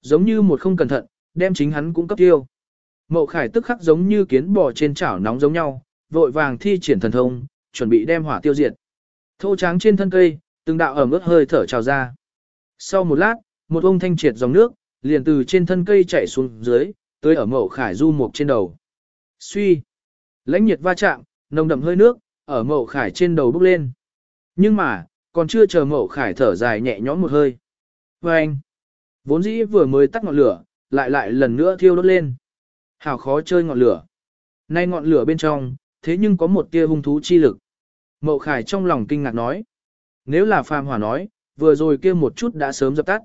Giống như một không cẩn thận, đem chính hắn cũng cấp tiêu. Mậu khải tức khắc giống như kiến bò trên chảo nóng giống nhau, vội vàng thi triển thần thông, chuẩn bị đem hỏa tiêu diệt. Thô tráng trên thân cây, từng đạo ẩm ướt hơi thở trào ra. Sau một lát, một ông thanh triệt dòng nước, liền từ trên thân cây chạy xuống dưới, tới ở mậu khải du mục trên đầu. Suy, lãnh nhiệt va chạm, nồng đậm hơi nước, ở mậu khải trên đầu bốc lên. Nhưng mà, còn chưa chờ mậu khải thở dài nhẹ nhõm một hơi. Và anh, vốn dĩ vừa mới tắt ngọn lửa, lại lại lần nữa thiêu đốt lên. Hảo khó chơi ngọn lửa. Nay ngọn lửa bên trong, thế nhưng có một tia hung thú chi lực. Mậu khải trong lòng kinh ngạc nói. Nếu là phàm hỏa nói, vừa rồi kia một chút đã sớm dập tắt.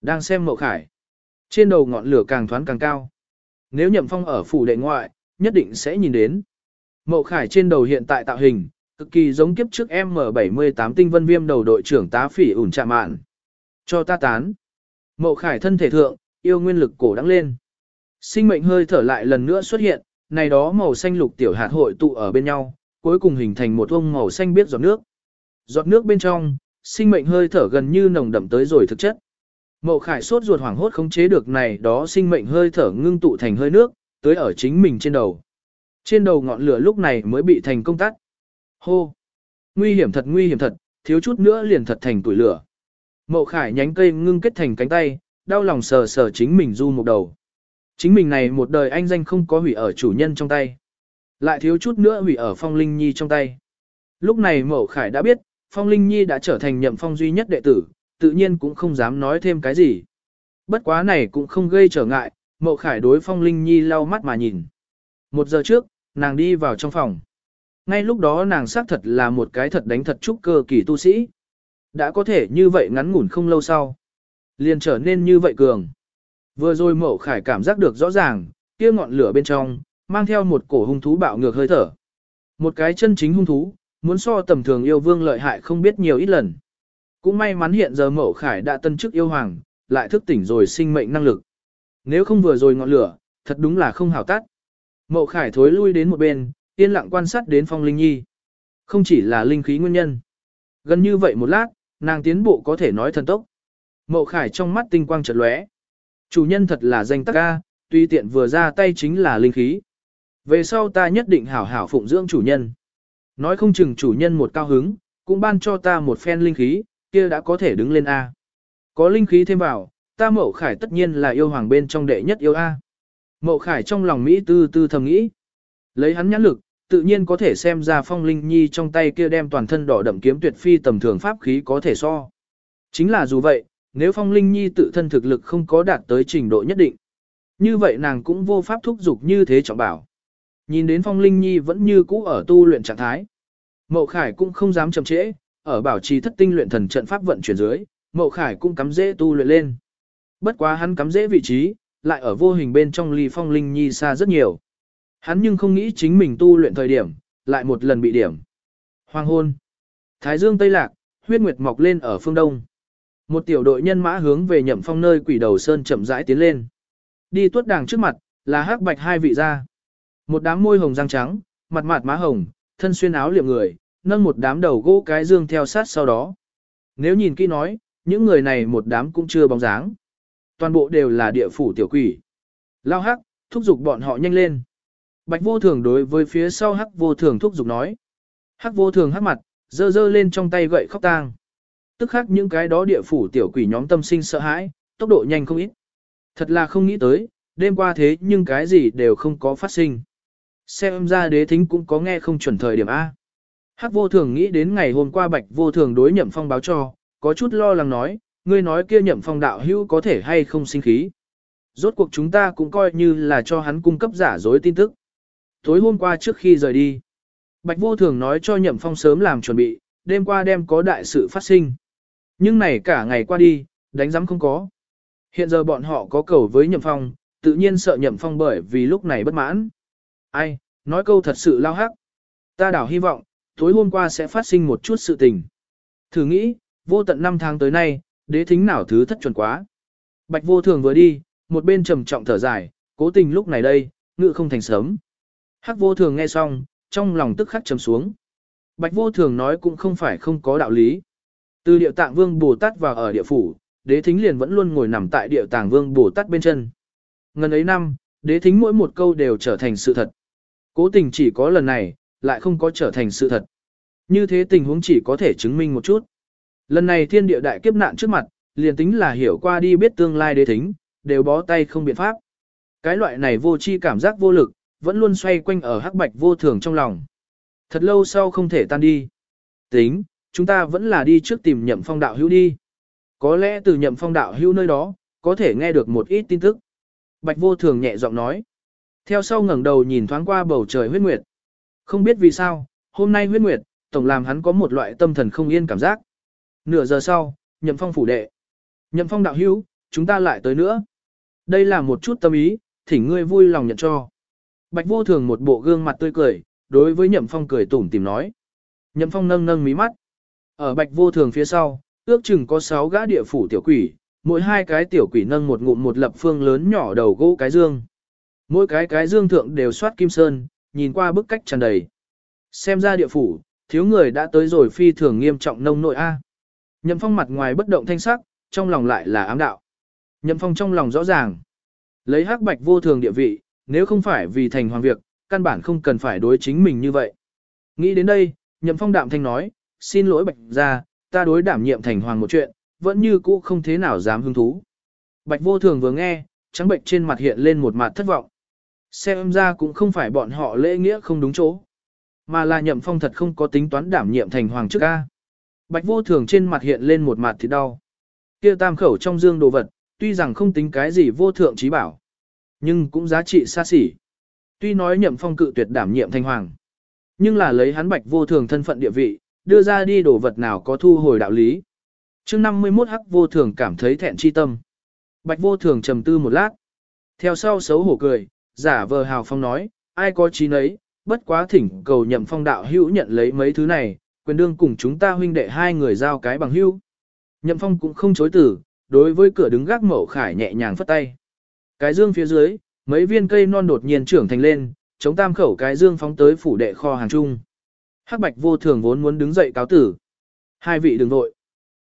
Đang xem mậu khải. Trên đầu ngọn lửa càng thoáng càng cao. Nếu nhậm phong ở phủ đệ ngoại, nhất định sẽ nhìn đến. Mậu khải trên đầu hiện tại tạo hình, cực kỳ giống kiếp trước M78 tinh vân viêm đầu đội trưởng tá phỉ ủn chạm mạn. Cho ta tán. Mậu khải thân thể thượng, yêu nguyên lực cổ đắng lên. Sinh mệnh hơi thở lại lần nữa xuất hiện, này đó màu xanh lục tiểu hạt hội tụ ở bên nhau, cuối cùng hình thành một ông màu xanh biết giọt nước. Giọt nước bên trong, sinh mệnh hơi thở gần như nồng đậm tới rồi thực chất. Mậu khải sốt ruột hoảng hốt không chế được này đó sinh mệnh hơi thở ngưng tụ thành hơi nước, tới ở chính mình trên đầu. Trên đầu ngọn lửa lúc này mới bị thành công tắt. Hô! Nguy hiểm thật nguy hiểm thật, thiếu chút nữa liền thật thành tuổi lửa. Mậu khải nhánh cây ngưng kết thành cánh tay, đau lòng sờ sờ chính mình du một đầu. Chính mình này một đời anh danh không có hủy ở chủ nhân trong tay. Lại thiếu chút nữa hủy ở Phong Linh Nhi trong tay. Lúc này Mậu Khải đã biết, Phong Linh Nhi đã trở thành nhậm phong duy nhất đệ tử, tự nhiên cũng không dám nói thêm cái gì. Bất quá này cũng không gây trở ngại, Mậu Khải đối Phong Linh Nhi lau mắt mà nhìn. Một giờ trước, nàng đi vào trong phòng. Ngay lúc đó nàng xác thật là một cái thật đánh thật trúc cơ kỳ tu sĩ. Đã có thể như vậy ngắn ngủn không lâu sau. Liền trở nên như vậy cường. Vừa rồi Mậu Khải cảm giác được rõ ràng, kia ngọn lửa bên trong, mang theo một cổ hung thú bạo ngược hơi thở. Một cái chân chính hung thú, muốn so tầm thường yêu vương lợi hại không biết nhiều ít lần. Cũng may mắn hiện giờ Mậu Khải đã tân chức yêu hoàng, lại thức tỉnh rồi sinh mệnh năng lực. Nếu không vừa rồi ngọn lửa, thật đúng là không hảo tắt. Mậu Khải thối lui đến một bên, yên lặng quan sát đến Phong Linh Nhi. Không chỉ là linh khí nguyên nhân. Gần như vậy một lát, nàng tiến bộ có thể nói thần tốc. Mậu Khải trong mắt tinh quang chợt lóe. Chủ nhân thật là danh tắc ca, tuy tiện vừa ra tay chính là linh khí. Về sau ta nhất định hảo hảo phụng dưỡng chủ nhân. Nói không chừng chủ nhân một cao hứng, cũng ban cho ta một phen linh khí, kia đã có thể đứng lên A. Có linh khí thêm vào, ta mậu khải tất nhiên là yêu hoàng bên trong đệ nhất yêu A. Mậu khải trong lòng Mỹ tư tư thầm nghĩ. Lấy hắn nhãn lực, tự nhiên có thể xem ra phong linh nhi trong tay kia đem toàn thân đỏ đậm kiếm tuyệt phi tầm thường pháp khí có thể so. Chính là dù vậy, nếu phong linh nhi tự thân thực lực không có đạt tới trình độ nhất định, như vậy nàng cũng vô pháp thúc giục như thế trọng bảo. Nhìn đến phong linh nhi vẫn như cũ ở tu luyện trạng thái. Mậu Khải cũng không dám chậm trễ, ở bảo trì thất tinh luyện thần trận pháp vận chuyển dưới, Mậu Khải cũng cắm dễ tu luyện lên. Bất quá hắn cắm dễ vị trí, lại ở vô hình bên trong ly phong linh nhi xa rất nhiều. Hắn nhưng không nghĩ chính mình tu luyện thời điểm, lại một lần bị điểm. Hoàng hôn. Thái dương Tây Lạc, huyết nguyệt mọc lên ở phương đông. Một tiểu đội nhân mã hướng về nhậm phong nơi quỷ đầu sơn chậm rãi tiến lên. Đi tuốt đàng trước mặt, là hắc bạch hai vị gia. Một đám môi hồng răng trắng, mặt mặt má hồng, thân xuyên áo liệm người, nâng một đám đầu gỗ cái dương theo sát sau đó. Nếu nhìn kỹ nói, những người này một đám cũng chưa bóng dáng. Toàn bộ đều là địa phủ tiểu quỷ. Lao hắc, thúc giục bọn họ nhanh lên. Bạch vô thường đối với phía sau hắc vô thường thúc giục nói. Hắc vô thường hắc mặt, dơ dơ lên trong tay gậy khóc tang. Tức khắc những cái đó địa phủ tiểu quỷ nhóm tâm sinh sợ hãi, tốc độ nhanh không ít. Thật là không nghĩ tới, đêm qua thế nhưng cái gì đều không có phát sinh. Xem ra đế thính cũng có nghe không chuẩn thời điểm A. Hắc vô thường nghĩ đến ngày hôm qua bạch vô thường đối nhậm phong báo cho, có chút lo lắng nói, ngươi nói kia nhậm phong đạo hữu có thể hay không sinh khí. Rốt cuộc chúng ta cũng coi như là cho hắn cung cấp giả dối tin tức. Tối hôm qua trước khi rời đi, bạch vô thường nói cho nhậm phong sớm làm chuẩn bị, đêm qua đêm có đại sự phát sinh. Nhưng này cả ngày qua đi, đánh giám không có. Hiện giờ bọn họ có cầu với nhậm phong, tự nhiên sợ nhậm phong bởi vì lúc này bất mãn. Ai, nói câu thật sự lao hắc. Ta đảo hy vọng, tối hôm qua sẽ phát sinh một chút sự tình. Thử nghĩ, vô tận năm tháng tới nay, đế thính nào thứ thất chuẩn quá. Bạch vô thường vừa đi, một bên trầm trọng thở dài, cố tình lúc này đây, ngự không thành sớm. Hắc vô thường nghe xong, trong lòng tức khắc trầm xuống. Bạch vô thường nói cũng không phải không có đạo lý. Từ địa tạng vương Bồ Tát vào ở địa phủ, đế thính liền vẫn luôn ngồi nằm tại địa tạng vương Bồ Tát bên chân. Ngần ấy năm, đế thính mỗi một câu đều trở thành sự thật. Cố tình chỉ có lần này, lại không có trở thành sự thật. Như thế tình huống chỉ có thể chứng minh một chút. Lần này thiên địa đại kiếp nạn trước mặt, liền tính là hiểu qua đi biết tương lai đế thính, đều bó tay không biện pháp. Cái loại này vô chi cảm giác vô lực, vẫn luôn xoay quanh ở hắc bạch vô thường trong lòng. Thật lâu sau không thể tan đi. Tính, chúng ta vẫn là đi trước tìm nhậm phong đạo hữu đi. Có lẽ từ nhậm phong đạo hữu nơi đó, có thể nghe được một ít tin tức. Bạch vô thường nhẹ giọng nói. Theo sau ngẩng đầu nhìn thoáng qua bầu trời huyết nguyệt. Không biết vì sao, hôm nay huyết nguyệt, tổng làm hắn có một loại tâm thần không yên cảm giác. Nửa giờ sau, nhậm phong phủ đệ. Nhậm phong đạo hữu, chúng ta lại tới nữa. Đây là một chút tâm ý, thỉnh ngươi vui lòng nhận cho. Bạch vô thường một bộ gương mặt tươi cười, đối với nhậm phong cười tủm tìm nói. Nhậm phong nâng nâng mí mắt. Ở bạch vô thường phía sau, ước chừng có 6 gã địa phủ tiểu quỷ, mỗi hai cái tiểu quỷ nâng một ngụm một lập phương lớn nhỏ đầu gỗ cái dương. Mỗi cái cái dương thượng đều soát kim sơn, nhìn qua bức cách tràn đầy. Xem ra địa phủ, thiếu người đã tới rồi phi thường nghiêm trọng nông nội A. Nhậm phong mặt ngoài bất động thanh sắc, trong lòng lại là ám đạo. Nhậm phong trong lòng rõ ràng. Lấy hắc bạch vô thường địa vị, nếu không phải vì thành hoàng việc, căn bản không cần phải đối chính mình như vậy. Nghĩ đến đây, nhậm phong đạm thanh nói, xin lỗi bạch ra, ta đối đảm nhiệm thành hoàng một chuyện, vẫn như cũ không thế nào dám hứng thú. Bạch vô thường vừa nghe, trắng bệnh trên mặt hiện lên một mặt thất vọng. Xem ra cũng không phải bọn họ lễ nghĩa không đúng chỗ, mà là nhậm phong thật không có tính toán đảm nhiệm thành hoàng trước ca. Bạch vô thường trên mặt hiện lên một mặt thì đau. Kia tam khẩu trong dương đồ vật, tuy rằng không tính cái gì vô thượng trí bảo, nhưng cũng giá trị xa xỉ. Tuy nói nhậm phong cự tuyệt đảm nhiệm thanh hoàng, nhưng là lấy hắn bạch vô thường thân phận địa vị, đưa ra đi đồ vật nào có thu hồi đạo lý. chương 51 hắc vô thường cảm thấy thẹn chi tâm. Bạch vô thường trầm tư một lát. Theo sau xấu hổ cười, giả vờ hào phong nói, ai có trí nấy, bất quá thỉnh cầu nhậm phong đạo hữu nhận lấy mấy thứ này, quyền đương cùng chúng ta huynh đệ hai người giao cái bằng hữu. Nhậm phong cũng không chối từ, đối với cửa đứng gác mẫu khải nhẹ nhàng phất tay. Cái dương phía dưới, mấy viên cây non đột nhiên trưởng thành lên, chống tam khẩu cái dương phóng tới phủ đệ kho hàng chung. Hắc bạch vô thường vốn muốn đứng dậy cáo tử. Hai vị đừng vội.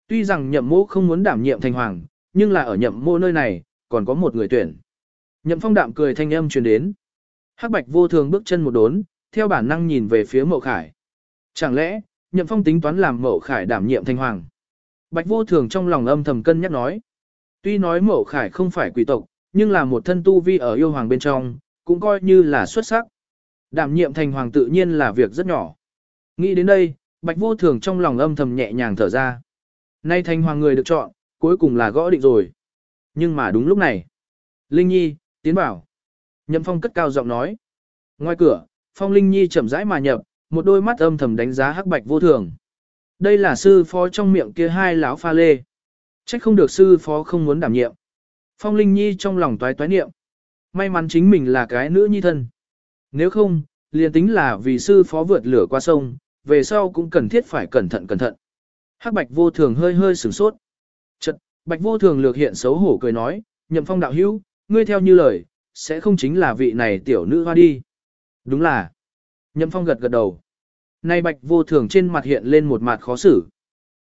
Tuy rằng nhậm mô không muốn đảm nhiệm thành hoàng, nhưng là ở nhậm mô nơi này, còn có một người tuyển. Nhậm phong đạm cười thanh âm truyền đến. Hắc bạch vô thường bước chân một đốn, theo bản năng nhìn về phía mậu khải. Chẳng lẽ, nhậm phong tính toán làm mậu khải đảm nhiệm thành hoàng. Bạch vô thường trong lòng âm thầm cân nhắc nói. Tuy nói mậu khải không phải quỷ tộc, nhưng là một thân tu vi ở yêu hoàng bên trong, cũng coi như là xuất sắc. Đảm nhiệm thành hoàng tự nhiên là việc rất nhỏ. Nghĩ đến đây, bạch vô thường trong lòng âm thầm nhẹ nhàng thở ra. Nay thành hoàng người được chọn, cuối cùng là gõ định rồi. Nhưng mà đúng lúc này. Linh Nhi, tiến bảo. Nhậm phong cất cao giọng nói. Ngoài cửa, phong Linh Nhi chậm rãi mà nhập, một đôi mắt âm thầm đánh giá hắc bạch vô thường. Đây là sư phó trong miệng kia hai lão pha lê. Trách không được sư phó không muốn đảm nhiệm. Phong Linh Nhi trong lòng toái toái niệm. May mắn chính mình là cái nữ nhi thân. Nếu không, liền tính là vì sư phó vượt lửa qua sông, về sau cũng cần thiết phải cẩn thận cẩn thận. Hắc bạch vô thường hơi hơi sửng sốt. Chật, bạch vô thường lược hiện xấu hổ cười nói, nhậm phong đạo hữu, ngươi theo như lời, sẽ không chính là vị này tiểu nữ hoa đi. Đúng là. Nhậm phong gật gật đầu. Nay bạch vô thường trên mặt hiện lên một mặt khó xử.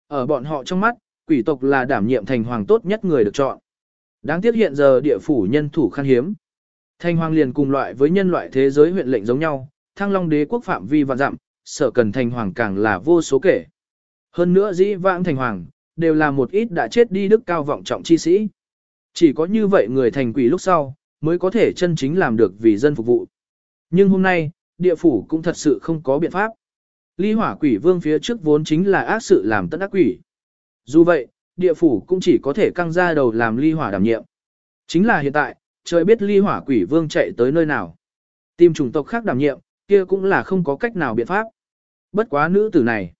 Ở bọn họ trong mắt, quỷ tộc là đảm nhiệm thành hoàng tốt nhất người được chọn. Đáng tiếc hiện giờ địa phủ nhân thủ khan hiếm. Thành hoàng liền cùng loại với nhân loại thế giới huyện lệnh giống nhau, thăng long đế quốc phạm vi vạn dặm, sở cần thành hoàng càng là vô số kể. Hơn nữa dĩ vãng thành hoàng, đều là một ít đã chết đi đức cao vọng trọng chi sĩ. Chỉ có như vậy người thành quỷ lúc sau, mới có thể chân chính làm được vì dân phục vụ. Nhưng hôm nay, địa phủ cũng thật sự không có biện pháp. Ly hỏa quỷ vương phía trước vốn chính là ác sự làm tất ác quỷ. Dù vậy, địa phủ cũng chỉ có thể căng ra đầu làm ly hỏa đảm nhiệm. Chính là hiện tại, trời biết ly hỏa quỷ vương chạy tới nơi nào. Tìm chủng tộc khác đảm nhiệm, kia cũng là không có cách nào biện pháp. Bất quá nữ tử này.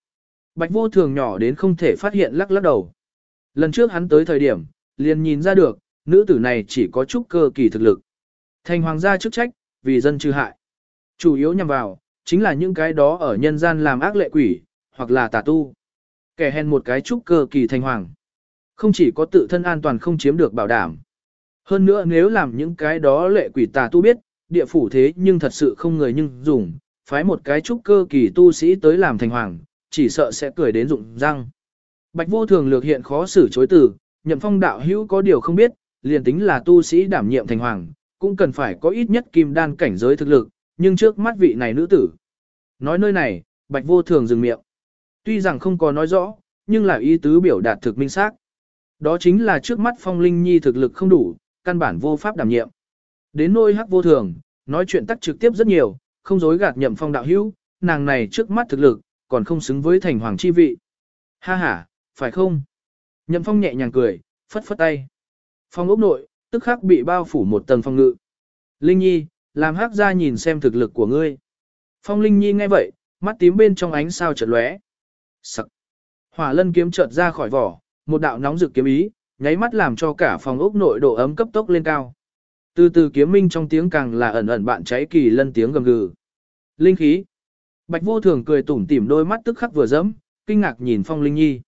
Bạch vô thường nhỏ đến không thể phát hiện lắc lắc đầu. Lần trước hắn tới thời điểm, liền nhìn ra được, nữ tử này chỉ có chút cơ kỳ thực lực. Thành hoàng gia chức trách, vì dân trừ hại. Chủ yếu nhằm vào, chính là những cái đó ở nhân gian làm ác lệ quỷ, hoặc là tà tu. Kẻ hèn một cái trúc cơ kỳ thành hoàng. Không chỉ có tự thân an toàn không chiếm được bảo đảm. Hơn nữa nếu làm những cái đó lệ quỷ tà tu biết, địa phủ thế nhưng thật sự không người nhưng dùng, phái một cái trúc cơ kỳ tu sĩ tới làm thành hoàng, chỉ sợ sẽ cười đến rụng răng. Bạch vô thường lược hiện khó xử chối từ, nhậm phong đạo hữu có điều không biết, liền tính là tu sĩ đảm nhiệm thành hoàng, cũng cần phải có ít nhất kim đan cảnh giới thực lực, nhưng trước mắt vị này nữ tử. Nói nơi này, bạch vô thường dừng miệng. Tuy rằng không có nói rõ, nhưng là ý tứ biểu đạt thực minh xác. Đó chính là trước mắt phong linh nhi thực lực không đủ, căn bản vô pháp đảm nhiệm. Đến nôi hắc vô thường, nói chuyện tắc trực tiếp rất nhiều, không dối gạt nhậm phong đạo hữu, nàng này trước mắt thực lực, còn không xứng với thành hoàng chi vị. Ha ha, phải không? Nhậm phong nhẹ nhàng cười, phất phất tay. Phong ốc nội, tức khắc bị bao phủ một tầng phong ngự. Linh Nhi, làm hắc ra nhìn xem thực lực của ngươi. Phong Linh Nhi nghe vậy, mắt tím bên trong ánh sao chợt lóe. Sặc. Hỏa lân kiếm chợt ra khỏi vỏ, một đạo nóng rực kiếm ý, nháy mắt làm cho cả phòng ốc nội độ ấm cấp tốc lên cao. Từ từ kiếm minh trong tiếng càng là ẩn ẩn bạn cháy kỳ lân tiếng gầm gừ. Linh khí. Bạch vô thường cười tủm tỉm đôi mắt tức khắc vừa dẫm, kinh ngạc nhìn phong linh nhi.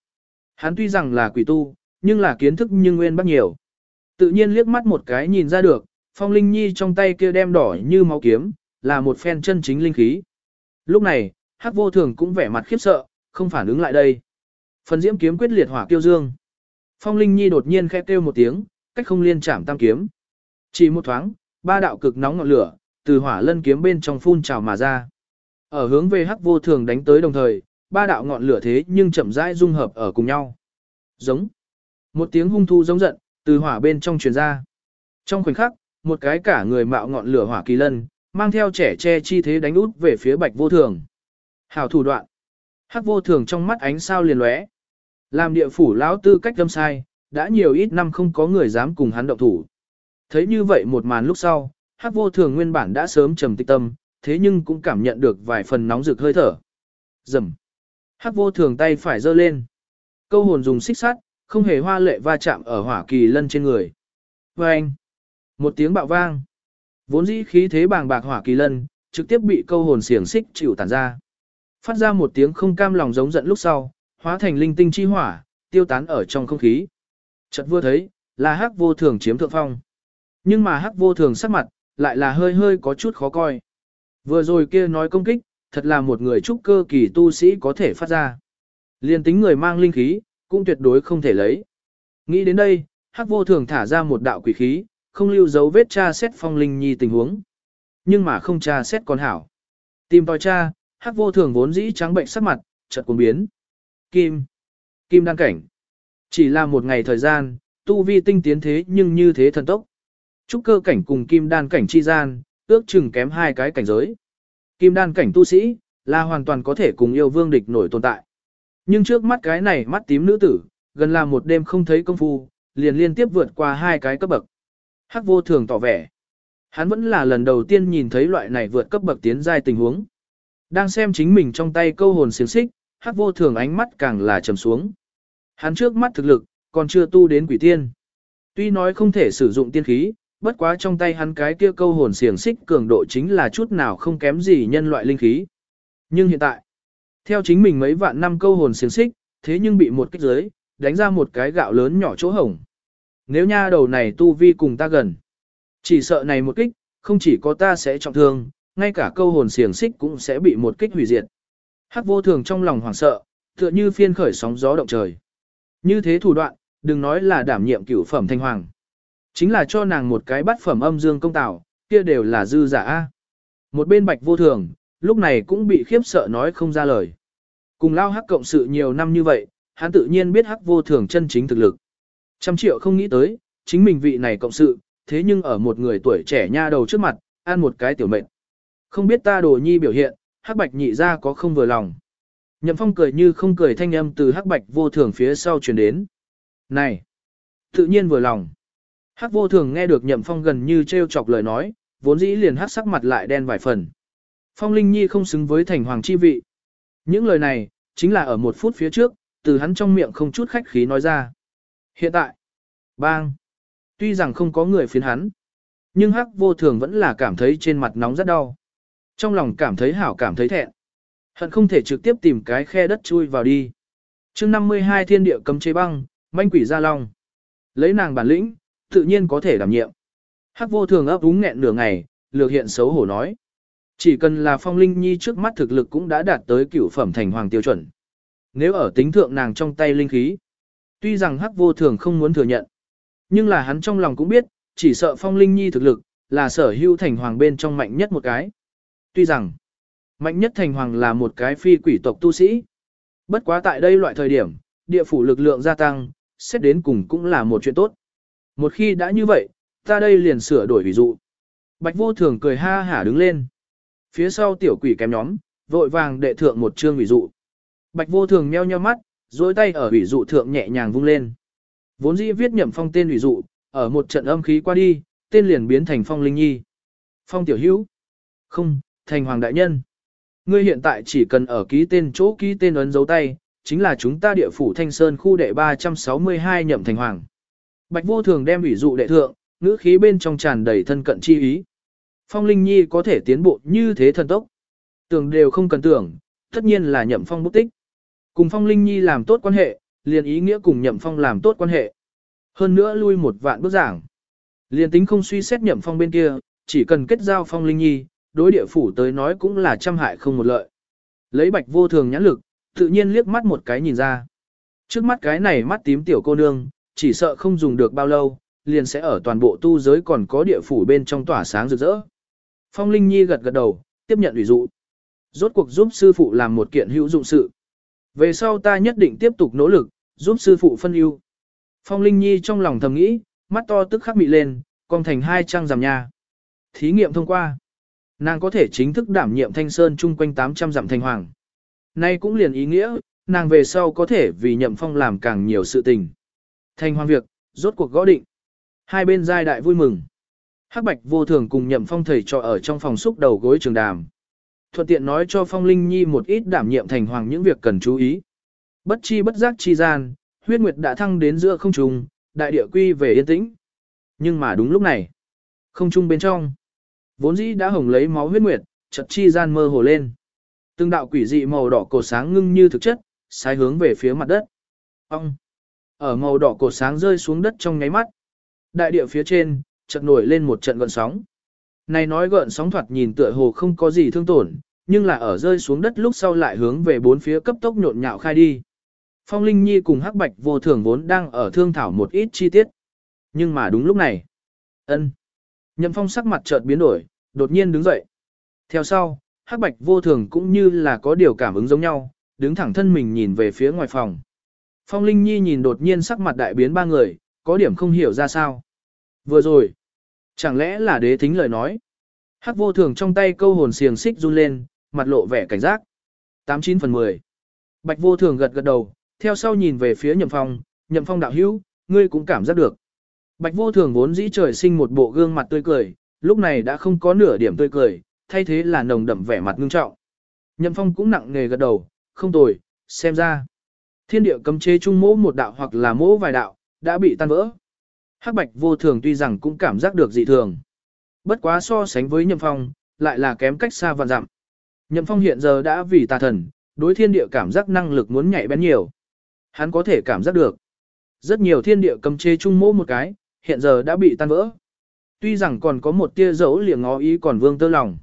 Hắn tuy rằng là quỷ tu, nhưng là kiến thức nhưng nguyên bác nhiều. Tự nhiên liếc mắt một cái nhìn ra được, phong linh nhi trong tay kia đem đỏ như máu kiếm, là một phen chân chính linh khí. Lúc này, hắc vô thường cũng vẻ mặt khiếp sợ, không phản ứng lại đây. Phần diễm kiếm quyết liệt hỏa kiêu dương. Phong linh nhi đột nhiên khẽ kêu một tiếng, cách không liên chạm tam kiếm. Chỉ một thoáng, ba đạo cực nóng ngọn lửa, từ hỏa lân kiếm bên trong phun trào mà ra. Ở hướng về hắc vô thường đánh tới đồng thời, ba đạo ngọn lửa thế nhưng chậm rãi dung hợp ở cùng nhau. Giống. Một tiếng hung thu giống giận, từ hỏa bên trong truyền ra. Trong khoảnh khắc, một cái cả người mạo ngọn lửa hỏa kỳ lân, mang theo trẻ che chi thế đánh út về phía bạch vô thường. Hảo thủ đoạn. Hắc vô thường trong mắt ánh sao liền lóe. Làm địa phủ lão tư cách tâm sai, đã nhiều ít năm không có người dám cùng hắn động thủ. Thấy như vậy một màn lúc sau, hắc vô thường nguyên bản đã sớm trầm tích tâm, thế nhưng cũng cảm nhận được vài phần nóng rực hơi thở. Dầm. Hắc vô thường tay phải giơ lên. Câu hồn dùng xích sắt, không hề hoa lệ va chạm ở hỏa kỳ lân trên người. Và anh. Một tiếng bạo vang. Vốn dĩ khí thế bàng bạc hỏa kỳ lân, trực tiếp bị câu hồn xiềng xích chịu tản ra. Phát ra một tiếng không cam lòng giống giận lúc sau, hóa thành linh tinh chi hỏa, tiêu tán ở trong không khí. Chợt vừa thấy, là hắc vô thường chiếm thượng phong. Nhưng mà hắc vô thường sắc mặt, lại là hơi hơi có chút khó coi. Vừa rồi kia nói công kích, thật là một người trúc cơ kỳ tu sĩ có thể phát ra. Liên tính người mang linh khí, cũng tuyệt đối không thể lấy. Nghĩ đến đây, hắc vô thường thả ra một đạo quỷ khí, không lưu dấu vết tra xét phong linh nhi tình huống. Nhưng mà không tra xét con hảo. Tìm tòi tra hắc vô thường vốn dĩ trắng bệnh sắc mặt, chợt cuồng biến. Kim. Kim đan cảnh. Chỉ là một ngày thời gian, tu vi tinh tiến thế nhưng như thế thần tốc. Trúc cơ cảnh cùng kim đan cảnh chi gian, ước chừng kém hai cái cảnh giới. Kim đan cảnh tu sĩ, là hoàn toàn có thể cùng yêu vương địch nổi tồn tại. Nhưng trước mắt cái này mắt tím nữ tử, gần là một đêm không thấy công phu, liền liên tiếp vượt qua hai cái cấp bậc. Hắc vô thường tỏ vẻ. Hắn vẫn là lần đầu tiên nhìn thấy loại này vượt cấp bậc tiến giai tình huống. Đang xem chính mình trong tay câu hồn xiềng xích, hắc vô thường ánh mắt càng là trầm xuống. Hắn trước mắt thực lực, còn chưa tu đến quỷ tiên. Tuy nói không thể sử dụng tiên khí, bất quá trong tay hắn cái kia câu hồn xiềng xích cường độ chính là chút nào không kém gì nhân loại linh khí. Nhưng hiện tại, theo chính mình mấy vạn năm câu hồn xiềng xích, thế nhưng bị một kích giới, đánh ra một cái gạo lớn nhỏ chỗ hổng. Nếu nha đầu này tu vi cùng ta gần, chỉ sợ này một kích, không chỉ có ta sẽ trọng thương, ngay cả câu hồn xiềng xích cũng sẽ bị một kích hủy diệt. Hắc vô thường trong lòng hoảng sợ, tựa như phiên khởi sóng gió động trời. Như thế thủ đoạn, đừng nói là đảm nhiệm cửu phẩm thanh hoàng. Chính là cho nàng một cái bắt phẩm âm dương công tạo, kia đều là dư giả. Một bên bạch vô thường, lúc này cũng bị khiếp sợ nói không ra lời. Cùng lao hắc cộng sự nhiều năm như vậy, hắn tự nhiên biết hắc vô thường chân chính thực lực. Trăm triệu không nghĩ tới, chính mình vị này cộng sự, thế nhưng ở một người tuổi trẻ nha đầu trước mặt, ăn một cái tiểu mệnh. Không biết ta đồ nhi biểu hiện, hắc bạch nhị ra có không vừa lòng. Nhậm phong cười như không cười thanh âm từ hắc bạch vô thường phía sau truyền đến. Này! Tự nhiên vừa lòng. Hắc vô thường nghe được nhậm phong gần như treo chọc lời nói, vốn dĩ liền hắc sắc mặt lại đen vài phần. Phong Linh Nhi không xứng với thành hoàng chi vị. Những lời này, chính là ở một phút phía trước, từ hắn trong miệng không chút khách khí nói ra. Hiện tại, bang, tuy rằng không có người phiến hắn, nhưng hắc vô thường vẫn là cảm thấy trên mặt nóng rất đau. Trong lòng cảm thấy hảo cảm thấy thẹn. Hận không thể trực tiếp tìm cái khe đất chui vào đi. chương 52 thiên địa cấm chế băng, manh quỷ gia long. Lấy nàng bản lĩnh, tự nhiên có thể đảm nhiệm. Hắc vô thường ấp úng nghẹn nửa ngày, lược hiện xấu hổ nói. Chỉ cần là phong linh nhi trước mắt thực lực cũng đã đạt tới cửu phẩm thành hoàng tiêu chuẩn. Nếu ở tính thượng nàng trong tay linh khí, Tuy rằng hắc vô thường không muốn thừa nhận, nhưng là hắn trong lòng cũng biết, chỉ sợ phong linh nhi thực lực, là sở hữu thành hoàng bên trong mạnh nhất một cái. Tuy rằng, mạnh nhất thành hoàng là một cái phi quỷ tộc tu sĩ. Bất quá tại đây loại thời điểm, địa phủ lực lượng gia tăng, xét đến cùng cũng là một chuyện tốt. Một khi đã như vậy, ta đây liền sửa đổi ví dụ. Bạch vô thường cười ha hả đứng lên. Phía sau tiểu quỷ kém nhóm, vội vàng đệ thượng một chương ví dụ. Bạch vô thường nheo nheo mắt, dối tay ở ví dụ thượng nhẹ nhàng vung lên. Vốn dĩ viết nhậm phong tên ví dụ, ở một trận âm khí qua đi, tên liền biến thành phong linh nhi. Phong tiểu hữu. Không, thành hoàng đại nhân. Ngươi hiện tại chỉ cần ở ký tên chỗ ký tên ấn dấu tay, chính là chúng ta địa phủ Thanh Sơn khu đệ 362 nhậm thành hoàng. Bạch vô thường đem ủy dụ đệ thượng, ngữ khí bên trong tràn đầy thân cận chi ý. Phong Linh Nhi có thể tiến bộ như thế thần tốc. Tưởng đều không cần tưởng, tất nhiên là nhậm phong bút tích. Cùng Phong Linh Nhi làm tốt quan hệ, liền ý nghĩa cùng nhậm phong làm tốt quan hệ. Hơn nữa lui một vạn bước giảng. Liền tính không suy xét nhậm phong bên kia, chỉ cần kết giao Phong Linh Nhi, đối địa phủ tới nói cũng là trăm hại không một lợi. Lấy bạch vô thường nhãn lực, tự nhiên liếc mắt một cái nhìn ra. Trước mắt cái này mắt tím tiểu cô nương, chỉ sợ không dùng được bao lâu, liền sẽ ở toàn bộ tu giới còn có địa phủ bên trong tỏa sáng rực rỡ. Phong Linh Nhi gật gật đầu, tiếp nhận ủy dụ. Rốt cuộc giúp sư phụ làm một kiện hữu dụng sự. Về sau ta nhất định tiếp tục nỗ lực, giúp sư phụ phân ưu. Phong Linh Nhi trong lòng thầm nghĩ, mắt to tức khắc mị lên, còn thành hai trang giảm nha. Thí nghiệm thông qua. Nàng có thể chính thức đảm nhiệm thanh sơn chung quanh 800 dặm thanh hoàng. Nay cũng liền ý nghĩa, nàng về sau có thể vì nhậm phong làm càng nhiều sự tình. Thanh hoàng việc, rốt cuộc gõ định. Hai bên giai đại vui mừng. Hắc Bạch vô thường cùng nhậm phong thầy trò ở trong phòng xúc đầu gối trường đàm. Thuận tiện nói cho Phong Linh Nhi một ít đảm nhiệm thành hoàng những việc cần chú ý. Bất chi bất giác chi gian, huyết nguyệt đã thăng đến giữa không trung, đại địa quy về yên tĩnh. Nhưng mà đúng lúc này, không trung bên trong, vốn dĩ đã hồng lấy máu huyết nguyệt, chợt chi gian mơ hồ lên. Từng đạo quỷ dị màu đỏ cổ sáng ngưng như thực chất, sai hướng về phía mặt đất. Ông! Ở màu đỏ cổ sáng rơi xuống đất trong nháy mắt. Đại địa phía trên, chợt nổi lên một trận gợn sóng. Này nói gợn sóng thoạt nhìn tựa hồ không có gì thương tổn, nhưng là ở rơi xuống đất lúc sau lại hướng về bốn phía cấp tốc nhộn nhạo khai đi. Phong Linh Nhi cùng Hắc Bạch vô thường vốn đang ở thương thảo một ít chi tiết. Nhưng mà đúng lúc này, ân, Nhậm Phong sắc mặt chợt biến đổi, đột nhiên đứng dậy. Theo sau, Hắc Bạch vô thường cũng như là có điều cảm ứng giống nhau, đứng thẳng thân mình nhìn về phía ngoài phòng. Phong Linh Nhi nhìn đột nhiên sắc mặt đại biến ba người, có điểm không hiểu ra sao. Vừa rồi, chẳng lẽ là đế thính lời nói. Hắc vô thường trong tay câu hồn xiềng xích run lên, mặt lộ vẻ cảnh giác. 89 phần 10. Bạch vô thường gật gật đầu, theo sau nhìn về phía nhậm phong, nhậm phong đạo hữu, ngươi cũng cảm giác được. Bạch vô thường vốn dĩ trời sinh một bộ gương mặt tươi cười, lúc này đã không có nửa điểm tươi cười, thay thế là nồng đậm vẻ mặt ngưng trọng. Nhậm phong cũng nặng nề gật đầu, không tồi, xem ra. Thiên địa cấm chế trung mỗ một đạo hoặc là mỗ vài đạo, đã bị tan vỡ. Hắc bạch vô thường tuy rằng cũng cảm giác được dị thường. Bất quá so sánh với nhậm phong, lại là kém cách xa vạn dặm. Nhậm phong hiện giờ đã vì tà thần, đối thiên địa cảm giác năng lực muốn nhạy bén nhiều. Hắn có thể cảm giác được. Rất nhiều thiên địa cầm chế chung mỗ một cái, hiện giờ đã bị tan vỡ. Tuy rằng còn có một tia dấu liệng ngó ý còn vương tơ lòng.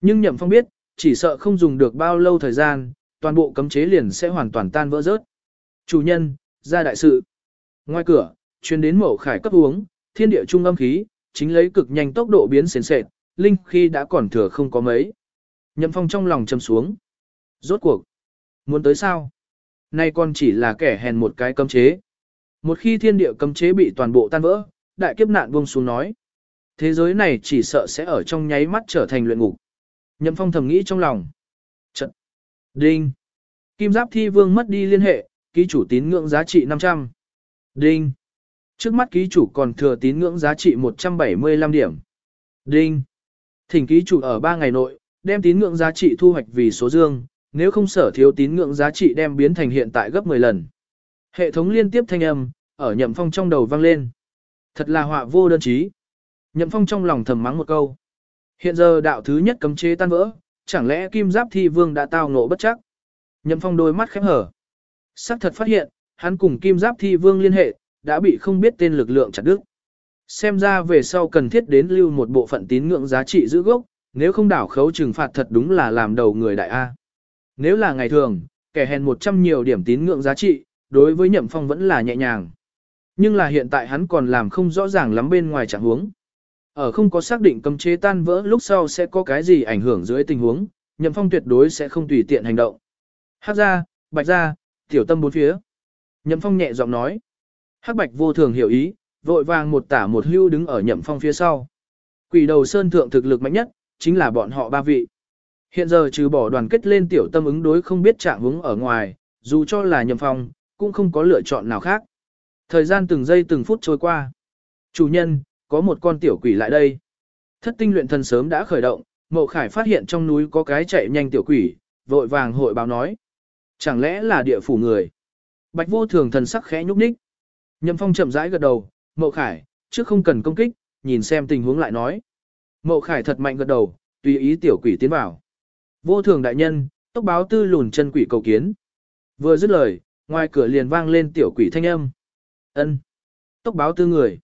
Nhưng nhậm phong biết, chỉ sợ không dùng được bao lâu thời gian, toàn bộ cấm chế liền sẽ hoàn toàn tan vỡ rớt. Chủ nhân, ra đại sự. Ngoài cửa, chuyên đến mẫu khải cấp uống, thiên địa trung âm khí, chính lấy cực nhanh tốc độ biến sền sệt, linh khi đã còn thừa không có mấy. Nhậm phong trong lòng châm xuống. Rốt cuộc. Muốn tới sao? Nay còn chỉ là kẻ hèn một cái cấm chế. Một khi thiên địa cấm chế bị toàn bộ tan vỡ, đại kiếp nạn buông xuống nói. Thế giới này chỉ sợ sẽ ở trong nháy mắt trở thành luyện ngục. Nhậm phong thầm nghĩ trong lòng. Trận. Đinh. Kim giáp thi vương mất đi liên hệ, ký chủ tín ngưỡng giá trị 500. Đinh. Trước mắt ký chủ còn thừa tín ngưỡng giá trị 175 điểm. Đinh. Thỉnh ký chủ ở 3 ngày nội, đem tín ngưỡng giá trị thu hoạch vì số dương, nếu không sở thiếu tín ngưỡng giá trị đem biến thành hiện tại gấp 10 lần. Hệ thống liên tiếp thanh âm, ở nhậm phong trong đầu vang lên. Thật là họa vô đơn chí. Nhậm phong trong lòng thầm mắng một câu. Hiện giờ đạo thứ nhất cấm chế tan vỡ, chẳng lẽ kim giáp thi vương đã tao ngộ bất chắc. Nhậm phong đôi mắt khép hở. Sắc thật phát hiện, hắn cùng kim giáp thi vương liên hệ, đã bị không biết tên lực lượng chặt đứt. Xem ra về sau cần thiết đến lưu một bộ phận tín ngưỡng giá trị giữ gốc, nếu không đảo khấu trừng phạt thật đúng là làm đầu người đại A. Nếu là ngày thường, kẻ hèn 100 nhiều điểm tín ngưỡng giá trị, đối với Nhậm Phong vẫn là nhẹ nhàng. Nhưng là hiện tại hắn còn làm không rõ ràng lắm bên ngoài trạng huống. Ở không có xác định cấm chế tan vỡ lúc sau sẽ có cái gì ảnh hưởng dưới tình huống, Nhậm Phong tuyệt đối sẽ không tùy tiện hành động. Hắc ra, bạch ra, tiểu tâm bốn phía. Nhậm Phong nhẹ giọng nói. Hắc bạch vô thường hiểu ý, vội vàng một tả một hưu đứng ở Nhậm Phong phía sau. Quỷ đầu sơn thượng thực lực mạnh nhất, chính là bọn họ ba vị. Hiện giờ trừ bỏ đoàn kết lên tiểu tâm ứng đối không biết trạng hướng ở ngoài, dù cho là Nhậm Phong, cũng không có lựa chọn nào khác. Thời gian từng giây từng phút trôi qua. Chủ nhân, có một con tiểu quỷ lại đây. Thất tinh luyện thần sớm đã khởi động, Mộ Khải phát hiện trong núi có cái chạy nhanh tiểu quỷ, vội vàng hội báo nói. Chẳng lẽ là địa phủ người? Bạch vô thường thần sắc khẽ nhúc nhích. Nhậm Phong chậm rãi gật đầu, Mộ Khải, trước không cần công kích, nhìn xem tình huống lại nói. Mộ Khải thật mạnh gật đầu, tùy ý tiểu quỷ tiến vào. Vô thường đại nhân, tốc báo tư lùn chân quỷ cầu kiến. Vừa dứt lời, ngoài cửa liền vang lên tiểu quỷ thanh âm. Ân. Tốc báo tư người.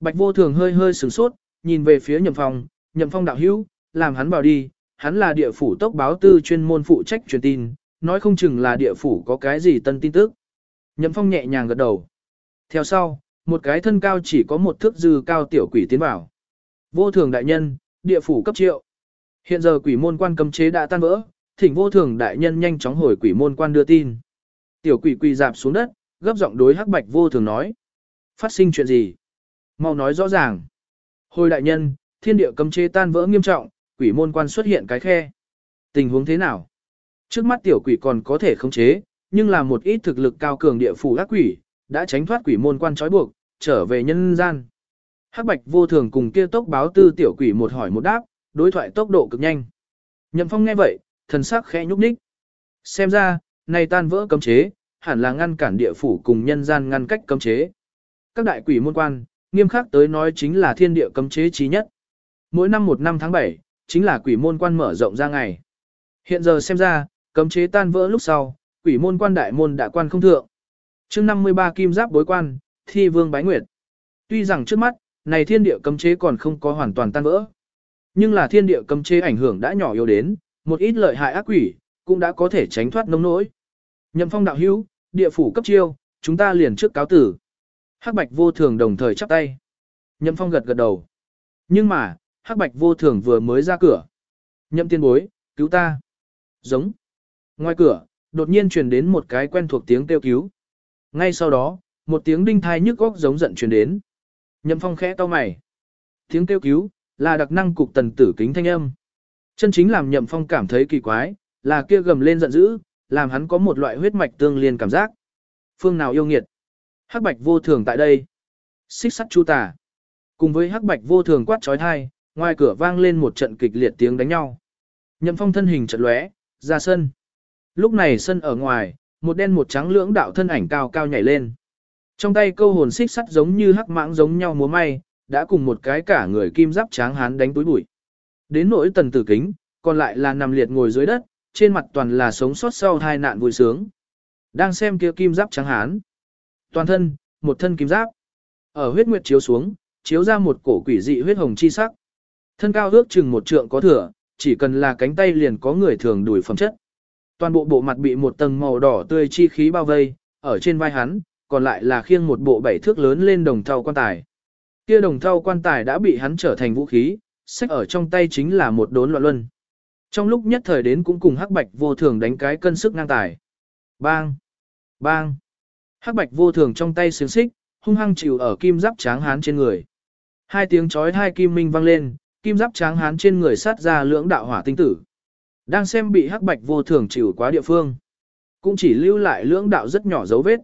Bạch vô thường hơi hơi sửng sốt, nhìn về phía nhậm phong, nhậm phong đạo hữu, làm hắn vào đi, hắn là địa phủ tốc báo tư chuyên môn phụ trách truyền tin, nói không chừng là địa phủ có cái gì tân tin tức. Nhậm phong nhẹ nhàng gật đầu. Theo sau, một cái thân cao chỉ có một thước dư cao tiểu quỷ tiến vào. Vô thường đại nhân, địa phủ cấp triệu. Hiện giờ quỷ môn quan cấm chế đã tan vỡ, thỉnh vô thường đại nhân nhanh chóng hồi quỷ môn quan đưa tin. Tiểu quỷ quỳ dạp xuống đất, gấp giọng đối hắc bạch vô thường nói. Phát sinh chuyện gì? Mau nói rõ ràng. Hồi đại nhân, thiên địa cấm chế tan vỡ nghiêm trọng, quỷ môn quan xuất hiện cái khe. Tình huống thế nào? Trước mắt tiểu quỷ còn có thể khống chế, nhưng là một ít thực lực cao cường địa phủ ác quỷ, đã tránh thoát quỷ môn quan trói buộc, trở về nhân gian. Hắc bạch vô thường cùng kia tốc báo tư tiểu quỷ một hỏi một đáp, đối thoại tốc độ cực nhanh. Nhậm phong nghe vậy, thần sắc khẽ nhúc nhích. Xem ra, này tan vỡ cấm chế, hẳn là ngăn cản địa phủ cùng nhân gian ngăn cách cấm chế. Các đại quỷ môn quan, nghiêm khắc tới nói chính là thiên địa cấm chế chí nhất. Mỗi năm một năm tháng 7, chính là quỷ môn quan mở rộng ra ngày. Hiện giờ xem ra, cấm chế tan vỡ lúc sau, quỷ môn quan đại môn đã quan không thượng. chương 53 kim giáp bối quan, thi vương bái nguyệt. Tuy rằng trước mắt, này thiên địa cấm chế còn không có hoàn toàn tan vỡ. Nhưng là thiên địa cấm chế ảnh hưởng đã nhỏ yếu đến, một ít lợi hại ác quỷ, cũng đã có thể tránh thoát nông nỗi. Nhậm phong đạo hữu, địa phủ cấp chiêu, chúng ta liền trước cáo tử. Hắc bạch vô thường đồng thời chắp tay. Nhậm phong gật gật đầu. Nhưng mà, hắc bạch vô thường vừa mới ra cửa. Nhậm tiên bối, cứu ta. Giống. Ngoài cửa, đột nhiên truyền đến một cái quen thuộc tiếng kêu cứu. Ngay sau đó, một tiếng đinh thai nhức góc giống giận truyền đến. Nhậm phong khẽ to mày. Tiếng kêu cứu, là đặc năng cục tần tử kính thanh âm. Chân chính làm nhậm phong cảm thấy kỳ quái, là kia gầm lên giận dữ, làm hắn có một loại huyết mạch tương liên cảm giác. Phương nào yêu nghiệt? Hắc bạch vô thường tại đây. Xích sắt chu tà. Cùng với hắc bạch vô thường quát trói thai, ngoài cửa vang lên một trận kịch liệt tiếng đánh nhau. Nhậm phong thân hình trận lóe, ra sân. Lúc này sân ở ngoài, một đen một trắng lưỡng đạo thân ảnh cao cao nhảy lên. Trong tay câu hồn xích sắt giống như hắc mãng giống nhau múa may, đã cùng một cái cả người kim giáp tráng hán đánh túi bụi. Đến nỗi tần tử kính, còn lại là nằm liệt ngồi dưới đất, trên mặt toàn là sống sót sau hai nạn vui sướng. Đang xem kia kim giáp trắng hán. Toàn thân, một thân kim giáp. Ở huyết nguyệt chiếu xuống, chiếu ra một cổ quỷ dị huyết hồng chi sắc. Thân cao ước chừng một trượng có thừa, chỉ cần là cánh tay liền có người thường đuổi phẩm chất. Toàn bộ bộ mặt bị một tầng màu đỏ tươi chi khí bao vây, ở trên vai hắn, còn lại là khiêng một bộ bảy thước lớn lên đồng thau quan tài. Kia đồng thau quan tài đã bị hắn trở thành vũ khí, sách ở trong tay chính là một đốn loạn luân. Trong lúc nhất thời đến cũng cùng hắc bạch vô thường đánh cái cân sức ngang tài. Bang! Bang! Hắc bạch vô thường trong tay xiềng xích, hung hăng chịu ở kim giáp tráng hán trên người. Hai tiếng chói hai kim minh vang lên, kim giáp tráng hán trên người sát ra lưỡng đạo hỏa tinh tử. Đang xem bị hắc bạch vô thường chịu quá địa phương. Cũng chỉ lưu lại lưỡng đạo rất nhỏ dấu vết.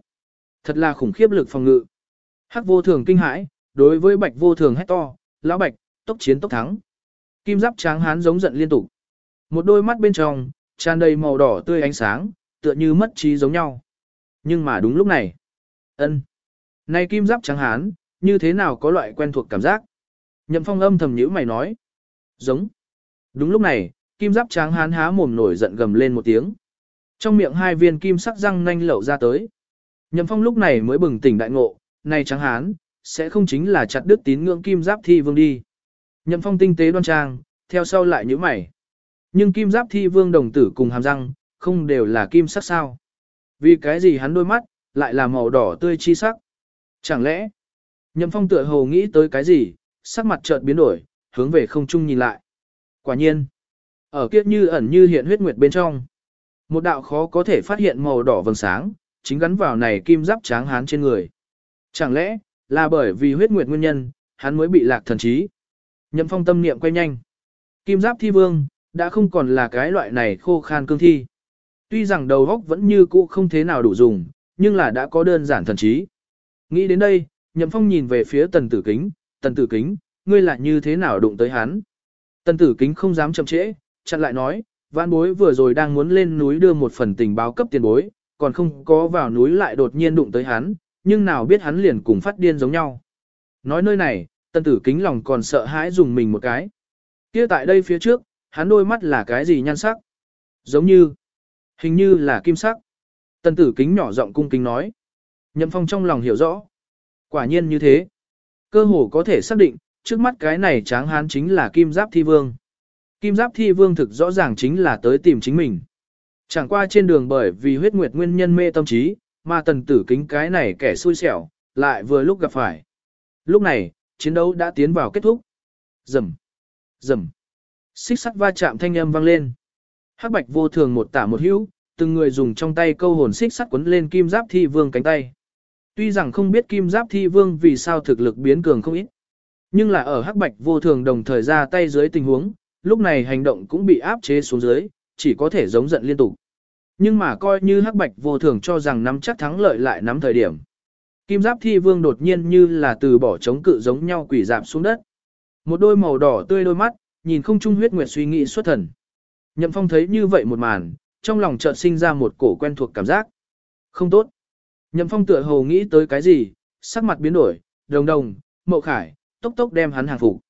Thật là khủng khiếp lực phòng ngự. Hắc vô thường kinh hãi, đối với bạch vô thường hét to, lão bạch, tốc chiến tốc thắng. Kim giáp tráng hán giống giận liên tục. Một đôi mắt bên trong, tràn đầy màu đỏ tươi ánh sáng, tựa như mất trí giống nhau. Nhưng mà đúng lúc này, ân, Này kim giáp trắng hán, như thế nào có loại quen thuộc cảm giác? Nhậm phong âm thầm nhíu mày nói. Giống. Đúng lúc này, kim giáp trắng hán há mồm nổi giận gầm lên một tiếng. Trong miệng hai viên kim sắc răng nanh lẩu ra tới. Nhậm phong lúc này mới bừng tỉnh đại ngộ, này trắng hán, sẽ không chính là chặt đứt tín ngưỡng kim giáp thi vương đi. Nhậm phong tinh tế đoan trang, theo sau lại nhíu mày. Nhưng kim giáp thi vương đồng tử cùng hàm răng, không đều là kim sắc sao. Vì cái gì hắn đôi mắt, lại là màu đỏ tươi chi sắc. Chẳng lẽ, Nhậm Phong tựa hồ nghĩ tới cái gì, sắc mặt chợt biến đổi, hướng về không trung nhìn lại. Quả nhiên, ở kiếp như ẩn như hiện huyết nguyệt bên trong. Một đạo khó có thể phát hiện màu đỏ vầng sáng, chính gắn vào này kim giáp tráng hán trên người. Chẳng lẽ, là bởi vì huyết nguyệt nguyên nhân, hắn mới bị lạc thần trí. Nhậm phong tâm niệm quay nhanh. Kim giáp thi vương, đã không còn là cái loại này khô khan cương thi. Tuy rằng đầu góc vẫn như cũ không thế nào đủ dùng, nhưng là đã có đơn giản thần trí. Nghĩ đến đây, Nhậm Phong nhìn về phía tần tử kính, tần tử kính, ngươi lại như thế nào đụng tới hắn. Tần tử kính không dám chậm trễ, chặn lại nói, vãn bối vừa rồi đang muốn lên núi đưa một phần tình báo cấp tiền bối, còn không có vào núi lại đột nhiên đụng tới hắn, nhưng nào biết hắn liền cùng phát điên giống nhau. Nói nơi này, tần tử kính lòng còn sợ hãi dùng mình một cái. kia tại đây phía trước, hắn đôi mắt là cái gì nhan sắc? Giống như, hình như là kim sắc. Tần tử kính nhỏ giọng cung kính nói. Nhậm phong trong lòng hiểu rõ. Quả nhiên như thế. Cơ hồ có thể xác định, trước mắt cái này tráng hán chính là kim giáp thi vương. Kim giáp thi vương thực rõ ràng chính là tới tìm chính mình. Chẳng qua trên đường bởi vì huyết nguyệt nguyên nhân mê tâm trí, mà tần tử kính cái này kẻ xui xẻo, lại vừa lúc gặp phải. Lúc này, chiến đấu đã tiến vào kết thúc. Rầm, rầm, xích sắt va chạm thanh âm vang lên. Hắc bạch vô thường một tả một hữu, từng người dùng trong tay câu hồn xích sắt quấn lên kim giáp thi vương cánh tay. Tuy rằng không biết kim giáp thi vương vì sao thực lực biến cường không ít, nhưng là ở hắc bạch vô thường đồng thời ra tay dưới tình huống, lúc này hành động cũng bị áp chế xuống dưới, chỉ có thể giống giận liên tục. Nhưng mà coi như hắc bạch vô thường cho rằng nắm chắc thắng lợi lại nắm thời điểm. Kim giáp thi vương đột nhiên như là từ bỏ chống cự giống nhau quỷ dạp xuống đất. Một đôi màu đỏ tươi đôi mắt, nhìn không trung huyết nguyệt suy nghĩ xuất thần. Nhậm phong thấy như vậy một màn, trong lòng chợt sinh ra một cổ quen thuộc cảm giác. Không tốt. Nhậm phong tựa hồ nghĩ tới cái gì, sắc mặt biến đổi, đồng đồng, mậu khải, tốc tốc đem hắn hàng phục.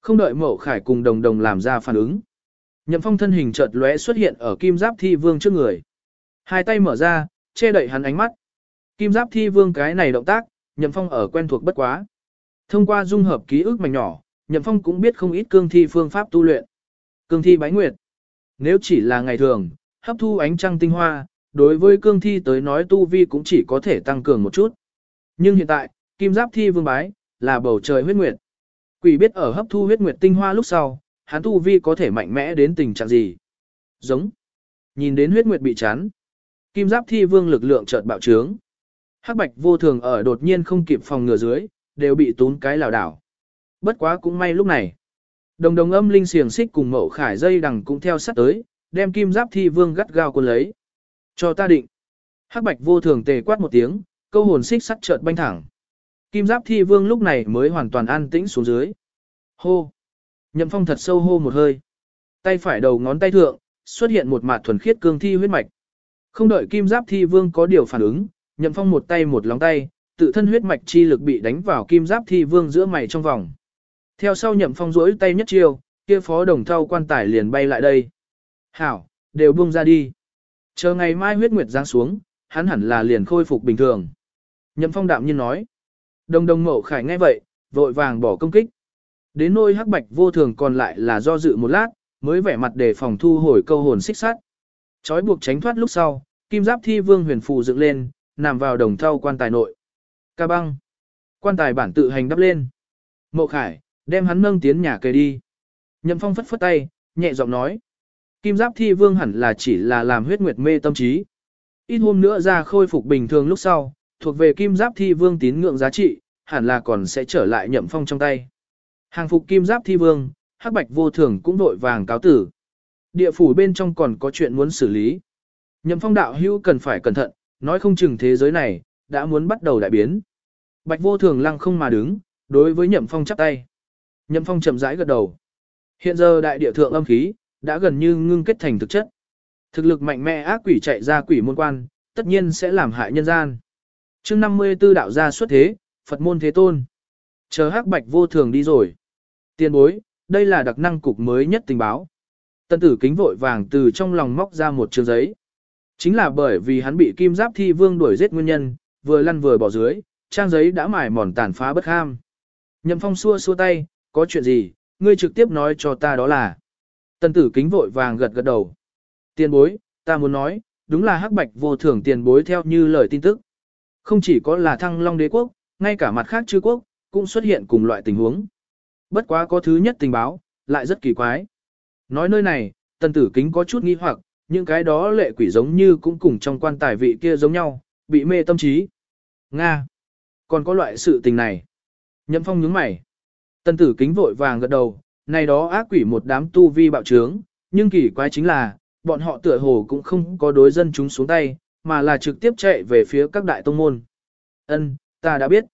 Không đợi mậu khải cùng đồng đồng làm ra phản ứng. Nhậm phong thân hình chợt lóe xuất hiện ở kim giáp thi vương trước người. Hai tay mở ra, che đậy hắn ánh mắt. Kim giáp thi vương cái này động tác, nhậm phong ở quen thuộc bất quá. Thông qua dung hợp ký ức mảnh nhỏ, nhậm phong cũng biết không ít cương thi phương pháp tu luyện. Cương thi bái nguyệt. Nếu chỉ là ngày thường, hấp thu ánh trăng tinh hoa, đối với cương thi tới nói tu vi cũng chỉ có thể tăng cường một chút. Nhưng hiện tại, kim giáp thi vương bái, là bầu trời huyết nguyệt. Quỷ biết ở hấp thu huyết nguyệt tinh hoa lúc sau, hắn tu vi có thể mạnh mẽ đến tình trạng gì. Giống. Nhìn đến huyết nguyệt bị chán. Kim giáp thi vương lực lượng chợt bạo trướng. Hắc bạch vô thường ở đột nhiên không kịp phòng ngừa dưới, đều bị tún cái lảo đảo. Bất quá cũng may lúc này. Đồng đồng âm linh xiềng xích cùng mậu khải dây đằng cũng theo sát tới, đem kim giáp thi vương gắt gao cuốn lấy. Cho ta định. Hắc bạch vô thường tề quát một tiếng, câu hồn xích sắt chợt banh thẳng. Kim giáp thi vương lúc này mới hoàn toàn an tĩnh xuống dưới. Hô. Nhậm phong thật sâu hô một hơi. Tay phải đầu ngón tay thượng, xuất hiện một mạt thuần khiết cương thi huyết mạch. Không đợi kim giáp thi vương có điều phản ứng, nhậm phong một tay một lóng tay, tự thân huyết mạch chi lực bị đánh vào kim giáp thi vương giữa mày trong vòng. Theo sau nhậm phong rỗi tay nhất chiêu, kia phó đồng thau quan tài liền bay lại đây. Hảo, đều buông ra đi. Chờ ngày mai huyết nguyệt giáng xuống, hắn hẳn là liền khôi phục bình thường. Nhậm phong đạm nhiên nói. Đồng đồng mộ khải nghe vậy, vội vàng bỏ công kích. Đến nôi hắc bạch vô thường còn lại là do dự một lát, mới vẻ mặt để phòng thu hồi câu hồn xích sát. Chói buộc tránh thoát lúc sau, kim giáp thi vương huyền phù dựng lên, nằm vào đồng thau quan tài nội. Ca băng. Quan tài bản tự hành đắp lên. Mộ khải, đem hắn nâng tiến nhà kề đi. Nhậm phong phất phất tay, nhẹ giọng nói. Kim giáp thi vương hẳn là chỉ là làm huyết nguyệt mê tâm trí. Ít hôm nữa ra khôi phục bình thường lúc sau, thuộc về kim giáp thi vương tín ngưỡng giá trị, hẳn là còn sẽ trở lại nhậm phong trong tay. Hàng phục kim giáp thi vương, hắc bạch vô thường cũng đội vàng cáo tử. Địa phủ bên trong còn có chuyện muốn xử lý. Nhậm phong đạo hữu cần phải cẩn thận, nói không chừng thế giới này, đã muốn bắt đầu đại biến. Bạch vô thường lăng không mà đứng, đối với nhậm phong chắp tay. Nhậm phong chậm rãi gật đầu. Hiện giờ đại địa thượng âm khí, đã gần như ngưng kết thành thực chất. Thực lực mạnh mẽ ác quỷ chạy ra quỷ môn quan, tất nhiên sẽ làm hại nhân gian. chương 54 đạo gia xuất thế, Phật môn thế tôn. Chờ hắc bạch vô thường đi rồi. Tiên bối, đây là đặc năng cục mới nhất tình báo. Tân tử kính vội vàng từ trong lòng móc ra một chương giấy. Chính là bởi vì hắn bị kim giáp thi vương đuổi giết nguyên nhân, vừa lăn vừa bỏ dưới, trang giấy đã mải mòn tàn phá bất ham. Nhậm phong xua xua tay, có chuyện gì, ngươi trực tiếp nói cho ta đó là. Tần tử kính vội vàng gật gật đầu. Tiền bối, ta muốn nói, đúng là hắc bạch vô thưởng tiền bối theo như lời tin tức. Không chỉ có là thăng long đế quốc, ngay cả mặt khác chư quốc, cũng xuất hiện cùng loại tình huống. Bất quá có thứ nhất tình báo, lại rất kỳ quái. Nói nơi này, tần tử kính có chút nghi hoặc, những cái đó lệ quỷ giống như cũng cùng trong quan tài vị kia giống nhau, bị mê tâm trí. Nga! Còn có loại sự tình này. Nhậm phong nhướng mày. Tần tử kính vội vàng gật đầu, này đó ác quỷ một đám tu vi bạo trướng, nhưng kỳ quái chính là, bọn họ tựa hồ cũng không có đối dân chúng xuống tay, mà là trực tiếp chạy về phía các đại tông môn. Ân, ta đã biết.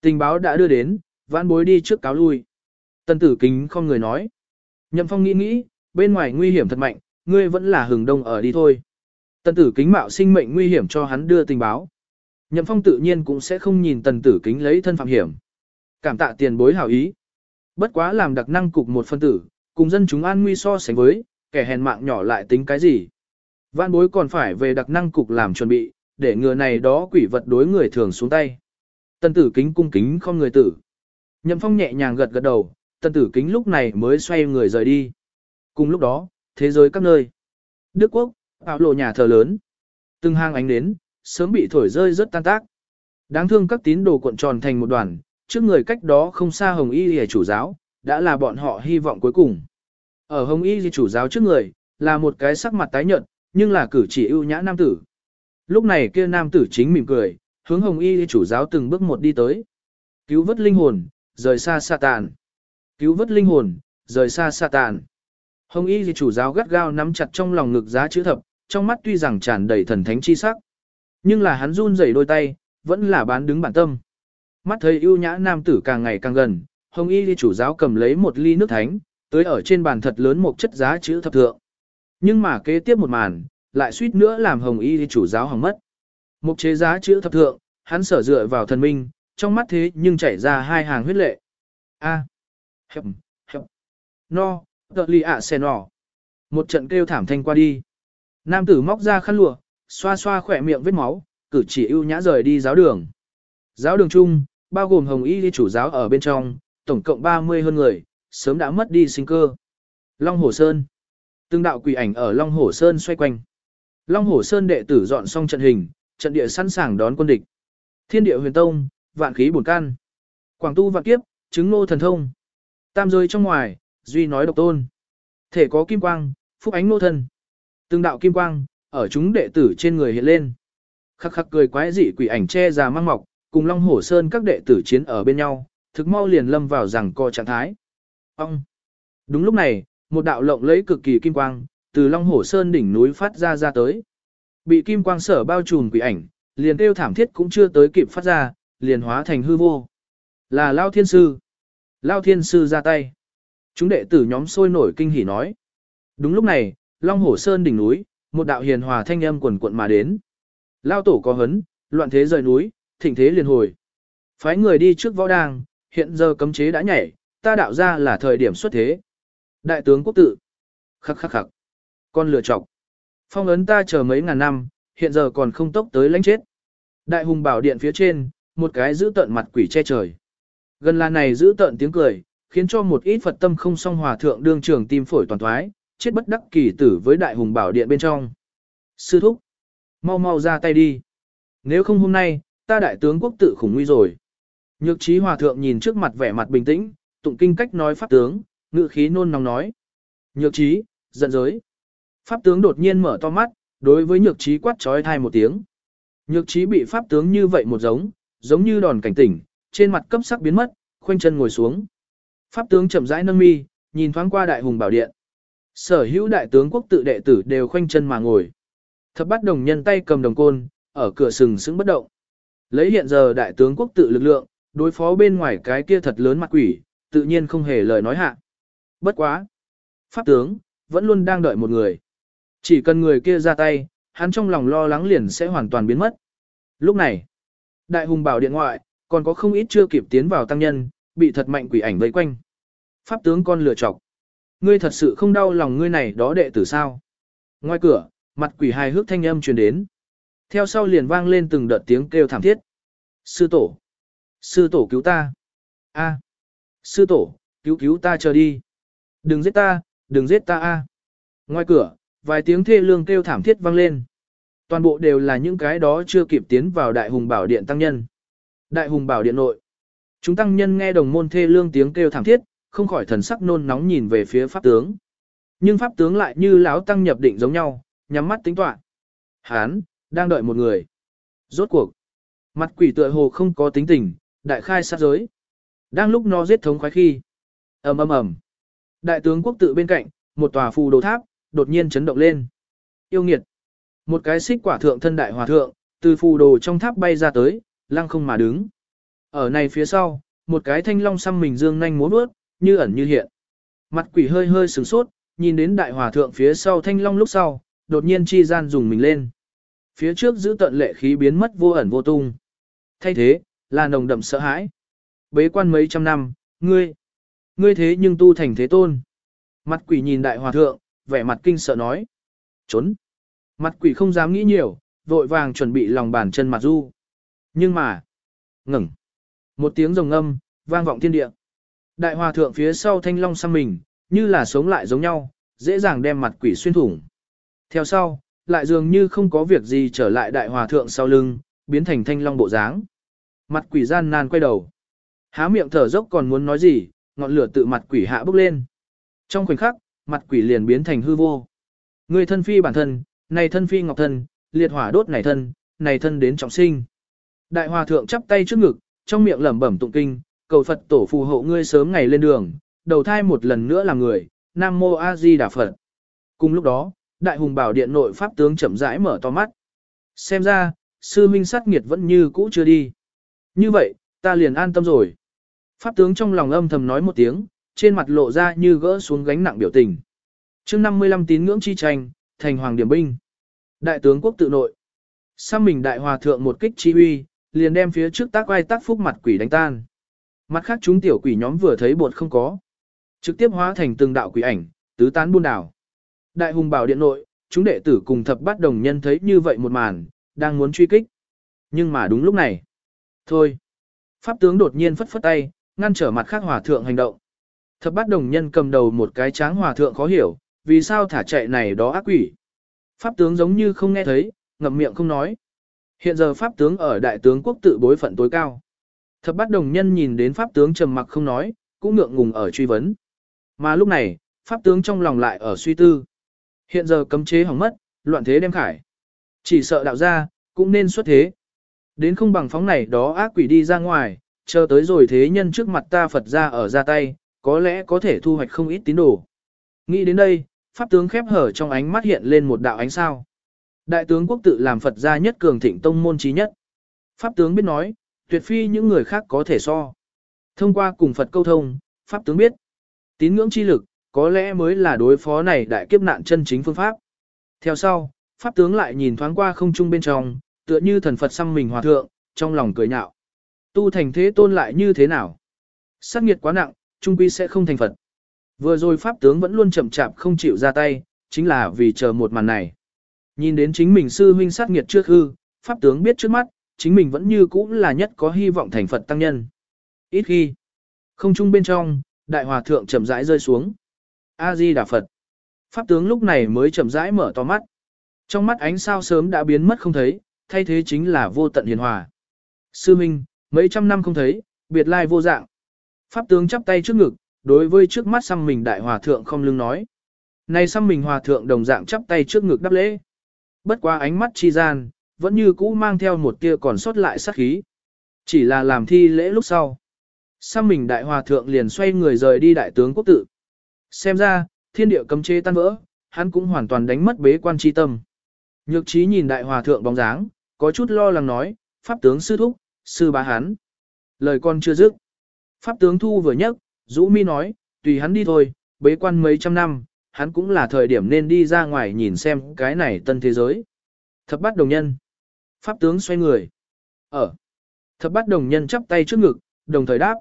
Tình báo đã đưa đến, vãn bối đi trước cáo lui. Tần tử kính không người nói. Nhậm phong nghĩ nghĩ, bên ngoài nguy hiểm thật mạnh, ngươi vẫn là hừng đông ở đi thôi. Tần tử kính mạo sinh mệnh nguy hiểm cho hắn đưa tình báo. Nhậm phong tự nhiên cũng sẽ không nhìn tần tử kính lấy thân phạm hiểm. Cảm tạ tiền bối hảo ý. Bất quá làm đặc năng cục một phân tử, cùng dân chúng an nguy so sánh với, kẻ hèn mạng nhỏ lại tính cái gì. Vạn bối còn phải về đặc năng cục làm chuẩn bị, để ngừa này đó quỷ vật đối người thường xuống tay. tân tử kính cung kính không người tử. Nhậm phong nhẹ nhàng gật gật đầu, tân tử kính lúc này mới xoay người rời đi. Cùng lúc đó, thế giới các nơi. Đức quốc, ảo lộ nhà thờ lớn. Từng hang ánh đến, sớm bị thổi rơi rất tan tác. Đáng thương các tín đồ cuộn tròn thành một đoàn, trước người cách đó không xa Hồng Y Lìa chủ giáo, đã là bọn họ hy vọng cuối cùng. Ở Hồng Y Lìa chủ giáo trước người, là một cái sắc mặt tái nhợt, nhưng là cử chỉ ưu nhã nam tử. Lúc này kia nam tử chính mỉm cười, hướng Hồng Y Lìa chủ giáo từng bước một đi tới. Cứu vớt linh hồn, rời xa sa tàn. Cứu vớt linh hồn, rời xa sa tàn. Hồng Y Lìa chủ giáo gắt gao nắm chặt trong lòng ngực giá chữ thập, trong mắt tuy rằng tràn đầy thần thánh chi sắc. Nhưng là hắn run rẩy đôi tay, vẫn là bán đứng bản tâm. Mắt thấy ưu nhã nam tử càng ngày càng gần, hồng y đi chủ giáo cầm lấy một ly nước thánh, tới ở trên bàn thật lớn một chất giá chữ thập thượng. Nhưng mà kế tiếp một màn, lại suýt nữa làm hồng y đi chủ giáo hỏng mất. Mục chế giá chữ thập thượng, hắn sở dựa vào thần minh, trong mắt thế nhưng chảy ra hai hàng huyết lệ. A. Hẹp, hẹp. No, tợ lì ạ xe nỏ. Một trận kêu thảm thanh qua đi. Nam tử móc ra khăn lụa, xoa xoa khỏe miệng vết máu, cử chỉ ưu nhã rời đi giáo đường. Giáo đường chung, bao gồm hồng y đi chủ giáo ở bên trong, tổng cộng 30 hơn người, sớm đã mất đi sinh cơ. Long Hồ Sơn. Từng đạo quỷ ảnh ở Long Hồ Sơn xoay quanh. Long Hồ Sơn đệ tử dọn xong trận hình, trận địa sẵn sàng đón quân địch. Thiên địa huyền tông, vạn khí bổn can. Quảng tu vạn kiếp, chứng nô thần thông. Tam rơi trong ngoài, duy nói độc tôn. Thể có kim quang, phúc ánh nô thần. Từng đạo kim quang, ở chúng đệ tử trên người hiện lên. Khắc khắc cười quái dị quỷ ảnh che già mang mọc, cùng Long Hổ Sơn các đệ tử chiến ở bên nhau, thực mau liền lâm vào rằng co trạng thái. Ông! Đúng lúc này, một đạo lộng lấy cực kỳ kim quang, từ Long Hổ Sơn đỉnh núi phát ra ra tới. Bị kim quang sở bao trùm quỷ ảnh, liền kêu thảm thiết cũng chưa tới kịp phát ra, liền hóa thành hư vô. Là Lao Thiên Sư. Lao Thiên Sư ra tay. Chúng đệ tử nhóm sôi nổi kinh hỉ nói. Đúng lúc này, Long Hổ Sơn đỉnh núi, một đạo hiền hòa thanh âm quần quận mà đến. Lao tổ có hấn, loạn thế rời núi, thịnh thế liền hồi. Phái người đi trước võ đàng, hiện giờ cấm chế đã nhảy, ta đạo ra là thời điểm xuất thế. Đại tướng quốc tự. Khắc khắc khắc. Con lựa chọc. Phong ấn ta chờ mấy ngàn năm, hiện giờ còn không tốc tới lãnh chết. Đại hùng bảo điện phía trên, một cái giữ tận mặt quỷ che trời. Gần là này giữ tận tiếng cười, khiến cho một ít Phật tâm không song hòa thượng đương trường tim phổi toàn thoái, chết bất đắc kỳ tử với đại hùng bảo điện bên trong. Sư thúc, mau mau ra tay đi. Nếu không hôm nay, ta đại tướng quốc tự khủng nguy rồi. Nhược trí hòa thượng nhìn trước mặt vẻ mặt bình tĩnh, tụng kinh cách nói pháp tướng, ngự khí nôn nóng nói. Nhược trí, giận giới. Pháp tướng đột nhiên mở to mắt, đối với nhược trí quát trói thai một tiếng. Nhược trí bị pháp tướng như vậy một giống, giống như đòn cảnh tỉnh, trên mặt cấp sắc biến mất, khoanh chân ngồi xuống. Pháp tướng chậm rãi nâng mi, nhìn thoáng qua đại hùng bảo điện. Sở hữu đại tướng quốc tự đệ tử đều khoanh chân mà ngồi. Thập bắt đồng nhân tay cầm đồng côn, ở cửa sừng sững bất động. Lấy hiện giờ đại tướng quốc tự lực lượng, đối phó bên ngoài cái kia thật lớn mặt quỷ, tự nhiên không hề lời nói hạ. Bất quá. Pháp tướng, vẫn luôn đang đợi một người. Chỉ cần người kia ra tay, hắn trong lòng lo lắng liền sẽ hoàn toàn biến mất. Lúc này, đại hùng bảo điện ngoại, còn có không ít chưa kịp tiến vào tăng nhân, bị thật mạnh quỷ ảnh vây quanh. Pháp tướng con lựa chọc. Ngươi thật sự không đau lòng ngươi này đó đệ tử sao? Ngoài cửa, mặt quỷ hài hước thanh âm truyền đến. Theo sau liền vang lên từng đợt tiếng kêu thảm thiết. Sư tổ! Sư tổ cứu ta! A! Sư tổ, cứu cứu ta chờ đi! Đừng giết ta, đừng giết ta a! Ngoài cửa, vài tiếng thê lương kêu thảm thiết vang lên. Toàn bộ đều là những cái đó chưa kịp tiến vào đại hùng bảo điện tăng nhân. Đại hùng bảo điện nội. Chúng tăng nhân nghe đồng môn thê lương tiếng kêu thảm thiết, không khỏi thần sắc nôn nóng nhìn về phía pháp tướng. Nhưng pháp tướng lại như lão tăng nhập định giống nhau, nhắm mắt tính toán. Hán, đang đợi một người. Rốt cuộc. Mặt quỷ tựa hồ không có tính tình, đại khai sát giới. Đang lúc nó giết thống khoái khi. ầm ầm ầm. Đại tướng quốc tự bên cạnh, một tòa phù đồ tháp, đột nhiên chấn động lên. Yêu nghiệt. Một cái xích quả thượng thân đại hòa thượng, từ phù đồ trong tháp bay ra tới, lăng không mà đứng. Ở này phía sau, một cái thanh long xăm mình dương nhanh múa bước, như ẩn như hiện. Mặt quỷ hơi hơi sửng sốt, nhìn đến đại hòa thượng phía sau thanh long lúc sau, đột nhiên chi gian dùng mình lên. Phía trước giữ tận lệ khí biến mất vô ẩn vô tung. Thay thế, là nồng đậm sợ hãi. Bế quan mấy trăm năm, ngươi, ngươi thế nhưng tu thành thế tôn. Mặt quỷ nhìn đại hòa thượng, vẻ mặt kinh sợ nói. Trốn. Mặt quỷ không dám nghĩ nhiều, vội vàng chuẩn bị lòng bàn chân mặt du. Nhưng mà, ngừng. Một tiếng rồng âm, vang vọng thiên địa. Đại hòa thượng phía sau thanh long xăm mình, như là sống lại giống nhau, dễ dàng đem mặt quỷ xuyên thủng. Theo sau, lại dường như không có việc gì trở lại đại hòa thượng sau lưng, biến thành thanh long bộ dáng. Mặt quỷ gian nan quay đầu. Há miệng thở dốc còn muốn nói gì, ngọn lửa tự mặt quỷ hạ bốc lên. Trong khoảnh khắc, mặt quỷ liền biến thành hư vô. Người thân phi bản thân, này thân phi ngọc thân, liệt hỏa đốt này thân, này thân đến trọng sinh. Đại hòa thượng chắp tay trước ngực, trong miệng lẩm bẩm tụng kinh, cầu Phật tổ phù hộ ngươi sớm ngày lên đường, đầu thai một lần nữa là người, Nam Mô A Di Đà Phật. Cùng lúc đó, Đại Hùng Bảo Điện nội pháp tướng chậm rãi mở to mắt. Xem ra, sư minh sát nghiệt vẫn như cũ chưa đi. Như vậy, ta liền an tâm rồi. Pháp tướng trong lòng âm thầm nói một tiếng, trên mặt lộ ra như gỡ xuống gánh nặng biểu tình. chương 55 tín ngưỡng chi tranh, thành hoàng điểm binh. Đại tướng quốc tự nội. Sang mình đại hòa thượng một kích chi huy liền đem phía trước tác ai tác phúc mặt quỷ đánh tan. Mặt khác chúng tiểu quỷ nhóm vừa thấy bột không có. Trực tiếp hóa thành từng đạo quỷ ảnh, tứ tán buôn đảo. Đại hùng bảo điện nội, chúng đệ tử cùng thập bát đồng nhân thấy như vậy một màn, đang muốn truy kích. Nhưng mà đúng lúc này. Thôi. Pháp tướng đột nhiên phất phất tay, ngăn trở mặt khác hòa thượng hành động. Thập bát đồng nhân cầm đầu một cái tráng hòa thượng khó hiểu, vì sao thả chạy này đó ác quỷ. Pháp tướng giống như không nghe thấy, ngậm miệng không nói. Hiện giờ pháp tướng ở đại tướng quốc tự bối phận tối cao. Thập bát đồng nhân nhìn đến pháp tướng trầm mặc không nói, cũng ngượng ngùng ở truy vấn. Mà lúc này, pháp tướng trong lòng lại ở suy tư. Hiện giờ cấm chế hỏng mất, loạn thế đem khải. Chỉ sợ đạo gia, cũng nên xuất thế. Đến không bằng phóng này đó ác quỷ đi ra ngoài, chờ tới rồi thế nhân trước mặt ta Phật ra ở ra tay, có lẽ có thể thu hoạch không ít tín đồ. Nghĩ đến đây, pháp tướng khép hở trong ánh mắt hiện lên một đạo ánh sao. Đại tướng quốc tự làm Phật gia nhất cường thịnh tông môn trí nhất. Pháp tướng biết nói, tuyệt phi những người khác có thể so. Thông qua cùng Phật câu thông, Pháp tướng biết, tín ngưỡng chi lực, có lẽ mới là đối phó này đại kiếp nạn chân chính phương pháp. Theo sau, Pháp tướng lại nhìn thoáng qua không trung bên trong, tựa như thần Phật xăm mình hòa thượng, trong lòng cười nhạo. Tu thành thế tôn lại như thế nào? Sát nghiệt quá nặng, trung quy sẽ không thành Phật. Vừa rồi Pháp tướng vẫn luôn chậm chạp không chịu ra tay, chính là vì chờ một màn này. Nhìn đến chính mình sư huynh sát nghiệt trước hư, Pháp tướng biết trước mắt, chính mình vẫn như cũ là nhất có hy vọng thành Phật tăng nhân. Ít khi, không trung bên trong, đại hòa thượng chậm rãi rơi xuống. A-di Đà Phật. Pháp tướng lúc này mới chậm rãi mở to mắt. Trong mắt ánh sao sớm đã biến mất không thấy, thay thế chính là vô tận hiền hòa. Sư Minh, mấy trăm năm không thấy, biệt lai vô dạng. Pháp tướng chắp tay trước ngực, đối với trước mắt xăm mình đại hòa thượng không lưng nói. Này xăm mình hòa thượng đồng dạng chắp tay trước ngực đáp lễ. Bất qua ánh mắt chi gian, vẫn như cũ mang theo một tia còn sót lại sát khí. Chỉ là làm thi lễ lúc sau. Xăm mình đại hòa thượng liền xoay người rời đi đại tướng quốc tự. Xem ra, thiên địa cấm chế tan vỡ, hắn cũng hoàn toàn đánh mất bế quan chi tâm. Nhược trí nhìn đại hòa thượng bóng dáng, có chút lo lắng nói, pháp tướng sư thúc, sư bá hắn. Lời con chưa dứt. Pháp tướng thu vừa nhấc, Dũ mi nói, tùy hắn đi thôi, bế quan mấy trăm năm, hắn cũng là thời điểm nên đi ra ngoài nhìn xem cái này tân thế giới. Thập bát đồng nhân. Pháp tướng xoay người. Ở. Thập bát đồng nhân chắp tay trước ngực, đồng thời đáp.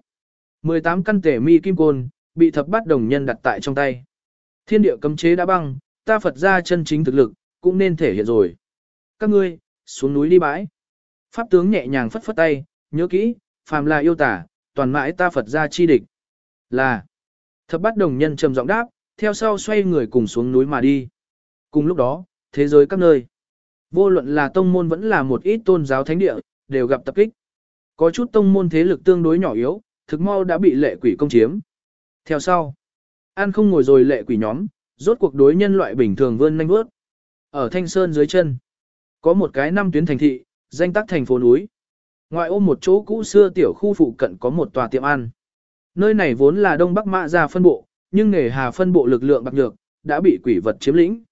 18 căn tể mi kim côn, bị thập bát đồng nhân đặt tại trong tay. Thiên địa cấm chế đã băng, ta Phật ra chân chính thực lực, cũng nên thể hiện rồi. Các ngươi, xuống núi đi bãi. Pháp tướng nhẹ nhàng phất phất tay, nhớ kỹ, phàm là yêu tả, toàn mãi ta Phật ra chi địch. Là. Thập bát đồng nhân trầm giọng đáp, theo sau xoay người cùng xuống núi mà đi. Cùng lúc đó, thế giới các nơi. Vô luận là tông môn vẫn là một ít tôn giáo thánh địa, đều gặp tập kích. Có chút tông môn thế lực tương đối nhỏ yếu, thực mau đã bị lệ quỷ công chiếm. Theo sau, An không ngồi rồi lệ quỷ nhóm, rốt cuộc đối nhân loại bình thường vươn nhanh bước. Ở Thanh Sơn dưới chân, có một cái năm tuyến thành thị, danh tác thành phố núi. Ngoại ô một chỗ cũ xưa tiểu khu phụ cận có một tòa tiệm ăn. Nơi này vốn là Đông Bắc Mã Gia phân bộ, nhưng nghề hà phân bộ lực lượng bạc nhược, đã bị quỷ vật chiếm lĩnh.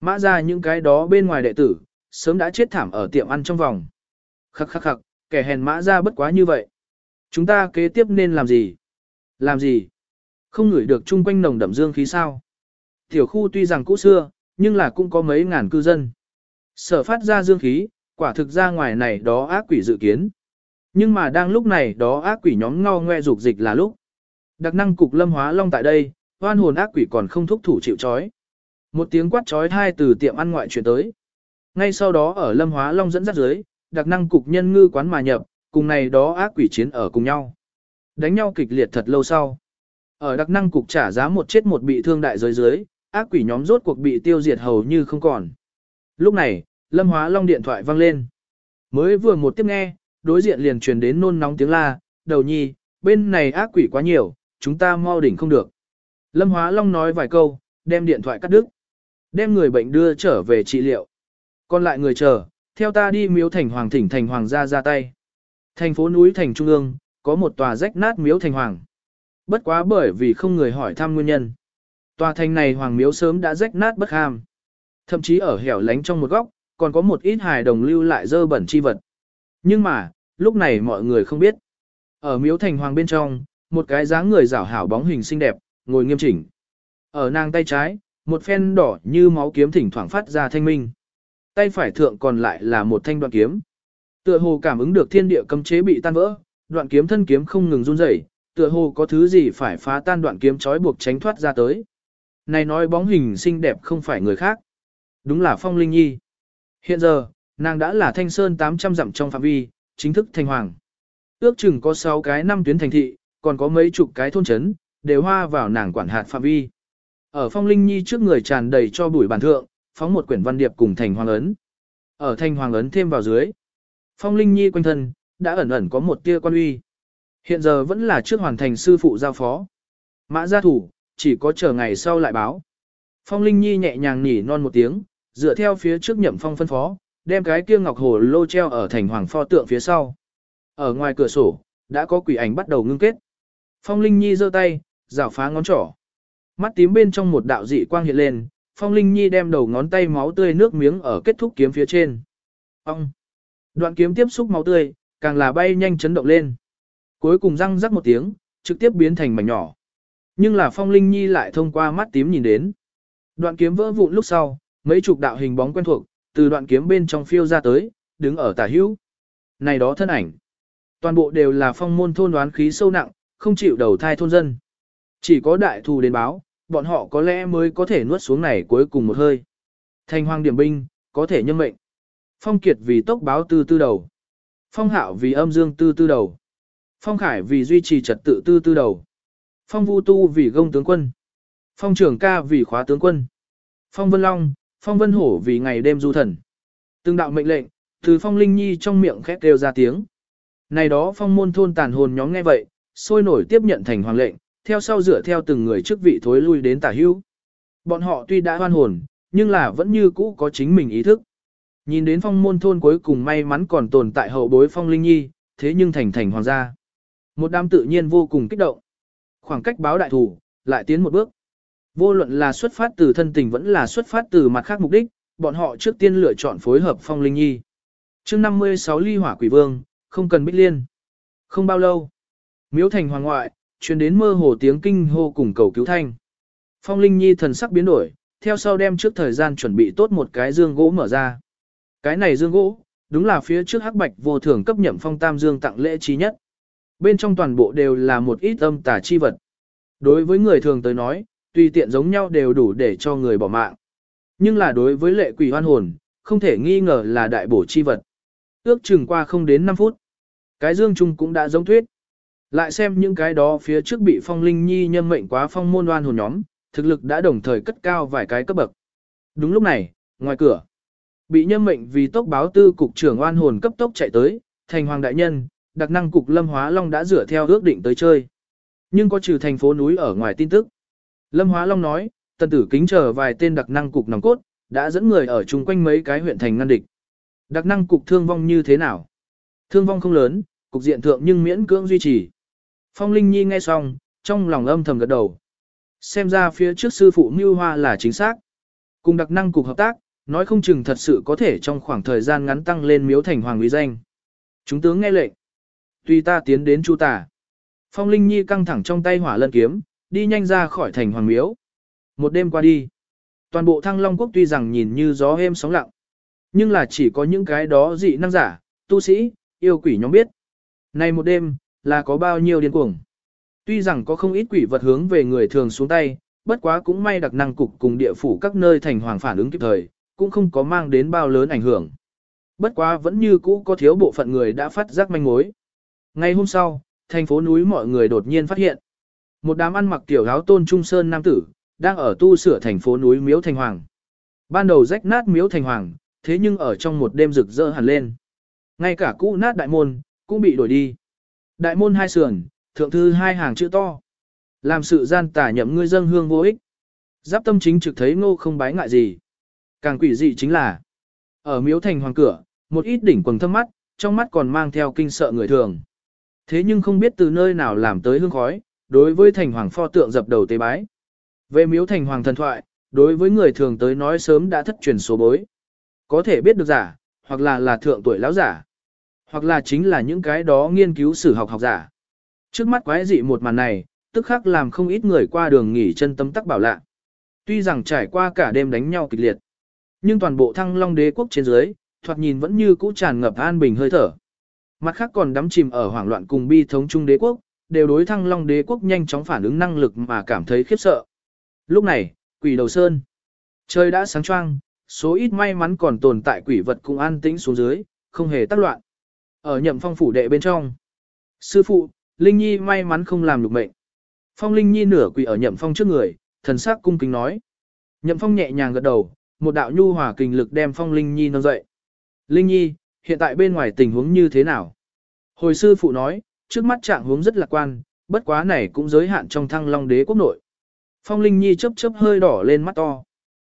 Mã Gia những cái đó bên ngoài đệ tử, sớm đã chết thảm ở tiệm ăn trong vòng. Khắc khắc khắc, kẻ hèn Mã Gia bất quá như vậy. Chúng ta kế tiếp nên làm gì? Làm gì? Không ngửi được chung quanh nồng đậm dương khí sao? Tiểu khu tuy rằng cũ xưa, nhưng là cũng có mấy ngàn cư dân. Sở phát ra dương khí, quả thực ra ngoài này đó ác quỷ dự kiến. Nhưng mà đang lúc này đó ác quỷ nhóm ngao ngoe dục dịch là lúc. Đặc năng cục lâm hóa long tại đây, hoan hồn ác quỷ còn không thúc thủ chịu chói. Một tiếng quát chói thai từ tiệm ăn ngoại chuyển tới. Ngay sau đó ở lâm hóa long dẫn dắt dưới, đặc năng cục nhân ngư quán mà nhập, cùng này đó ác quỷ chiến ở cùng nhau. Đánh nhau kịch liệt thật lâu sau. Ở đặc năng cục trả giá một chết một bị thương đại giới dưới, ác quỷ nhóm rốt cuộc bị tiêu diệt hầu như không còn. Lúc này, Lâm Hóa Long điện thoại vang lên. Mới vừa một tiếp nghe, đối diện liền truyền đến nôn nóng tiếng la, đầu nhi, bên này ác quỷ quá nhiều, chúng ta mau đỉnh không được. Lâm Hóa Long nói vài câu, đem điện thoại cắt đứt. Đem người bệnh đưa trở về trị liệu. Còn lại người chờ, theo ta đi miếu thành hoàng thỉnh thành hoàng ra ra tay. Thành phố núi thành trung ương, có một tòa rách nát miếu thành hoàng. Bất quá bởi vì không người hỏi thăm nguyên nhân. Tòa thành này hoàng miếu sớm đã rách nát bất ham. Thậm chí ở hẻo lánh trong một góc, còn có một ít hài đồng lưu lại dơ bẩn chi vật. Nhưng mà, lúc này mọi người không biết. Ở miếu thành hoàng bên trong, một cái dáng người rảo hảo bóng hình xinh đẹp, ngồi nghiêm chỉnh. Ở nàng tay trái, một phen đỏ như máu kiếm thỉnh thoảng phát ra thanh minh. Tay phải thượng còn lại là một thanh đoạn kiếm. Tựa hồ cảm ứng được thiên địa cấm chế bị tan vỡ, đoạn kiếm thân kiếm không ngừng run rẩy, tựa hồ có thứ gì phải phá tan đoạn kiếm trói buộc tránh thoát ra tới. Này nói bóng hình xinh đẹp không phải người khác. Đúng là Phong Linh Nhi. Hiện giờ, nàng đã là thanh sơn 800 dặm trong phạm vi, chính thức thành hoàng. Ước chừng có 6 cái năm tuyến thành thị, còn có mấy chục cái thôn trấn, đều hoa vào nàng quản hạt phạm vi. Ở Phong Linh Nhi trước người tràn đầy cho bụi bàn thượng, phóng một quyển văn điệp cùng thành hoàng ấn. Ở thành hoàng ấn thêm vào dưới. Phong Linh Nhi quanh thân, đã ẩn ẩn có một tia quan uy. Hiện giờ vẫn là trước hoàn thành sư phụ giao phó. Mã gia thủ, chỉ có chờ ngày sau lại báo. Phong Linh Nhi nhẹ nhàng nỉ non một tiếng, dựa theo phía trước nhậm phong phân phó, đem cái kia ngọc hồ lô treo ở thành hoàng pho tượng phía sau. Ở ngoài cửa sổ, đã có quỷ ảnh bắt đầu ngưng kết. Phong Linh Nhi giơ tay, rảo phá ngón trỏ. Mắt tím bên trong một đạo dị quang hiện lên, Phong Linh Nhi đem đầu ngón tay máu tươi nước miếng ở kết thúc kiếm phía trên. Ông! Đoạn kiếm tiếp xúc máu tươi, càng là bay nhanh chấn động lên. Cuối cùng răng rắc một tiếng, trực tiếp biến thành mảnh nhỏ. Nhưng là Phong Linh Nhi lại thông qua mắt tím nhìn đến. Đoạn kiếm vỡ vụn lúc sau, mấy chục đạo hình bóng quen thuộc, từ đoạn kiếm bên trong phiêu ra tới, đứng ở tả hữu. Này đó thân ảnh. Toàn bộ đều là phong môn thôn đoán khí sâu nặng, không chịu đầu thai thôn dân. Chỉ có đại thù đến báo, bọn họ có lẽ mới có thể nuốt xuống này cuối cùng một hơi. Thành hoàng điểm binh, có thể nhân mệnh. Phong kiệt vì tốc báo tư tư đầu. Phong hạo vì âm dương tư tư đầu. Phong khải vì duy trì trật tự tư tư đầu. Phong vu tu vì gông tướng quân. Phong Trường ca vì khóa tướng quân. Phong vân long, phong vân hổ vì ngày đêm du thần. Từng đạo mệnh lệnh, từ phong linh nhi trong miệng khét kêu ra tiếng. Này đó phong môn thôn tàn hồn nhóm nghe vậy, sôi nổi tiếp nhận thành hoàng lệnh, theo sau dựa theo từng người chức vị thối lui đến tả hưu. Bọn họ tuy đã hoan hồn, nhưng là vẫn như cũ có chính mình ý thức. Nhìn đến phong môn thôn cuối cùng may mắn còn tồn tại hậu bối phong linh nhi, thế nhưng thành thành hoàng gia. Một đám tự nhiên vô cùng kích động. Khoảng cách báo đại thủ, lại tiến một bước. Vô luận là xuất phát từ thân tình vẫn là xuất phát từ mặt khác mục đích, bọn họ trước tiên lựa chọn phối hợp phong linh nhi. chương 56 ly hỏa quỷ vương, không cần bích liên. Không bao lâu, miếu thành hoàng ngoại, truyền đến mơ hồ tiếng kinh hô cùng cầu cứu thanh. Phong linh nhi thần sắc biến đổi, theo sau đem trước thời gian chuẩn bị tốt một cái dương gỗ mở ra. Cái này dương gỗ, đúng là phía trước hắc bạch vô thường cấp nhậm phong tam dương tặng lễ trí nhất. Bên trong toàn bộ đều là một ít âm tà chi vật. Đối với người thường tới nói, tùy tiện giống nhau đều đủ để cho người bỏ mạng. Nhưng là đối với lệ quỷ hoan hồn, không thể nghi ngờ là đại bổ chi vật. Ước chừng qua không đến 5 phút. Cái dương trung cũng đã giống thuyết. Lại xem những cái đó phía trước bị phong linh nhi nhân mệnh quá phong môn oan hồn nhóm, thực lực đã đồng thời cất cao vài cái cấp bậc. Đúng lúc này, ngoài cửa, Bị nhân mệnh vì tốc báo tư cục trưởng oan hồn cấp tốc chạy tới, thành hoàng đại nhân, đặc năng cục Lâm Hóa Long đã rửa theo ước định tới chơi. Nhưng có trừ thành phố núi ở ngoài tin tức. Lâm Hóa Long nói, tần tử kính chờ vài tên đặc năng cục nòng cốt, đã dẫn người ở chung quanh mấy cái huyện thành ngăn địch. Đặc năng cục thương vong như thế nào? Thương vong không lớn, cục diện thượng nhưng miễn cưỡng duy trì. Phong Linh Nhi nghe xong, trong lòng âm thầm gật đầu. Xem ra phía trước sư phụ Mưu Hoa là chính xác. Cùng đặc năng cục hợp tác, nói không chừng thật sự có thể trong khoảng thời gian ngắn tăng lên miếu thành hoàng uy danh. Chúng tướng nghe lệnh. Tùy ta tiến đến chu tả. Phong Linh Nhi căng thẳng trong tay hỏa lân kiếm, đi nhanh ra khỏi thành hoàng miếu. Một đêm qua đi. Toàn bộ thăng long quốc tuy rằng nhìn như gió êm sóng lặng. Nhưng là chỉ có những cái đó dị năng giả, tu sĩ, yêu quỷ nhóm biết. Này một đêm, là có bao nhiêu điên cuồng. Tuy rằng có không ít quỷ vật hướng về người thường xuống tay, bất quá cũng may đặc năng cục cùng địa phủ các nơi thành hoàng phản ứng kịp thời, cũng không có mang đến bao lớn ảnh hưởng. Bất quá vẫn như cũ có thiếu bộ phận người đã phát giác manh mối. Ngay hôm sau, thành phố núi mọi người đột nhiên phát hiện. Một đám ăn mặc tiểu áo tôn trung sơn nam tử, đang ở tu sửa thành phố núi Miếu Thành Hoàng. Ban đầu rách nát Miếu Thành Hoàng, thế nhưng ở trong một đêm rực rỡ hẳn lên. Ngay cả cũ nát đại môn, cũng bị đổi đi. Đại môn hai sườn, thượng thư hai hàng chữ to. Làm sự gian tả nhậm ngươi dân hương vô ích. Giáp tâm chính trực thấy ngô không bái ngại gì. Càng quỷ dị chính là, ở miếu thành hoàng cửa, một ít đỉnh quần thâm mắt, trong mắt còn mang theo kinh sợ người thường. Thế nhưng không biết từ nơi nào làm tới hương khói, đối với thành hoàng pho tượng dập đầu tế bái. Về miếu thành hoàng thần thoại, đối với người thường tới nói sớm đã thất truyền số bối. Có thể biết được giả, hoặc là là thượng tuổi lão giả, hoặc là chính là những cái đó nghiên cứu sử học học giả. Trước mắt quái dị một màn này, tức khắc làm không ít người qua đường nghỉ chân tâm tắc bảo lạ. Tuy rằng trải qua cả đêm đánh nhau kịch liệt, nhưng toàn bộ thăng long đế quốc trên dưới, thoạt nhìn vẫn như cũ tràn ngập an bình hơi thở. Mặt khác còn đắm chìm ở hoảng loạn cùng bi thống trung đế quốc, đều đối thăng long đế quốc nhanh chóng phản ứng năng lực mà cảm thấy khiếp sợ. Lúc này, quỷ đầu sơn. Trời đã sáng choang, số ít may mắn còn tồn tại quỷ vật cũng an tĩnh xuống dưới, không hề tác loạn. Ở nhậm phong phủ đệ bên trong. Sư phụ, Linh Nhi may mắn không làm được mệnh. Phong Linh Nhi nửa quỷ ở nhậm phong trước người, thần sắc cung kính nói. Nhậm phong nhẹ nhàng gật đầu, một đạo nhu hòa kình lực đem Phong Linh Nhi nâng dậy. Linh Nhi, hiện tại bên ngoài tình huống như thế nào? Hồi sư phụ nói, trước mắt trạng huống rất lạc quan, bất quá này cũng giới hạn trong thăng long đế quốc nội. Phong Linh Nhi chớp chớp hơi đỏ lên mắt to.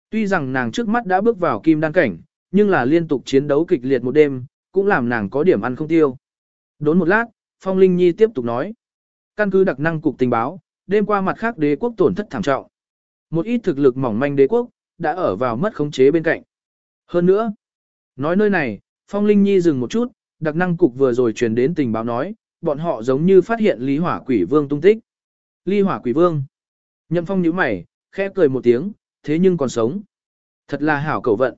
Tuy rằng nàng trước mắt đã bước vào kim đan cảnh, nhưng là liên tục chiến đấu kịch liệt một đêm, cũng làm nàng có điểm ăn không tiêu. Đốn một lát, Phong Linh Nhi tiếp tục nói. Căn cứ đặc năng cục tình báo, đêm qua mặt khác đế quốc tổn thất thảm trọng. Một ít thực lực mỏng manh đế quốc, đã ở vào mất khống chế bên cạnh. Hơn nữa, nói nơi này, Phong Linh Nhi dừng một chút, đặc năng cục vừa rồi truyền đến tình báo nói, bọn họ giống như phát hiện Lý Hỏa Quỷ Vương tung tích. Lý Hỏa Quỷ Vương. Nhậm Phong nhíu mày, khẽ cười một tiếng, thế nhưng còn sống. Thật là hảo cầu vận.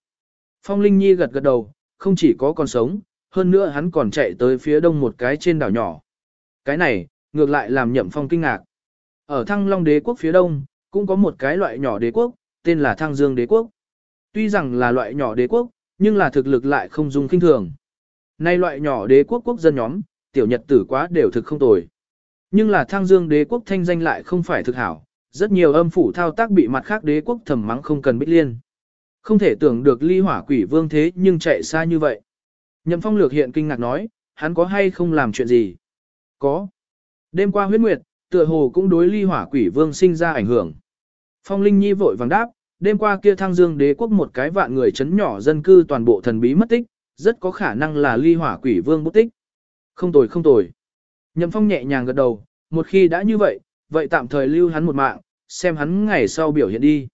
Phong Linh Nhi gật gật đầu, không chỉ có còn sống, hơn nữa hắn còn chạy tới phía đông một cái trên đảo nhỏ. Cái này, ngược lại làm Nhậm Phong kinh ngạc. Ở Thăng Long đế quốc phía đông, cũng có một cái loại nhỏ đế quốc, tên là Thăng Dương đế quốc. Tuy rằng là loại nhỏ đế quốc, nhưng là thực lực lại không dung kinh thường. Nay loại nhỏ đế quốc quốc dân nhóm, tiểu nhật tử quá đều thực không tồi. Nhưng là Thăng Dương đế quốc thanh danh lại không phải thực hảo, rất nhiều âm phủ thao tác bị mặt khác đế quốc thầm mắng không cần bích liên. Không thể tưởng được ly hỏa quỷ vương thế nhưng chạy xa như vậy. Nhậm phong lược hiện kinh ngạc nói, hắn có hay không làm chuyện gì? Có. Đêm qua huyết nguyệt, tựa hồ cũng đối ly hỏa quỷ vương sinh ra ảnh hưởng. Phong Linh Nhi vội vàng đáp, đêm qua kia thăng dương đế quốc một cái vạn người chấn nhỏ dân cư toàn bộ thần bí mất tích, rất có khả năng là ly hỏa quỷ vương bút tích. Không tồi không tồi. Nhậm Phong nhẹ nhàng gật đầu, một khi đã như vậy, vậy tạm thời lưu hắn một mạng, xem hắn ngày sau biểu hiện đi.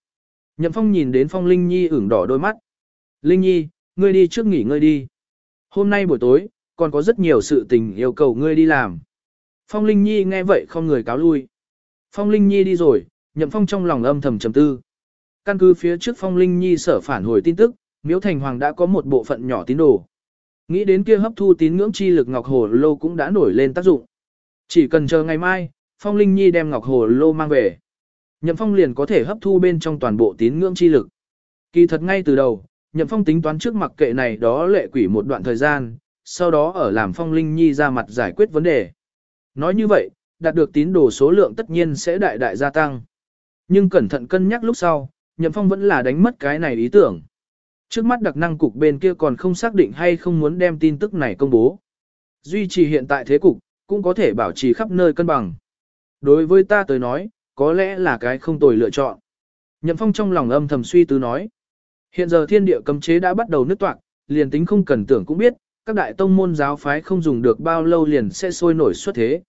Nhậm Phong nhìn đến Phong Linh Nhi ửng đỏ đôi mắt. Linh Nhi, ngươi đi trước nghỉ ngơi đi. Hôm nay buổi tối, còn có rất nhiều sự tình yêu cầu ngươi đi làm. Phong Linh Nhi nghe vậy không người cáo lui. Phong Linh Nhi đi rồi, Nhậm Phong trong lòng âm thầm trầm tư. Căn cứ phía trước Phong Linh Nhi sở phản hồi tin tức, Miếu Thành Hoàng đã có một bộ phận nhỏ tín đồ. Nghĩ đến kia hấp thu tín ngưỡng chi lực Ngọc Hồ Lô cũng đã nổi lên tác dụng. Chỉ cần chờ ngày mai, Phong Linh Nhi đem Ngọc Hồ Lô mang về. Nhậm Phong liền có thể hấp thu bên trong toàn bộ tín ngưỡng chi lực. Kỳ thật ngay từ đầu, Nhậm Phong tính toán trước mặc kệ này đó lệ quỷ một đoạn thời gian, sau đó ở làm Phong Linh Nhi ra mặt giải quyết vấn đề. Nói như vậy, đạt được tín đồ số lượng tất nhiên sẽ đại đại gia tăng. Nhưng cẩn thận cân nhắc lúc sau, Nhậm Phong vẫn là đánh mất cái này ý tưởng. Trước mắt đặc năng cục bên kia còn không xác định hay không muốn đem tin tức này công bố. Duy trì hiện tại thế cục, cũng có thể bảo trì khắp nơi cân bằng. Đối với ta tới nói, có lẽ là cái không tồi lựa chọn. Nhậm Phong trong lòng âm thầm suy tư nói. Hiện giờ thiên địa cấm chế đã bắt đầu nứt toạc, liền tính không cần tưởng cũng biết, các đại tông môn giáo phái không dùng được bao lâu liền sẽ sôi nổi xuất thế.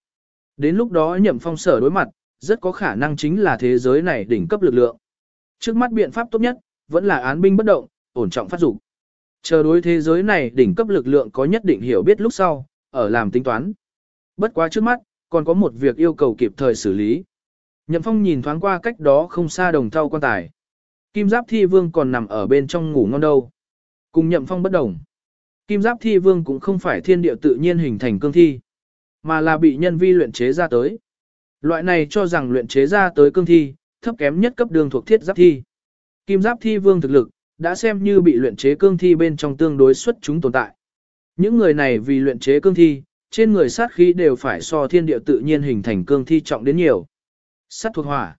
Đến lúc đó Nhậm Phong sở đối mặt, rất có khả năng chính là thế giới này đỉnh cấp lực lượng. Trước mắt biện pháp tốt nhất, vẫn là án binh bất động, ổn trọng phát dục. Chờ đối thế giới này đỉnh cấp lực lượng có nhất định hiểu biết lúc sau, ở làm tính toán. Bất quá trước mắt, còn có một việc yêu cầu kịp thời xử lý. Nhậm Phong nhìn thoáng qua cách đó không xa đồng thau quan tài. Kim Giáp Thi Vương còn nằm ở bên trong ngủ ngon đâu. Cùng Nhậm Phong bất đồng. Kim Giáp Thi Vương cũng không phải thiên địa tự nhiên hình thành cương thi, mà là bị nhân vi luyện chế ra tới. Loại này cho rằng luyện chế ra tới cương thi, thấp kém nhất cấp đường thuộc thiết giáp thi. Kim Giáp Thi Vương thực lực, đã xem như bị luyện chế cương thi bên trong tương đối xuất chúng tồn tại. Những người này vì luyện chế cương thi, trên người sát khí đều phải so thiên địa tự nhiên hình thành cương thi trọng đến nhiều. Sát thuộc hỏa.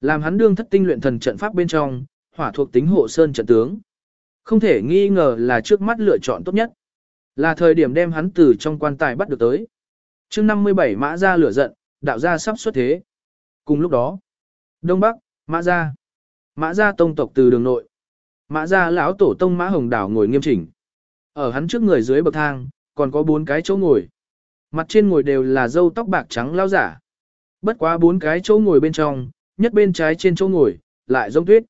Làm hắn đương thất tinh luyện thần trận pháp bên trong, hỏa thuộc tính hộ sơn trận tướng. Không thể nghi ngờ là trước mắt lựa chọn tốt nhất. Là thời điểm đem hắn từ trong quan tài bắt được tới. chương 57 mã ra lửa giận, đạo gia sắp xuất thế. Cùng lúc đó, Đông Bắc, mã gia. Mã gia tông tộc từ đường nội. Mã gia lão tổ tông mã hồng đảo ngồi nghiêm chỉnh. Ở hắn trước người dưới bậc thang, còn có bốn cái chỗ ngồi. Mặt trên ngồi đều là dâu tóc bạc trắng lao giả. Bất quá bốn cái chỗ ngồi bên trong, nhất bên trái trên chỗ ngồi, lại giống tuyết.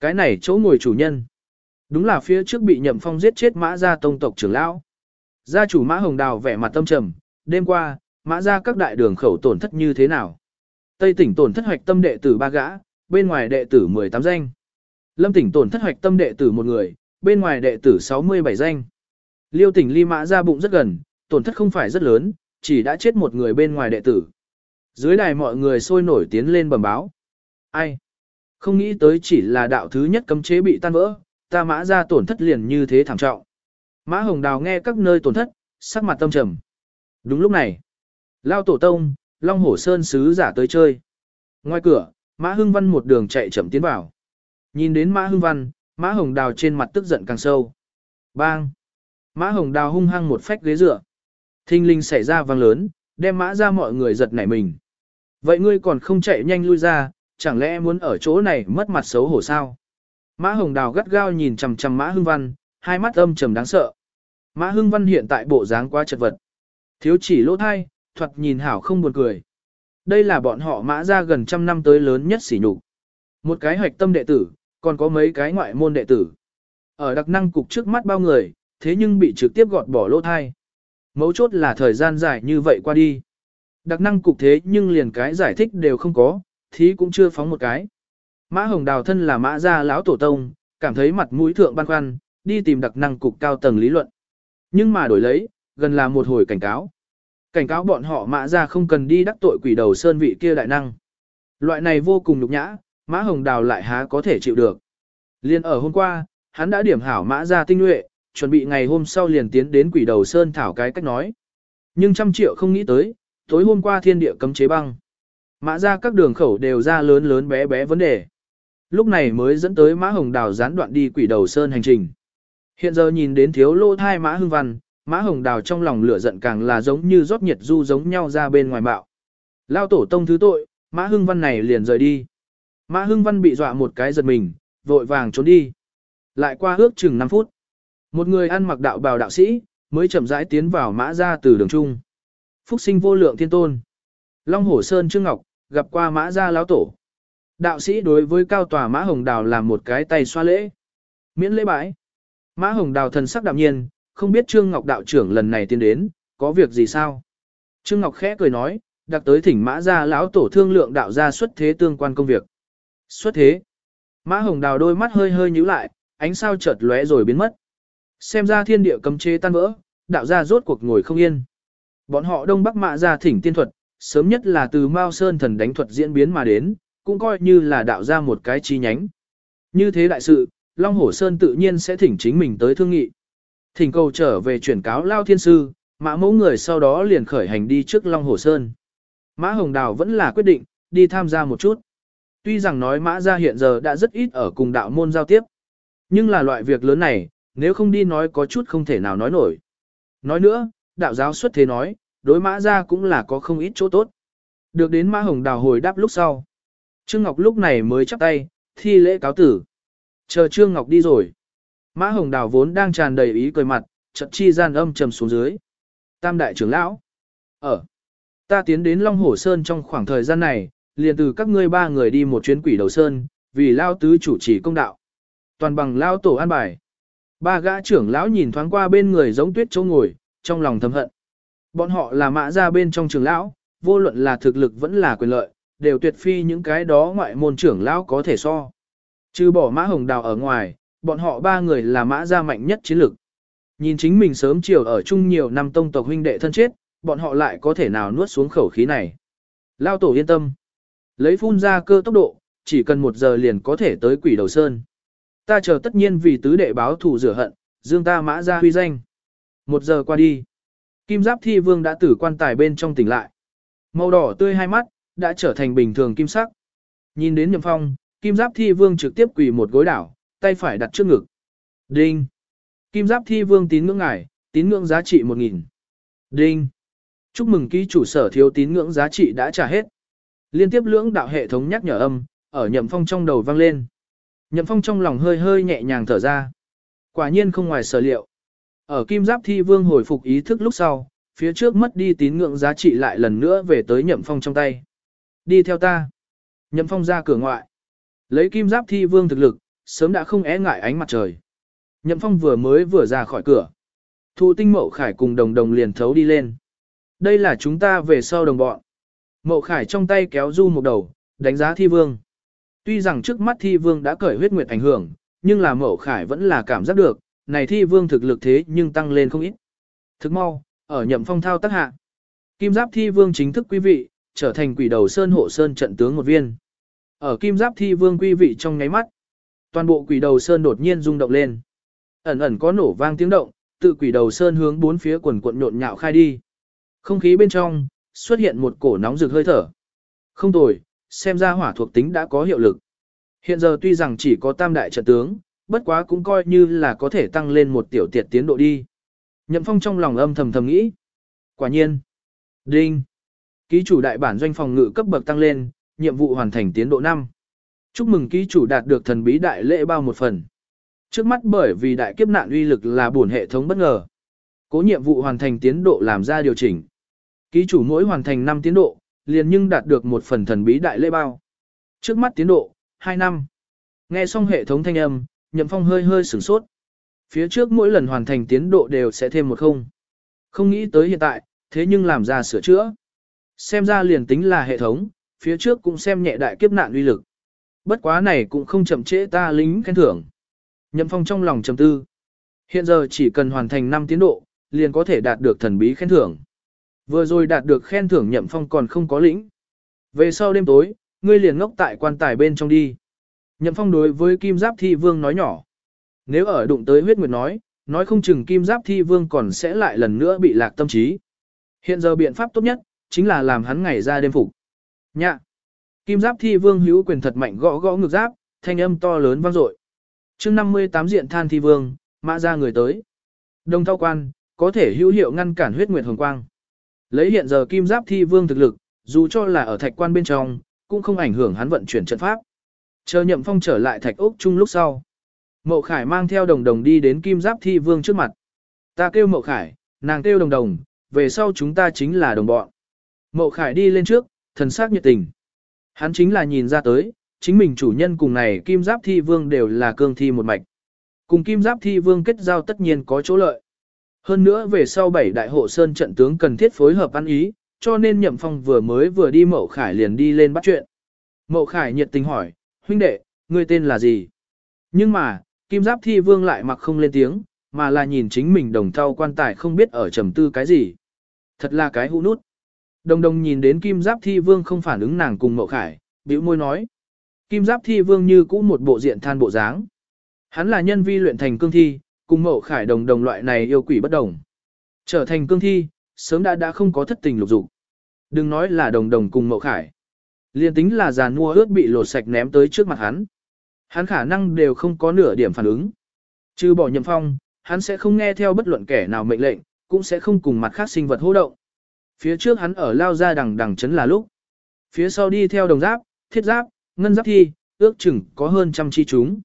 Cái này chỗ ngồi chủ nhân. Đúng là phía trước bị nhậm phong giết chết mã gia tông tộc trưởng lão. Gia chủ mã hồng đào vẻ mặt tâm trầm, đêm qua, mã gia các đại đường khẩu tổn thất như thế nào. Tây tỉnh tổn thất hoạch tâm đệ tử ba gã, bên ngoài đệ tử 18 danh. Lâm tỉnh tổn thất hoạch tâm đệ tử một người, bên ngoài đệ tử 67 danh. Liêu tỉnh ly mã ra bụng rất gần, tổn thất không phải rất lớn, chỉ đã chết một người bên ngoài đệ tử. Dưới đài mọi người sôi nổi tiến lên bẩm báo. Ai? Không nghĩ tới chỉ là đạo thứ nhất cấm chế bị tan vỡ, ta mã ra tổn thất liền như thế thảm trọng. Mã Hồng Đào nghe các nơi tổn thất, sắc mặt tâm trầm. Đúng lúc này, Lao Tổ Tông, Long Hổ Sơn sứ giả tới chơi. Ngoài cửa, Mã Hưng Văn một đường chạy chậm tiến vào. Nhìn đến Mã Hưng Văn, Mã Hồng Đào trên mặt tức giận càng sâu. Bang! Mã Hồng Đào hung hăng một phách ghế dựa. Thinh linh xảy ra vang lớn, đem mã ra mọi người giật nảy mình. Vậy ngươi còn không chạy nhanh lui ra, chẳng lẽ muốn ở chỗ này mất mặt xấu hổ sao? Mã Hồng Đào gắt gao nhìn chằm chằm Mã Hưng Văn, hai mắt âm trầm đáng sợ. Mã Hưng Văn hiện tại bộ dáng quá chật vật. Thiếu chỉ lỗ thai, thuật nhìn hảo không buồn cười. Đây là bọn họ mã ra gần trăm năm tới lớn nhất sỉ nhục. Một cái hoạch tâm đệ tử, còn có mấy cái ngoại môn đệ tử. Ở đặc năng cục trước mắt bao người, thế nhưng bị trực tiếp gọt bỏ lỗ thai. Mấu chốt là thời gian dài như vậy qua đi. Đặc năng cục thế nhưng liền cái giải thích đều không có, thí cũng chưa phóng một cái. Mã Hồng Đào thân là mã gia lão tổ tông, cảm thấy mặt mũi thượng băn khoăn, đi tìm đặc năng cục cao tầng lý luận. Nhưng mà đổi lấy, gần là một hồi cảnh cáo. Cảnh cáo bọn họ mã gia không cần đi đắc tội quỷ đầu sơn vị kia đại năng. Loại này vô cùng nhục nhã, mã hồng đào lại há có thể chịu được. Liên ở hôm qua, hắn đã điểm hảo mã gia tinh nhuệ, chuẩn bị ngày hôm sau liền tiến đến quỷ đầu sơn thảo cái cách nói. Nhưng trăm triệu không nghĩ tới, tối hôm qua thiên địa cấm chế băng. Mã ra các đường khẩu đều ra lớn lớn bé bé vấn đề. Lúc này mới dẫn tới Mã Hồng Đào gián đoạn đi quỷ đầu sơn hành trình. Hiện giờ nhìn đến thiếu lô thai Mã Hưng Văn, Mã Hồng Đào trong lòng lửa giận càng là giống như rót nhiệt du giống nhau ra bên ngoài bạo. Lao tổ tông thứ tội, Mã Hưng Văn này liền rời đi. Mã Hưng Văn bị dọa một cái giật mình, vội vàng trốn đi. Lại qua ước chừng 5 phút. Một người ăn mặc đạo bào đạo sĩ, mới chậm rãi tiến vào mã ra từ đường trung. Phúc sinh vô lượng thiên tôn. Long Hổ Sơn Trương Ngọc, gặp qua mã gia lão tổ. Đạo sĩ đối với cao tòa mã hồng đào làm một cái tay xoa lễ. Miễn lễ bãi. Mã hồng đào thần sắc đạm nhiên, không biết Trương Ngọc đạo trưởng lần này tiến đến, có việc gì sao? Trương Ngọc khẽ cười nói, đặc tới thỉnh mã gia lão tổ thương lượng đạo gia xuất thế tương quan công việc. Xuất thế. Mã hồng đào đôi mắt hơi hơi nhíu lại, ánh sao chợt lóe rồi biến mất. Xem ra thiên địa cấm chế tan vỡ, đạo gia rốt cuộc ngồi không yên. Bọn họ đông bắc mã gia thỉnh tiên thuật, sớm nhất là từ Mao Sơn thần đánh thuật diễn biến mà đến, cũng coi như là đạo ra một cái chi nhánh. Như thế đại sự, Long Hổ Sơn tự nhiên sẽ thỉnh chính mình tới thương nghị. Thỉnh cầu trở về chuyển cáo Lao Thiên Sư, mã mẫu người sau đó liền khởi hành đi trước Long Hồ Sơn. Mã Hồng Đào vẫn là quyết định, đi tham gia một chút. Tuy rằng nói mã gia hiện giờ đã rất ít ở cùng đạo môn giao tiếp. Nhưng là loại việc lớn này, nếu không đi nói có chút không thể nào nói nổi. Nói nữa, đạo giáo xuất thế nói, đối mã ra cũng là có không ít chỗ tốt. Được đến mã hồng đào hồi đáp lúc sau. Trương Ngọc lúc này mới chắp tay, thi lễ cáo tử. Chờ Trương Ngọc đi rồi. Mã hồng đào vốn đang tràn đầy ý cười mặt, chợt chi gian âm trầm xuống dưới. Tam đại trưởng lão. Ở. Ta tiến đến Long Hổ Sơn trong khoảng thời gian này, liền từ các ngươi ba người đi một chuyến quỷ đầu sơn, vì lao tứ chủ trì công đạo. Toàn bằng lao tổ an bài. Ba gã trưởng lão nhìn thoáng qua bên người giống tuyết chỗ ngồi, trong lòng thầm hận. Bọn họ là mã ra bên trong trưởng lão, vô luận là thực lực vẫn là quyền lợi, đều tuyệt phi những cái đó ngoại môn trưởng lão có thể so. Trừ bỏ mã hồng đào ở ngoài, bọn họ ba người là mã gia mạnh nhất chiến lực. Nhìn chính mình sớm chiều ở chung nhiều năm tông tộc huynh đệ thân chết, bọn họ lại có thể nào nuốt xuống khẩu khí này. Lao tổ yên tâm. Lấy phun ra cơ tốc độ, chỉ cần một giờ liền có thể tới quỷ đầu sơn. Ta chờ tất nhiên vì tứ đệ báo thù rửa hận, dương ta mã ra huy danh. Một giờ qua đi. Kim giáp thi vương đã tử quan tài bên trong tỉnh lại. Màu đỏ tươi hai mắt, đã trở thành bình thường kim sắc. Nhìn đến nhậm phong, kim giáp thi vương trực tiếp quỳ một gối đảo, tay phải đặt trước ngực. Đinh. Kim giáp thi vương tín ngưỡng ngải, tín ngưỡng giá trị 1.000. Đinh. Chúc mừng ký chủ sở thiếu tín ngưỡng giá trị đã trả hết. Liên tiếp lưỡng đạo hệ thống nhắc nhở âm, ở nhậm phong trong đầu vang lên. Nhậm phong trong lòng hơi hơi nhẹ nhàng thở ra. Quả nhiên không ngoài sở liệu. Ở kim giáp thi vương hồi phục ý thức lúc sau, phía trước mất đi tín ngưỡng giá trị lại lần nữa về tới nhậm phong trong tay. Đi theo ta. Nhậm phong ra cửa ngoại. Lấy kim giáp thi vương thực lực, sớm đã không é ngại ánh mặt trời. Nhậm phong vừa mới vừa ra khỏi cửa. Thu tinh mậu khải cùng đồng đồng liền thấu đi lên. Đây là chúng ta về sau đồng bọn. Mậu khải trong tay kéo du một đầu, đánh giá thi vương. Tuy rằng trước mắt thi vương đã cởi huyết nguyệt ảnh hưởng, nhưng là mậu khải vẫn là cảm giác được, này thi vương thực lực thế nhưng tăng lên không ít. Thức mau, ở nhậm phong thao tác hạ. Kim giáp thi vương chính thức quý vị, trở thành quỷ đầu sơn hộ sơn trận tướng một viên. Ở kim giáp thi vương quý vị trong nháy mắt, toàn bộ quỷ đầu sơn đột nhiên rung động lên. Ẩn ẩn có nổ vang tiếng động, tự quỷ đầu sơn hướng bốn phía quần cuộn nhộn nhạo khai đi. Không khí bên trong, xuất hiện một cổ nóng rực hơi thở. Không tồi, xem ra hỏa thuộc tính đã có hiệu lực. Hiện giờ tuy rằng chỉ có tam đại trận tướng, bất quá cũng coi như là có thể tăng lên một tiểu tiệt tiến độ đi. Nhậm Phong trong lòng âm thầm thầm nghĩ. Quả nhiên. Đinh. Ký chủ đại bản doanh phòng ngự cấp bậc tăng lên, nhiệm vụ hoàn thành tiến độ 5. Chúc mừng ký chủ đạt được thần bí đại lễ bao một phần. Trước mắt bởi vì đại kiếp nạn uy lực là buồn hệ thống bất ngờ. Cố nhiệm vụ hoàn thành tiến độ làm ra điều chỉnh. Ký chủ mỗi hoàn thành 5 tiến độ, liền nhưng đạt được một phần thần bí đại lễ bao. Trước mắt tiến độ, 2 năm. Nghe xong hệ thống thanh âm, Nhậm Phong hơi hơi sửng sốt. Phía trước mỗi lần hoàn thành tiến độ đều sẽ thêm một không. Không nghĩ tới hiện tại, thế nhưng làm ra sửa chữa. Xem ra liền tính là hệ thống, phía trước cũng xem nhẹ đại kiếp nạn uy lực. Bất quá này cũng không chậm trễ ta lính khen thưởng. Nhậm Phong trong lòng trầm tư. Hiện giờ chỉ cần hoàn thành 5 tiến độ, liền có thể đạt được thần bí khen thưởng. Vừa rồi đạt được khen thưởng Nhậm Phong còn không có lĩnh. Về sau đêm tối, ngươi liền ngốc tại quan tài bên trong đi. Nhậm Phong đối với Kim Giáp Thi Vương nói nhỏ. Nếu ở đụng tới huyết nguyệt nói, nói không chừng Kim Giáp Thi Vương còn sẽ lại lần nữa bị lạc tâm trí. Hiện giờ biện pháp tốt nhất, chính là làm hắn ngày ra đêm phục. Nhạ. Kim Giáp Thi Vương hữu quyền thật mạnh gõ gõ ngực giáp, thanh âm to lớn vang dội. Chương 58 diện than Thi Vương, mã ra người tới. Đông thao quan, có thể hữu hiệu ngăn cản huyết nguyệt hồng quang. Lấy hiện giờ Kim Giáp Thi Vương thực lực, dù cho là ở thạch quan bên trong, cũng không ảnh hưởng hắn vận chuyển trận pháp. Chờ nhậm phong trở lại thạch ốc chung lúc sau. Mậu Khải mang theo đồng đồng đi đến kim giáp thi vương trước mặt. Ta kêu Mậu Khải, nàng kêu đồng đồng, về sau chúng ta chính là đồng bọn. Mậu Khải đi lên trước, thần sắc nhiệt tình. Hắn chính là nhìn ra tới, chính mình chủ nhân cùng này kim giáp thi vương đều là cương thi một mạch. Cùng kim giáp thi vương kết giao tất nhiên có chỗ lợi. Hơn nữa về sau bảy đại hộ sơn trận tướng cần thiết phối hợp ăn ý, cho nên nhậm phong vừa mới vừa đi Mậu Khải liền đi lên bắt chuyện. Mậu Khải nhiệt tình hỏi, huynh đệ, ngươi tên là gì? Nhưng mà, kim giáp thi vương lại mặc không lên tiếng, mà là nhìn chính mình đồng thau quan tài không biết ở trầm tư cái gì. Thật là cái hũ nút. Đồng đồng nhìn đến kim giáp thi vương không phản ứng nàng cùng mậu khải, bĩu môi nói. Kim giáp thi vương như cũ một bộ diện than bộ dáng. Hắn là nhân vi luyện thành cương thi, cùng mậu khải đồng đồng loại này yêu quỷ bất đồng. Trở thành cương thi, sớm đã đã không có thất tình lục dục. Đừng nói là đồng đồng cùng mậu khải. Liên tính là giàn mua ướt bị lột sạch ném tới trước mặt hắn. Hắn khả năng đều không có nửa điểm phản ứng. Trừ bỏ nhậm phong, hắn sẽ không nghe theo bất luận kẻ nào mệnh lệnh, cũng sẽ không cùng mặt khác sinh vật hô động. Phía trước hắn ở lao ra đằng đằng chấn là lúc. Phía sau đi theo đồng giáp, thiết giáp, ngân giáp thi, ước chừng có hơn trăm chi chúng.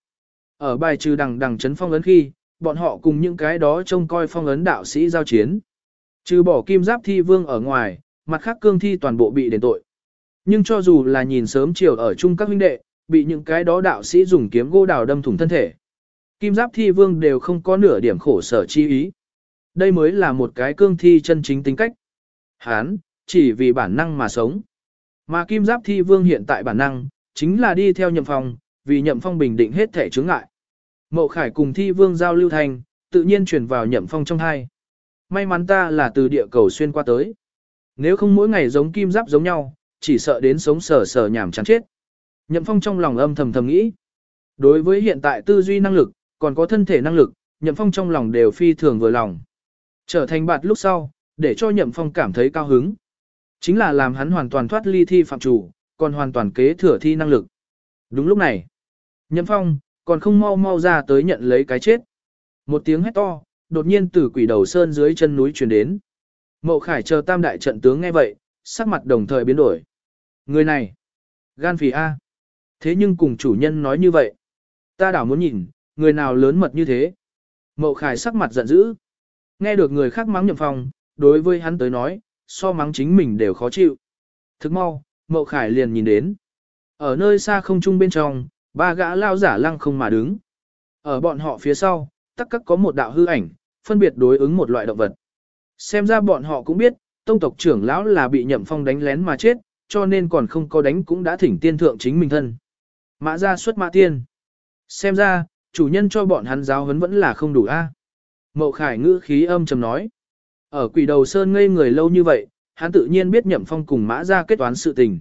Ở bài trừ đằng đằng chấn phong ấn khi, bọn họ cùng những cái đó trông coi phong ấn đạo sĩ giao chiến. Trừ bỏ kim giáp thi vương ở ngoài, mặt khác cương thi toàn bộ bị đền tội. Nhưng cho dù là nhìn sớm chiều ở chung các huynh đệ, bị những cái đó đạo sĩ dùng kiếm gỗ đào đâm thủng thân thể. Kim giáp thi vương đều không có nửa điểm khổ sở chi ý. Đây mới là một cái cương thi chân chính tính cách. Hán, chỉ vì bản năng mà sống. Mà kim giáp thi vương hiện tại bản năng, chính là đi theo nhậm phong, vì nhậm phong bình định hết thể chướng ngại. Mậu Khải cùng thi vương giao lưu thành, tự nhiên truyền vào nhậm phong trong hai. May mắn ta là từ địa cầu xuyên qua tới. Nếu không mỗi ngày giống kim giáp giống nhau, chỉ sợ đến sống sờ sờ nhảm chán chết. Nhậm phong trong lòng âm thầm thầm nghĩ. Đối với hiện tại tư duy năng lực, còn có thân thể năng lực, nhậm phong trong lòng đều phi thường vừa lòng. Trở thành bạt lúc sau, để cho nhậm phong cảm thấy cao hứng. Chính là làm hắn hoàn toàn thoát ly thi phạm chủ, còn hoàn toàn kế thừa thi năng lực. Đúng lúc này, nhậm phong, còn không mau mau ra tới nhận lấy cái chết. Một tiếng hét to, đột nhiên từ quỷ đầu sơn dưới chân núi truyền đến. Mậu Khải chờ tam đại trận tướng nghe vậy, sắc mặt đồng thời biến đổi. Người này, gan phì A. Thế nhưng cùng chủ nhân nói như vậy. Ta đảo muốn nhìn, người nào lớn mật như thế. Mậu Khải sắc mặt giận dữ. Nghe được người khác mắng nhậm phong, đối với hắn tới nói, so mắng chính mình đều khó chịu. Thức mau, Mậu Khải liền nhìn đến. Ở nơi xa không trung bên trong, ba gã lao giả lăng không mà đứng. Ở bọn họ phía sau, tắc các có một đạo hư ảnh, phân biệt đối ứng một loại động vật. Xem ra bọn họ cũng biết, tông tộc trưởng lão là bị nhậm phong đánh lén mà chết, cho nên còn không có đánh cũng đã thỉnh tiên thượng chính mình thân. Mã ra xuất mã tiên. Xem ra, chủ nhân cho bọn hắn giáo huấn vẫn là không đủ a. Mậu Khải ngữ khí âm trầm nói. Ở quỷ đầu sơn ngây người lâu như vậy, hắn tự nhiên biết nhậm phong cùng mã ra kết toán sự tình.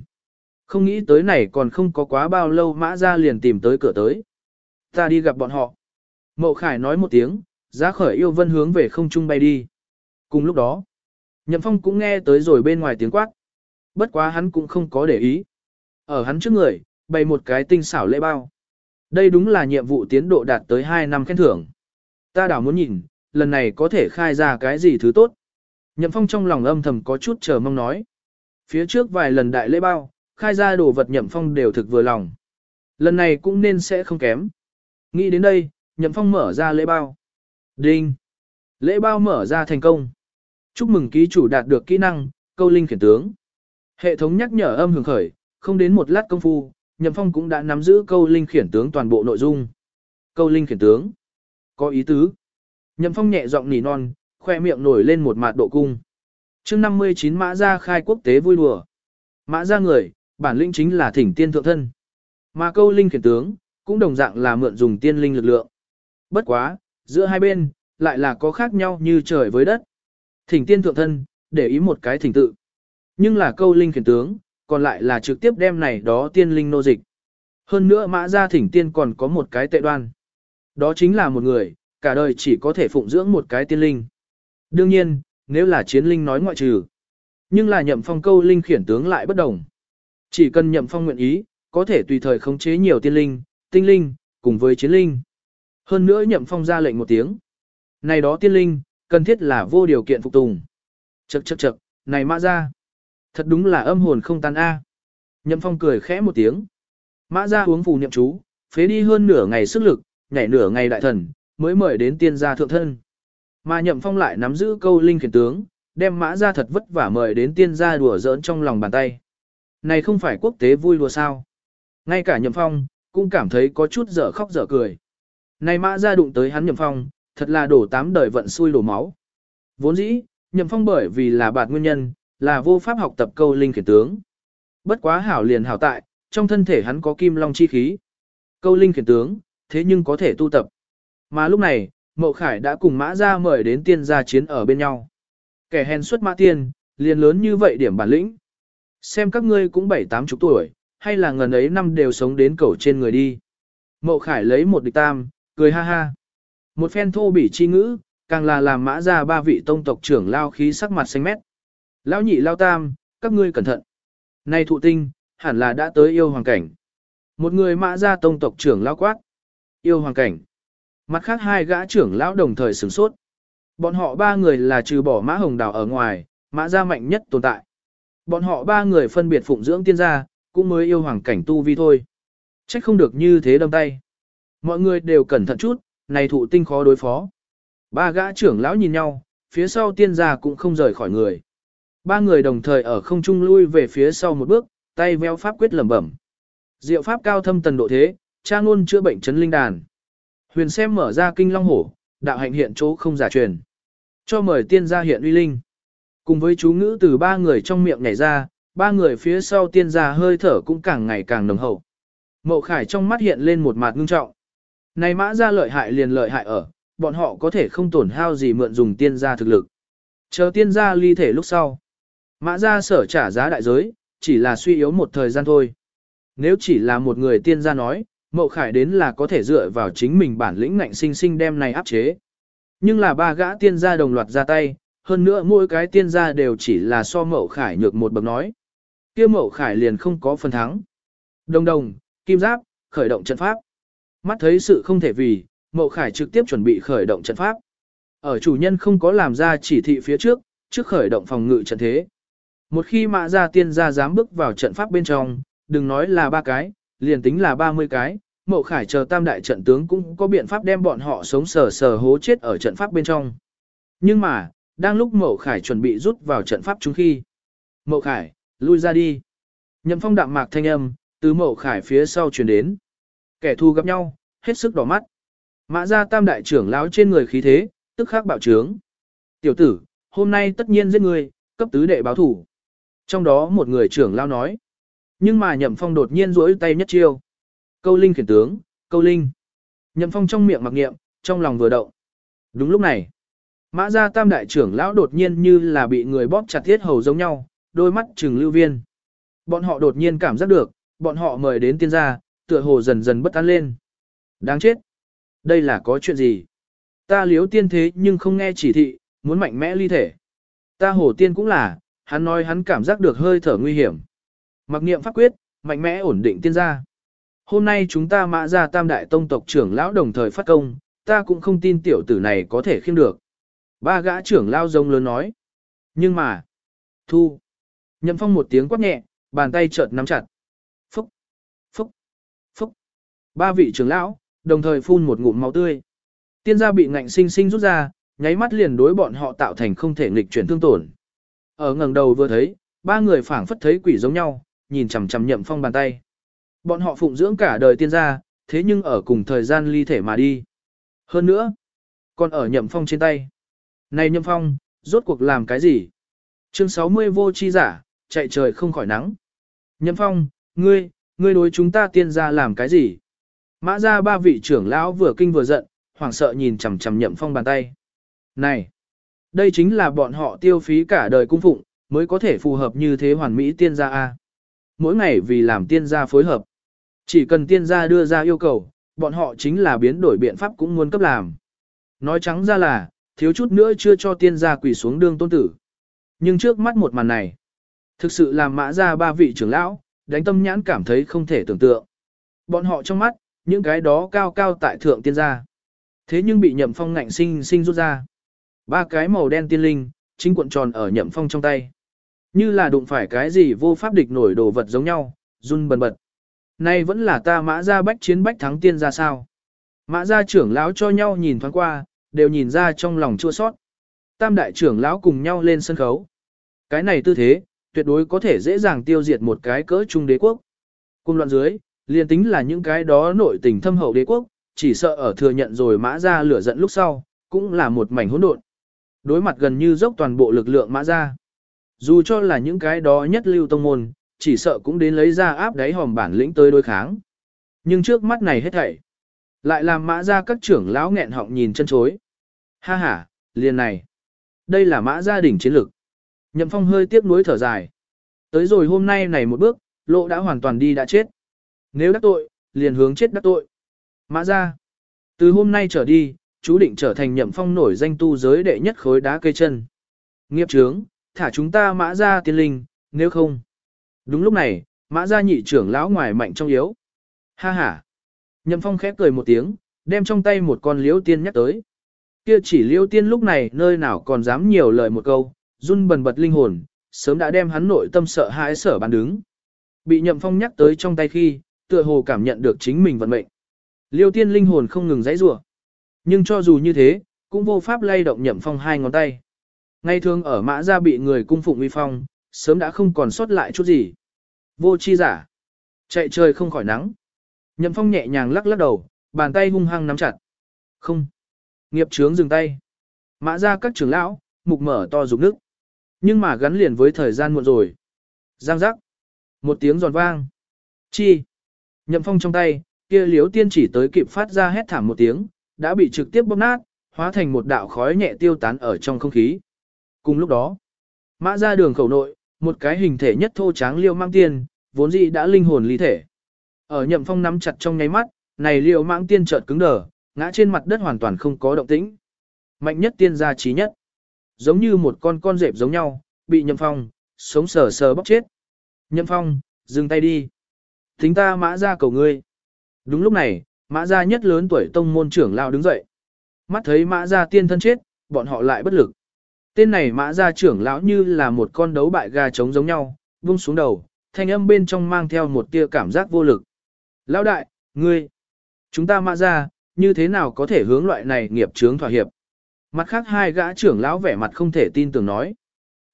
Không nghĩ tới này còn không có quá bao lâu mã ra liền tìm tới cửa tới. Ta đi gặp bọn họ. Mậu Khải nói một tiếng, giá khởi yêu vân hướng về không trung bay đi. Cùng lúc đó, nhậm phong cũng nghe tới rồi bên ngoài tiếng quát. Bất quá hắn cũng không có để ý. Ở hắn trước người, bày một cái tinh xảo lễ bao. Đây đúng là nhiệm vụ tiến độ đạt tới 2 năm khen thưởng. Ta đảo muốn nhìn, lần này có thể khai ra cái gì thứ tốt. Nhậm Phong trong lòng âm thầm có chút chờ mong nói. Phía trước vài lần đại lễ bao, khai ra đồ vật Nhậm Phong đều thực vừa lòng. Lần này cũng nên sẽ không kém. Nghĩ đến đây, Nhậm Phong mở ra lễ bao. Đinh! Lễ bao mở ra thành công. Chúc mừng ký chủ đạt được kỹ năng, câu linh khiển tướng. Hệ thống nhắc nhở âm hưởng khởi, không đến một lát công phu, Nhậm Phong cũng đã nắm giữ câu linh khiển tướng toàn bộ nội dung. Câu linh khiển tướng. Có ý tứ. Nhậm Phong nhẹ giọng nỉ non, khoe miệng nổi lên một mạt độ cung. chương 59 mã ra khai quốc tế vui đùa. Mã ra người, bản lĩnh chính là thỉnh tiên thượng thân. Mà câu linh khiển tướng, cũng đồng dạng là mượn dùng tiên linh lực lượng. Bất quá, giữa hai bên, lại là có khác nhau như trời với đất. Thỉnh tiên thượng thân, để ý một cái thỉnh tự. Nhưng là câu linh khiển tướng, còn lại là trực tiếp đem này đó tiên linh nô dịch. Hơn nữa mã ra thỉnh tiên còn có một cái tệ đoan. Đó chính là một người, cả đời chỉ có thể phụng dưỡng một cái tiên linh. Đương nhiên, nếu là chiến linh nói ngoại trừ. Nhưng là nhậm phong câu linh khiển tướng lại bất đồng. Chỉ cần nhậm phong nguyện ý, có thể tùy thời khống chế nhiều tiên linh, tinh linh, cùng với chiến linh. Hơn nữa nhậm phong ra lệnh một tiếng. Này đó tiên linh, cần thiết là vô điều kiện phục tùng. Chậc chậc chậc, này mã ra. Thật đúng là âm hồn không tan a. Nhậm phong cười khẽ một tiếng. Mã ra uống phù niệm chú, phế đi hơn nửa ngày sức lực, nhảy nửa ngày đại thần, mới mời đến tiên gia thượng thân. Mà nhậm phong lại nắm giữ câu linh khiển tướng, đem mã ra thật vất vả mời đến tiên gia đùa giỡn trong lòng bàn tay. Này không phải quốc tế vui đùa sao. Ngay cả nhậm phong, cũng cảm thấy có chút dở khóc dở cười. Này mã ra đụng tới hắn nhậm phong, thật là đổ tám đời vận xui đổ máu. Vốn dĩ, nhậm phong bởi vì là bạt nguyên nhân, là vô pháp học tập câu linh khiển tướng. Bất quá hảo liền hảo tại, trong thân thể hắn có kim long chi khí. Câu linh khiển tướng, thế nhưng có thể tu tập. Mà lúc này, Mậu Khải đã cùng Mã Gia mời đến tiên gia chiến ở bên nhau. Kẻ hèn xuất Mã Tiên, liền lớn như vậy điểm bản lĩnh. Xem các ngươi cũng bảy tám chục tuổi, hay là ngần ấy năm đều sống đến cầu trên người đi. Mậu Khải lấy một địch tam, cười ha ha. Một phen thô bỉ chi ngữ, càng là làm Mã Gia ba vị tông tộc trưởng lao khí sắc mặt xanh mét. Lão nhị lao tam, các ngươi cẩn thận. Này thụ tinh, hẳn là đã tới yêu hoàng cảnh. Một người mã gia tông tộc trưởng lao quát. Yêu hoàng cảnh. Mặt khác hai gã trưởng lão đồng thời sửng sốt. Bọn họ ba người là trừ bỏ mã hồng đào ở ngoài, mã gia mạnh nhất tồn tại. Bọn họ ba người phân biệt phụng dưỡng tiên gia, cũng mới yêu hoàng cảnh tu vi thôi. Trách không được như thế đâm tay. Mọi người đều cẩn thận chút, này thụ tinh khó đối phó. Ba gã trưởng lão nhìn nhau, phía sau tiên gia cũng không rời khỏi người. Ba người đồng thời ở không trung lui về phía sau một bước, tay veo pháp quyết lẩm bẩm. Diệu pháp cao thâm tần độ thế, trang luôn chữa bệnh chấn linh đàn. Huyền xem mở ra kinh long hổ, đạo hạnh hiện chỗ không giả truyền. Cho mời tiên gia hiện uy linh. Cùng với chú ngữ từ ba người trong miệng nhảy ra, ba người phía sau tiên gia hơi thở cũng càng ngày càng nồng hậu. Mậu Khải trong mắt hiện lên một mặt ngưng trọng. Này mã ra lợi hại liền lợi hại ở, bọn họ có thể không tổn hao gì mượn dùng tiên gia thực lực. Chờ tiên gia ly thể lúc sau. Mã ra sở trả giá đại giới, chỉ là suy yếu một thời gian thôi. Nếu chỉ là một người tiên gia nói, Mậu Khải đến là có thể dựa vào chính mình bản lĩnh ngạnh sinh sinh đem này áp chế. Nhưng là ba gã tiên gia đồng loạt ra tay, hơn nữa mỗi cái tiên gia đều chỉ là so Mậu Khải nhược một bậc nói. kia Mậu Khải liền không có phần thắng. Đồng đồng, kim giáp, khởi động trận pháp. Mắt thấy sự không thể vì, Mậu Khải trực tiếp chuẩn bị khởi động trận pháp. Ở chủ nhân không có làm ra chỉ thị phía trước, trước khởi động phòng ngự trận thế. Một khi mạ gia tiên gia dám bước vào trận pháp bên trong, đừng nói là ba cái, liền tính là 30 cái, Mậu Khải chờ tam đại trận tướng cũng có biện pháp đem bọn họ sống sờ sờ hố chết ở trận pháp bên trong. Nhưng mà, đang lúc Mậu Khải chuẩn bị rút vào trận pháp chúng khi. Mậu Khải, lui ra đi. Nhậm phong đạm mạc thanh âm, từ Mậu Khải phía sau truyền đến. Kẻ thù gặp nhau, hết sức đỏ mắt. Mã ra tam đại trưởng lão trên người khí thế, tức khắc bạo trướng. Tiểu tử, hôm nay tất nhiên giết người, cấp tứ đệ báo thủ. Trong đó một người trưởng lão nói. Nhưng mà nhậm phong đột nhiên rỗi tay nhất chiêu. Câu linh khiển tướng, câu linh. Nhậm phong trong miệng mặc niệm trong lòng vừa động. Đúng lúc này, mã gia tam đại trưởng lão đột nhiên như là bị người bóp chặt thiết hầu giống nhau, đôi mắt trừng lưu viên. Bọn họ đột nhiên cảm giác được, bọn họ mời đến tiên gia, tựa hồ dần dần bất an lên. Đáng chết. Đây là có chuyện gì? Ta liếu tiên thế nhưng không nghe chỉ thị, muốn mạnh mẽ ly thể. Ta hồ tiên cũng là, hắn nói hắn cảm giác được hơi thở nguy hiểm. Mặc niệm pháp quyết, mạnh mẽ ổn định tiên gia. Hôm nay chúng ta mã ra tam đại tông tộc trưởng lão đồng thời phát công, ta cũng không tin tiểu tử này có thể khiêm được. Ba gã trưởng lao rông lớn nói. Nhưng mà, thu. Nhậm phong một tiếng quát nhẹ, bàn tay chợt nắm chặt. Phúc, phúc, phúc. Ba vị trưởng lão, đồng thời phun một ngụm máu tươi. Tiên gia bị ngạnh sinh sinh rút ra, nháy mắt liền đối bọn họ tạo thành không thể nghịch chuyển thương tổn. Ở ngẩng đầu vừa thấy, ba người phảng phất thấy quỷ giống nhau, nhìn chằm chằm nhậm phong bàn tay. Bọn họ phụng dưỡng cả đời tiên gia, thế nhưng ở cùng thời gian ly thể mà đi. Hơn nữa, còn ở nhậm phong trên tay. Này nhậm phong, rốt cuộc làm cái gì? Chương 60 vô chi giả, chạy trời không khỏi nắng. Nhậm phong, ngươi, ngươi đối chúng ta tiên gia làm cái gì? Mã ra ba vị trưởng lão vừa kinh vừa giận, hoảng sợ nhìn chằm chằm nhậm phong bàn tay. Này, đây chính là bọn họ tiêu phí cả đời cung phụng, mới có thể phù hợp như thế hoàn mỹ tiên gia A mỗi ngày vì làm tiên gia phối hợp. Chỉ cần tiên gia đưa ra yêu cầu, bọn họ chính là biến đổi biện pháp cũng muốn cấp làm. Nói trắng ra là, thiếu chút nữa chưa cho tiên gia quỳ xuống đương tôn tử. Nhưng trước mắt một màn này, thực sự làm mã ra ba vị trưởng lão, đánh tâm nhãn cảm thấy không thể tưởng tượng. Bọn họ trong mắt, những cái đó cao cao tại thượng tiên gia. Thế nhưng bị nhậm phong ngạnh sinh sinh rút ra. Ba cái màu đen tiên linh, chính cuộn tròn ở nhậm phong trong tay. Như là đụng phải cái gì vô pháp địch nổi đồ vật giống nhau, run bần bật. Nay vẫn là ta mã ra bách chiến bách thắng tiên ra sao. Mã ra trưởng lão cho nhau nhìn thoáng qua, đều nhìn ra trong lòng chua sót. Tam đại trưởng lão cùng nhau lên sân khấu. Cái này tư thế, tuyệt đối có thể dễ dàng tiêu diệt một cái cỡ trung đế quốc. Cùng loạn dưới, liền tính là những cái đó nội tình thâm hậu đế quốc, chỉ sợ ở thừa nhận rồi mã ra lửa giận lúc sau, cũng là một mảnh hỗn độn. Đối mặt gần như dốc toàn bộ lực lượng mã ra. Dù cho là những cái đó nhất lưu tông môn, chỉ sợ cũng đến lấy ra áp đáy hòm bản lĩnh tới đối kháng. Nhưng trước mắt này hết thảy, lại làm mã ra các trưởng lão nghẹn họng nhìn chân chối. Ha ha, liền này. Đây là mã gia đình chiến lược. Nhậm phong hơi tiếc nuối thở dài. Tới rồi hôm nay này một bước, lộ đã hoàn toàn đi đã chết. Nếu đắc tội, liền hướng chết đắc tội. Mã ra. Từ hôm nay trở đi, chú định trở thành nhậm phong nổi danh tu giới đệ nhất khối đá cây chân. Nghiệp trướng, thả chúng ta mã ra tiên linh, nếu không. Đúng lúc này, mã ra nhị trưởng lão ngoài mạnh trong yếu. Ha ha. Nhậm phong khép cười một tiếng, đem trong tay một con liễu tiên nhắc tới. Kia chỉ liễu tiên lúc này nơi nào còn dám nhiều lời một câu, run bần bật linh hồn, sớm đã đem hắn nội tâm sợ hãi sở bàn đứng. Bị nhậm phong nhắc tới trong tay khi, tựa hồ cảm nhận được chính mình vận mệnh. Liêu tiên linh hồn không ngừng dãy rủa Nhưng cho dù như thế, cũng vô pháp lay động nhậm phong hai ngón tay. Ngay thường ở mã gia bị người cung phụng uy phong, sớm đã không còn sót lại chút gì. Vô chi giả. Chạy trời không khỏi nắng. Nhậm phong nhẹ nhàng lắc lắc đầu, bàn tay hung hăng nắm chặt. Không. Nghiệp trướng dừng tay. Mã ra các trưởng lão, mục mở to rục nước. Nhưng mà gắn liền với thời gian muộn rồi. Giang giác. Một tiếng giòn vang. Chi. Nhậm phong trong tay, kia liếu tiên chỉ tới kịp phát ra hét thảm một tiếng, đã bị trực tiếp bóp nát, hóa thành một đạo khói nhẹ tiêu tán ở trong không khí. Cùng lúc đó, mã ra đường khẩu nội, một cái hình thể nhất thô tráng liêu mang tiên, vốn dĩ đã linh hồn ly thể. Ở nhậm phong nắm chặt trong nháy mắt, này liêu mang tiên chợt cứng đờ, ngã trên mặt đất hoàn toàn không có động tĩnh. Mạnh nhất tiên gia trí nhất. Giống như một con con rệp giống nhau, bị nhậm phong, sống sờ sờ bóc chết. Nhậm phong, dừng tay đi. Thính ta mã ra cầu ngươi. Đúng lúc này, mã gia nhất lớn tuổi tông môn trưởng lao đứng dậy. Mắt thấy mã gia tiên thân chết, bọn họ lại bất lực. Tên này mã gia trưởng lão như là một con đấu bại gà trống giống nhau, vung xuống đầu, thanh âm bên trong mang theo một tia cảm giác vô lực. Lão đại, ngươi, chúng ta mã gia, như thế nào có thể hướng loại này nghiệp chướng thỏa hiệp? Mặt khác hai gã trưởng lão vẻ mặt không thể tin tưởng nói.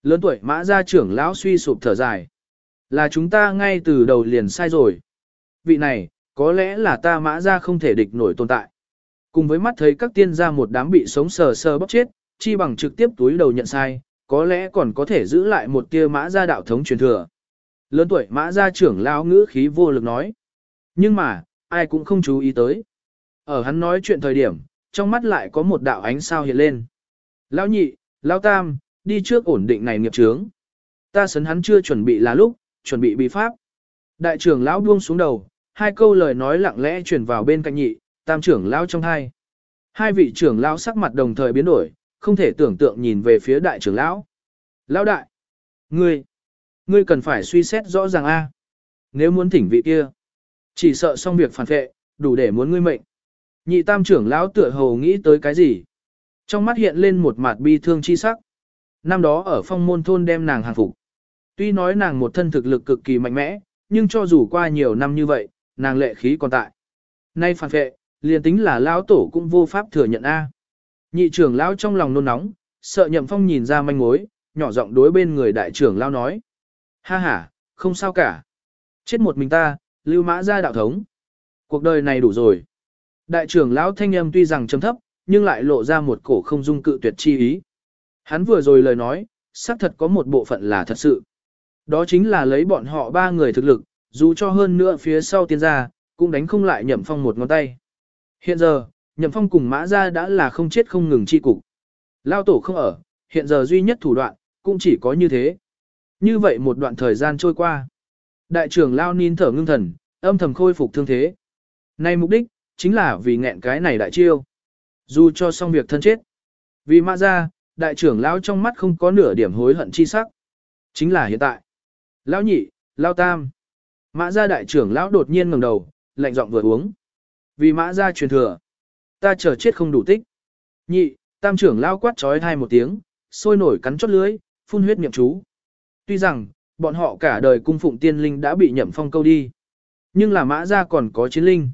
Lớn tuổi mã gia trưởng lão suy sụp thở dài. Là chúng ta ngay từ đầu liền sai rồi. Vị này, có lẽ là ta mã gia không thể địch nổi tồn tại. Cùng với mắt thấy các tiên gia một đám bị sống sờ sờ bóc chết, chi bằng trực tiếp túi đầu nhận sai, có lẽ còn có thể giữ lại một tia mã gia đạo thống truyền thừa. Lớn tuổi mã gia trưởng lão ngữ khí vô lực nói. Nhưng mà, ai cũng không chú ý tới. Ở hắn nói chuyện thời điểm, trong mắt lại có một đạo ánh sao hiện lên. Lão nhị, lão tam, đi trước ổn định này nghiệp chướng. Ta sấn hắn chưa chuẩn bị là lúc, chuẩn bị bị pháp. Đại trưởng lão buông xuống đầu, hai câu lời nói lặng lẽ truyền vào bên cạnh nhị, tam trưởng lão trong hai. Hai vị trưởng lão sắc mặt đồng thời biến đổi, không thể tưởng tượng nhìn về phía đại trưởng lão. Lão đại, ngươi, ngươi cần phải suy xét rõ ràng a. À. Nếu muốn thỉnh vị kia, chỉ sợ xong việc phản vệ đủ để muốn ngươi mệnh. Nhị tam trưởng lão tựa hồ nghĩ tới cái gì? Trong mắt hiện lên một mặt bi thương chi sắc. Năm đó ở phong môn thôn đem nàng hàng phục. Tuy nói nàng một thân thực lực cực kỳ mạnh mẽ, nhưng cho dù qua nhiều năm như vậy, nàng lệ khí còn tại. Nay phản vệ, liền tính là lão tổ cũng vô pháp thừa nhận A. Nhị trưởng lão trong lòng nôn nóng, sợ nhậm phong nhìn ra manh mối, nhỏ giọng đối bên người đại trưởng lão nói. Ha ha, không sao cả. Chết một mình ta, lưu mã ra đạo thống. Cuộc đời này đủ rồi. Đại trưởng lão thanh âm tuy rằng trầm thấp, nhưng lại lộ ra một cổ không dung cự tuyệt chi ý. Hắn vừa rồi lời nói, xác thật có một bộ phận là thật sự. Đó chính là lấy bọn họ ba người thực lực, dù cho hơn nữa phía sau tiên gia, cũng đánh không lại nhậm phong một ngón tay. Hiện giờ, nhậm phong cùng mã gia đã là không chết không ngừng chi cục. Lao tổ không ở, hiện giờ duy nhất thủ đoạn, cũng chỉ có như thế. Như vậy một đoạn thời gian trôi qua. Đại trưởng Lao nín thở ngưng thần, âm thầm khôi phục thương thế. Này mục đích, chính là vì nghẹn cái này đại chiêu. Dù cho xong việc thân chết. Vì mã gia, đại trưởng Lao trong mắt không có nửa điểm hối hận chi sắc. Chính là hiện tại. Lão nhị, Lao tam. Mã gia đại trưởng lão đột nhiên ngẩng đầu, lạnh giọng vừa uống. Vì mã gia truyền thừa, ta chờ chết không đủ tích. Nhị, tam trưởng lao quát trói thai một tiếng, sôi nổi cắn chót lưới, phun huyết miệng chú. Tuy rằng, bọn họ cả đời cung phụng tiên linh đã bị nhậm phong câu đi. Nhưng là mã gia còn có chiến linh.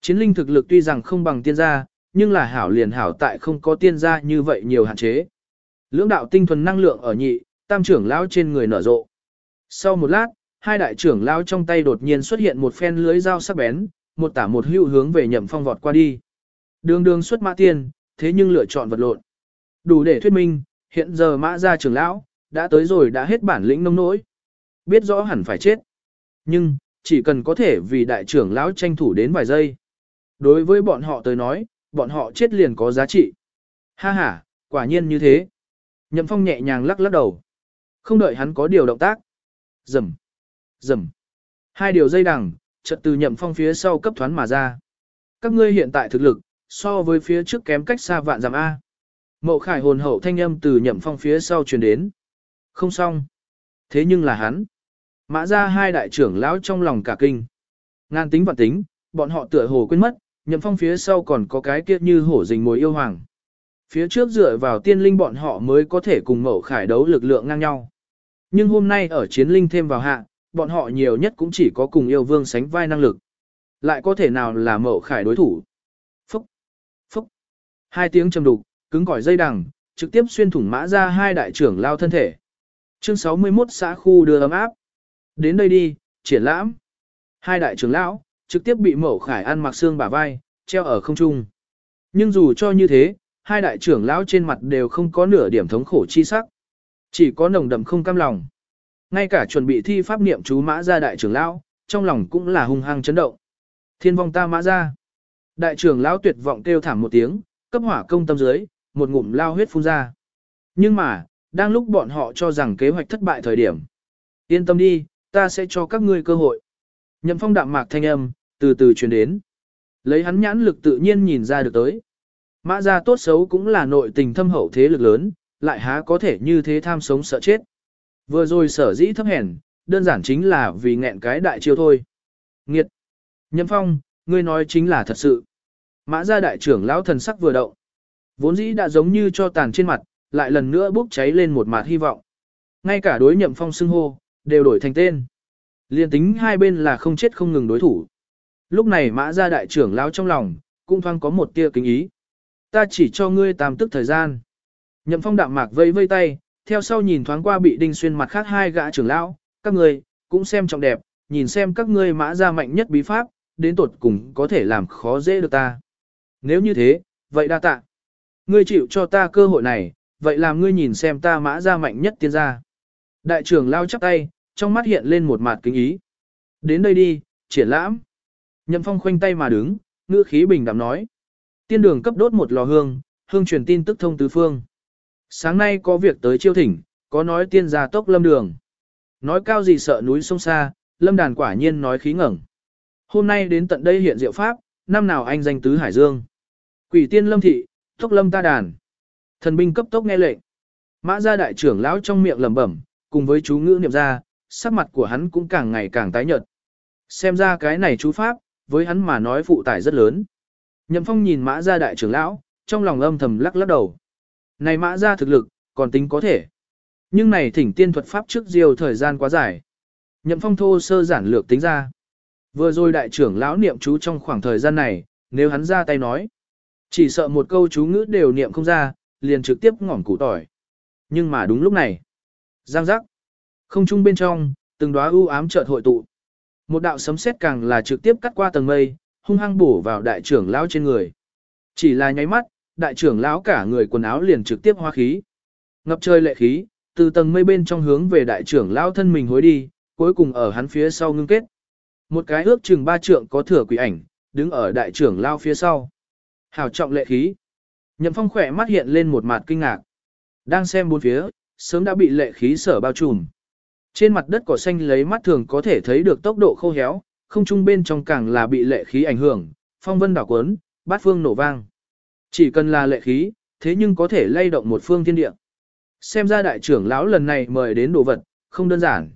Chiến linh thực lực tuy rằng không bằng tiên gia, nhưng là hảo liền hảo tại không có tiên gia như vậy nhiều hạn chế. Lưỡng đạo tinh thuần năng lượng ở nhị, tam trưởng lão trên người nở rộ. Sau một lát, hai đại trưởng lao trong tay đột nhiên xuất hiện một phen lưới dao sắc bén, một tả một hữu hướng về nhậm phong vọt qua đi. Đường đường xuất mã tiền, thế nhưng lựa chọn vật lộn. Đủ để thuyết minh, hiện giờ mã gia trưởng lão, đã tới rồi đã hết bản lĩnh nông nỗi. Biết rõ hẳn phải chết. Nhưng, chỉ cần có thể vì đại trưởng lão tranh thủ đến vài giây. Đối với bọn họ tới nói, bọn họ chết liền có giá trị. Ha ha, quả nhiên như thế. Nhậm phong nhẹ nhàng lắc lắc đầu. Không đợi hắn có điều động tác. Dầm. Dầm. Hai điều dây đằng, chợt từ nhậm phong phía sau cấp thoán mà ra. Các ngươi hiện tại thực lực, so với phía trước kém cách xa vạn dặm A. Mậu khải hồn hậu thanh âm từ nhậm phong phía sau truyền đến. Không xong. Thế nhưng là hắn. Mã ra hai đại trưởng lão trong lòng cả kinh. Ngan tính vạn tính, bọn họ tựa hồ quên mất, nhậm phong phía sau còn có cái kia như hổ rình mồi yêu hoàng. Phía trước dựa vào tiên linh bọn họ mới có thể cùng mậu khải đấu lực lượng ngang nhau. Nhưng hôm nay ở chiến linh thêm vào hạ, bọn họ nhiều nhất cũng chỉ có cùng yêu vương sánh vai năng lực. Lại có thể nào là mậu khải đối thủ. Hai tiếng trầm đục, cứng cỏi dây đằng, trực tiếp xuyên thủng mã ra hai đại trưởng lao thân thể. Chương 61 xã khu đưa ấm áp. Đến đây đi, triển lãm. Hai đại trưởng lão, trực tiếp bị mẫu khải ăn mặc xương bả vai, treo ở không trung. Nhưng dù cho như thế, hai đại trưởng lão trên mặt đều không có nửa điểm thống khổ chi sắc. Chỉ có nồng đậm không cam lòng. Ngay cả chuẩn bị thi pháp niệm chú mã ra đại trưởng lão, trong lòng cũng là hung hăng chấn động. Thiên vong ta mã ra. Đại trưởng lão tuyệt vọng kêu thảm một tiếng, cấp hỏa công tâm dưới, một ngụm lao huyết phun ra. Nhưng mà, đang lúc bọn họ cho rằng kế hoạch thất bại thời điểm. Yên tâm đi, ta sẽ cho các ngươi cơ hội. Nhậm phong đạm mạc thanh âm, từ từ truyền đến. Lấy hắn nhãn lực tự nhiên nhìn ra được tới. Mã gia tốt xấu cũng là nội tình thâm hậu thế lực lớn, lại há có thể như thế tham sống sợ chết. Vừa rồi sở dĩ thấp hèn, đơn giản chính là vì nghẹn cái đại chiêu thôi. Nghiệt! Nhậm phong, ngươi nói chính là thật sự. Mã gia đại trưởng lão thần sắc vừa động. Vốn dĩ đã giống như cho tàn trên mặt, lại lần nữa bốc cháy lên một mặt hy vọng. Ngay cả đối nhậm phong xưng hô, đều đổi thành tên. Liên tính hai bên là không chết không ngừng đối thủ. Lúc này mã gia đại trưởng lão trong lòng, cũng thoáng có một tia kính ý. Ta chỉ cho ngươi tam tức thời gian. Nhậm phong đạm mạc vây vây tay, theo sau nhìn thoáng qua bị đinh xuyên mặt khác hai gã trưởng lão, các ngươi, cũng xem trọng đẹp, nhìn xem các ngươi mã gia mạnh nhất bí pháp, đến tột cùng có thể làm khó dễ được ta. Nếu như thế, vậy đa tạ. Ngươi chịu cho ta cơ hội này, vậy làm ngươi nhìn xem ta mã gia mạnh nhất tiên gia. Đại trưởng lao chắp tay, trong mắt hiện lên một mặt kính ý. Đến đây đi, triển lãm. Nhậm phong khoanh tay mà đứng, ngữ khí bình đạm nói. Tiên đường cấp đốt một lò hương, hương truyền tin tức thông tứ phương. Sáng nay có việc tới chiêu thỉnh, có nói tiên gia tốc lâm đường. Nói cao gì sợ núi sông xa, lâm đàn quả nhiên nói khí ngẩng. Hôm nay đến tận đây hiện diệu pháp, năm nào anh danh tứ hải dương. Quỷ tiên lâm thị, tốc lâm ta đàn. Thần binh cấp tốc nghe lệnh. Mã gia đại trưởng lão trong miệng lẩm bẩm, cùng với chú ngữ niệm ra, sắc mặt của hắn cũng càng ngày càng tái nhợt. Xem ra cái này chú pháp, với hắn mà nói phụ tải rất lớn. Nhậm Phong nhìn Mã gia đại trưởng lão, trong lòng âm thầm lắc lắc đầu. Này Mã gia thực lực, còn tính có thể. Nhưng này thỉnh tiên thuật pháp trước diều thời gian quá dài. Nhậm Phong thô sơ giản lược tính ra. Vừa rồi đại trưởng lão niệm chú trong khoảng thời gian này, nếu hắn ra tay nói, chỉ sợ một câu chú ngữ đều niệm không ra, liền trực tiếp ngỏm củ tỏi. Nhưng mà đúng lúc này, giang giác, không trung bên trong, từng đóa u ám chợt hội tụ. Một đạo sấm sét càng là trực tiếp cắt qua tầng mây, hung hăng bổ vào đại trưởng lão trên người. Chỉ là nháy mắt, đại trưởng lão cả người quần áo liền trực tiếp hoa khí. Ngập trời lệ khí, từ tầng mây bên trong hướng về đại trưởng lão thân mình hối đi, cuối cùng ở hắn phía sau ngưng kết. Một cái ước chừng ba trượng có thừa quỷ ảnh, đứng ở đại trưởng lão phía sau. Hảo trọng lệ khí. Nhậm phong khỏe mắt hiện lên một mặt kinh ngạc. Đang xem bốn phía, sớm đã bị lệ khí sở bao trùm. Trên mặt đất cỏ xanh lấy mắt thường có thể thấy được tốc độ khô héo, không trung bên trong càng là bị lệ khí ảnh hưởng, phong vân đảo cuốn, bát phương nổ vang. Chỉ cần là lệ khí, thế nhưng có thể lay động một phương thiên địa. Xem ra đại trưởng lão lần này mời đến đồ vật, không đơn giản.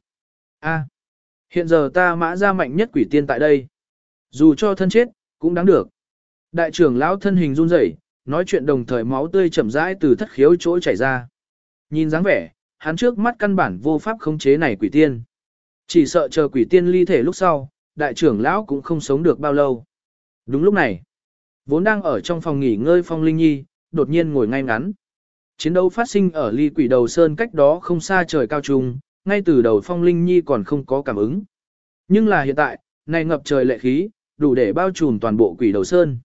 A, hiện giờ ta mã ra mạnh nhất quỷ tiên tại đây. Dù cho thân chết, cũng đáng được. Đại trưởng lão thân hình run rẩy, nói chuyện đồng thời máu tươi chậm rãi từ thất khiếu chỗ chảy ra. Nhìn dáng vẻ, hắn trước mắt căn bản vô pháp khống chế này quỷ tiên. Chỉ sợ chờ quỷ tiên ly thể lúc sau, đại trưởng lão cũng không sống được bao lâu. Đúng lúc này, vốn đang ở trong phòng nghỉ ngơi Phong Linh Nhi, đột nhiên ngồi ngay ngắn. Chiến đấu phát sinh ở ly quỷ đầu sơn cách đó không xa trời cao trùng, ngay từ đầu Phong Linh Nhi còn không có cảm ứng. Nhưng là hiện tại, này ngập trời lệ khí, đủ để bao trùm toàn bộ quỷ đầu sơn.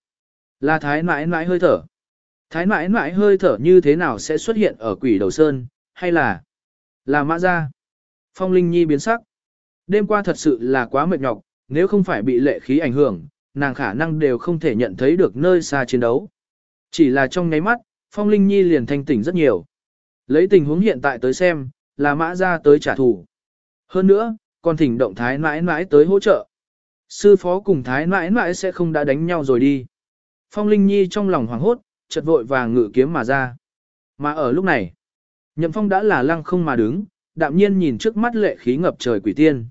Là thái mãi mãi hơi thở. Thái mãi mãi hơi thở như thế nào sẽ xuất hiện ở quỷ đầu sơn, hay là là mã gia? Phong Linh Nhi biến sắc. Đêm qua thật sự là quá mệt nhọc, nếu không phải bị lệ khí ảnh hưởng, nàng khả năng đều không thể nhận thấy được nơi xa chiến đấu. Chỉ là trong nháy mắt, Phong Linh Nhi liền thanh tỉnh rất nhiều. Lấy tình huống hiện tại tới xem, là mã ra tới trả thù. Hơn nữa, còn thỉnh động thái mãi mãi tới hỗ trợ. Sư phó cùng thái mãi mãi sẽ không đã đánh nhau rồi đi. Phong Linh Nhi trong lòng hoảng hốt, chợt vội vàng ngự kiếm mà ra. Mà ở lúc này, Nhậm Phong đã là lăng không mà đứng, đạm nhiên nhìn trước mắt lệ khí ngập trời quỷ tiên.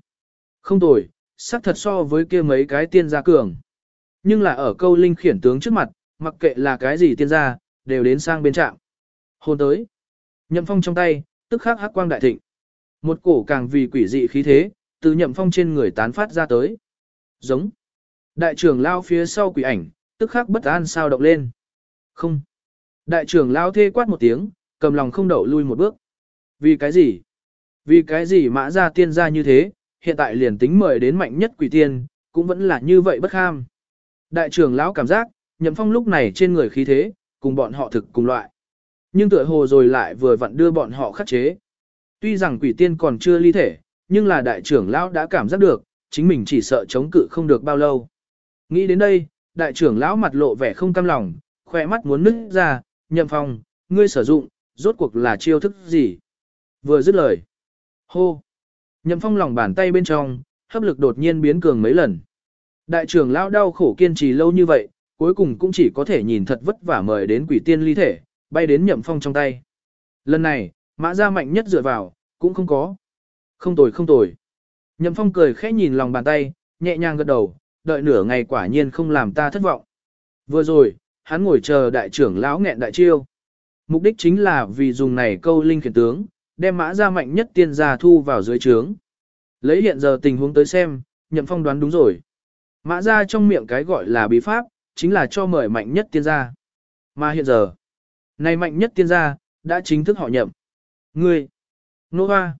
Không tồi, sắc thật so với kia mấy cái tiên gia cường. Nhưng là ở câu linh khiển tướng trước mặt, mặc kệ là cái gì tiên gia, đều đến sang bên trạng. Hôn tới. Nhậm phong trong tay, tức khắc hắc quang đại thịnh. Một cổ càng vì quỷ dị khí thế, từ nhậm phong trên người tán phát ra tới. Giống. Đại trưởng lao phía sau quỷ ảnh, tức khắc bất an sao động lên. Không. Đại trưởng lao thê quát một tiếng, cầm lòng không đậu lui một bước. Vì cái gì? Vì cái gì mã ra tiên ra như thế, hiện tại liền tính mời đến mạnh nhất quỷ tiên, cũng vẫn là như vậy bất ham. Đại trưởng lão cảm giác, nhậm phong lúc này trên người khí thế, cùng bọn họ thực cùng loại. Nhưng tựa hồ rồi lại vừa vặn đưa bọn họ khắc chế. Tuy rằng quỷ tiên còn chưa ly thể, nhưng là đại trưởng lão đã cảm giác được, chính mình chỉ sợ chống cự không được bao lâu. Nghĩ đến đây, đại trưởng lão mặt lộ vẻ không cam lòng, khỏe mắt muốn nứt ra, nhậm phong, ngươi sử dụng, rốt cuộc là chiêu thức gì? Vừa dứt lời. Hô! Nhậm phong lòng bàn tay bên trong, hấp lực đột nhiên biến cường mấy lần. Đại trưởng lão đau khổ kiên trì lâu như vậy, cuối cùng cũng chỉ có thể nhìn thật vất vả mời đến quỷ tiên ly thể, bay đến nhậm phong trong tay. Lần này, mã ra mạnh nhất dựa vào, cũng không có. Không tồi không tồi. Nhậm phong cười khẽ nhìn lòng bàn tay, nhẹ nhàng gật đầu, đợi nửa ngày quả nhiên không làm ta thất vọng. Vừa rồi, hắn ngồi chờ đại trưởng lão nghẹn đại chiêu. Mục đích chính là vì dùng này câu linh khiển tướng, đem mã ra mạnh nhất tiên gia thu vào dưới trướng. Lấy hiện giờ tình huống tới xem, nhậm phong đoán đúng rồi. Mã ra trong miệng cái gọi là bí pháp, chính là cho mời mạnh nhất tiên gia. Mà hiện giờ, này mạnh nhất tiên gia, đã chính thức họ nhậm. Ngươi, nô hoa,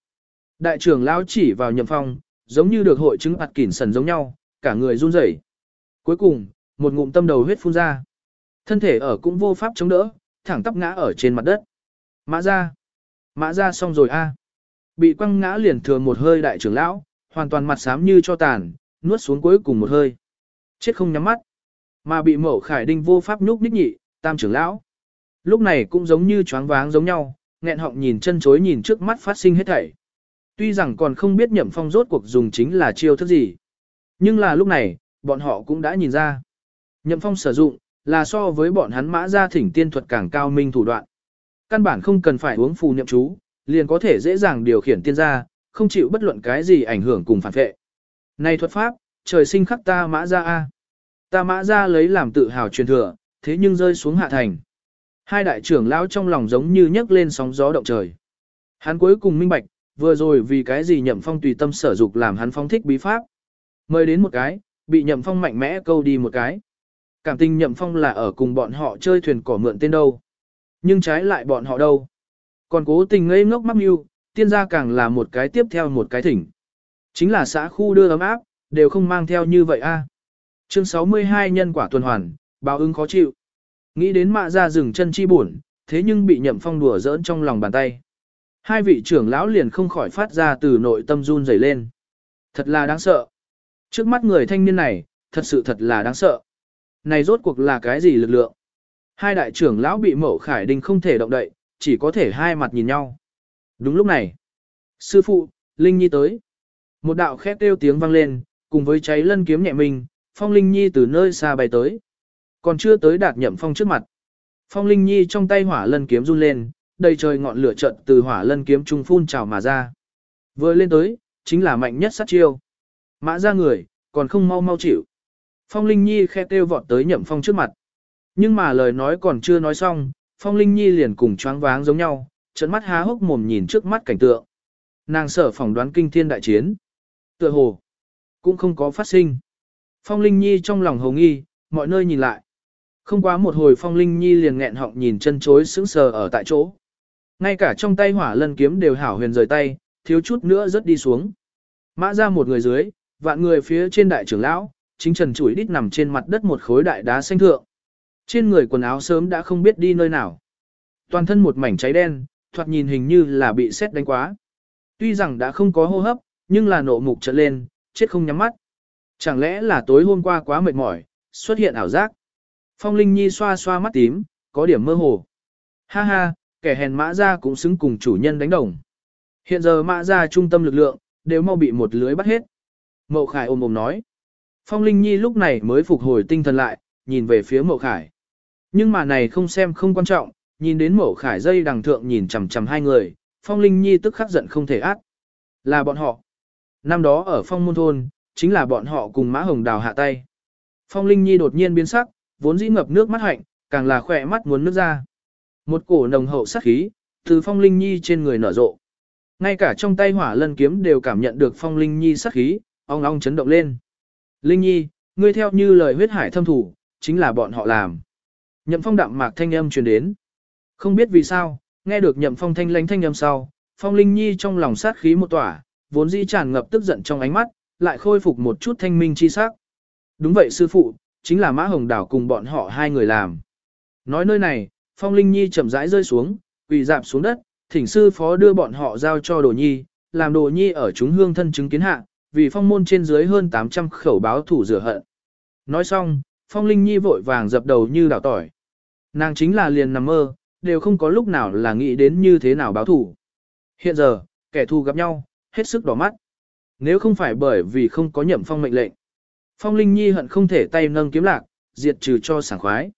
đại trưởng lão chỉ vào nhậm phong, giống như được hội chứng ạt kỉn sần giống nhau, cả người run rẩy. Cuối cùng, một ngụm tâm đầu huyết phun ra. Thân thể ở cũng vô pháp chống đỡ, thẳng tắp ngã ở trên mặt đất. Mã ra, mã ra xong rồi a. Bị quăng ngã liền thừa một hơi đại trưởng lão, hoàn toàn mặt xám như cho tàn, nuốt xuống cuối cùng một hơi. Chết không nhắm mắt. Mà bị mẫu khải đinh vô pháp nhúc ních nhị, tam trưởng lão. Lúc này cũng giống như choáng váng giống nhau, nghẹn họng nhìn chân chối nhìn trước mắt phát sinh hết thảy. Tuy rằng còn không biết nhậm phong rốt cuộc dùng chính là chiêu thức gì. Nhưng là lúc này, bọn họ cũng đã nhìn ra. Nhậm phong sử dụng, là so với bọn hắn mã ra thỉnh tiên thuật càng cao minh thủ đoạn. Căn bản không cần phải uống phù niệm chú, liền có thể dễ dàng điều khiển tiên gia, không chịu bất luận cái gì ảnh hưởng cùng phản vệ. Này thuật pháp, trời sinh khắc ta mã ra a. Ta mã ra lấy làm tự hào truyền thừa, thế nhưng rơi xuống hạ thành. Hai đại trưởng lão trong lòng giống như nhấc lên sóng gió động trời. Hắn cuối cùng minh bạch, vừa rồi vì cái gì nhậm phong tùy tâm sở dục làm hắn phong thích bí pháp. Mời đến một cái, bị nhậm phong mạnh mẽ câu đi một cái. Cảm tình nhậm phong là ở cùng bọn họ chơi thuyền cỏ mượn tên đâu. Nhưng trái lại bọn họ đâu. Còn cố tình ngây ngốc mắc mưu, tiên gia càng là một cái tiếp theo một cái thỉnh. Chính là xã khu đưa ấm áp, đều không mang theo như vậy a. À. Chương 62 nhân quả tuần hoàn, báo ứng khó chịu. Nghĩ đến mạ ra rừng chân chi buồn, thế nhưng bị nhậm phong đùa giỡn trong lòng bàn tay. Hai vị trưởng lão liền không khỏi phát ra từ nội tâm run rẩy lên. Thật là đáng sợ. Trước mắt người thanh niên này, thật sự thật là đáng sợ. Này rốt cuộc là cái gì lực lượng? Hai đại trưởng lão bị mẫu khải đình không thể động đậy, chỉ có thể hai mặt nhìn nhau. Đúng lúc này, sư phụ, Linh Nhi tới. Một đạo khét kêu tiếng vang lên, cùng với cháy lân kiếm nhẹ mình, Phong Linh Nhi từ nơi xa bay tới. Còn chưa tới đạt nhậm phong trước mặt. Phong Linh Nhi trong tay hỏa lân kiếm run lên, đầy trời ngọn lửa trận từ hỏa lân kiếm trung phun trào mà ra. Vừa lên tới, chính là mạnh nhất sát chiêu. Mã ra người, còn không mau mau chịu. Phong Linh Nhi khe kêu vọt tới nhậm phong trước mặt. Nhưng mà lời nói còn chưa nói xong, Phong Linh Nhi liền cùng choáng váng giống nhau, trận mắt há hốc mồm nhìn trước mắt cảnh tượng. Nàng sở phỏng đoán kinh thiên đại chiến. Tựa hồ, cũng không có phát sinh. Phong Linh Nhi trong lòng hồng nghi, mọi nơi nhìn lại. Không quá một hồi Phong Linh Nhi liền nghẹn họng nhìn chân chối sững sờ ở tại chỗ. Ngay cả trong tay hỏa lân kiếm đều hảo huyền rời tay, thiếu chút nữa rớt đi xuống. Mã ra một người dưới, vạn người phía trên đại trưởng lão, chính trần chủi đít nằm trên mặt đất một khối đại đá xanh thượng. Trên người quần áo sớm đã không biết đi nơi nào. Toàn thân một mảnh cháy đen, thoạt nhìn hình như là bị xét đánh quá. Tuy rằng đã không có hô hấp, nhưng là nộ mục trợn lên, chết không nhắm mắt. Chẳng lẽ là tối hôm qua quá mệt mỏi, xuất hiện ảo giác. Phong Linh Nhi xoa xoa mắt tím, có điểm mơ hồ. Ha ha, kẻ hèn mã ra cũng xứng cùng chủ nhân đánh đồng. Hiện giờ mã ra trung tâm lực lượng, đều mau bị một lưới bắt hết. Mậu Khải ôm ôm nói. Phong Linh Nhi lúc này mới phục hồi tinh thần lại, nhìn về phía Mậu Khải. Nhưng mà này không xem không quan trọng, nhìn đến Mậu Khải dây đằng thượng nhìn chằm chằm hai người, Phong Linh Nhi tức khắc giận không thể át. Là bọn họ. Năm đó ở Phong Môn Thôn, chính là bọn họ cùng Mã Hồng Đào hạ tay. Phong Linh Nhi đột nhiên biến sắc, vốn dĩ ngập nước mắt hạnh, càng là khỏe mắt muốn nước ra. Một cổ nồng hậu sát khí, từ Phong Linh Nhi trên người nở rộ. Ngay cả trong tay hỏa lân kiếm đều cảm nhận được Phong Linh Nhi sát khí, ong ong chấn động lên. Linh Nhi, ngươi theo như lời huyết hải thâm thủ, chính là bọn họ làm. Nhậm Phong đạm mạc thanh âm truyền đến. Không biết vì sao, nghe được Nhậm Phong thanh lãnh thanh âm sau, Phong Linh Nhi trong lòng sát khí một tỏa, vốn dĩ tràn ngập tức giận trong ánh mắt, lại khôi phục một chút thanh minh chi sắc. Đúng vậy sư phụ, chính là Mã Hồng Đảo cùng bọn họ hai người làm. Nói nơi này, Phong Linh Nhi chậm rãi rơi xuống, quỳ dạp xuống đất, thỉnh sư phó đưa bọn họ giao cho Đồ Nhi, làm Đồ Nhi ở chúng hương thân chứng kiến hạ, vì phong môn trên dưới hơn 800 khẩu báo thủ rửa hận. Nói xong, Phong Linh Nhi vội vàng dập đầu như đảo tỏi. Nàng chính là liền nằm mơ, đều không có lúc nào là nghĩ đến như thế nào báo thủ. Hiện giờ, kẻ thù gặp nhau, hết sức đỏ mắt. Nếu không phải bởi vì không có nhậm phong mệnh lệnh. Phong Linh Nhi hận không thể tay nâng kiếm lạc, diệt trừ cho sảng khoái.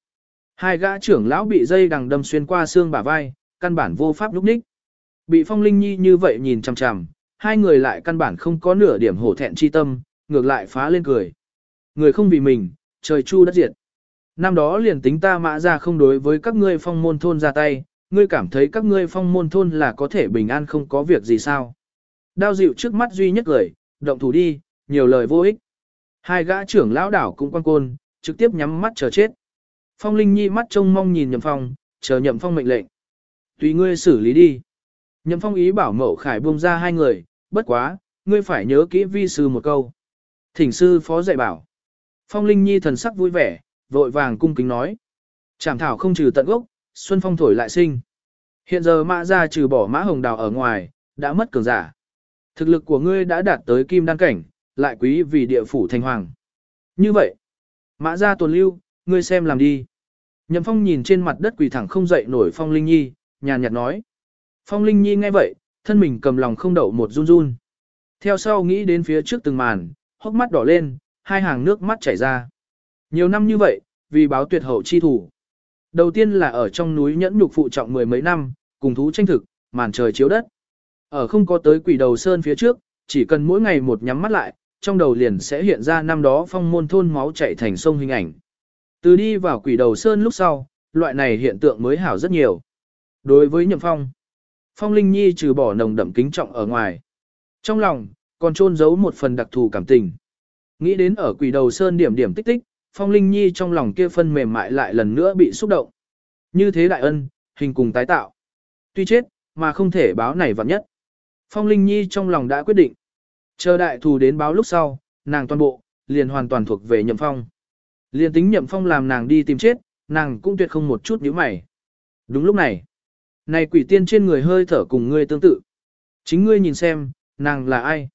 Hai gã trưởng lão bị dây đằng đâm xuyên qua xương bả vai, căn bản vô pháp lúc ních. Bị Phong Linh Nhi như vậy nhìn chằm chằm, hai người lại căn bản không có nửa điểm hổ thẹn chi tâm, ngược lại phá lên cười. Người không vì mình, trời chu đất diệt. Năm đó liền tính ta mã ra không đối với các ngươi phong môn thôn ra tay, ngươi cảm thấy các ngươi phong môn thôn là có thể bình an không có việc gì sao. Đao dịu trước mắt duy nhất cười, động thủ đi, nhiều lời vô ích. Hai gã trưởng lão đảo cũng quan côn, trực tiếp nhắm mắt chờ chết. Phong Linh Nhi mắt trông mong nhìn Nhậm Phong, chờ Nhậm Phong mệnh lệnh. Tùy ngươi xử lý đi. Nhậm Phong ý bảo Mậu Khải buông ra hai người, bất quá, ngươi phải nhớ kỹ vi sư một câu. Thỉnh sư phó dạy bảo. Phong Linh Nhi thần sắc vui vẻ, vội vàng cung kính nói. Trảm thảo không trừ tận gốc, xuân phong thổi lại sinh. Hiện giờ mã ra trừ bỏ mã hồng đào ở ngoài, đã mất cường giả. Thực lực của ngươi đã đạt tới kim đăng cảnh, lại quý vì địa phủ thành hoàng. Như vậy, mã ra tuần lưu, ngươi xem làm đi. Nhậm phong nhìn trên mặt đất quỳ thẳng không dậy nổi phong linh nhi, nhàn nhạt nói. Phong linh nhi nghe vậy, thân mình cầm lòng không đậu một run run. Theo sau nghĩ đến phía trước từng màn, hốc mắt đỏ lên, hai hàng nước mắt chảy ra. Nhiều năm như vậy, vì báo tuyệt hậu chi thủ. Đầu tiên là ở trong núi nhẫn nhục phụ trọng mười mấy năm, cùng thú tranh thực, màn trời chiếu đất. Ở không có tới quỷ đầu sơn phía trước, chỉ cần mỗi ngày một nhắm mắt lại, trong đầu liền sẽ hiện ra năm đó phong môn thôn máu chảy thành sông hình ảnh. Từ đi vào quỷ đầu sơn lúc sau, loại này hiện tượng mới hảo rất nhiều. Đối với nhậm phong, phong linh nhi trừ bỏ nồng đậm kính trọng ở ngoài. Trong lòng, còn trôn giấu một phần đặc thù cảm tình. Nghĩ đến ở quỷ đầu sơn điểm điểm tích tích, phong linh nhi trong lòng kia phân mềm mại lại lần nữa bị xúc động. Như thế đại ân, hình cùng tái tạo. Tuy chết, mà không thể báo này vặn nhất. Phong Linh Nhi trong lòng đã quyết định. Chờ đại thù đến báo lúc sau, nàng toàn bộ, liền hoàn toàn thuộc về nhậm phong. Liền tính nhậm phong làm nàng đi tìm chết, nàng cũng tuyệt không một chút nhíu mày. Đúng lúc này, này quỷ tiên trên người hơi thở cùng ngươi tương tự. Chính ngươi nhìn xem, nàng là ai?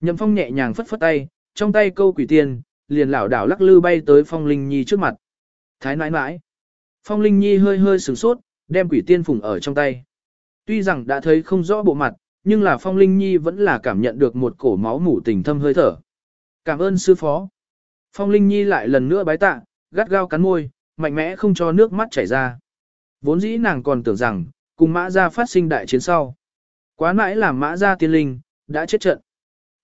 Nhậm phong nhẹ nhàng phất phất tay, trong tay câu quỷ tiên, liền lảo đảo lắc lư bay tới phong linh nhi trước mặt. Thái nãi nãi. Phong linh nhi hơi hơi sửng sốt, đem quỷ tiên phủng ở trong tay. Tuy rằng đã thấy không rõ bộ mặt, nhưng là Phong Linh Nhi vẫn là cảm nhận được một cổ máu mủ tình thâm hơi thở. Cảm ơn sư phó. Phong Linh Nhi lại lần nữa bái tạ, gắt gao cắn môi, mạnh mẽ không cho nước mắt chảy ra. Vốn dĩ nàng còn tưởng rằng, cùng mã gia phát sinh đại chiến sau. Quá mãi làm mã gia tiên linh, đã chết trận.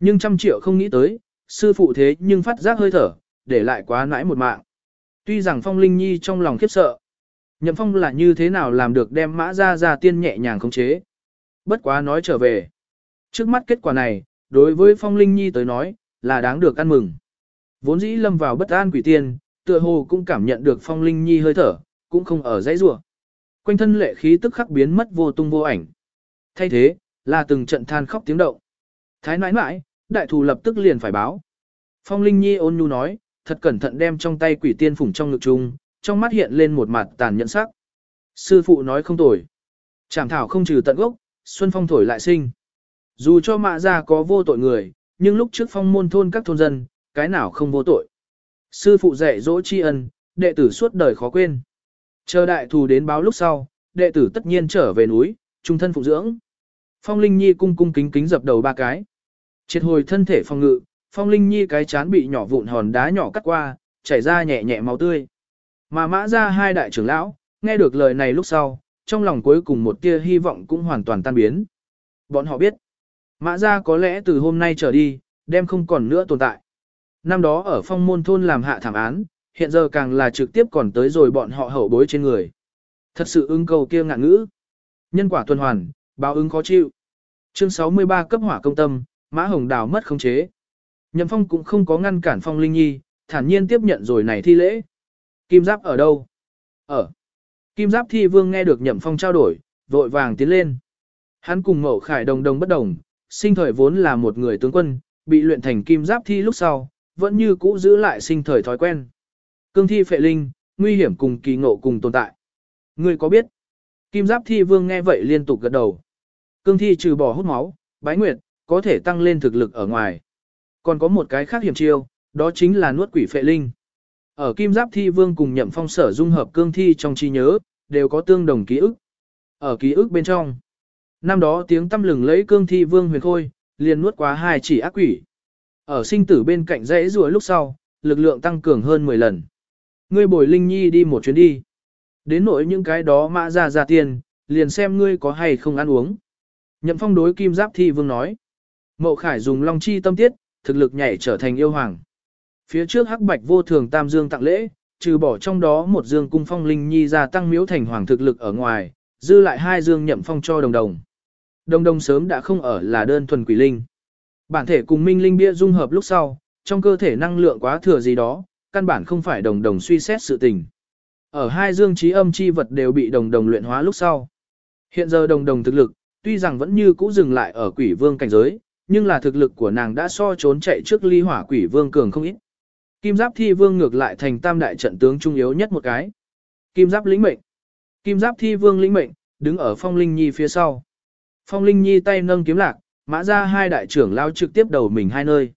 Nhưng trăm triệu không nghĩ tới, sư phụ thế nhưng phát giác hơi thở, để lại quá mãi một mạng. Tuy rằng Phong Linh Nhi trong lòng khiếp sợ, Nhậm Phong là như thế nào làm được đem mã gia gia tiên nhẹ nhàng khống chế. Bất quá nói trở về. Trước mắt kết quả này, đối với Phong Linh Nhi tới nói, là đáng được ăn mừng. Vốn dĩ lâm vào bất an quỷ tiên, tựa hồ cũng cảm nhận được Phong Linh Nhi hơi thở, cũng không ở dãy rủa. Quanh thân lệ khí tức khắc biến mất vô tung vô ảnh. Thay thế, là từng trận than khóc tiếng động. Thái nãi nãi, đại thù lập tức liền phải báo. Phong Linh Nhi ôn nhu nói, thật cẩn thận đem trong tay quỷ tiên phủng trong ngực chung, trong mắt hiện lên một mặt tàn nhẫn sắc. Sư phụ nói không tồi. Chảm thảo không trừ tận gốc, xuân phong thổi lại sinh. Dù cho mạ ra có vô tội người, nhưng lúc trước phong môn thôn các thôn dân, cái nào không vô tội. Sư phụ dạy dỗ tri ân, đệ tử suốt đời khó quên. Chờ đại thù đến báo lúc sau, đệ tử tất nhiên trở về núi, trung thân phụ dưỡng. Phong Linh Nhi cung cung kính kính dập đầu ba cái. Triệt hồi thân thể phong ngự, Phong Linh Nhi cái chán bị nhỏ vụn hòn đá nhỏ cắt qua, chảy ra nhẹ nhẹ máu tươi. Mà mã ra hai đại trưởng lão, nghe được lời này lúc sau, trong lòng cuối cùng một tia hy vọng cũng hoàn toàn tan biến. Bọn họ biết, mã ra có lẽ từ hôm nay trở đi, đem không còn nữa tồn tại. Năm đó ở phong môn thôn làm hạ thảm án, hiện giờ càng là trực tiếp còn tới rồi bọn họ hậu bối trên người. Thật sự ưng cầu kia ngạn ngữ. Nhân quả tuần hoàn, báo ứng khó chịu. Chương 63 cấp hỏa công tâm, Mã Hồng Đào mất khống chế. Nhậm Phong cũng không có ngăn cản Phong Linh Nhi, thản nhiên tiếp nhận rồi này thi lễ. Kim Giáp ở đâu? Ở. Kim Giáp thi vương nghe được Nhậm Phong trao đổi, vội vàng tiến lên. Hắn cùng Mậu Khải đồng đồng bất đồng, sinh thời vốn là một người tướng quân, bị luyện thành Kim Giáp thi lúc sau, vẫn như cũ giữ lại sinh thời thói quen. Cương thi phệ linh, nguy hiểm cùng kỳ ngộ cùng tồn tại. Ngươi có biết? Kim Giáp thi vương nghe vậy liên tục gật đầu. Cương thi trừ bỏ hút máu, bái nguyệt, có thể tăng lên thực lực ở ngoài. Còn có một cái khác hiểm chiêu, đó chính là nuốt quỷ phệ linh. Ở Kim Giáp Thi Vương cùng Nhậm Phong sở dung hợp cương thi trong trí nhớ, đều có tương đồng ký ức. Ở ký ức bên trong, năm đó tiếng tâm lừng lấy cương thi Vương huyền khôi, liền nuốt quá hai chỉ ác quỷ. Ở sinh tử bên cạnh dãy rùa lúc sau, lực lượng tăng cường hơn 10 lần. Ngươi bồi Linh Nhi đi một chuyến đi. Đến nỗi những cái đó mã ra ra tiền, liền xem ngươi có hay không ăn uống. Nhậm Phong đối Kim Giáp Thi Vương nói. Mậu Khải dùng long chi tâm tiết, thực lực nhảy trở thành yêu hoàng. Phía trước hắc bạch vô thường tam dương tặng lễ, trừ bỏ trong đó một dương cung phong linh nhi ra tăng miếu thành hoàng thực lực ở ngoài, dư lại hai dương nhậm phong cho đồng đồng. Đồng đồng sớm đã không ở là đơn thuần quỷ linh. Bản thể cùng minh linh bia dung hợp lúc sau, trong cơ thể năng lượng quá thừa gì đó, căn bản không phải đồng đồng suy xét sự tình. Ở hai dương trí âm chi vật đều bị đồng đồng luyện hóa lúc sau. Hiện giờ đồng đồng thực lực, tuy rằng vẫn như cũ dừng lại ở quỷ vương cảnh giới, nhưng là thực lực của nàng đã so trốn chạy trước ly hỏa quỷ vương cường không ít. Kim giáp thi vương ngược lại thành tam đại trận tướng trung yếu nhất một cái. Kim giáp lĩnh mệnh. Kim giáp thi vương lĩnh mệnh, đứng ở phong linh nhi phía sau. Phong linh nhi tay nâng kiếm lạc, mã ra hai đại trưởng lao trực tiếp đầu mình hai nơi.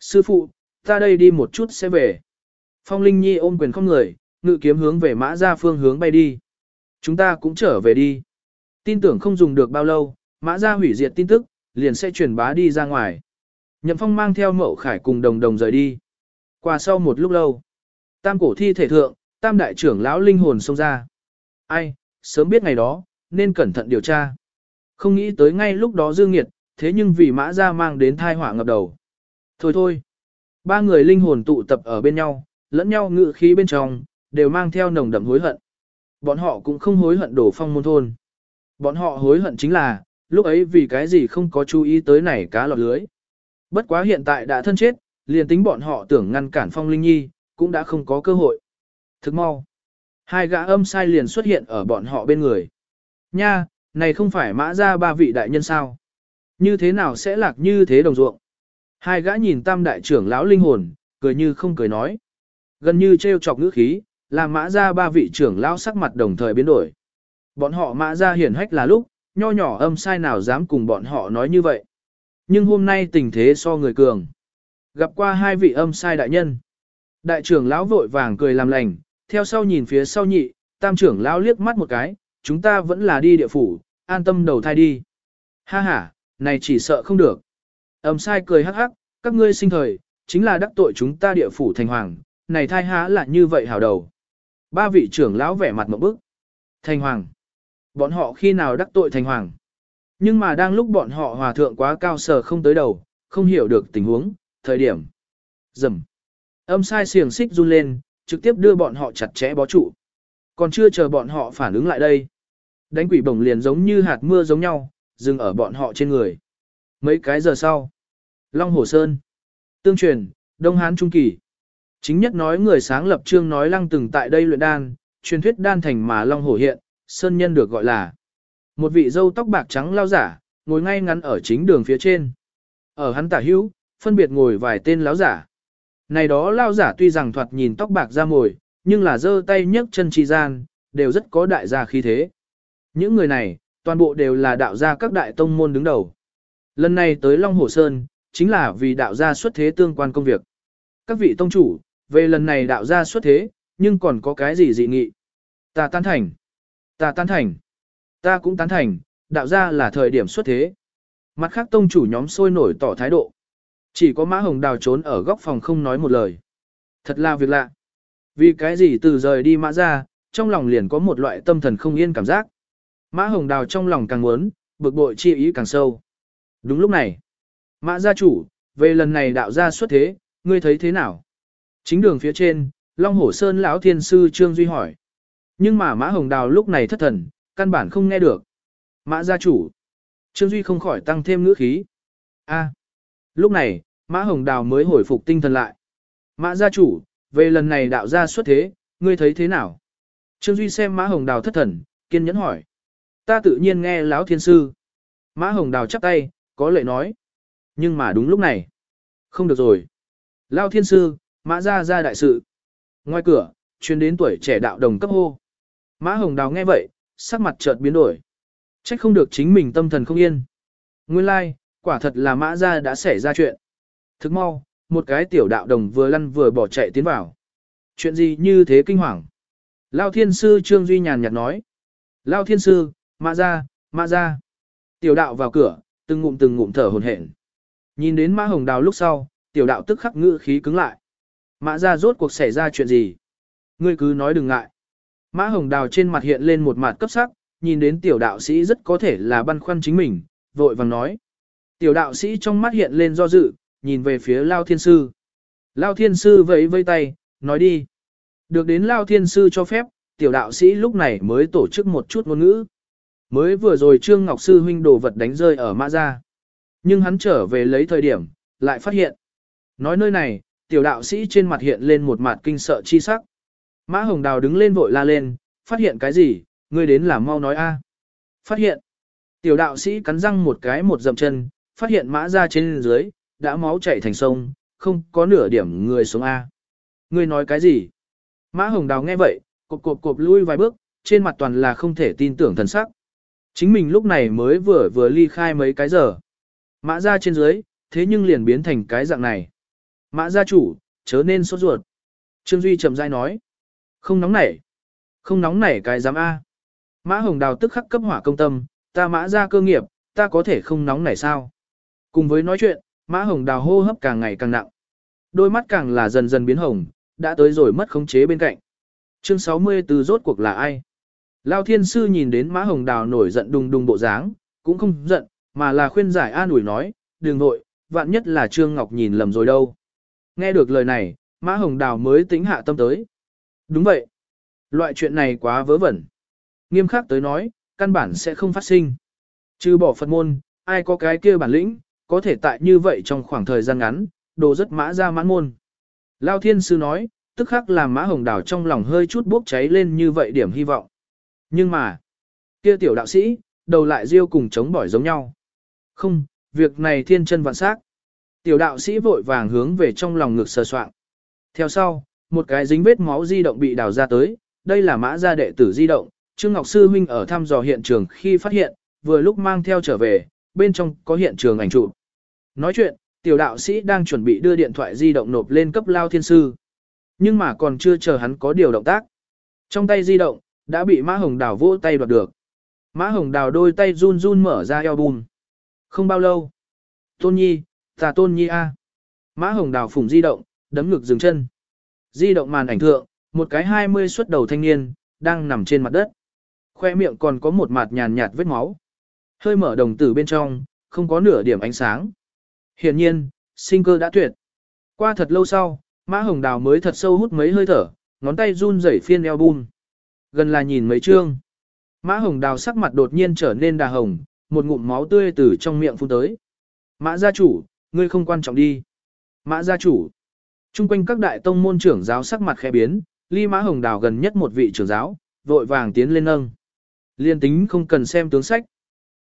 Sư phụ, ta đây đi một chút sẽ về. Phong linh nhi ôm quyền không người, ngự kiếm hướng về mã ra phương hướng bay đi. Chúng ta cũng trở về đi. Tin tưởng không dùng được bao lâu, mã ra hủy diệt tin tức, liền sẽ truyền bá đi ra ngoài. Nhậm phong mang theo mậu khải cùng đồng đồng rời đi. Qua sau một lúc lâu, tam cổ thi thể thượng, tam đại trưởng lão linh hồn xông ra. Ai, sớm biết ngày đó, nên cẩn thận điều tra. Không nghĩ tới ngay lúc đó dương nghiệt, thế nhưng vì mã ra mang đến thai họa ngập đầu. Thôi thôi, ba người linh hồn tụ tập ở bên nhau, lẫn nhau ngự khí bên trong, đều mang theo nồng đậm hối hận. Bọn họ cũng không hối hận đổ phong môn thôn. Bọn họ hối hận chính là, lúc ấy vì cái gì không có chú ý tới này cá lọt lưới. Bất quá hiện tại đã thân chết, liền tính bọn họ tưởng ngăn cản Phong Linh Nhi, cũng đã không có cơ hội. Thức mau. Hai gã âm sai liền xuất hiện ở bọn họ bên người. Nha, này không phải mã ra ba vị đại nhân sao? Như thế nào sẽ lạc như thế đồng ruộng? Hai gã nhìn tam đại trưởng lão linh hồn, cười như không cười nói. Gần như treo chọc ngữ khí, làm mã ra ba vị trưởng lão sắc mặt đồng thời biến đổi. Bọn họ mã ra hiển hách là lúc, nho nhỏ âm sai nào dám cùng bọn họ nói như vậy. Nhưng hôm nay tình thế so người cường. Gặp qua hai vị âm sai đại nhân. Đại trưởng lão vội vàng cười làm lành, theo sau nhìn phía sau nhị, tam trưởng lão liếc mắt một cái, chúng ta vẫn là đi địa phủ, an tâm đầu thai đi. Ha ha, này chỉ sợ không được. Âm sai cười hắc hắc, các ngươi sinh thời, chính là đắc tội chúng ta địa phủ thành hoàng, này thai há là như vậy hảo đầu. Ba vị trưởng lão vẻ mặt một bức. Thành hoàng. Bọn họ khi nào đắc tội thành hoàng. Nhưng mà đang lúc bọn họ hòa thượng quá cao sở không tới đầu, không hiểu được tình huống, thời điểm. Dầm. Âm sai xiềng xích run lên, trực tiếp đưa bọn họ chặt chẽ bó trụ. Còn chưa chờ bọn họ phản ứng lại đây. Đánh quỷ bổng liền giống như hạt mưa giống nhau, dừng ở bọn họ trên người. Mấy cái giờ sau. Long Hồ Sơn. Tương truyền, Đông Hán Trung Kỳ. Chính nhất nói người sáng lập trương nói lăng từng tại đây luyện đan, truyền thuyết đan thành mà Long Hổ hiện, Sơn Nhân được gọi là. Một vị dâu tóc bạc trắng lao giả, ngồi ngay ngắn ở chính đường phía trên. Ở hắn tả hữu, phân biệt ngồi vài tên lão giả. Này đó lao giả tuy rằng thoạt nhìn tóc bạc ra mồi, nhưng là giơ tay nhấc chân chi gian, đều rất có đại gia khí thế. Những người này, toàn bộ đều là đạo gia các đại tông môn đứng đầu. Lần này tới Long Hồ Sơn, chính là vì đạo gia xuất thế tương quan công việc. Các vị tông chủ, về lần này đạo gia xuất thế, nhưng còn có cái gì dị nghị? Ta tán thành. Ta tán thành. Ta cũng tán thành, đạo gia là thời điểm xuất thế. Mặt khác tông chủ nhóm sôi nổi tỏ thái độ. Chỉ có Mã Hồng Đào trốn ở góc phòng không nói một lời. Thật là việc lạ. Vì cái gì từ rời đi Mã ra, trong lòng liền có một loại tâm thần không yên cảm giác. Mã Hồng Đào trong lòng càng muốn, bực bội chi ý càng sâu. Đúng lúc này, Mã gia chủ, về lần này đạo gia xuất thế, ngươi thấy thế nào? Chính đường phía trên, Long Hổ Sơn lão thiên sư Trương Duy hỏi. Nhưng mà Mã Hồng Đào lúc này thất thần, căn bản không nghe được. Mã gia chủ. Trương Duy không khỏi tăng thêm ngữ khí. A. Lúc này, Mã Hồng Đào mới hồi phục tinh thần lại. Mã gia chủ, về lần này đạo gia xuất thế, ngươi thấy thế nào? Trương Duy xem Mã Hồng Đào thất thần, kiên nhẫn hỏi. Ta tự nhiên nghe lão thiên sư. Mã Hồng Đào chắp tay, có lệ nói. Nhưng mà đúng lúc này. Không được rồi. Lão thiên sư, Mã gia gia đại sự. Ngoài cửa, chuyên đến tuổi trẻ đạo đồng cấp hô. Mã Hồng Đào nghe vậy, sắc mặt chợt biến đổi. Trách không được chính mình tâm thần không yên. Nguyên lai, like, quả thật là Mã gia đã xảy ra chuyện. Thức mau, một cái tiểu đạo đồng vừa lăn vừa bỏ chạy tiến vào. Chuyện gì như thế kinh hoàng? Lao thiên sư Trương Duy nhàn nhạt nói. Lao thiên sư, mã ra, mã ra. Tiểu đạo vào cửa, từng ngụm từng ngụm thở hồn hển. Nhìn đến mã hồng đào lúc sau, tiểu đạo tức khắc ngữ khí cứng lại. Mã ra rốt cuộc xảy ra chuyện gì? Ngươi cứ nói đừng ngại. Mã hồng đào trên mặt hiện lên một mặt cấp sắc, nhìn đến tiểu đạo sĩ rất có thể là băn khoăn chính mình, vội vàng nói. Tiểu đạo sĩ trong mắt hiện lên do dự, nhìn về phía Lao Thiên Sư. Lao Thiên Sư vẫy vây tay, nói đi. Được đến Lao Thiên Sư cho phép, tiểu đạo sĩ lúc này mới tổ chức một chút ngôn ngữ. Mới vừa rồi Trương Ngọc Sư huynh đồ vật đánh rơi ở Mã Gia. Nhưng hắn trở về lấy thời điểm, lại phát hiện. Nói nơi này, tiểu đạo sĩ trên mặt hiện lên một mặt kinh sợ chi sắc. Mã Hồng Đào đứng lên vội la lên, phát hiện cái gì, ngươi đến làm mau nói a. Phát hiện. Tiểu đạo sĩ cắn răng một cái một dậm chân, phát hiện mã ra trên dưới, đã máu chảy thành sông, không có nửa điểm người sống A. Ngươi nói cái gì? Mã Hồng Đào nghe vậy, cộp cộp cộp lui vài bước, trên mặt toàn là không thể tin tưởng thần sắc. Chính mình lúc này mới vừa vừa ly khai mấy cái giờ. Mã ra trên dưới, thế nhưng liền biến thành cái dạng này. Mã gia chủ, chớ nên sốt ruột. Trương Duy chậm rãi nói. Không nóng nảy. Không nóng nảy cái dám A. Mã Hồng Đào tức khắc cấp hỏa công tâm, ta mã ra cơ nghiệp, ta có thể không nóng nảy sao. Cùng với nói chuyện, Mã Hồng Đào hô hấp càng ngày càng nặng. Đôi mắt càng là dần dần biến hồng, đã tới rồi mất khống chế bên cạnh. Chương 60 từ rốt cuộc là ai? Lao Thiên Sư nhìn đến Mã Hồng Đào nổi giận đùng đùng bộ dáng, cũng không giận, mà là khuyên giải an ủi nói, đừng nội, vạn nhất là Trương Ngọc nhìn lầm rồi đâu. Nghe được lời này, Mã Hồng Đào mới tính hạ tâm tới. Đúng vậy. Loại chuyện này quá vớ vẩn. Nghiêm khắc tới nói, căn bản sẽ không phát sinh. Trừ bỏ Phật môn, ai có cái kia bản lĩnh, có thể tại như vậy trong khoảng thời gian ngắn, đồ rất mã ra mãn môn. Lao Thiên Sư nói, tức khắc làm mã hồng đào trong lòng hơi chút bốc cháy lên như vậy điểm hy vọng. Nhưng mà, kia tiểu đạo sĩ, đầu lại riêu cùng chống bỏi giống nhau. Không, việc này thiên chân vạn xác Tiểu đạo sĩ vội vàng hướng về trong lòng ngực sờ soạn. Theo sau, một cái dính vết máu di động bị đào ra tới, đây là mã gia đệ tử di động, Trương Ngọc Sư Huynh ở thăm dò hiện trường khi phát hiện, vừa lúc mang theo trở về, bên trong có hiện trường ảnh chụp. Nói chuyện, tiểu đạo sĩ đang chuẩn bị đưa điện thoại di động nộp lên cấp lao thiên sư. Nhưng mà còn chưa chờ hắn có điều động tác. Trong tay di động, đã bị Mã Hồng Đào vỗ tay đoạt được. Mã Hồng Đào đôi tay run run mở ra album. Không bao lâu. Tôn Nhi, ta Tôn Nhi A. Mã Hồng Đào phủng di động, đấm ngực dừng chân. Di động màn ảnh thượng, một cái 20 xuất đầu thanh niên, đang nằm trên mặt đất. Khoe miệng còn có một mặt nhàn nhạt vết máu. Hơi mở đồng tử bên trong, không có nửa điểm ánh sáng. Hiển nhiên, sinh cơ đã tuyệt. Qua thật lâu sau, Mã Hồng Đào mới thật sâu hút mấy hơi thở, ngón tay run rẩy phiên album. Gần là nhìn mấy chương. Mã Hồng Đào sắc mặt đột nhiên trở nên đà hồng, một ngụm máu tươi từ trong miệng phun tới. Mã gia chủ, ngươi không quan trọng đi. Mã gia chủ. Trung quanh các đại tông môn trưởng giáo sắc mặt khẽ biến, ly Mã Hồng Đào gần nhất một vị trưởng giáo, vội vàng tiến lên nâng. Liên tính không cần xem tướng sách.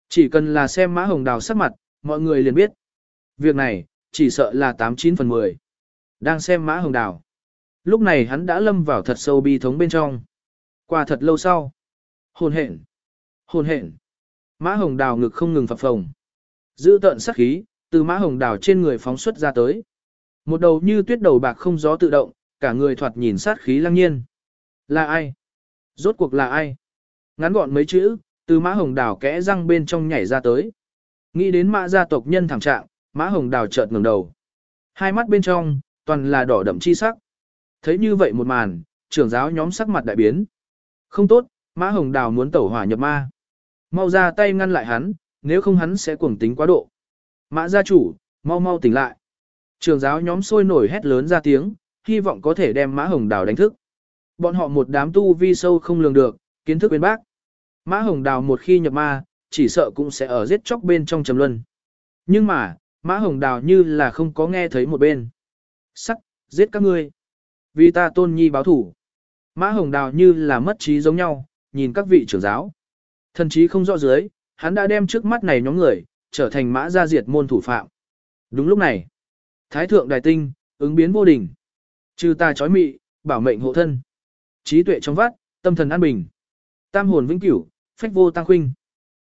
Chỉ cần là xem Mã Hồng Đào sắc mặt, mọi người liền biết. Việc này, chỉ sợ là 89 phần 10. Đang xem mã hồng đào. Lúc này hắn đã lâm vào thật sâu bi thống bên trong. Qua thật lâu sau. Hồn hện. Hồn hện. Mã hồng đào ngực không ngừng phập phồng. Giữ tận sắc khí, từ mã hồng đào trên người phóng xuất ra tới. Một đầu như tuyết đầu bạc không gió tự động, cả người thoạt nhìn sát khí lăng nhiên. Là ai? Rốt cuộc là ai? Ngắn gọn mấy chữ, từ mã hồng đào kẽ răng bên trong nhảy ra tới. Nghĩ đến mã gia tộc nhân thẳng trạng, Mã Hồng Đào chợt ngẩng đầu. Hai mắt bên trong, toàn là đỏ đậm chi sắc. Thấy như vậy một màn, trưởng giáo nhóm sắc mặt đại biến. Không tốt, Mã Hồng Đào muốn tẩu hỏa nhập ma. Mau ra tay ngăn lại hắn, nếu không hắn sẽ cuồng tính quá độ. Mã gia chủ, mau mau tỉnh lại. Trường giáo nhóm sôi nổi hét lớn ra tiếng, hy vọng có thể đem Mã Hồng Đào đánh thức. Bọn họ một đám tu vi sâu không lường được, kiến thức bên bác. Mã Hồng Đào một khi nhập ma, chỉ sợ cũng sẽ ở giết chóc bên trong trầm luân. Nhưng mà, Mã Hồng Đào như là không có nghe thấy một bên. Sắc, giết các ngươi. Vì ta tôn nhi báo thủ. Mã Hồng Đào như là mất trí giống nhau, nhìn các vị trưởng giáo. Thần trí không rõ dưới, hắn đã đem trước mắt này nhóm người, trở thành mã gia diệt môn thủ phạm. Đúng lúc này, Thái thượng đài tinh, ứng biến vô đỉnh. Trừ ta chói mị, bảo mệnh hộ thân. Trí tuệ trong vắt, tâm thần an bình. Tam hồn vĩnh cửu, phách vô tăng khuynh.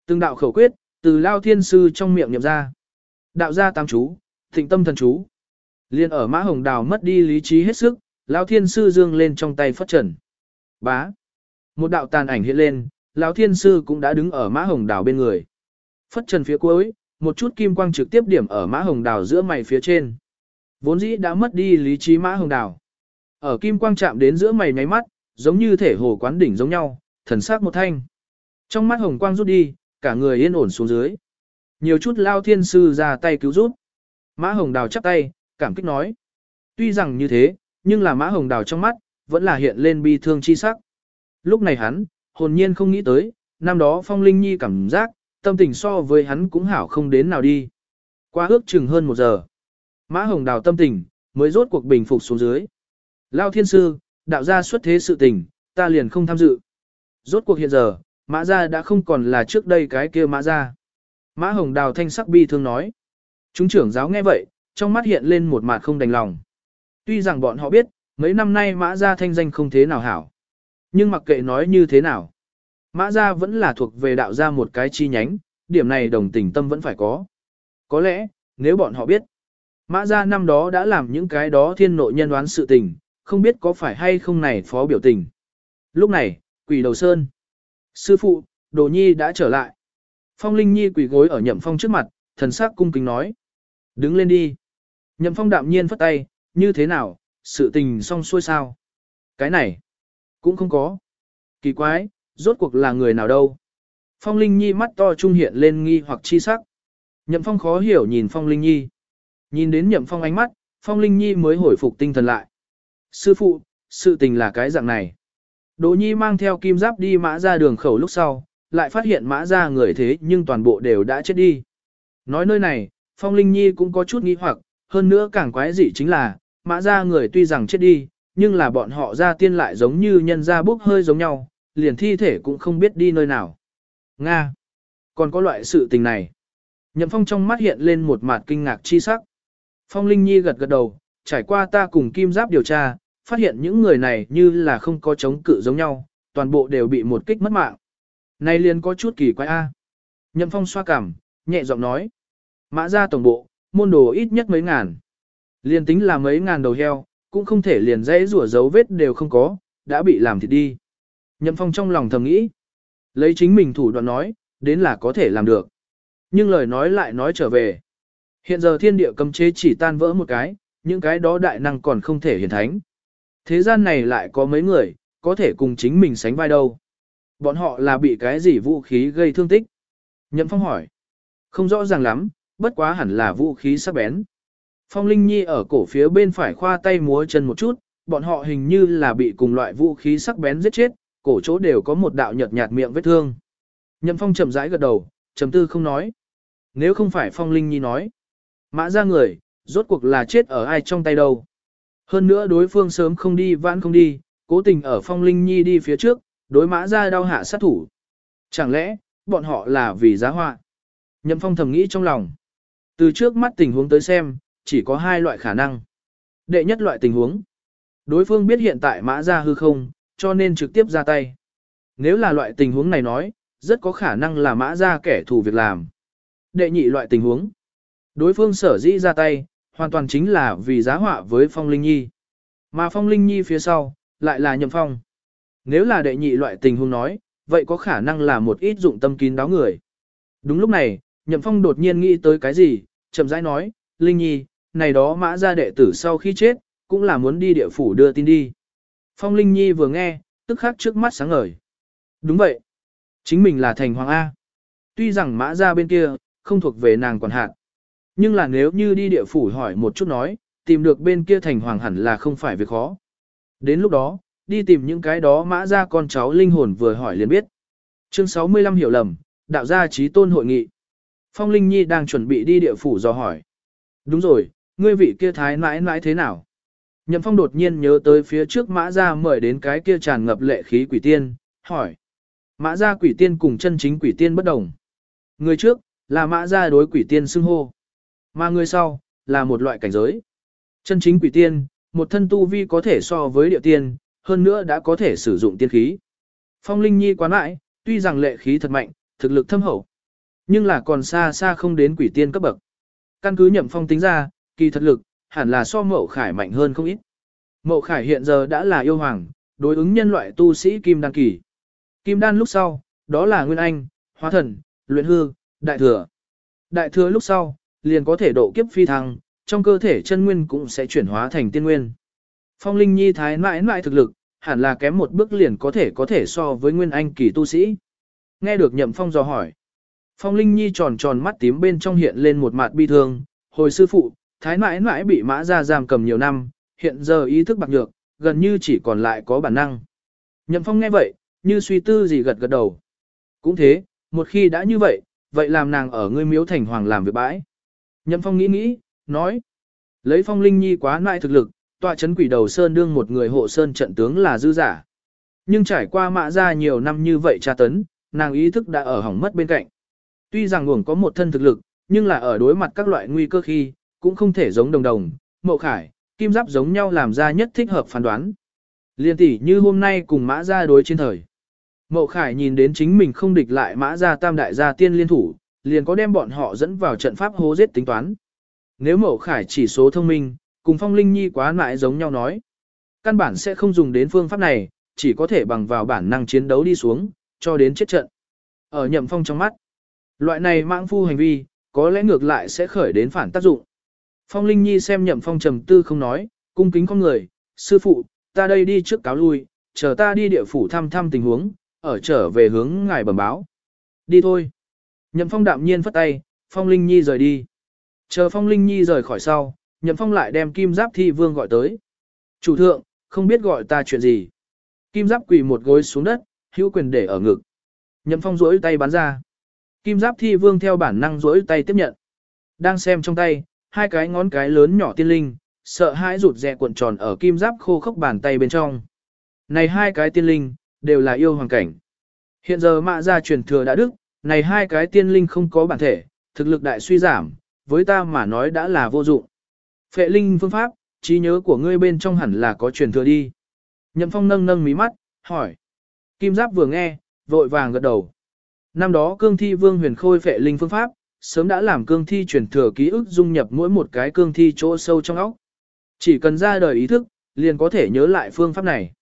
Từng đạo khẩu quyết, từ lao thiên sư trong miệng niệm ra. Đạo gia tam chú, thịnh tâm thần chú. Liên ở mã hồng đào mất đi lý trí hết sức, lao thiên sư dương lên trong tay phất trần. Bá. Một đạo tàn ảnh hiện lên, lão thiên sư cũng đã đứng ở mã hồng đào bên người. Phất trần phía cuối, một chút kim quang trực tiếp điểm ở mã hồng đào giữa mày phía trên. Vốn dĩ đã mất đi lý trí mã hồng đào. Ở kim quang chạm đến giữa mày nháy mắt, giống như thể hồ quán đỉnh giống nhau, thần sắc một thanh. Trong mắt hồng quang rút đi, cả người yên ổn xuống dưới. Nhiều chút lao thiên sư ra tay cứu rút. Mã hồng đào chắp tay, cảm kích nói. Tuy rằng như thế, nhưng là mã hồng đào trong mắt, vẫn là hiện lên bi thương chi sắc. Lúc này hắn, hồn nhiên không nghĩ tới, năm đó phong linh nhi cảm giác, tâm tình so với hắn cũng hảo không đến nào đi. Qua ước chừng hơn một giờ. Mã Hồng Đào tâm tình, mới rốt cuộc bình phục xuống dưới. Lao thiên sư, đạo gia xuất thế sự tình, ta liền không tham dự. Rốt cuộc hiện giờ, mã gia đã không còn là trước đây cái kia mã gia. Mã Hồng Đào thanh sắc bi thương nói. Chúng trưởng giáo nghe vậy, trong mắt hiện lên một mặt không đành lòng. Tuy rằng bọn họ biết, mấy năm nay mã gia thanh danh không thế nào hảo. Nhưng mặc kệ nói như thế nào, mã gia vẫn là thuộc về đạo gia một cái chi nhánh, điểm này đồng tình tâm vẫn phải có. Có lẽ, nếu bọn họ biết, Mã gia năm đó đã làm những cái đó thiên nội nhân đoán sự tình, không biết có phải hay không này phó biểu tình. Lúc này, quỷ đầu sơn. Sư phụ, đồ nhi đã trở lại. Phong Linh Nhi quỳ gối ở nhậm phong trước mặt, thần sắc cung kính nói. Đứng lên đi. Nhậm phong đạm nhiên phất tay, như thế nào, sự tình xong xuôi sao. Cái này, cũng không có. Kỳ quái, rốt cuộc là người nào đâu. Phong Linh Nhi mắt to trung hiện lên nghi hoặc chi sắc. Nhậm phong khó hiểu nhìn Phong Linh Nhi. Nhìn đến nhậm phong ánh mắt, phong linh nhi mới hồi phục tinh thần lại. Sư phụ, sự tình là cái dạng này. Đỗ nhi mang theo kim giáp đi mã ra đường khẩu lúc sau, lại phát hiện mã ra người thế nhưng toàn bộ đều đã chết đi. Nói nơi này, phong linh nhi cũng có chút nghi hoặc, hơn nữa càng quái dị chính là, mã ra người tuy rằng chết đi, nhưng là bọn họ ra tiên lại giống như nhân ra bốc hơi giống nhau, liền thi thể cũng không biết đi nơi nào. Nga! Còn có loại sự tình này. Nhậm phong trong mắt hiện lên một mặt kinh ngạc chi sắc. Phong Linh Nhi gật gật đầu, trải qua ta cùng Kim Giáp điều tra, phát hiện những người này như là không có chống cự giống nhau, toàn bộ đều bị một kích mất mạng. Này liền có chút kỳ quái a. Nhậm Phong xoa cằm, nhẹ giọng nói. Mã ra tổng bộ, môn đồ ít nhất mấy ngàn. Liền tính là mấy ngàn đầu heo, cũng không thể liền dãy rủa dấu vết đều không có, đã bị làm thịt đi. Nhậm Phong trong lòng thầm nghĩ. Lấy chính mình thủ đoạn nói, đến là có thể làm được. Nhưng lời nói lại nói trở về. Hiện giờ thiên địa cấm chế chỉ tan vỡ một cái, những cái đó đại năng còn không thể hiển thánh. Thế gian này lại có mấy người, có thể cùng chính mình sánh vai đâu. Bọn họ là bị cái gì vũ khí gây thương tích? Nhậm Phong hỏi. Không rõ ràng lắm, bất quá hẳn là vũ khí sắc bén. Phong Linh Nhi ở cổ phía bên phải khoa tay múa chân một chút, bọn họ hình như là bị cùng loại vũ khí sắc bén giết chết, cổ chỗ đều có một đạo nhợt nhạt miệng vết thương. Nhậm Phong chậm rãi gật đầu, trầm tư không nói. Nếu không phải Phong Linh Nhi nói, Mã ra người, rốt cuộc là chết ở ai trong tay đâu. Hơn nữa đối phương sớm không đi vãn không đi, cố tình ở phong linh nhi đi phía trước, đối mã ra đau hạ sát thủ. Chẳng lẽ, bọn họ là vì giá họa? Nhậm phong thầm nghĩ trong lòng. Từ trước mắt tình huống tới xem, chỉ có hai loại khả năng. Đệ nhất loại tình huống. Đối phương biết hiện tại mã ra hư không, cho nên trực tiếp ra tay. Nếu là loại tình huống này nói, rất có khả năng là mã ra kẻ thù việc làm. Đệ nhị loại tình huống. Đối phương sở dĩ ra tay, hoàn toàn chính là vì giá họa với Phong Linh Nhi. Mà Phong Linh Nhi phía sau, lại là Nhậm Phong. Nếu là đệ nhị loại tình huống nói, vậy có khả năng là một ít dụng tâm kín đáo người. Đúng lúc này, Nhậm Phong đột nhiên nghĩ tới cái gì, chậm rãi nói, Linh Nhi, này đó mã ra đệ tử sau khi chết, cũng là muốn đi địa phủ đưa tin đi. Phong Linh Nhi vừa nghe, tức khắc trước mắt sáng ngời. Đúng vậy. Chính mình là thành hoàng A. Tuy rằng mã ra bên kia, không thuộc về nàng quản hạt. Nhưng là nếu như đi địa phủ hỏi một chút nói, tìm được bên kia thành hoàng hẳn là không phải việc khó. Đến lúc đó, đi tìm những cái đó mã ra con cháu linh hồn vừa hỏi liền biết. Chương 65 hiểu lầm, đạo gia trí tôn hội nghị. Phong Linh Nhi đang chuẩn bị đi địa phủ dò hỏi. Đúng rồi, ngươi vị kia thái mãi mãi thế nào? Nhậm Phong đột nhiên nhớ tới phía trước mã Gia mời đến cái kia tràn ngập lệ khí quỷ tiên, hỏi. Mã Gia quỷ tiên cùng chân chính quỷ tiên bất đồng. Người trước, là mã Gia đối quỷ tiên xưng hô. Mà người sau, là một loại cảnh giới. Chân chính quỷ tiên, một thân tu vi có thể so với địa tiên, hơn nữa đã có thể sử dụng tiên khí. Phong Linh Nhi quán lại, tuy rằng lệ khí thật mạnh, thực lực thâm hậu, nhưng là còn xa xa không đến quỷ tiên cấp bậc. Căn cứ nhậm phong tính ra, kỳ thật lực, hẳn là so mậu khải mạnh hơn không ít. Mậu khải hiện giờ đã là yêu hoàng, đối ứng nhân loại tu sĩ kim đan kỳ. Kim đan lúc sau, đó là nguyên anh, hóa thần, luyện hư, đại thừa. Đại thừa lúc sau, liền có thể độ kiếp phi thăng, trong cơ thể chân nguyên cũng sẽ chuyển hóa thành tiên nguyên. Phong Linh Nhi thái mãi mãi thực lực, hẳn là kém một bước liền có thể có thể so với nguyên anh kỳ tu sĩ. Nghe được Nhậm Phong dò hỏi. Phong Linh Nhi tròn tròn mắt tím bên trong hiện lên một mặt bi thương, hồi sư phụ, thái mãi mãi bị mã ra giam cầm nhiều năm, hiện giờ ý thức bạc nhược, gần như chỉ còn lại có bản năng. Nhậm Phong nghe vậy, như suy tư gì gật gật đầu. Cũng thế, một khi đã như vậy, vậy làm nàng ở ngươi miếu thành hoàng làm việc bãi. Nhậm Phong nghĩ nghĩ, nói. Lấy Phong Linh Nhi quá nại thực lực, tọa chấn quỷ đầu sơn đương một người hộ sơn trận tướng là dư giả. Nhưng trải qua mã ra nhiều năm như vậy tra tấn, nàng ý thức đã ở hỏng mất bên cạnh. Tuy rằng nguồn có một thân thực lực, nhưng là ở đối mặt các loại nguy cơ khi, cũng không thể giống đồng đồng, mậu khải, kim giáp giống nhau làm ra nhất thích hợp phán đoán. Liên tỷ như hôm nay cùng mã ra đối trên thời. Mậu khải nhìn đến chính mình không địch lại mã ra tam đại gia tiên liên thủ, liền có đem bọn họ dẫn vào trận pháp hố giết tính toán. Nếu mậu khải chỉ số thông minh, cùng phong linh nhi quá mãi giống nhau nói. Căn bản sẽ không dùng đến phương pháp này, chỉ có thể bằng vào bản năng chiến đấu đi xuống, cho đến chết trận. Ở nhậm phong trong mắt, loại này mạng phu hành vi, có lẽ ngược lại sẽ khởi đến phản tác dụng. Phong Linh Nhi xem nhậm phong trầm tư không nói, cung kính con người, sư phụ, ta đây đi trước cáo lui, chờ ta đi địa phủ thăm thăm tình huống, ở trở về hướng ngài bẩm báo. Đi thôi. Nhậm phong đạm nhiên phất tay, Phong Linh Nhi rời đi. Chờ Phong Linh Nhi rời khỏi sau, Nhậm phong lại đem kim giáp thi vương gọi tới. Chủ thượng, không biết gọi ta chuyện gì. Kim giáp quỳ một gối xuống đất, hữu quyền để ở ngực. Nhậm phong rỗi tay bắn ra. Kim giáp thi vương theo bản năng rỗi tay tiếp nhận. Đang xem trong tay, hai cái ngón cái lớn nhỏ tiên linh, sợ hãi rụt rè cuộn tròn ở kim giáp khô khốc bàn tay bên trong. Này hai cái tiên linh, đều là yêu hoàng cảnh. Hiện giờ mạ gia truyền thừa đã đức, này hai cái tiên linh không có bản thể, thực lực đại suy giảm, với ta mà nói đã là vô dụng. Phệ linh phương pháp, trí nhớ của ngươi bên trong hẳn là có truyền thừa đi. Nhậm phong nâng nâng mí mắt, hỏi. Kim giáp vừa nghe, vội vàng gật đầu. Năm đó cương thi vương huyền khôi phệ linh phương pháp, sớm đã làm cương thi truyền thừa ký ức dung nhập mỗi một cái cương thi chỗ sâu trong óc. Chỉ cần ra đời ý thức, liền có thể nhớ lại phương pháp này.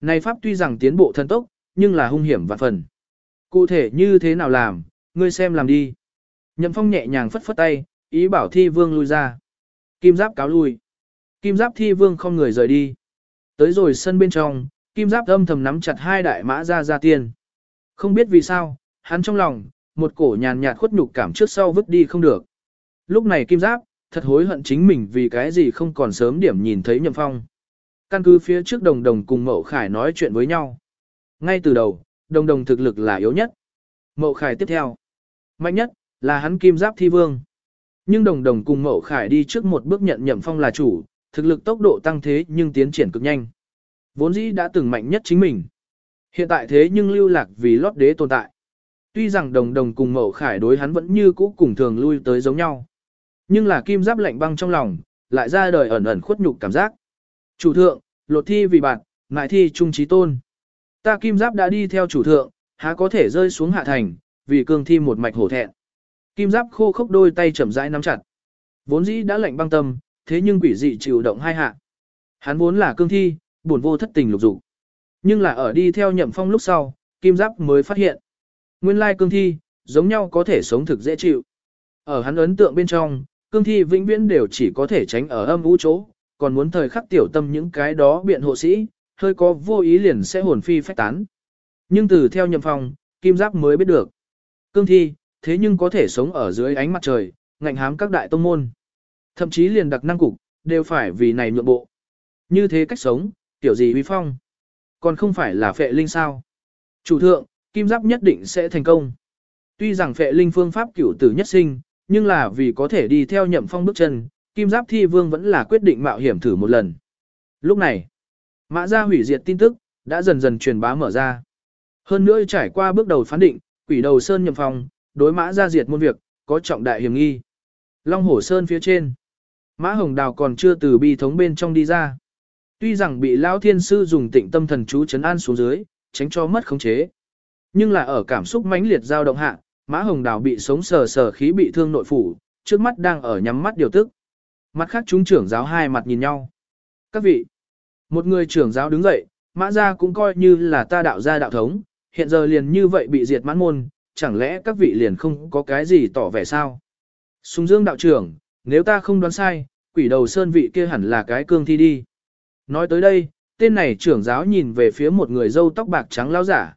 Này pháp tuy rằng tiến bộ thần tốc, nhưng là hung hiểm và phần. Cụ thể như thế nào làm, ngươi xem làm đi. Nhậm phong nhẹ nhàng phất phất tay, ý bảo thi vương lui ra. Kim giáp cáo lui. Kim giáp thi vương không người rời đi. Tới rồi sân bên trong, kim giáp âm thầm nắm chặt hai đại mã ra ra tiên. Không biết vì sao, hắn trong lòng, một cổ nhàn nhạt khuất nhục cảm trước sau vứt đi không được. Lúc này kim giáp, thật hối hận chính mình vì cái gì không còn sớm điểm nhìn thấy nhậm phong. Căn cứ phía trước đồng đồng cùng mậu khải nói chuyện với nhau. Ngay từ đầu, đồng đồng thực lực là yếu nhất. Mậu khải tiếp theo. Mạnh nhất, là hắn kim giáp thi vương. Nhưng đồng đồng cùng mậu khải đi trước một bước nhận nhậm phong là chủ, thực lực tốc độ tăng thế nhưng tiến triển cực nhanh. Vốn dĩ đã từng mạnh nhất chính mình. Hiện tại thế nhưng lưu lạc vì lót đế tồn tại. Tuy rằng đồng đồng cùng mậu khải đối hắn vẫn như cũ cùng thường lui tới giống nhau. Nhưng là kim giáp lạnh băng trong lòng, lại ra đời ẩn ẩn khuất nhục cảm giác. Chủ thượng, lột thi vì bạn, ngại thi trung trí tôn. Ta kim giáp đã đi theo chủ thượng, há có thể rơi xuống hạ thành, vì cương thi một mạch hổ thẹn. Kim giáp khô khốc đôi tay chậm rãi nắm chặt. Vốn dĩ đã lạnh băng tâm, thế nhưng quỷ dị chịu động hai hạ. Hắn vốn là cương thi, buồn vô thất tình lục dục. Nhưng là ở đi theo nhậm phong lúc sau, kim giáp mới phát hiện. Nguyên lai cương thi, giống nhau có thể sống thực dễ chịu. Ở hắn ấn tượng bên trong, cương thi vĩnh viễn đều chỉ có thể tránh ở âm vũ chỗ, còn muốn thời khắc tiểu tâm những cái đó biện hộ sĩ, hơi có vô ý liền sẽ hồn phi phách tán. Nhưng từ theo nhậm phong, kim giáp mới biết được. Cương thi, thế nhưng có thể sống ở dưới ánh mặt trời, ngạnh hám các đại tông môn. Thậm chí liền đặc năng cục, đều phải vì này nhượng bộ. Như thế cách sống, tiểu gì uy phong. Còn không phải là phệ linh sao. Chủ thượng, kim giáp nhất định sẽ thành công. Tuy rằng phệ linh phương pháp cửu tử nhất sinh, nhưng là vì có thể đi theo nhậm phong bước chân, kim giáp thi vương vẫn là quyết định mạo hiểm thử một lần. Lúc này, mã gia hủy diệt tin tức, đã dần dần truyền bá mở ra. Hơn nữa trải qua bước đầu phán định, quỷ đầu sơn nhậm phong, đối mã gia diệt môn việc, có trọng đại hiểm nghi. Long hổ sơn phía trên, mã hồng đào còn chưa từ bi thống bên trong đi ra. Tuy rằng bị lão thiên sư dùng tịnh tâm thần chú chấn an xuống dưới, tránh cho mất khống chế. Nhưng là ở cảm xúc mãnh liệt dao động hạ, Mã Hồng Đào bị sống sờ sờ khí bị thương nội phủ, trước mắt đang ở nhắm mắt điều tức. Mặt khác chúng trưởng giáo hai mặt nhìn nhau. Các vị, một người trưởng giáo đứng dậy, Mã gia cũng coi như là ta đạo gia đạo thống, hiện giờ liền như vậy bị diệt mãn môn, chẳng lẽ các vị liền không có cái gì tỏ vẻ sao? Sùng Dương đạo trưởng, nếu ta không đoán sai, quỷ đầu sơn vị kia hẳn là cái cương thi đi. Nói tới đây, tên này trưởng giáo nhìn về phía một người dâu tóc bạc trắng lão giả.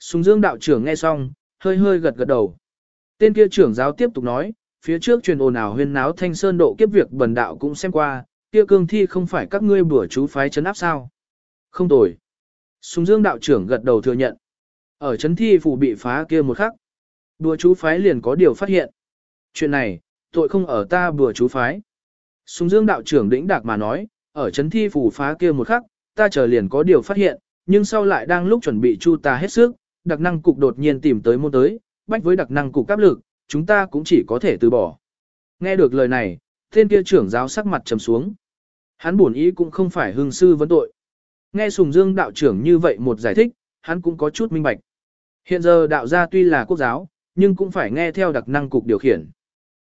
Sùng Dương đạo trưởng nghe xong, hơi hơi gật gật đầu. Tên kia trưởng giáo tiếp tục nói, phía trước truyền ồn ào huyên náo thanh sơn độ kiếp việc bần đạo cũng xem qua, kia cương thi không phải các ngươi bữa chú phái chấn áp sao. Không tồi. Sùng Dương đạo trưởng gật đầu thừa nhận. Ở chấn thi phủ bị phá kia một khắc. Bùa chú phái liền có điều phát hiện. Chuyện này, tội không ở ta bùa chú phái. Sùng Dương đạo trưởng đĩnh đạc mà nói, ở chấn thi phủ phá kia một khắc, ta chờ liền có điều phát hiện, nhưng sau lại đang lúc chuẩn bị chu ta hết sức, đặc năng cục đột nhiên tìm tới môn tới, bách với đặc năng cục áp lực, chúng ta cũng chỉ có thể từ bỏ. Nghe được lời này, tên kia trưởng giáo sắc mặt trầm xuống. Hắn buồn ý cũng không phải hưng sư vấn tội. Nghe Sùng Dương đạo trưởng như vậy một giải thích, hắn cũng có chút minh bạch. Hiện giờ đạo gia tuy là quốc giáo, nhưng cũng phải nghe theo đặc năng cục điều khiển.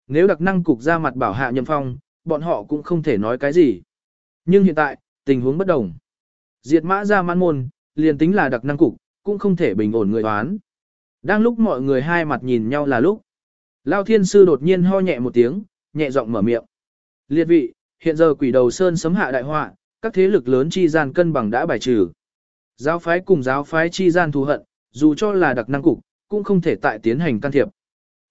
Nếu đặc năng cục ra mặt bảo hạ nhậm phong, bọn họ cũng không thể nói cái gì. Nhưng hiện tại, tình huống bất đồng. Diệt mã ra mãn môn, liền tính là đặc năng cục, cũng không thể bình ổn người đoán. Đang lúc mọi người hai mặt nhìn nhau là lúc. Lao thiên sư đột nhiên ho nhẹ một tiếng, nhẹ giọng mở miệng. Liệt vị, hiện giờ quỷ đầu sơn sấm hạ đại họa, các thế lực lớn chi gian cân bằng đã bài trừ. Giáo phái cùng giáo phái chi gian thù hận, dù cho là đặc năng cục, cũng không thể tại tiến hành can thiệp.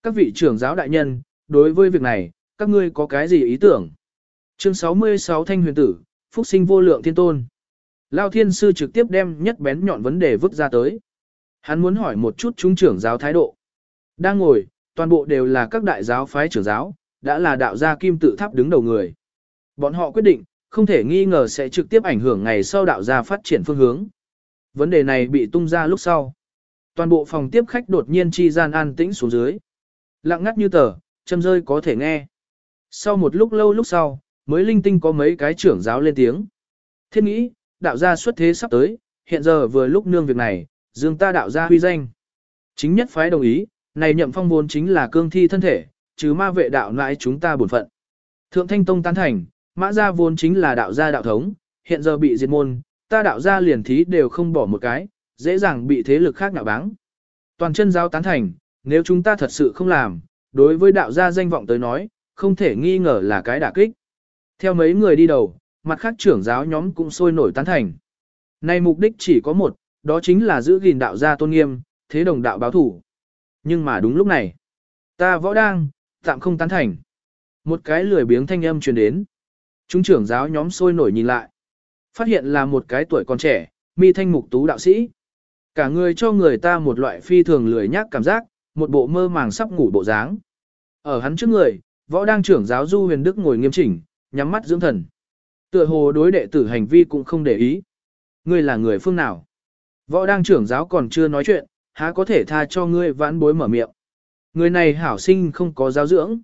Các vị trưởng giáo đại nhân, đối với việc này, các ngươi có cái gì ý tưởng? Chương 66 Thanh huyền tử, Phúc sinh vô lượng thiên tôn. Lao thiên sư trực tiếp đem nhất bén nhọn vấn đề vứt ra tới. Hắn muốn hỏi một chút trung trưởng giáo thái độ. Đang ngồi, toàn bộ đều là các đại giáo phái trưởng giáo, đã là đạo gia kim tự tháp đứng đầu người. Bọn họ quyết định, không thể nghi ngờ sẽ trực tiếp ảnh hưởng ngày sau đạo gia phát triển phương hướng. Vấn đề này bị tung ra lúc sau. Toàn bộ phòng tiếp khách đột nhiên chi gian an tĩnh xuống dưới. Lặng ngắt như tờ, châm rơi có thể nghe. Sau một lúc lâu lúc sau, mới linh tinh có mấy cái trưởng giáo lên tiếng. Thiên nghĩ, đạo gia xuất thế sắp tới, hiện giờ vừa lúc nương việc này, dương ta đạo gia huy danh. Chính nhất phái đồng ý, này nhậm phong vốn chính là cương thi thân thể, chứ ma vệ đạo nãi chúng ta bổn phận. Thượng Thanh Tông tán thành, mã gia vốn chính là đạo gia đạo thống, hiện giờ bị diệt môn, ta đạo gia liền thí đều không bỏ một cái, dễ dàng bị thế lực khác nhạo báng. Toàn chân giáo tán thành, nếu chúng ta thật sự không làm, đối với đạo gia danh vọng tới nói, không thể nghi ngờ là cái đả kích. Theo mấy người đi đầu, mặt khác trưởng giáo nhóm cũng sôi nổi tán thành. nay mục đích chỉ có một, đó chính là giữ gìn đạo gia tôn nghiêm, thế đồng đạo báo thủ. Nhưng mà đúng lúc này, ta võ đang, tạm không tán thành. Một cái lười biếng thanh âm truyền đến. Chúng trưởng giáo nhóm sôi nổi nhìn lại. Phát hiện là một cái tuổi còn trẻ, mi thanh mục tú đạo sĩ. Cả người cho người ta một loại phi thường lười nhác cảm giác, một bộ mơ màng sắp ngủ bộ dáng. Ở hắn trước người, võ đang trưởng giáo Du Huyền Đức ngồi nghiêm chỉnh, nhắm mắt dưỡng thần. Tựa hồ đối đệ tử hành vi cũng không để ý. Ngươi là người phương nào? Võ đang trưởng giáo còn chưa nói chuyện, há có thể tha cho ngươi vãn bối mở miệng. Người này hảo sinh không có giáo dưỡng.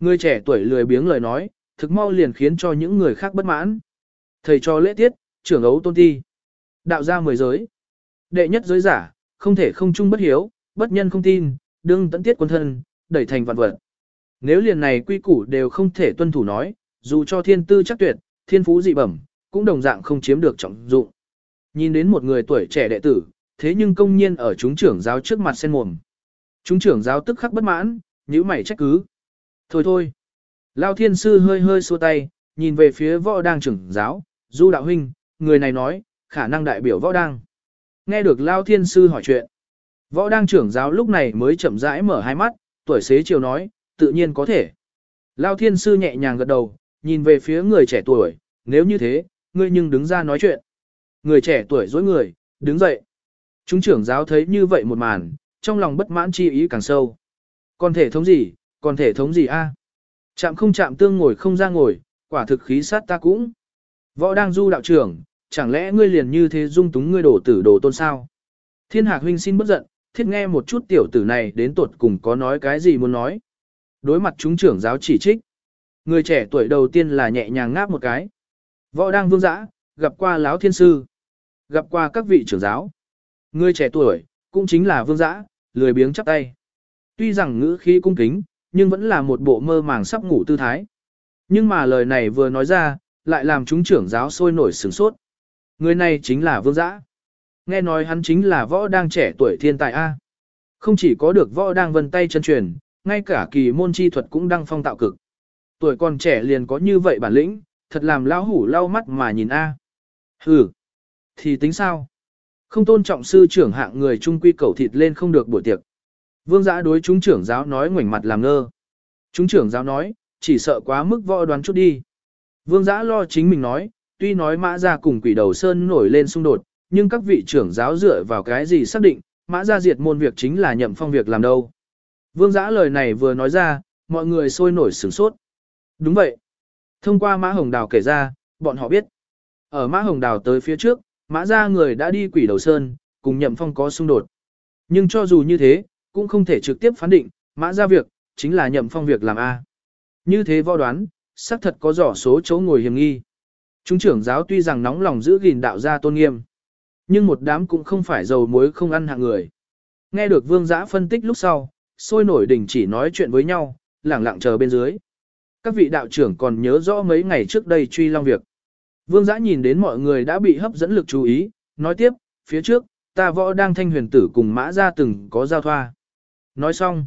Người trẻ tuổi lười biếng lời nói, thực mau liền khiến cho những người khác bất mãn. Thầy cho lễ tiết, trưởng ấu tôn ti. Đạo ra mười giới. Đệ nhất giới giả, không thể không chung bất hiếu, bất nhân không tin, đương tận tiết quân thân, đẩy thành vạn vật. Nếu liền này quy củ đều không thể tuân thủ nói, dù cho thiên tư chắc tuyệt, thiên phú dị bẩm, cũng đồng dạng không chiếm được trọng dụng. Nhìn đến một người tuổi trẻ đệ tử, thế nhưng công nhiên ở chúng trưởng giáo trước mặt sen mồm. Chúng trưởng giáo tức khắc bất mãn, nhíu mày trách cứ. Thôi thôi. Lao thiên sư hơi hơi xua tay, nhìn về phía võ đang trưởng giáo, du đạo huynh, người này nói, khả năng đại biểu võ đang. Nghe được Lao thiên sư hỏi chuyện. Võ đang trưởng giáo lúc này mới chậm rãi mở hai mắt, tuổi xế chiều nói, tự nhiên có thể. Lao thiên sư nhẹ nhàng gật đầu, nhìn về phía người trẻ tuổi, nếu như thế, ngươi nhưng đứng ra nói chuyện. Người trẻ tuổi dối người, đứng dậy. Chúng trưởng giáo thấy như vậy một màn, trong lòng bất mãn chi ý càng sâu. Còn thể thống gì, còn thể thống gì a? Chạm không chạm tương ngồi không ra ngồi, quả thực khí sát ta cũng. Võ đang du đạo trưởng, chẳng lẽ ngươi liền như thế dung túng ngươi đổ tử đồ tôn sao? Thiên hạc huynh xin bất giận, thiết nghe một chút tiểu tử này đến tuột cùng có nói cái gì muốn nói. Đối mặt chúng trưởng giáo chỉ trích. Người trẻ tuổi đầu tiên là nhẹ nhàng ngáp một cái. Võ đang vương dã, gặp qua lão thiên sư. Gặp qua các vị trưởng giáo. Người trẻ tuổi, cũng chính là vương dã, lười biếng chắp tay. Tuy rằng ngữ khí cung kính, nhưng vẫn là một bộ mơ màng sắp ngủ tư thái. Nhưng mà lời này vừa nói ra, lại làm chúng trưởng giáo sôi nổi sửng sốt. Người này chính là vương dã. Nghe nói hắn chính là võ đang trẻ tuổi thiên tài A. Không chỉ có được võ đang vân tay chân truyền, ngay cả kỳ môn chi thuật cũng đang phong tạo cực. Tuổi còn trẻ liền có như vậy bản lĩnh, thật làm lão hủ lau mắt mà nhìn A. Hừ, thì tính sao? Không tôn trọng sư trưởng hạng người trung quy cầu thịt lên không được buổi tiệc. Vương giã đối chúng trưởng giáo nói ngoảnh mặt làm ngơ. Chúng trưởng giáo nói, chỉ sợ quá mức võ đoán chút đi. Vương giã lo chính mình nói, tuy nói mã ra cùng quỷ đầu sơn nổi lên xung đột, nhưng các vị trưởng giáo dựa vào cái gì xác định, mã ra diệt môn việc chính là nhậm phong việc làm đâu. Vương giã lời này vừa nói ra, mọi người sôi nổi sửng sốt. Đúng vậy. Thông qua mã hồng đào kể ra, bọn họ biết. Ở mã hồng đào tới phía trước, mã ra người đã đi quỷ đầu sơn, cùng nhậm phong có xung đột. Nhưng cho dù như thế, cũng không thể trực tiếp phán định, mã ra việc, chính là nhậm phong việc làm A. Như thế võ đoán, xác thật có rõ số chỗ ngồi hiểm nghi. Chúng trưởng giáo tuy rằng nóng lòng giữ gìn đạo gia tôn nghiêm, nhưng một đám cũng không phải dầu muối không ăn hạng người. Nghe được vương giã phân tích lúc sau, sôi nổi đình chỉ nói chuyện với nhau, lẳng lặng chờ bên dưới. Các vị đạo trưởng còn nhớ rõ mấy ngày trước đây truy long việc. Vương giã nhìn đến mọi người đã bị hấp dẫn lực chú ý, nói tiếp, phía trước, ta võ đang thanh huyền tử cùng mã ra từng có giao thoa. Nói xong,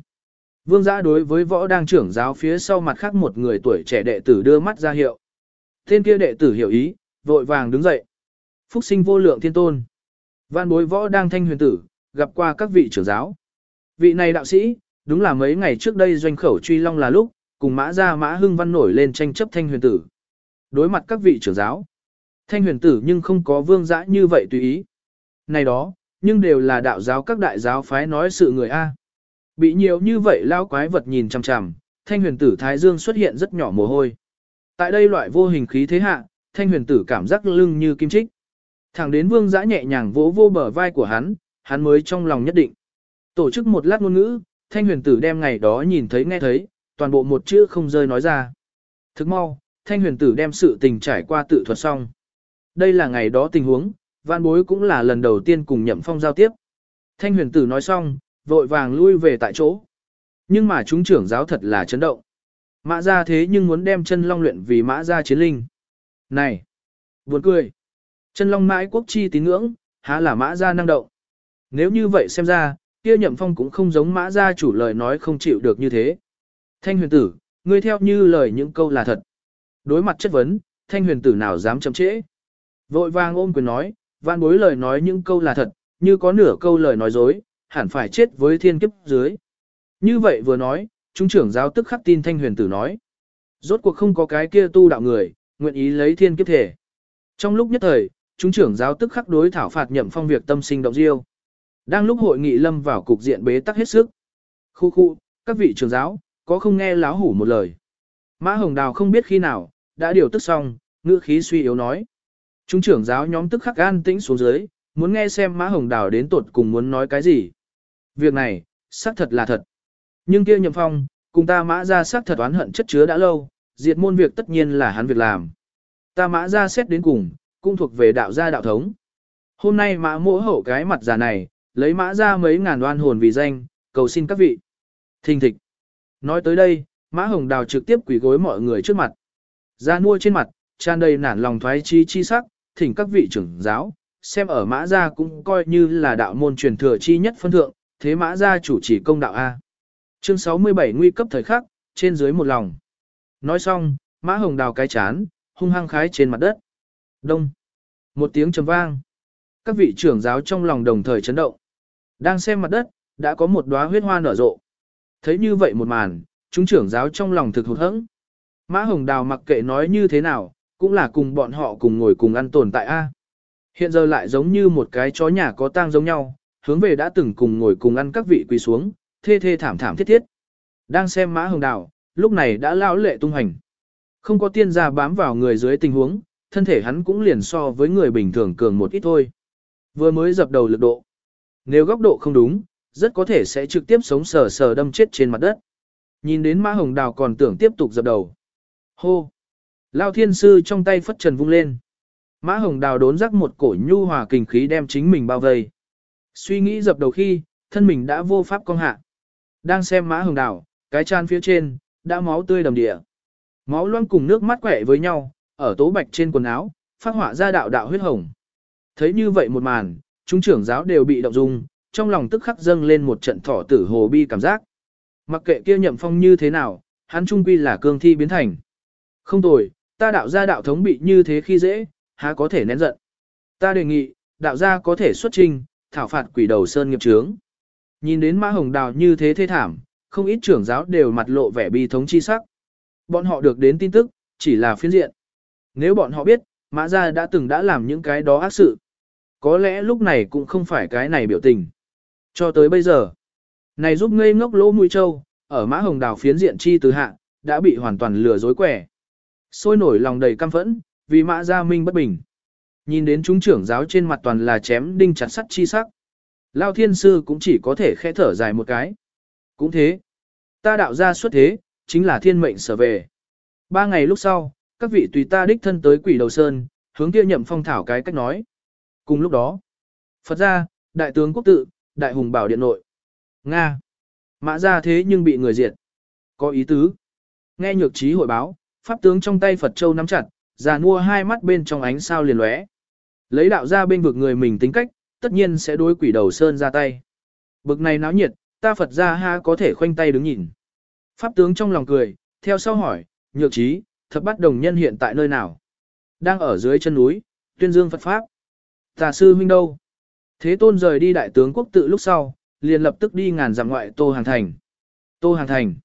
vương giã đối với võ đang trưởng giáo phía sau mặt khác một người tuổi trẻ đệ tử đưa mắt ra hiệu. Tên kia đệ tử hiểu ý, vội vàng đứng dậy. Phúc sinh vô lượng thiên tôn. Văn bối võ đang thanh huyền tử, gặp qua các vị trưởng giáo. Vị này đạo sĩ, đúng là mấy ngày trước đây doanh khẩu truy long là lúc, cùng mã ra mã hưng văn nổi lên tranh chấp thanh huyền tử. Đối mặt các vị trưởng giáo. Thanh huyền tử nhưng không có vương dã như vậy tùy ý. Này đó, nhưng đều là đạo giáo các đại giáo phái nói sự người A. Bị nhiều như vậy lao quái vật nhìn chằm chằm, thanh huyền tử Thái Dương xuất hiện rất nhỏ mồ hôi. Tại đây loại vô hình khí thế hạ, thanh huyền tử cảm giác lưng như kim trích. Thẳng đến vương giã nhẹ nhàng vỗ vô bờ vai của hắn, hắn mới trong lòng nhất định. Tổ chức một lát ngôn ngữ, thanh huyền tử đem ngày đó nhìn thấy nghe thấy, toàn bộ một chữ không rơi nói ra. Thức mau, thanh huyền tử đem sự tình trải qua tự thuật xong. Đây là ngày đó tình huống, văn bối cũng là lần đầu tiên cùng nhậm phong giao tiếp. Thanh huyền tử nói xong, vội vàng lui về tại chỗ. Nhưng mà chúng trưởng giáo thật là chấn động. Mã ra thế nhưng muốn đem chân long luyện vì mã ra chiến linh. Này! Buồn cười! Chân long mãi quốc chi tín ngưỡng, há là mã ra năng động. Nếu như vậy xem ra, kia nhậm phong cũng không giống mã gia chủ lời nói không chịu được như thế. Thanh huyền tử, ngươi theo như lời những câu là thật. Đối mặt chất vấn, thanh huyền tử nào dám chậm trễ. Vội vàng ôm quyền nói, vạn bối lời nói những câu là thật, như có nửa câu lời nói dối, hẳn phải chết với thiên kiếp dưới. Như vậy vừa nói, trung trưởng giáo tức khắc tin thanh huyền tử nói. Rốt cuộc không có cái kia tu đạo người, nguyện ý lấy thiên kiếp thể. Trong lúc nhất thời, trung trưởng giáo tức khắc đối thảo phạt nhậm phong việc tâm sinh động diêu. Đang lúc hội nghị lâm vào cục diện bế tắc hết sức. Khu khu, các vị trưởng giáo, có không nghe láo hủ một lời. Mã Hồng Đào không biết khi nào, đã điều tức xong, ngữ khí suy yếu nói. Trung trưởng giáo nhóm tức khắc an tĩnh xuống dưới, muốn nghe xem Mã Hồng Đào đến tột cùng muốn nói cái gì. Việc này, xác thật là thật. Nhưng kia nhậm phong, cùng ta mã ra xác thật oán hận chất chứa đã lâu, diệt môn việc tất nhiên là hắn việc làm. Ta mã ra xét đến cùng, cũng thuộc về đạo gia đạo thống. Hôm nay mã mỗ hậu cái mặt già này, lấy mã ra mấy ngàn đoan hồn vì danh, cầu xin các vị. Thình thịch. Nói tới đây, mã hồng đào trực tiếp quỳ gối mọi người trước mặt. Ra nuôi trên mặt, tràn đầy nản lòng thoái chi chi sắc, thỉnh các vị trưởng giáo, xem ở mã gia cũng coi như là đạo môn truyền thừa chi nhất phân thượng, thế mã gia chủ chỉ công đạo A. Chương 67 nguy cấp thời khắc, trên dưới một lòng. Nói xong, mã hồng đào cái chán, hung hăng khái trên mặt đất. Đông. Một tiếng trầm vang. Các vị trưởng giáo trong lòng đồng thời chấn động. Đang xem mặt đất, đã có một đóa huyết hoa nở rộ. Thấy như vậy một màn, chúng trưởng giáo trong lòng thực hụt hẫng. Mã Hồng Đào mặc kệ nói như thế nào, cũng là cùng bọn họ cùng ngồi cùng ăn tồn tại A. Hiện giờ lại giống như một cái chó nhà có tang giống nhau, hướng về đã từng cùng ngồi cùng ăn các vị quỳ xuống, thê thê thảm thảm thiết thiết. Đang xem Mã Hồng Đào, lúc này đã lão lệ tung hành. Không có tiên gia bám vào người dưới tình huống, thân thể hắn cũng liền so với người bình thường cường một ít thôi. Vừa mới dập đầu lực độ. Nếu góc độ không đúng, rất có thể sẽ trực tiếp sống sờ sờ đâm chết trên mặt đất. Nhìn đến Mã Hồng Đào còn tưởng tiếp tục dập đầu. Hô! Lao thiên sư trong tay phất trần vung lên. Mã Hồng Đào đốn rắc một cổ nhu hòa kình khí đem chính mình bao vây. Suy nghĩ dập đầu khi, thân mình đã vô pháp cong hạ. Đang xem Mã Hồng Đào, cái chan phía trên, đã máu tươi đầm địa. Máu loang cùng nước mắt quẻ với nhau, ở tố bạch trên quần áo, phát họa ra đạo đạo huyết hồng. Thấy như vậy một màn, chúng trưởng giáo đều bị động dung, trong lòng tức khắc dâng lên một trận thỏ tử hồ bi cảm giác. Mặc kệ kia nhậm phong như thế nào, hắn trung quy là cương thi biến thành. Không tồi, ta đạo gia đạo thống bị như thế khi dễ, há có thể nén giận. Ta đề nghị, đạo gia có thể xuất trình, thảo phạt quỷ đầu sơn nghiệp trướng. Nhìn đến mã hồng đào như thế thê thảm, không ít trưởng giáo đều mặt lộ vẻ bi thống chi sắc. Bọn họ được đến tin tức, chỉ là phiên diện. Nếu bọn họ biết, mã gia đã từng đã làm những cái đó ác sự. Có lẽ lúc này cũng không phải cái này biểu tình. Cho tới bây giờ, này giúp ngây ngốc lỗ mũi châu, ở mã hồng đào phiến diện chi từ hạ, đã bị hoàn toàn lừa dối quẻ. Sôi nổi lòng đầy căm phẫn, vì mã gia minh bất bình. Nhìn đến chúng trưởng giáo trên mặt toàn là chém đinh chặt sắt chi sắc. Lao thiên sư cũng chỉ có thể khẽ thở dài một cái. Cũng thế. Ta đạo gia xuất thế, chính là thiên mệnh sở về. Ba ngày lúc sau, các vị tùy ta đích thân tới quỷ đầu sơn, hướng kia nhậm phong thảo cái cách nói. Cùng lúc đó, Phật gia, đại tướng quốc tự, đại hùng bảo điện nội. Nga. Mã ra thế nhưng bị người diệt. Có ý tứ. Nghe nhược trí hội báo, pháp tướng trong tay Phật Châu nắm chặt, già mua hai mắt bên trong ánh sao liền lóe. Lấy đạo ra bên vực người mình tính cách, tất nhiên sẽ đối quỷ đầu sơn ra tay. Bực này náo nhiệt, ta Phật ra ha có thể khoanh tay đứng nhìn. Pháp tướng trong lòng cười, theo sau hỏi, nhược trí, thập bắt đồng nhân hiện tại nơi nào? Đang ở dưới chân núi, tuyên dương Phật Pháp. Tà sư huynh đâu? Thế tôn rời đi đại tướng quốc tự lúc sau, liền lập tức đi ngàn dặm ngoại Tô Hàng Thành. Tô Hàng Thành.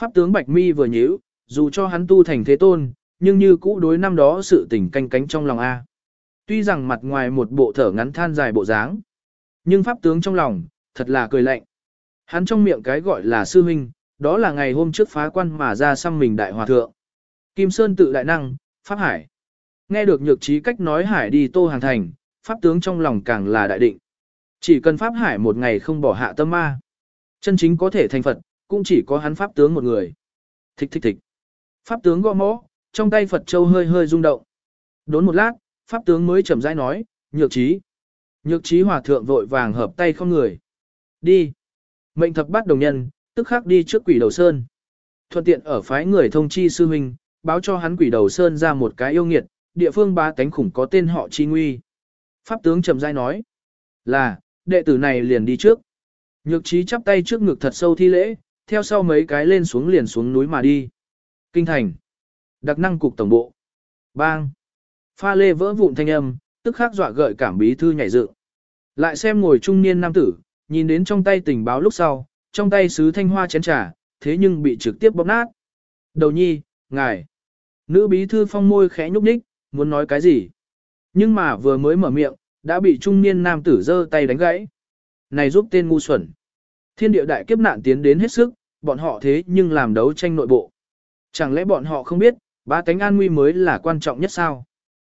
Pháp tướng Bạch Mi vừa nhíu, dù cho hắn tu thành thế tôn, nhưng như cũ đối năm đó sự tình canh cánh trong lòng A. Tuy rằng mặt ngoài một bộ thở ngắn than dài bộ dáng, nhưng pháp tướng trong lòng, thật là cười lạnh. Hắn trong miệng cái gọi là sư huynh, đó là ngày hôm trước phá quan mà ra xăm mình đại hòa thượng. Kim Sơn tự đại năng, Pháp Hải. Nghe được nhược trí cách nói Hải đi Tô Hàng Thành, Pháp tướng trong lòng càng là đại định. Chỉ cần Pháp Hải một ngày không bỏ hạ tâm ma. Chân chính có thể thành Phật, cũng chỉ có hắn Pháp tướng một người. Thích thích thích. Pháp tướng gõ mõ, trong tay Phật Châu hơi hơi rung động. Đốn một lát, Pháp tướng mới chậm rãi nói, nhược trí. Nhược trí hòa thượng vội vàng hợp tay không người. Đi. Mệnh thập bát đồng nhân, tức khắc đi trước quỷ đầu sơn. Thuận tiện ở phái người thông chi sư huynh, báo cho hắn quỷ đầu sơn ra một cái yêu nghiệt, địa phương ba cánh khủng có tên họ chi nguy. Pháp tướng trầm rãi nói, là, đệ tử này liền đi trước. Nhược trí chắp tay trước ngực thật sâu thi lễ, theo sau mấy cái lên xuống liền xuống núi mà đi. Kinh thành. Đặc năng cục tổng bộ. Bang. Pha lê vỡ vụn thanh âm, tức khắc dọa gợi cảm bí thư nhảy dựng. Lại xem ngồi trung niên nam tử, nhìn đến trong tay tình báo lúc sau, trong tay sứ thanh hoa chén trà, thế nhưng bị trực tiếp bóp nát. Đầu nhi, ngài. Nữ bí thư phong môi khẽ nhúc nhích, muốn nói cái gì? Nhưng mà vừa mới mở miệng, đã bị trung niên nam tử giơ tay đánh gãy. Này giúp tên ngu xuẩn. Thiên địa đại kiếp nạn tiến đến hết sức, bọn họ thế nhưng làm đấu tranh nội bộ. Chẳng lẽ bọn họ không biết, ba cánh an nguy mới là quan trọng nhất sao?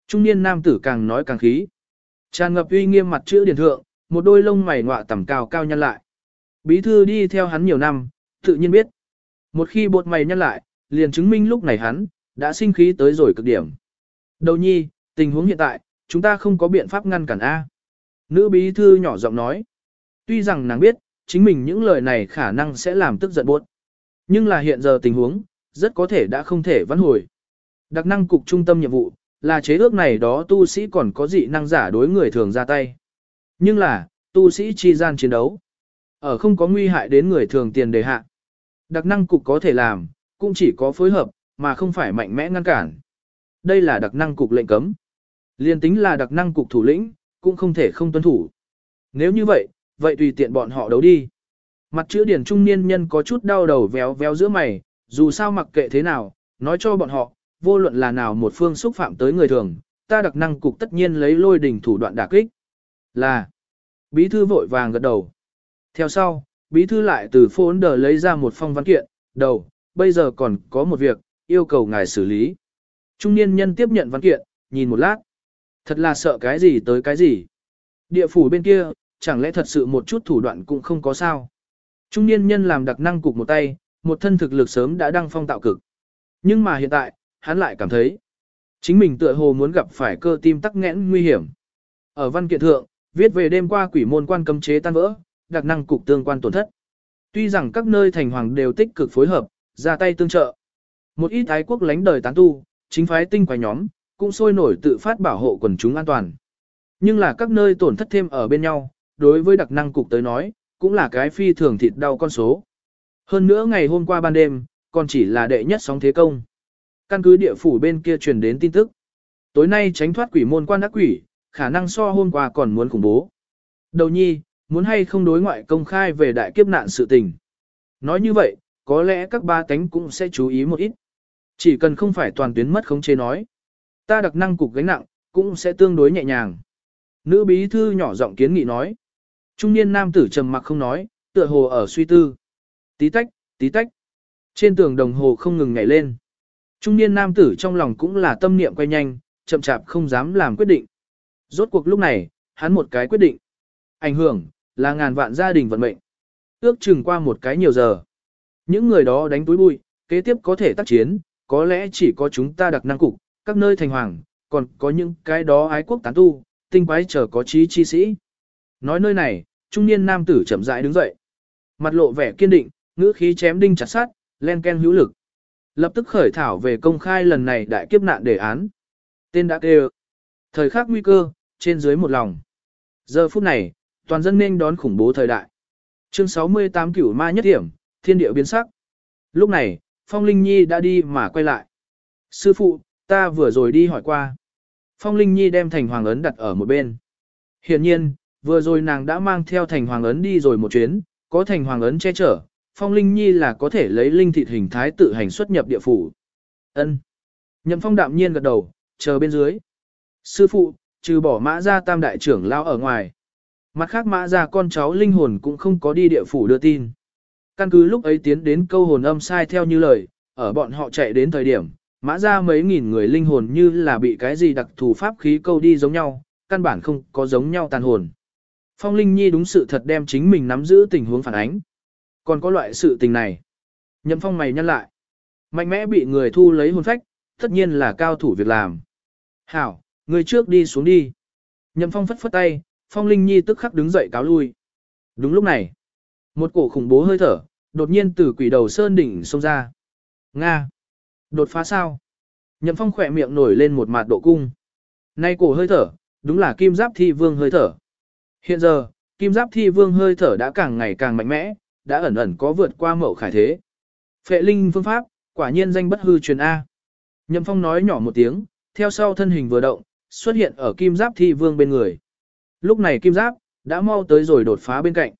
Trung niên nam tử càng nói càng khí. Tràn ngập uy nghiêm mặt chữ điển thượng, một đôi lông mày ngọa tầm cao cao nhăn lại. Bí thư đi theo hắn nhiều năm, tự nhiên biết. Một khi bột mày nhăn lại, liền chứng minh lúc này hắn, đã sinh khí tới rồi cực điểm. Đầu nhi, tình huống hiện tại, chúng ta không có biện pháp ngăn cản A. Nữ bí thư nhỏ giọng nói. Tuy rằng nàng biết, chính mình những lời này khả năng sẽ làm tức giận buốt. Nhưng là hiện giờ tình huống, rất có thể đã không thể vãn hồi. Đặc năng cục trung tâm nhiệm vụ, là chế ước này đó tu sĩ còn có dị năng giả đối người thường ra tay. Nhưng là, tu sĩ chi gian chiến đấu. Ở không có nguy hại đến người thường tiền đề hạ. Đặc năng cục có thể làm, cũng chỉ có phối hợp, mà không phải mạnh mẽ ngăn cản. Đây là đặc năng cục lệnh cấm. Liên tính là đặc năng cục thủ lĩnh, cũng không thể không tuân thủ. Nếu như vậy, vậy tùy tiện bọn họ đấu đi. Mặt chữ điển trung niên nhân có chút đau đầu véo véo giữa mày, dù sao mặc kệ thế nào, nói cho bọn họ, vô luận là nào một phương xúc phạm tới người thường, ta đặc năng cục tất nhiên lấy lôi đỉnh thủ đoạn đả kích. Là, bí thư vội vàng gật đầu. Theo sau, bí thư lại từ phốn đờ lấy ra một phong văn kiện, đầu, bây giờ còn có một việc, yêu cầu ngài xử lý. Trung niên nhân tiếp nhận văn kiện, nhìn một lát. Thật là sợ cái gì tới cái gì. Địa phủ bên kia, chẳng lẽ thật sự một chút thủ đoạn cũng không có sao. Trung niên nhân làm đặc năng cục một tay, một thân thực lực sớm đã đăng phong tạo cực. Nhưng mà hiện tại, hắn lại cảm thấy, chính mình tựa hồ muốn gặp phải cơ tim tắc nghẽn nguy hiểm. Ở văn kiện thượng, viết về đêm qua quỷ môn quan cấm chế tan vỡ, đặc năng cục tương quan tổn thất. Tuy rằng các nơi thành hoàng đều tích cực phối hợp, ra tay tương trợ. Một ít ái quốc lánh đời tán tu, chính phái tinh quái nhóm, cũng sôi nổi tự phát bảo hộ quần chúng an toàn. Nhưng là các nơi tổn thất thêm ở bên nhau, đối với đặc năng cục tới nói, cũng là cái phi thường thịt đau con số. Hơn nữa ngày hôm qua ban đêm, còn chỉ là đệ nhất sóng thế công. Căn cứ địa phủ bên kia truyền đến tin tức. Tối nay tránh thoát quỷ môn quan ác quỷ, khả năng so hôm qua còn muốn khủng bố. Đầu nhi, muốn hay không đối ngoại công khai về đại kiếp nạn sự tình. Nói như vậy, có lẽ các ba cánh cũng sẽ chú ý một ít. Chỉ cần không phải toàn tuyến mất khống chế nói. Ta đặc năng cục gánh nặng, cũng sẽ tương đối nhẹ nhàng. Nữ bí thư nhỏ giọng kiến nghị nói. Trung niên nam tử trầm mặc không nói, tựa hồ ở suy tư. Tí tách, tí tách. Trên tường đồng hồ không ngừng nhảy lên. Trung niên nam tử trong lòng cũng là tâm niệm quay nhanh, chậm chạp không dám làm quyết định. Rốt cuộc lúc này, hắn một cái quyết định. Ảnh hưởng, là ngàn vạn gia đình vận mệnh. Ước chừng qua một cái nhiều giờ. Những người đó đánh túi bụi, kế tiếp có thể tác chiến, có lẽ chỉ có chúng ta đặc năng cục, các nơi thành hoàng, còn có những cái đó ái quốc tán tu, tinh quái chờ có trí chi sĩ. Nói nơi này, trung niên nam tử chậm rãi đứng dậy. Mặt lộ vẻ kiên định, ngữ khí chém đinh chặt sát, len ken hữu lực. Lập tức khởi thảo về công khai lần này đại kiếp nạn đề án. Tên đã kêu. Thời khắc nguy cơ, trên dưới một lòng. Giờ phút này, toàn dân nên đón khủng bố thời đại. Chương 68 cửu ma nhất điểm, thiên địa biến sắc. Lúc này, Phong Linh Nhi đã đi mà quay lại. Sư phụ, ta vừa rồi đi hỏi qua. Phong Linh Nhi đem thành hoàng ấn đặt ở một bên. Hiện nhiên, vừa rồi nàng đã mang theo thành hoàng ấn đi rồi một chuyến, có thành hoàng ấn che chở, Phong Linh Nhi là có thể lấy linh thịt hình thái tự hành xuất nhập địa phủ. Ân. Nhậm Phong đạm nhiên gật đầu, chờ bên dưới. Sư phụ, trừ bỏ mã ra tam đại trưởng lao ở ngoài. Mặt khác mã ra con cháu linh hồn cũng không có đi địa phủ đưa tin. Căn cứ lúc ấy tiến đến câu hồn âm sai theo như lời, ở bọn họ chạy đến thời điểm, mã ra mấy nghìn người linh hồn như là bị cái gì đặc thù pháp khí câu đi giống nhau, căn bản không có giống nhau tàn hồn. Phong Linh Nhi đúng sự thật đem chính mình nắm giữ tình huống phản ánh. Còn có loại sự tình này. Nhậm Phong mày nhăn lại. Mạnh mẽ bị người thu lấy hồn phách, tất nhiên là cao thủ việc làm. Hảo, người trước đi xuống đi. Nhậm Phong phất phất tay, Phong Linh Nhi tức khắc đứng dậy cáo lui. Đúng lúc này, một cổ khủng bố hơi thở, đột nhiên từ quỷ đầu sơn đỉnh xông ra. Nga! Đột phá sao? Nhậm Phong khỏe miệng nổi lên một mặt độ cung. Nay cổ hơi thở, đúng là kim giáp thi vương hơi thở. Hiện giờ, kim giáp thi vương hơi thở đã càng ngày càng mạnh mẽ, đã ẩn ẩn có vượt qua mẫu khải thế. Phệ linh phương pháp, quả nhiên danh bất hư truyền A. Nhậm Phong nói nhỏ một tiếng, theo sau thân hình vừa động, xuất hiện ở kim giáp thi vương bên người. Lúc này kim giáp, đã mau tới rồi đột phá bên cạnh.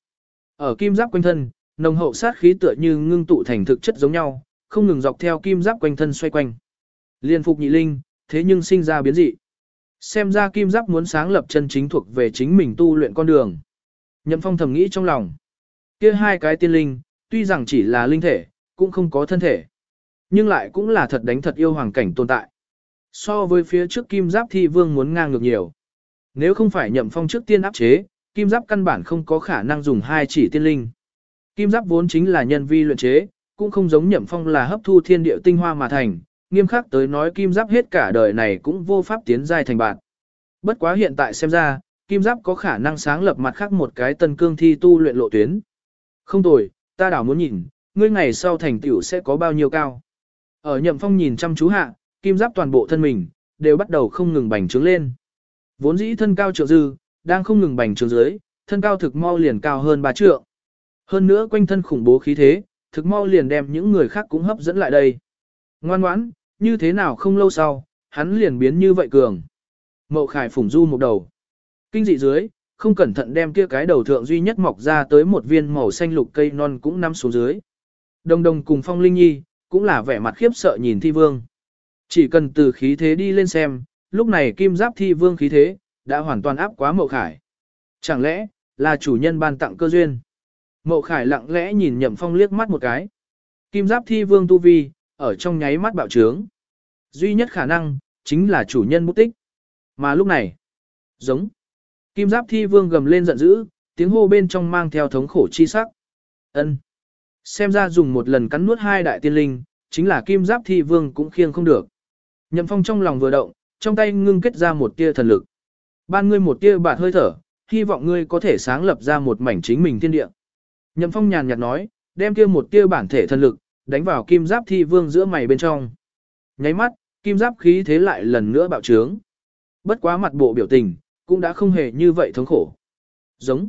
Ở kim giáp quanh thân, nồng hậu sát khí tựa như ngưng tụ thành thực chất giống nhau, không ngừng dọc theo kim giáp quanh thân xoay quanh. Liên phục nhị linh, thế nhưng sinh ra biến dị. Xem ra kim giáp muốn sáng lập chân chính thuộc về chính mình tu luyện con đường. Nhậm phong thầm nghĩ trong lòng. kia hai cái tiên linh, tuy rằng chỉ là linh thể, cũng không có thân thể. Nhưng lại cũng là thật đánh thật yêu hoàng cảnh tồn tại. So với phía trước kim giáp thi vương muốn ngang ngược nhiều. Nếu không phải nhậm phong trước tiên áp chế, kim giáp căn bản không có khả năng dùng hai chỉ tiên linh. Kim giáp vốn chính là nhân vi luyện chế, cũng không giống nhậm phong là hấp thu thiên địa tinh hoa mà thành, nghiêm khắc tới nói kim giáp hết cả đời này cũng vô pháp tiến giai thành bạn. Bất quá hiện tại xem ra, kim giáp có khả năng sáng lập mặt khác một cái tân cương thi tu luyện lộ tuyến. Không tồi, ta đảo muốn nhìn, ngươi ngày sau thành tựu sẽ có bao nhiêu cao. Ở nhậm phong nhìn chăm chú hạ, kim giáp toàn bộ thân mình, đều bắt đầu không ngừng bành trướng lên. Vốn dĩ thân cao trượng dư, đang không ngừng bành trướng dưới, thân cao thực mau liền cao hơn 3 trượng. Hơn nữa quanh thân khủng bố khí thế, thực mau liền đem những người khác cũng hấp dẫn lại đây. Ngoan ngoãn, như thế nào không lâu sau, hắn liền biến như vậy cường. Mậu khải phủng du một đầu. Kinh dị dưới, không cẩn thận đem kia cái đầu thượng duy nhất mọc ra tới một viên màu xanh lục cây non cũng nằm xuống dưới. Đồng đồng cùng phong linh nhi, cũng là vẻ mặt khiếp sợ nhìn thi vương. Chỉ cần từ khí thế đi lên xem, lúc này kim giáp thi vương khí thế, đã hoàn toàn áp quá mậu khải. Chẳng lẽ, là chủ nhân ban tặng cơ duyên? Mậu khải lặng lẽ nhìn nhậm phong liếc mắt một cái. Kim giáp thi vương tu vi, ở trong nháy mắt bạo trướng. Duy nhất khả năng, chính là chủ nhân mục tích. Mà lúc này, giống. Kim giáp thi vương gầm lên giận dữ, tiếng hô bên trong mang theo thống khổ chi sắc. ân Xem ra dùng một lần cắn nuốt hai đại tiên linh, chính là kim giáp thi vương cũng khiêng không được. Nhậm phong trong lòng vừa động, trong tay ngưng kết ra một tia thần lực. Ban ngươi một tia bạt hơi thở, hy vọng ngươi có thể sáng lập ra một mảnh chính mình thiên địa. Nhậm phong nhàn nhạt nói, đem kia một tia bản thể thần lực, đánh vào kim giáp thi vương giữa mày bên trong. Nháy mắt, kim giáp khí thế lại lần nữa bạo trướng. Bất quá mặt bộ biểu tình, cũng đã không hề như vậy thống khổ. Giống.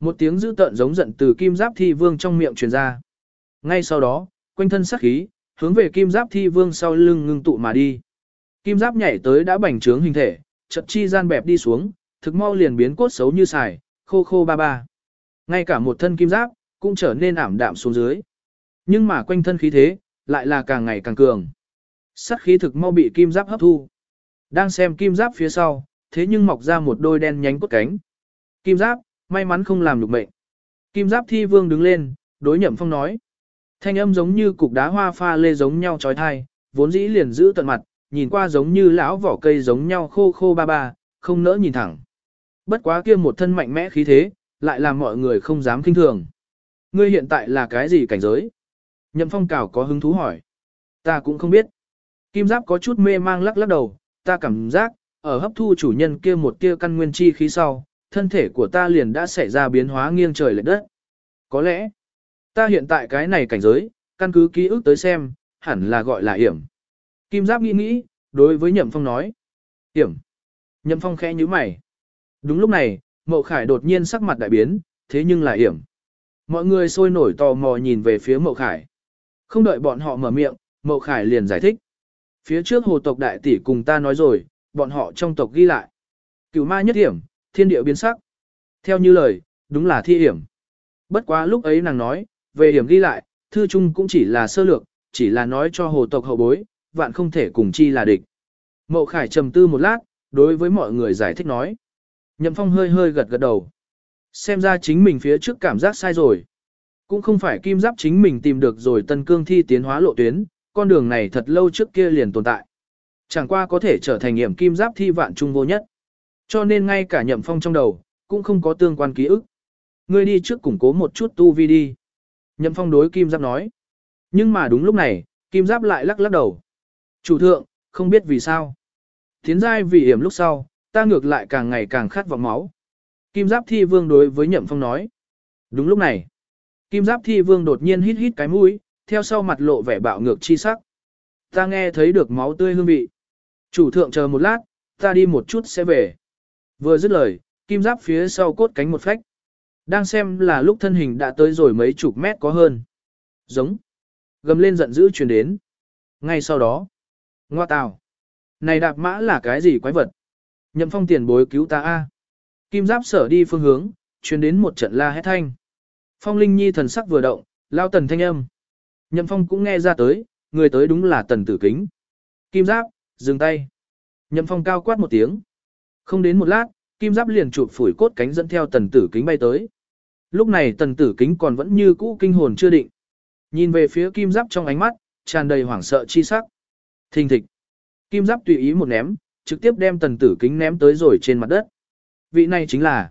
Một tiếng dữ tợn giống giận từ kim giáp thi vương trong miệng truyền ra. Ngay sau đó, quanh thân sắc khí, hướng về kim giáp thi vương sau lưng ngưng tụ mà đi. Kim giáp nhảy tới đã bành trướng hình thể, chật chi gian bẹp đi xuống, thực mau liền biến cốt xấu như xài, khô khô ba ba. Ngay cả một thân kim giáp, cũng trở nên ảm đạm xuống dưới. Nhưng mà quanh thân khí thế, lại là càng ngày càng cường. Sắc khí thực mau bị kim giáp hấp thu. Đang xem kim giáp phía sau, thế nhưng mọc ra một đôi đen nhánh cốt cánh. Kim giáp, may mắn không làm được mệnh. Kim giáp thi vương đứng lên, đối nhậm phong nói. Thanh âm giống như cục đá hoa pha lê giống nhau trói thai, vốn dĩ liền giữ tận mặt, nhìn qua giống như lão vỏ cây giống nhau khô khô ba ba, không nỡ nhìn thẳng. Bất quá kia một thân mạnh mẽ khí thế, lại làm mọi người không dám kinh thường. Ngươi hiện tại là cái gì cảnh giới? Nhậm phong cảo có hứng thú hỏi. Ta cũng không biết. Kim giáp có chút mê mang lắc lắc đầu, ta cảm giác, ở hấp thu chủ nhân kia một tia căn nguyên chi khí sau, thân thể của ta liền đã xảy ra biến hóa nghiêng trời lệch đất. Có lẽ, ta hiện tại cái này cảnh giới, căn cứ ký ức tới xem, hẳn là gọi là hiểm. Kim Giáp nghĩ nghĩ, đối với Nhậm Phong nói. Hiểm. Nhậm Phong khẽ nhíu mày. Đúng lúc này, Mậu Khải đột nhiên sắc mặt đại biến, thế nhưng là hiểm. Mọi người sôi nổi tò mò nhìn về phía Mậu Khải. Không đợi bọn họ mở miệng, Mậu Khải liền giải thích. Phía trước hồ tộc đại tỷ cùng ta nói rồi, bọn họ trong tộc ghi lại. Cửu ma nhất hiểm, thiên địa biến sắc. Theo như lời, đúng là thi hiểm. Bất quá lúc ấy nàng nói, về hiểm ghi lại, thư chung cũng chỉ là sơ lược, chỉ là nói cho hồ tộc hậu bối, vạn không thể cùng chi là địch. Mậu Khải trầm tư một lát, đối với mọi người giải thích nói. Nhậm Phong hơi hơi gật gật đầu. Xem ra chính mình phía trước cảm giác sai rồi. Cũng không phải kim giáp chính mình tìm được rồi tân cương thi tiến hóa lộ tuyến, con đường này thật lâu trước kia liền tồn tại. Chẳng qua có thể trở thành nghiệm kim giáp thi vạn trung vô nhất. Cho nên ngay cả nhậm phong trong đầu, cũng không có tương quan ký ức. Ngươi đi trước củng cố một chút tu vi đi. Nhậm phong đối kim giáp nói. Nhưng mà đúng lúc này, kim giáp lại lắc lắc đầu. Chủ thượng, không biết vì sao. Tiến giai vì hiểm lúc sau, ta ngược lại càng ngày càng khát vọng máu. Kim giáp thi vương đối với nhậm phong nói. Đúng lúc này, kim giáp thi vương đột nhiên hít hít cái mũi, theo sau mặt lộ vẻ bạo ngược chi sắc. Ta nghe thấy được máu tươi hương vị. Chủ thượng chờ một lát, ta đi một chút sẽ về. Vừa dứt lời, kim giáp phía sau cốt cánh một phách. Đang xem là lúc thân hình đã tới rồi mấy chục mét có hơn. Giống. Gầm lên giận dữ truyền đến. Ngay sau đó. Ngoa tào. Này đạp mã là cái gì quái vật? Nhậm phong tiền bối cứu ta a. Kim giáp sở đi phương hướng, truyền đến một trận la hét thanh. Phong Linh Nhi thần sắc vừa động, lao tần thanh âm. Nhậm phong cũng nghe ra tới, người tới đúng là tần tử kính. Kim giáp, dừng tay. Nhậm phong cao quát một tiếng. Không đến một lát, kim giáp liền chụp phủi cốt cánh dẫn theo tần tử kính bay tới. Lúc này tần tử kính còn vẫn như cũ kinh hồn chưa định. Nhìn về phía kim giáp trong ánh mắt, tràn đầy hoảng sợ chi sắc. Thình thịch. Kim giáp tùy ý một ném, trực tiếp đem tần tử kính ném tới rồi trên mặt đất. Vị này chính là.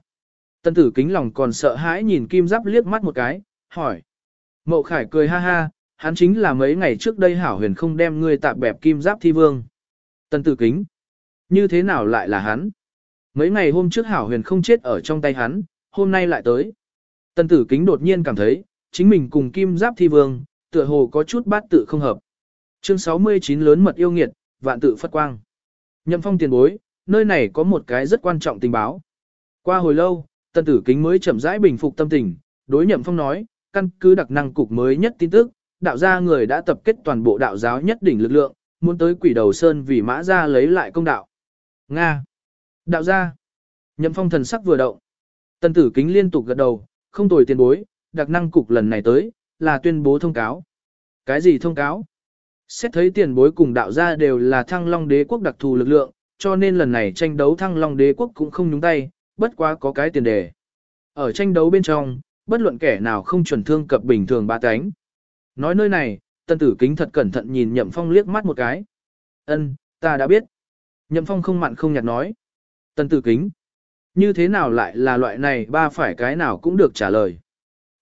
Tần tử kính lòng còn sợ hãi nhìn kim giáp liếc mắt một cái, hỏi. Mậu khải cười ha ha, hắn chính là mấy ngày trước đây hảo huyền không đem ngươi tạp bẹp kim giáp thi vương. Tần tử kính. Như thế nào lại là hắn? Mấy ngày hôm trước hảo huyền không chết ở trong tay hắn, hôm nay lại tới. Tần tử kính đột nhiên cảm thấy, chính mình cùng kim giáp thi vương, tựa hồ có chút bát tự không hợp. Chương 69 lớn mật yêu nghiệt, vạn tự phất quang. Nhậm phong tiền bối, nơi này có một cái rất quan trọng tình báo. Qua hồi lâu, tân tử kính mới chậm rãi bình phục tâm tình, đối nhậm phong nói, căn cứ đặc năng cục mới nhất tin tức, đạo gia người đã tập kết toàn bộ đạo giáo nhất đỉnh lực lượng, muốn tới quỷ đầu sơn vì mã gia lấy lại công đạo. Nga. Đạo gia. Nhậm phong thần sắc vừa động. tân tử kính liên tục gật đầu, không tồi tiền bối, đặc năng cục lần này tới, là tuyên bố thông cáo. Cái gì thông cáo? Xét thấy tiền bối cùng đạo gia đều là thăng long đế quốc đặc thù lực lượng, cho nên lần này tranh đấu thăng long đế quốc cũng không nhúng tay, bất quá có cái tiền đề. Ở tranh đấu bên trong, bất luận kẻ nào không chuẩn thương cập bình thường ba cánh. Nói nơi này, tân tử kính thật cẩn thận nhìn nhậm phong liếc mắt một cái. ân ta đã biết. Nhậm phong không mặn không nhạt nói. Tân tử kính. Như thế nào lại là loại này ba phải cái nào cũng được trả lời.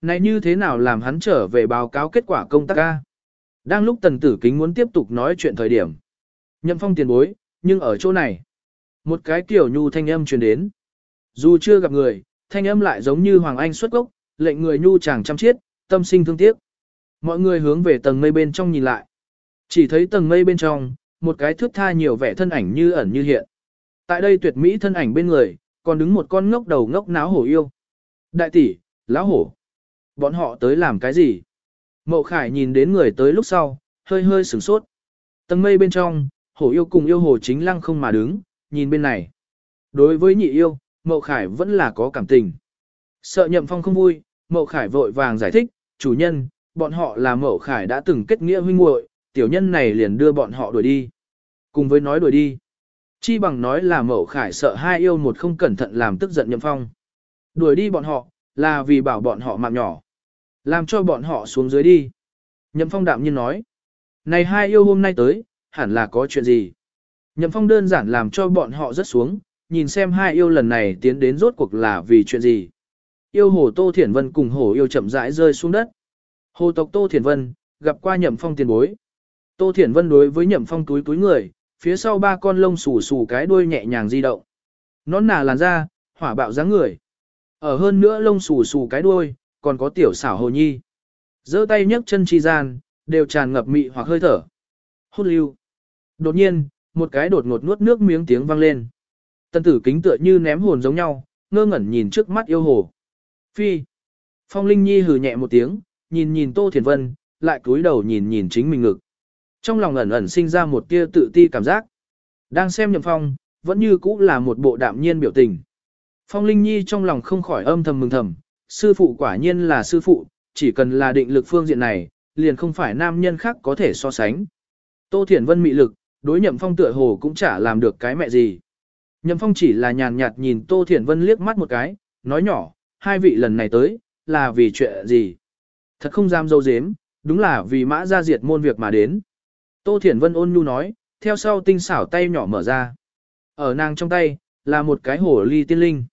Này như thế nào làm hắn trở về báo cáo kết quả công tác ca. Đang lúc tần tử kính muốn tiếp tục nói chuyện thời điểm. Nhậm phong tiền bối, nhưng ở chỗ này. Một cái tiểu nhu thanh âm truyền đến. Dù chưa gặp người, thanh âm lại giống như Hoàng Anh xuất gốc, lệnh người nhu chàng chăm chiết, tâm sinh thương tiếc. Mọi người hướng về tầng mây bên trong nhìn lại. Chỉ thấy tầng mây bên trong, một cái thước tha nhiều vẻ thân ảnh như ẩn như hiện. Tại đây tuyệt mỹ thân ảnh bên người, còn đứng một con ngốc đầu ngốc náo hổ yêu. Đại tỷ, lão hổ. Bọn họ tới làm cái gì? Mậu Khải nhìn đến người tới lúc sau, hơi hơi sửng sốt. Tầng mây bên trong, hổ yêu cùng yêu hồ chính lăng không mà đứng, nhìn bên này. Đối với nhị yêu, Mậu Khải vẫn là có cảm tình. Sợ nhậm phong không vui, Mậu Khải vội vàng giải thích, chủ nhân, bọn họ là Mậu Khải đã từng kết nghĩa huynh muội, tiểu nhân này liền đưa bọn họ đuổi đi. Cùng với nói đuổi đi. Chi bằng nói là Mậu Khải sợ hai yêu một không cẩn thận làm tức giận nhậm phong. Đuổi đi bọn họ, là vì bảo bọn họ mạng nhỏ. Làm cho bọn họ xuống dưới đi. Nhậm phong đạm nhiên nói. Này hai yêu hôm nay tới, hẳn là có chuyện gì. Nhậm phong đơn giản làm cho bọn họ rất xuống, nhìn xem hai yêu lần này tiến đến rốt cuộc là vì chuyện gì. Yêu hồ Tô Thiển Vân cùng hồ yêu chậm rãi rơi xuống đất. Hồ tộc Tô Thiển Vân, gặp qua nhậm phong tiền bối. Tô Thiển Vân đối với nhậm phong túi túi người, phía sau ba con lông xù xù cái đuôi nhẹ nhàng di động. Nón nà làn da, hỏa bạo dáng người. Ở hơn nữa lông xù xù cái đuôi, còn có tiểu xảo hồ nhi. giơ tay nhấc chân chi gian, đều tràn ngập mị hoặc hơi thở. Hút lưu. Đột nhiên, một cái đột ngột nuốt nước miếng tiếng vang lên. Tân tử kính tựa như ném hồn giống nhau, ngơ ngẩn nhìn trước mắt yêu hồ. Phi. Phong Linh Nhi hừ nhẹ một tiếng, nhìn nhìn Tô Thiền Vân, lại cúi đầu nhìn nhìn chính mình ngực. Trong lòng ẩn ẩn sinh ra một tia tự ti cảm giác. Đang xem nhậm phong, vẫn như cũ là một bộ đạm nhiên biểu tình. Phong Linh Nhi trong lòng không khỏi âm thầm mừng thầm, sư phụ quả nhiên là sư phụ, chỉ cần là định lực phương diện này, liền không phải nam nhân khác có thể so sánh. Tô Thiển Vân mị lực, đối nhậm phong tựa hồ cũng chả làm được cái mẹ gì. Nhậm phong chỉ là nhàn nhạt nhìn Tô Thiển Vân liếc mắt một cái, nói nhỏ, hai vị lần này tới, là vì chuyện gì? Thật không dám dâu dếm, đúng là vì mã ra diệt môn việc mà đến. Tô Thiển Vân ôn nhu nói, theo sau tinh xảo tay nhỏ mở ra. Ở nàng trong tay, là một cái hổ ly tiên linh.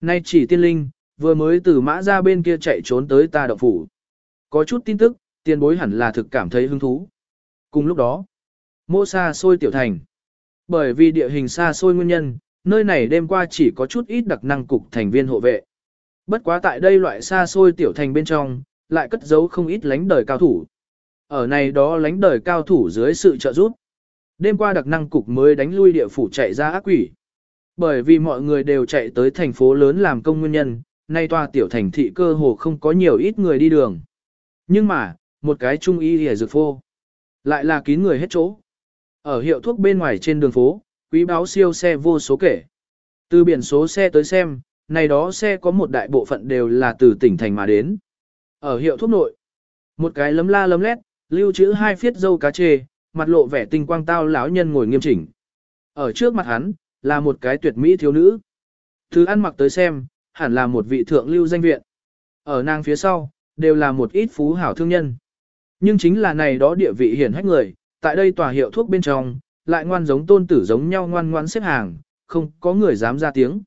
Nay chỉ tiên linh, vừa mới từ mã ra bên kia chạy trốn tới ta động phủ. Có chút tin tức, tiền bối hẳn là thực cảm thấy hứng thú. Cùng lúc đó, mô xa xôi tiểu thành. Bởi vì địa hình xa xôi nguyên nhân, nơi này đêm qua chỉ có chút ít đặc năng cục thành viên hộ vệ. Bất quá tại đây loại xa xôi tiểu thành bên trong, lại cất giấu không ít lánh đời cao thủ. Ở này đó lánh đời cao thủ dưới sự trợ giúp. Đêm qua đặc năng cục mới đánh lui địa phủ chạy ra ác quỷ. Bởi vì mọi người đều chạy tới thành phố lớn làm công nguyên nhân, nay tòa tiểu thành thị cơ hồ không có nhiều ít người đi đường. Nhưng mà, một cái trung y hề dược phô, lại là kín người hết chỗ. Ở hiệu thuốc bên ngoài trên đường phố, quý báo siêu xe vô số kể. Từ biển số xe tới xem, này đó xe có một đại bộ phận đều là từ tỉnh thành mà đến. Ở hiệu thuốc nội, một cái lấm la lấm lét, lưu trữ hai phiết dâu cá chê, mặt lộ vẻ tinh quang tao lão nhân ngồi nghiêm chỉnh. Ở trước mặt hắn, là một cái tuyệt mỹ thiếu nữ. Thứ ăn mặc tới xem, hẳn là một vị thượng lưu danh viện. Ở nàng phía sau, đều là một ít phú hảo thương nhân. Nhưng chính là này đó địa vị hiển hách người, tại đây tòa hiệu thuốc bên trong, lại ngoan giống tôn tử giống nhau ngoan ngoan xếp hàng, không có người dám ra tiếng.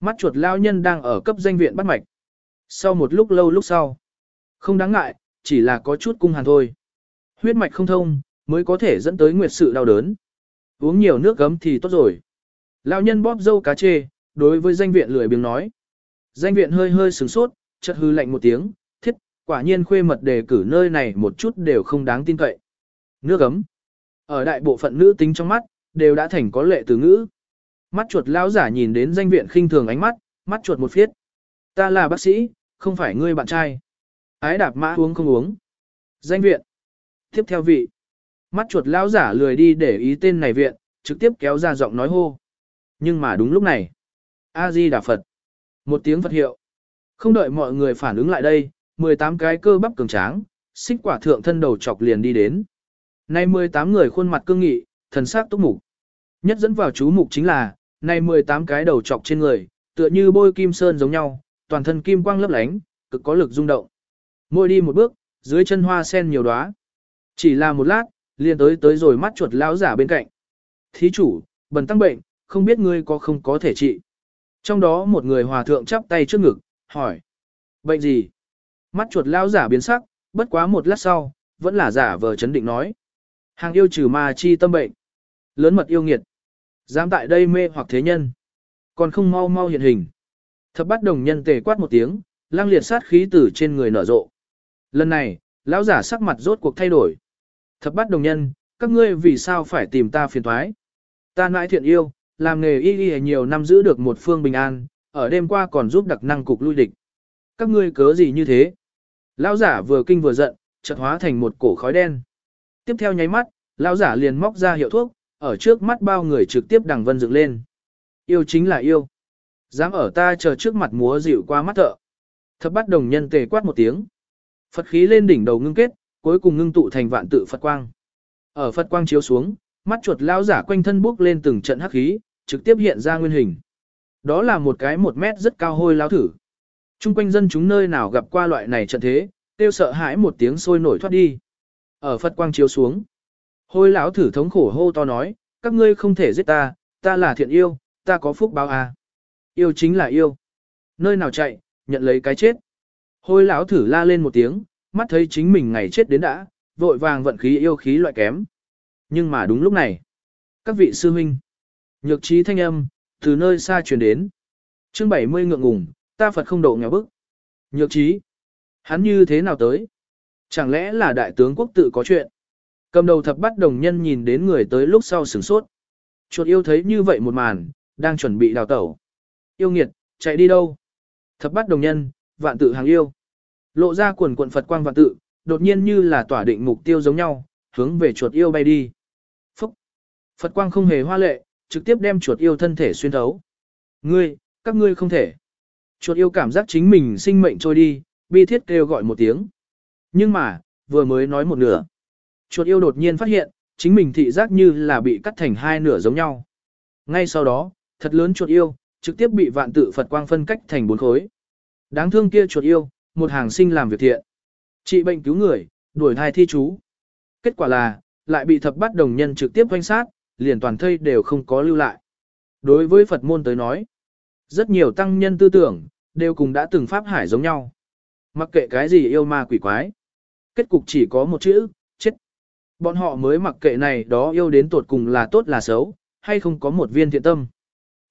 Mắt chuột lao nhân đang ở cấp danh viện bắt mạch. Sau một lúc lâu lúc sau, không đáng ngại, chỉ là có chút cung hàn thôi. Huyết mạch không thông, mới có thể dẫn tới nguyệt sự đau đớn. Uống nhiều nước gấm thì tốt rồi. Lão nhân bóp dâu cá chê, đối với danh viện lười biếng nói. Danh viện hơi hơi sửng sốt, chợt hư lạnh một tiếng, thiết, quả nhiên khuê mật đề cử nơi này một chút đều không đáng tin cậy. Nước ấm. Ở đại bộ phận nữ tính trong mắt, đều đã thành có lệ từ ngữ. Mắt chuột lão giả nhìn đến danh viện khinh thường ánh mắt, mắt chuột một phiết. Ta là bác sĩ, không phải ngươi bạn trai. Ái đạp mã uống không uống. Danh viện. Tiếp theo vị. Mắt chuột lão giả lười đi để ý tên này viện, trực tiếp kéo ra giọng nói hô. Nhưng mà đúng lúc này. A-di Đà Phật. Một tiếng Phật hiệu. Không đợi mọi người phản ứng lại đây, 18 cái cơ bắp cường tráng, xích quả thượng thân đầu chọc liền đi đến. Nay 18 người khuôn mặt cương nghị, thần sắc túc mục. Nhất dẫn vào chú mục chính là, nay 18 cái đầu chọc trên người, tựa như bôi kim sơn giống nhau, toàn thân kim quang lấp lánh, cực có lực rung động. Môi đi một bước, dưới chân hoa sen nhiều đóa. Chỉ là một lát, liền tới tới rồi mắt chuột lão giả bên cạnh. Thí chủ, bần tăng bệnh, không biết ngươi có không có thể trị. Trong đó một người hòa thượng chắp tay trước ngực, hỏi. Bệnh gì? Mắt chuột lão giả biến sắc, bất quá một lát sau, vẫn là giả vờ chấn định nói. Hàng yêu trừ ma chi tâm bệnh. Lớn mật yêu nghiệt. Dám tại đây mê hoặc thế nhân. Còn không mau mau hiện hình. Thập bắt đồng nhân tề quát một tiếng, lang liệt sát khí tử trên người nở rộ. Lần này, lão giả sắc mặt rốt cuộc thay đổi. Thập bắt đồng nhân, các ngươi vì sao phải tìm ta phiền thoái? Ta nãi thiện yêu, làm nghề y y nhiều năm giữ được một phương bình an, ở đêm qua còn giúp đặc năng cục lui địch. Các ngươi cớ gì như thế? Lão giả vừa kinh vừa giận, chợt hóa thành một cổ khói đen. Tiếp theo nháy mắt, lão giả liền móc ra hiệu thuốc, ở trước mắt bao người trực tiếp đằng vân dựng lên. Yêu chính là yêu. Dám ở ta chờ trước mặt múa dịu qua mắt thợ. Thập bắt đồng nhân tề quát một tiếng. Phật khí lên đỉnh đầu ngưng kết, cuối cùng ngưng tụ thành vạn tự Phật quang. Ở Phật quang chiếu xuống, mắt chuột lão giả quanh thân bốc lên từng trận hắc khí, trực tiếp hiện ra nguyên hình. Đó là một cái một mét rất cao hôi lão thử. Trung quanh dân chúng nơi nào gặp qua loại này trận thế, tiêu sợ hãi một tiếng sôi nổi thoát đi. Ở Phật quang chiếu xuống, hôi lão thử thống khổ hô to nói, các ngươi không thể giết ta, ta là thiện yêu, ta có phúc báo à. Yêu chính là yêu. Nơi nào chạy, nhận lấy cái chết. Hôi lão thử la lên một tiếng, mắt thấy chính mình ngày chết đến đã, vội vàng vận khí yêu khí loại kém. Nhưng mà đúng lúc này, các vị sư huynh, nhược trí thanh âm, từ nơi xa truyền đến. chương 70 ngượng ngùng, ta Phật không độ nghèo bức. Nhược trí, hắn như thế nào tới? Chẳng lẽ là đại tướng quốc tự có chuyện? Cầm đầu thập bắt đồng nhân nhìn đến người tới lúc sau sửng sốt. Chuột yêu thấy như vậy một màn, đang chuẩn bị đào tẩu. Yêu nghiệt, chạy đi đâu? Thập bắt đồng nhân, vạn tự hàng yêu. Lộ ra quần quần Phật quang vạn tự, đột nhiên như là tỏa định mục tiêu giống nhau, hướng về chuột yêu bay đi. Phúc! Phật quang không hề hoa lệ, trực tiếp đem chuột yêu thân thể xuyên thấu. Ngươi, các ngươi không thể. Chuột yêu cảm giác chính mình sinh mệnh trôi đi, bi thiết kêu gọi một tiếng. Nhưng mà, vừa mới nói một nửa. Chuột yêu đột nhiên phát hiện, chính mình thị giác như là bị cắt thành hai nửa giống nhau. Ngay sau đó, thật lớn chuột yêu, trực tiếp bị vạn tự Phật quang phân cách thành bốn khối. Đáng thương kia chuột yêu, một hàng sinh làm việc thiện. Trị bệnh cứu người, đuổi thai thi chú. Kết quả là, lại bị thập bắt đồng nhân trực tiếp quanh sát, liền toàn thây đều không có lưu lại. Đối với Phật môn tới nói, rất nhiều tăng nhân tư tưởng, đều cùng đã từng pháp hải giống nhau. Mặc kệ cái gì yêu ma quỷ quái. Kết cục chỉ có một chữ, chết. Bọn họ mới mặc kệ này đó yêu đến tột cùng là tốt là xấu, hay không có một viên thiện tâm.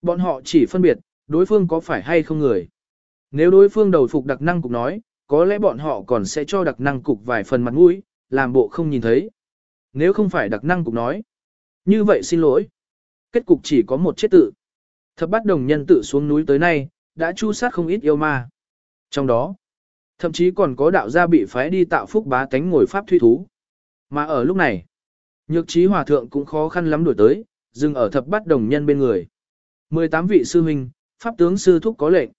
Bọn họ chỉ phân biệt, đối phương có phải hay không người. Nếu đối phương đầu phục đặc năng cục nói, có lẽ bọn họ còn sẽ cho đặc năng cục vài phần mặt mũi, làm bộ không nhìn thấy. Nếu không phải đặc năng cục nói, như vậy xin lỗi. Kết cục chỉ có một chết tự. Thập bắt đồng nhân tự xuống núi tới nay, đã chu sát không ít yêu ma. Trong đó, thậm chí còn có đạo gia bị phái đi tạo phúc bá tánh ngồi pháp thuy thú. Mà ở lúc này, nhược trí hòa thượng cũng khó khăn lắm đuổi tới, dừng ở thập bắt đồng nhân bên người. 18 vị sư huynh, pháp tướng sư thúc có lệnh.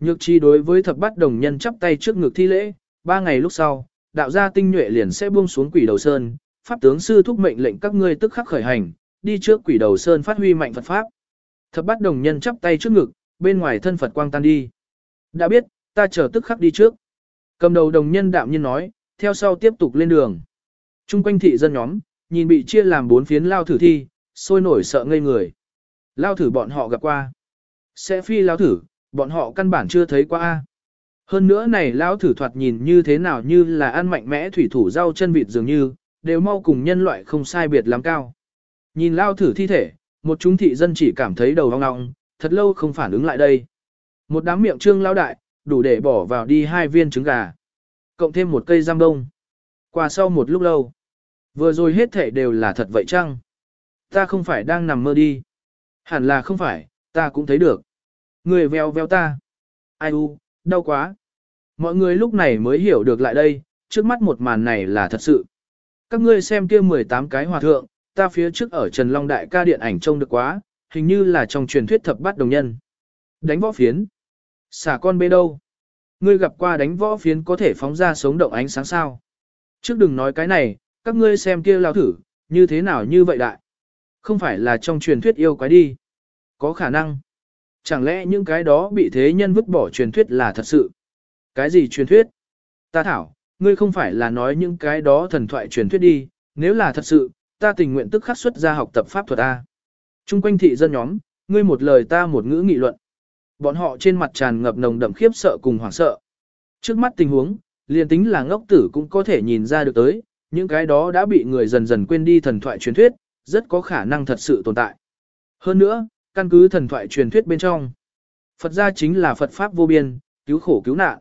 Nhược trí đối với thập bắt đồng nhân chắp tay trước ngực thi lễ, ba ngày lúc sau, đạo gia tinh nhuệ liền sẽ buông xuống quỷ đầu sơn, pháp tướng sư thúc mệnh lệnh các ngươi tức khắc khởi hành, đi trước quỷ đầu sơn phát huy mạnh Phật pháp. Thập bát đồng nhân chắp tay trước ngực, bên ngoài thân Phật quang tan đi. Đã biết, ta chờ tức khắc đi trước. Cầm đầu đồng nhân đạm nhiên nói, theo sau tiếp tục lên đường. Trung quanh thị dân nhóm, nhìn bị chia làm bốn phiến lao thử thi, sôi nổi sợ ngây người. Lao thử bọn họ gặp qua. Sẽ phi lao thử, bọn họ căn bản chưa thấy qua. Hơn nữa này lao thử thoạt nhìn như thế nào như là ăn mạnh mẽ thủy thủ rau chân vịt dường như, đều mau cùng nhân loại không sai biệt lắm cao. Nhìn lao thử thi thể, một chúng thị dân chỉ cảm thấy đầu hoang ngọng, thật lâu không phản ứng lại đây. Một đám miệng trương lao đại, đủ để bỏ vào đi hai viên trứng gà. Cộng thêm một cây giam đông. Qua sau một lúc lâu. Vừa rồi hết thể đều là thật vậy chăng? Ta không phải đang nằm mơ đi. Hẳn là không phải, ta cũng thấy được. Người veo veo ta. Ai u, đau quá. Mọi người lúc này mới hiểu được lại đây, trước mắt một màn này là thật sự. Các ngươi xem kia 18 cái hòa thượng, ta phía trước ở Trần Long Đại ca điện ảnh trông được quá, hình như là trong truyền thuyết thập bát đồng nhân. Đánh võ phiến. Xả con bê đâu? Ngươi gặp qua đánh võ phiến có thể phóng ra sống động ánh sáng sao? Trước đừng nói cái này, các ngươi xem kia lao thử, như thế nào như vậy đại. Không phải là trong truyền thuyết yêu quái đi. Có khả năng. Chẳng lẽ những cái đó bị thế nhân vứt bỏ truyền thuyết là thật sự? Cái gì truyền thuyết? Ta thảo, ngươi không phải là nói những cái đó thần thoại truyền thuyết đi, nếu là thật sự, ta tình nguyện tức khắc xuất ra học tập pháp thuật A. Trung quanh thị dân nhóm, ngươi một lời ta một ngữ nghị luận. Bọn họ trên mặt tràn ngập nồng đậm khiếp sợ cùng hoảng sợ. Trước mắt tình huống, liền tính là ngốc tử cũng có thể nhìn ra được tới, những cái đó đã bị người dần dần quên đi thần thoại truyền thuyết, rất có khả năng thật sự tồn tại. Hơn nữa, căn cứ thần thoại truyền thuyết bên trong, Phật gia chính là Phật Pháp vô biên, cứu khổ cứu nạn.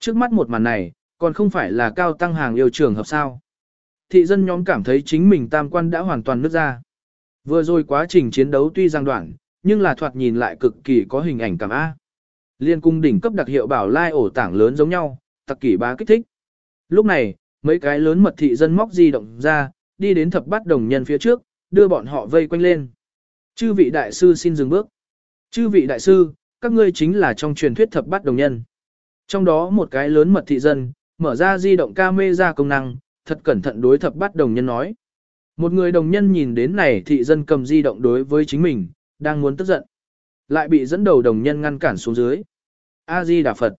Trước mắt một màn này, còn không phải là cao tăng hàng yêu trường hợp sao. Thị dân nhóm cảm thấy chính mình tam quan đã hoàn toàn nứt ra. Vừa rồi quá trình chiến đấu tuy giang đoạn, nhưng là thoạt nhìn lại cực kỳ có hình ảnh cảm A. Liên cung đỉnh cấp đặc hiệu bảo lai ổ tảng lớn giống nhau, tặc kỷ bá kích thích. Lúc này, mấy cái lớn mật thị dân móc di động ra, đi đến thập bát đồng nhân phía trước, đưa bọn họ vây quanh lên. Chư vị đại sư xin dừng bước. Chư vị đại sư, các ngươi chính là trong truyền thuyết thập bát đồng nhân. Trong đó một cái lớn mật thị dân, mở ra di động camera công năng, thật cẩn thận đối thập bát đồng nhân nói. Một người đồng nhân nhìn đến này thị dân cầm di động đối với chính mình, đang muốn tức giận. Lại bị dẫn đầu đồng nhân ngăn cản xuống dưới. A-di Đà Phật.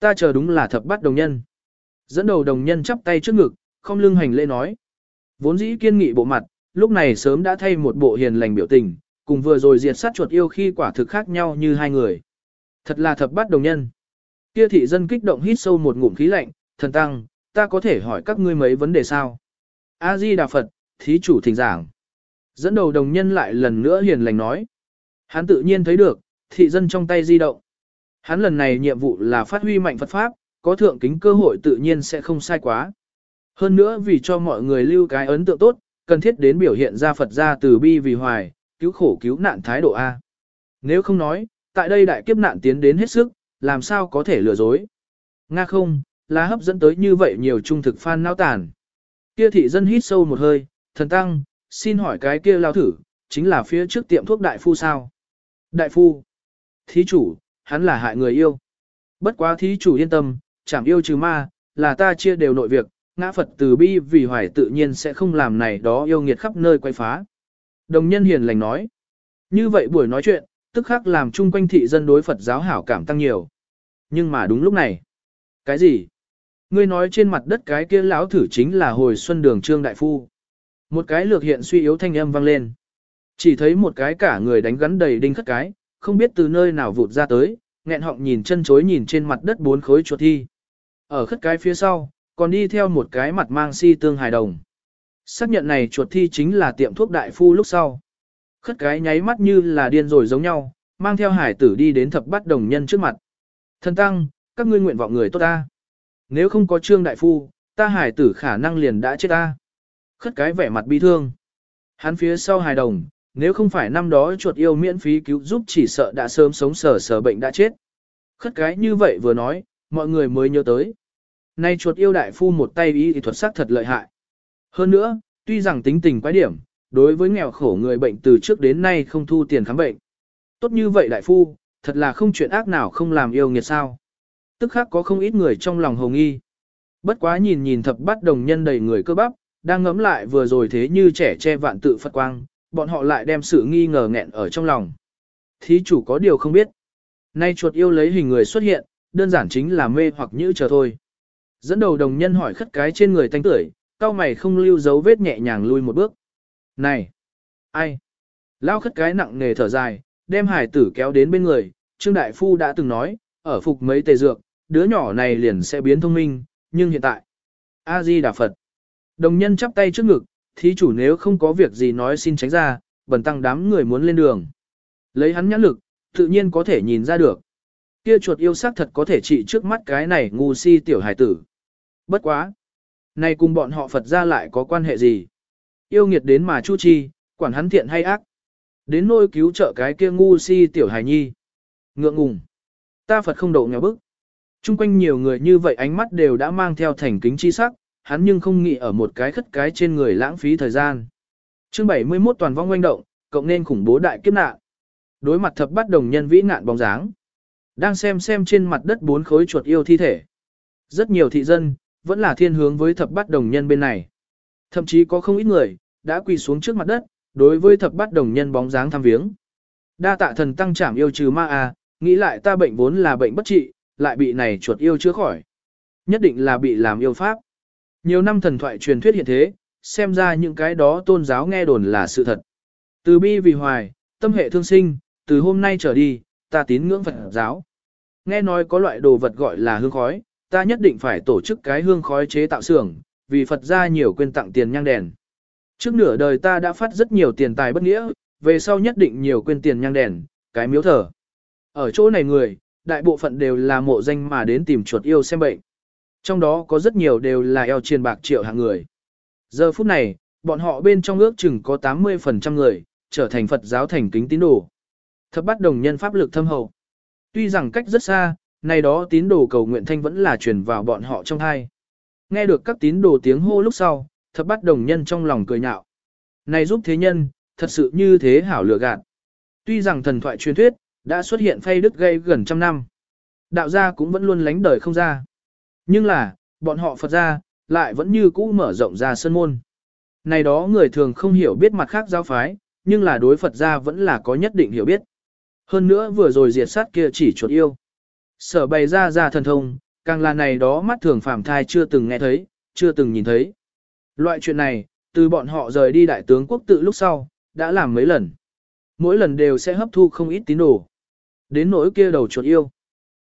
Ta chờ đúng là thập bát đồng nhân. Dẫn đầu đồng nhân chắp tay trước ngực, không lưng hành lễ nói. Vốn dĩ kiên nghị bộ mặt, lúc này sớm đã thay một bộ hiền lành biểu tình, cùng vừa rồi diệt sát chuột yêu khi quả thực khác nhau như hai người. Thật là thập bát đồng nhân. Kia thị dân kích động hít sâu một ngụm khí lạnh, thần tăng, ta có thể hỏi các ngươi mấy vấn đề sao? A-di Đà Phật, thí chủ thỉnh giảng. Dẫn đầu đồng nhân lại lần nữa hiền lành nói. Hắn tự nhiên thấy được, thị dân trong tay di động. Hắn lần này nhiệm vụ là phát huy mạnh Phật Pháp, có thượng kính cơ hội tự nhiên sẽ không sai quá. Hơn nữa vì cho mọi người lưu cái ấn tượng tốt, cần thiết đến biểu hiện ra Phật ra từ bi vì hoài, cứu khổ cứu nạn thái độ A. Nếu không nói, tại đây đại kiếp nạn tiến đến hết sức, làm sao có thể lừa dối. Nga không, là hấp dẫn tới như vậy nhiều trung thực fan nao tàn. Kia thị dân hít sâu một hơi, thần tăng, xin hỏi cái kia lao thử, chính là phía trước tiệm thuốc đại phu sao? Đại phu, thí chủ, hắn là hại người yêu. Bất quá thí chủ yên tâm, chẳng yêu trừ ma, là ta chia đều nội việc, ngã Phật từ bi vì hoài tự nhiên sẽ không làm này đó yêu nghiệt khắp nơi quay phá. Đồng nhân hiền lành nói. Như vậy buổi nói chuyện, tức khắc làm chung quanh thị dân đối Phật giáo hảo cảm tăng nhiều. Nhưng mà đúng lúc này. Cái gì? Ngươi nói trên mặt đất cái kia lão thử chính là hồi xuân đường trương đại phu. Một cái lược hiện suy yếu thanh âm vang lên. Chỉ thấy một cái cả người đánh gắn đầy đinh khất cái, không biết từ nơi nào vụt ra tới, nghẹn họng nhìn chân chối nhìn trên mặt đất bốn khối chuột thi. Ở khất cái phía sau, còn đi theo một cái mặt mang si tương hài đồng. Xác nhận này chuột thi chính là tiệm thuốc đại phu lúc sau. Khất cái nháy mắt như là điên rồi giống nhau, mang theo hải tử đi đến thập bát đồng nhân trước mặt. Thần tăng, các ngươi nguyện vọng người tốt ta. Nếu không có trương đại phu, ta hải tử khả năng liền đã chết ta. Khất cái vẻ mặt bi thương. Hắn phía sau hài đồng, nếu không phải năm đó chuột yêu miễn phí cứu giúp chỉ sợ đã sớm sống sở sở bệnh đã chết. Khất cái như vậy vừa nói, mọi người mới nhớ tới. Nay chuột yêu đại phu một tay ý thì thuật sắc thật lợi hại. Hơn nữa, tuy rằng tính tình quái điểm, đối với nghèo khổ người bệnh từ trước đến nay không thu tiền khám bệnh. Tốt như vậy đại phu, thật là không chuyện ác nào không làm yêu nghiệt sao. Tức khác có không ít người trong lòng hồng nghi. Bất quá nhìn nhìn thập bắt đồng nhân đầy người cơ bắp, đang ngấm lại vừa rồi thế như trẻ che vạn tự Phật quang, bọn họ lại đem sự nghi ngờ nghẹn ở trong lòng. Thí chủ có điều không biết. Nay chuột yêu lấy hình người xuất hiện, đơn giản chính là mê hoặc nhữ chờ thôi. Dẫn đầu đồng nhân hỏi khất cái trên người thanh tuổi, cao mày không lưu dấu vết nhẹ nhàng lui một bước. Này! Ai? Lao khất cái nặng nề thở dài, đem hải tử kéo đến bên người, Trương Đại Phu đã từng nói, ở phục mấy tề dược, đứa nhỏ này liền sẽ biến thông minh, nhưng hiện tại, A-di Đà Phật. Đồng nhân chắp tay trước ngực, thí chủ nếu không có việc gì nói xin tránh ra, bần tăng đám người muốn lên đường. Lấy hắn nhãn lực, tự nhiên có thể nhìn ra được. Kia chuột yêu sắc thật có thể trị trước mắt cái này ngu si tiểu hải tử. Bất quá. Này cùng bọn họ Phật ra lại có quan hệ gì? Yêu nghiệt đến mà chu chi, quản hắn thiện hay ác. Đến nôi cứu trợ cái kia ngu si tiểu Hải nhi. Ngượng ngùng. Ta Phật không độ nghèo bức. Trung quanh nhiều người như vậy ánh mắt đều đã mang theo thành kính chi sắc, hắn nhưng không nghĩ ở một cái khất cái trên người lãng phí thời gian. chương 71 toàn vong oanh động, cộng nên khủng bố đại kiếp nạn. Đối mặt thập bắt đồng nhân vĩ nạn bóng dáng. Đang xem xem trên mặt đất bốn khối chuột yêu thi thể. Rất nhiều thị dân, vẫn là thiên hướng với thập bắt đồng nhân bên này. Thậm chí có không ít người, đã quỳ xuống trước mặt đất, đối với thập bát đồng nhân bóng dáng thăm viếng. Đa tạ thần tăng trảm yêu trừ ma à, nghĩ lại ta bệnh vốn là bệnh bất trị, lại bị này chuột yêu chữa khỏi. Nhất định là bị làm yêu pháp. Nhiều năm thần thoại truyền thuyết hiện thế, xem ra những cái đó tôn giáo nghe đồn là sự thật. Từ bi vì hoài, tâm hệ thương sinh, từ hôm nay trở đi, ta tín ngưỡng Phật giáo. Nghe nói có loại đồ vật gọi là hương khói, ta nhất định phải tổ chức cái hương khói chế tạo xưởng, vì Phật gia nhiều quên tặng tiền nhang đèn. Trước nửa đời ta đã phát rất nhiều tiền tài bất nghĩa, về sau nhất định nhiều quên tiền nhang đèn, cái miếu thờ. Ở chỗ này người, đại bộ phận đều là mộ danh mà đến tìm chuột yêu xem bệnh. Trong đó có rất nhiều đều là eo triền bạc triệu hạng người. Giờ phút này, bọn họ bên trong ước chừng có 80% người, trở thành Phật giáo thành kính tín đồ. Thập bắt đồng nhân pháp lực thâm hậu. Tuy rằng cách rất xa, nay đó tín đồ cầu nguyện thanh vẫn là truyền vào bọn họ trong hai. Nghe được các tín đồ tiếng hô lúc sau, thập bắt đồng nhân trong lòng cười nhạo. Này giúp thế nhân, thật sự như thế hảo lựa gạt. Tuy rằng thần thoại truyền thuyết, đã xuất hiện phay đức gây gần trăm năm. Đạo gia cũng vẫn luôn lánh đời không ra. Nhưng là, bọn họ Phật gia, lại vẫn như cũ mở rộng ra sân môn. Này đó người thường không hiểu biết mặt khác giáo phái, nhưng là đối Phật gia vẫn là có nhất định hiểu biết. Hơn nữa vừa rồi diệt sát kia chỉ chuột yêu. Sở bày ra ra thần thông, càng là này đó mắt thường phàm thai chưa từng nghe thấy, chưa từng nhìn thấy. Loại chuyện này, từ bọn họ rời đi đại tướng quốc tự lúc sau, đã làm mấy lần. Mỗi lần đều sẽ hấp thu không ít tín đồ. Đến nỗi kia đầu chuột yêu.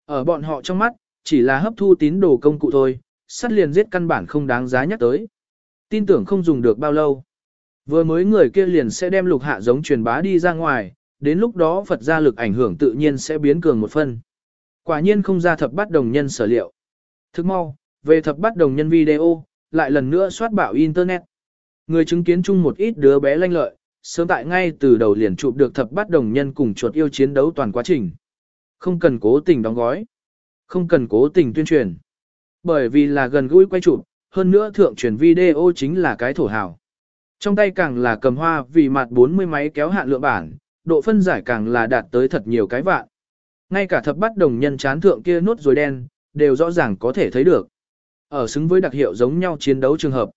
Ở bọn họ trong mắt, chỉ là hấp thu tín đồ công cụ thôi, sát liền giết căn bản không đáng giá nhắc tới. Tin tưởng không dùng được bao lâu. Vừa mới người kia liền sẽ đem lục hạ giống truyền bá đi ra ngoài, đến lúc đó Phật gia lực ảnh hưởng tự nhiên sẽ biến cường một phân. Quả nhiên không ra thập bát đồng nhân sở liệu. Thức mau, về thập bát đồng nhân video, lại lần nữa soát bạo Internet. Người chứng kiến chung một ít đứa bé lanh lợi, sớm tại ngay từ đầu liền chụp được thập bát đồng nhân cùng chuột yêu chiến đấu toàn quá trình. Không cần cố tình đóng gói. Không cần cố tình tuyên truyền. Bởi vì là gần gũi quay chụp, hơn nữa thượng truyền video chính là cái thổ hào. Trong tay càng là cầm hoa vì mặt 40 máy kéo hạn lượng bản, độ phân giải càng là đạt tới thật nhiều cái vạn. Ngay cả thập bát đồng nhân chán thượng kia nốt rồi đen, đều rõ ràng có thể thấy được. Ở xứng với đặc hiệu giống nhau chiến đấu trường hợp.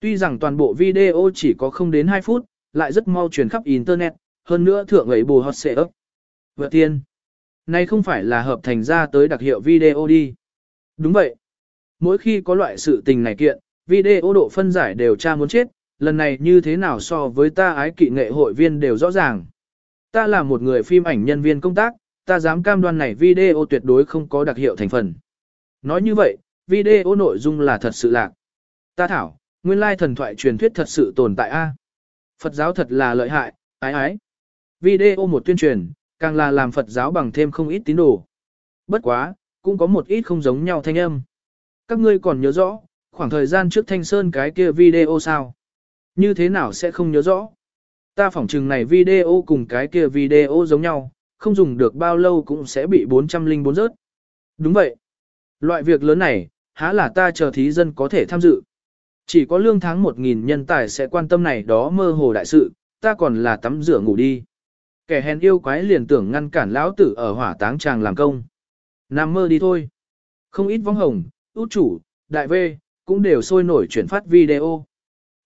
Tuy rằng toàn bộ video chỉ có không đến 2 phút, lại rất mau truyền khắp Internet, hơn nữa thượng ấy bù hot sẽ ấp. Vợ tiên, nay không phải là hợp thành ra tới đặc hiệu video đi. Đúng vậy. Mỗi khi có loại sự tình này kiện, video độ phân giải đều tra muốn chết, lần này như thế nào so với ta ái kỵ nghệ hội viên đều rõ ràng. Ta là một người phim ảnh nhân viên công tác, ta dám cam đoan này video tuyệt đối không có đặc hiệu thành phần. Nói như vậy, video nội dung là thật sự lạc. Ta thảo, nguyên lai thần thoại truyền thuyết thật sự tồn tại a. Phật giáo thật là lợi hại, ái ái. Video một tuyên truyền, càng là làm Phật giáo bằng thêm không ít tín đồ. Bất quá, cũng có một ít không giống nhau thanh âm. Các ngươi còn nhớ rõ, khoảng thời gian trước Thanh Sơn cái kia video sao? Như thế nào sẽ không nhớ rõ? Ta phỏng chừng này video cùng cái kia video giống nhau, không dùng được bao lâu cũng sẽ bị 404 rớt. Đúng vậy. Loại việc lớn này, há là ta chờ thí dân có thể tham dự. Chỉ có lương tháng 1.000 nhân tài sẽ quan tâm này đó mơ hồ đại sự, ta còn là tắm rửa ngủ đi. Kẻ hèn yêu quái liền tưởng ngăn cản lão tử ở hỏa táng tràng làm công. Nằm mơ đi thôi. Không ít vong hồng, út chủ, đại vê cũng đều sôi nổi chuyển phát video.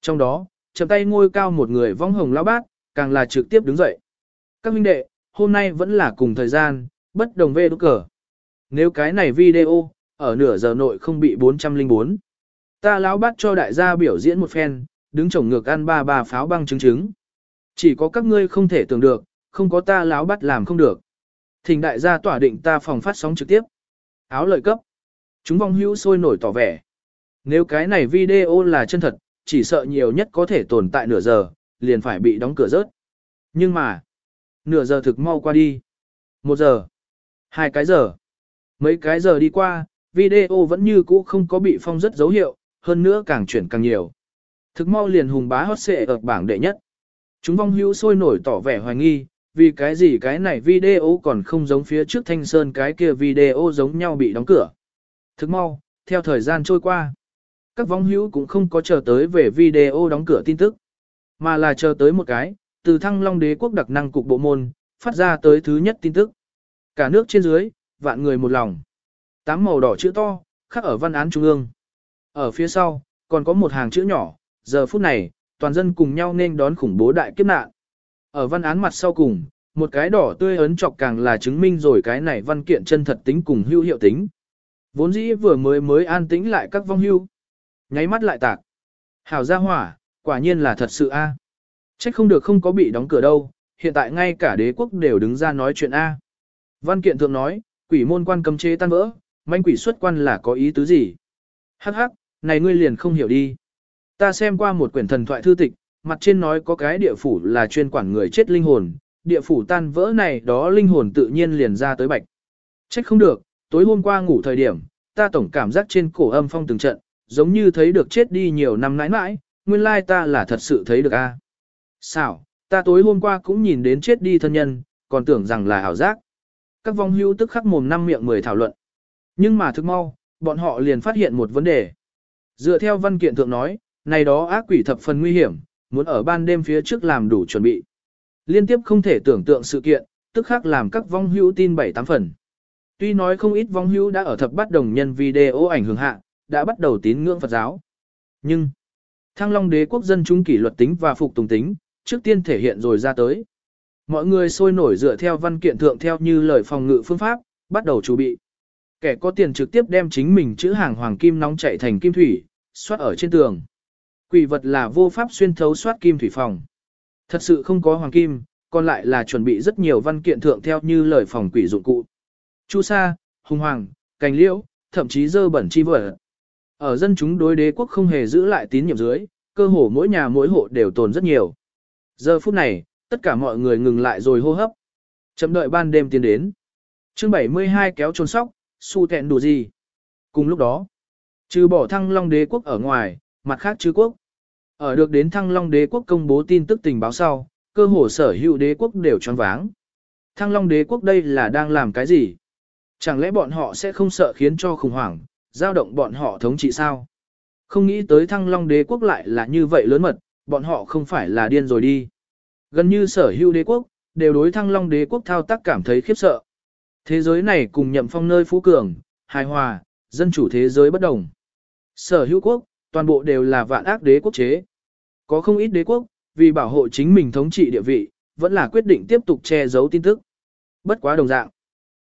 Trong đó, chầm tay ngôi cao một người vong hồng lão bát, càng là trực tiếp đứng dậy. Các huynh đệ, hôm nay vẫn là cùng thời gian, bất đồng vê đúc cờ. Nếu cái này video, ở nửa giờ nội không bị 404. Ta lão bắt cho đại gia biểu diễn một phen, đứng chổng ngược ăn ba ba pháo băng trứng trứng. Chỉ có các ngươi không thể tưởng được, không có ta lão bắt làm không được. Thỉnh đại gia tỏa định ta phòng phát sóng trực tiếp. Áo lợi cấp. Chúng vong hữu sôi nổi tỏ vẻ. Nếu cái này video là chân thật, chỉ sợ nhiều nhất có thể tồn tại nửa giờ, liền phải bị đóng cửa rớt. Nhưng mà, nửa giờ thực mau qua đi. Một giờ, hai cái giờ, mấy cái giờ đi qua, video vẫn như cũ không có bị phong rất dấu hiệu, hơn nữa càng chuyển càng nhiều. Thực mau liền hùng bá hot xệ ở bảng đệ nhất. Chúng vong hữu sôi nổi tỏ vẻ hoài nghi, vì cái gì cái này video còn không giống phía trước thanh sơn cái kia video giống nhau bị đóng cửa. Thực mau, theo thời gian trôi qua, các vong hữu cũng không có chờ tới về video đóng cửa tin tức, mà là chờ tới một cái, từ thăng long đế quốc đặc năng cục bộ môn, phát ra tới thứ nhất tin tức. Cả nước trên dưới, vạn người một lòng. Tám màu đỏ chữ to, khắc ở văn án trung ương. Ở phía sau, còn có một hàng chữ nhỏ, giờ phút này, toàn dân cùng nhau nên đón khủng bố đại kiếp nạn. Ở văn án mặt sau cùng, một cái đỏ tươi ấn chọc càng là chứng minh rồi cái này văn kiện chân thật tính cùng hữu hiệu tính. Vốn dĩ vừa mới mới an tĩnh lại các vong hưu. Nháy mắt lại tạc. Hảo gia hỏa, quả nhiên là thật sự a. À. Trách không được không có bị đóng cửa đâu, hiện tại ngay cả đế quốc đều đứng ra nói chuyện a. Văn kiện thượng nói, quỷ môn quan cấm chế tan vỡ, manh quỷ xuất quan là có ý tứ gì? Hắc hắc, này ngươi liền không hiểu đi. Ta xem qua một quyển thần thoại thư tịch, mặt trên nói có cái địa phủ là chuyên quản người chết linh hồn, địa phủ tan vỡ này đó linh hồn tự nhiên liền ra tới bạch. Trách không được, tối hôm qua ngủ thời điểm, ta tổng cảm giác trên cổ âm phong từng trận, giống như thấy được chết đi nhiều năm nãi nãi, nguyên lai ta là thật sự thấy được a. Sao, ta tối hôm qua cũng nhìn đến chết đi thân nhân, còn tưởng rằng là ảo giác. Các vong hưu tức khắc mồm năm miệng mười thảo luận. Nhưng mà thức mau, bọn họ liền phát hiện một vấn đề. Dựa theo văn kiện thượng nói, này đó ác quỷ thập phần nguy hiểm, muốn ở ban đêm phía trước làm đủ chuẩn bị. Liên tiếp không thể tưởng tượng sự kiện, tức khắc làm các vong hữu tin bảy tám phần. Tuy nói không ít vong hữu đã ở thập bắt đồng nhân video ảnh hưởng hạ, đã bắt đầu tín ngưỡng Phật giáo. Nhưng, Thăng Long đế quốc dân chúng kỷ luật tính và phục tùng tính, trước tiên thể hiện rồi ra tới. Mọi người sôi nổi dựa theo văn kiện thượng theo như lời phòng ngự phương pháp, bắt đầu chuẩn bị. Kẻ có tiền trực tiếp đem chính mình chữ hàng hoàng kim nóng chạy thành kim thủy, xoát ở trên tường. Quỷ vật là vô pháp xuyên thấu xoát kim thủy phòng. Thật sự không có hoàng kim, còn lại là chuẩn bị rất nhiều văn kiện thượng theo như lời phòng quỷ dụng cụ. Chu sa, hùng hoàng, cành liễu, thậm chí dơ bẩn chi vợ. Ở dân chúng đối đế quốc không hề giữ lại tín nhiệm dưới, cơ hồ mỗi nhà mỗi hộ đều tồn rất nhiều. Giờ phút này, tất cả mọi người ngừng lại rồi hô hấp. Chậm đợi ban đêm tiến đến. chương 72 kéo trôn sóc, su thẹn đủ gì. Cùng lúc đó, trừ bỏ thăng long đế quốc ở ngoài, mặt khác chứ quốc. Ở được đến thăng long đế quốc công bố tin tức tình báo sau, cơ hồ sở hữu đế quốc đều choáng váng. Thăng long đế quốc đây là đang làm cái gì? Chẳng lẽ bọn họ sẽ không sợ khiến cho khủng hoảng, giao động bọn họ thống trị sao? Không nghĩ tới thăng long đế quốc lại là như vậy lớn mật, bọn họ không phải là điên rồi đi. Gần như sở hữu đế quốc, đều đối thăng long đế quốc thao tác cảm thấy khiếp sợ. Thế giới này cùng nhậm phong nơi phú cường, hài hòa, dân chủ thế giới bất đồng. Sở hữu quốc, toàn bộ đều là vạn ác đế quốc chế. Có không ít đế quốc, vì bảo hộ chính mình thống trị địa vị, vẫn là quyết định tiếp tục che giấu tin tức. Bất quá đồng dạng.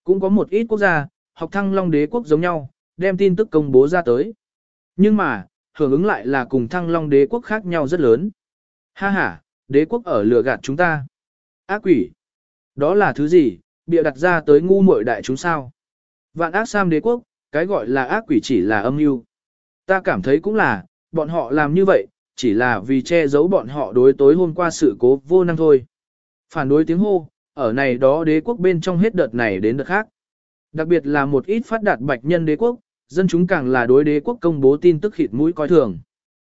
Cũng có một ít quốc gia, học thăng long đế quốc giống nhau, đem tin tức công bố ra tới. Nhưng mà, hưởng ứng lại là cùng thăng long đế quốc khác nhau rất lớn. Ha ha, đế quốc ở lừa gạt chúng ta. Ác quỷ. Đó là thứ gì, bịa đặt ra tới ngu muội đại chúng sao. Vạn ác sam đế quốc, cái gọi là ác quỷ chỉ là âm mưu. Ta cảm thấy cũng là, bọn họ làm như vậy, chỉ là vì che giấu bọn họ đối tối hôm qua sự cố vô năng thôi. Phản đối tiếng hô, ở này đó đế quốc bên trong hết đợt này đến đợt khác. Đặc biệt là một ít phát đạt bạch nhân đế quốc, dân chúng càng là đối đế quốc công bố tin tức khịt mũi coi thường.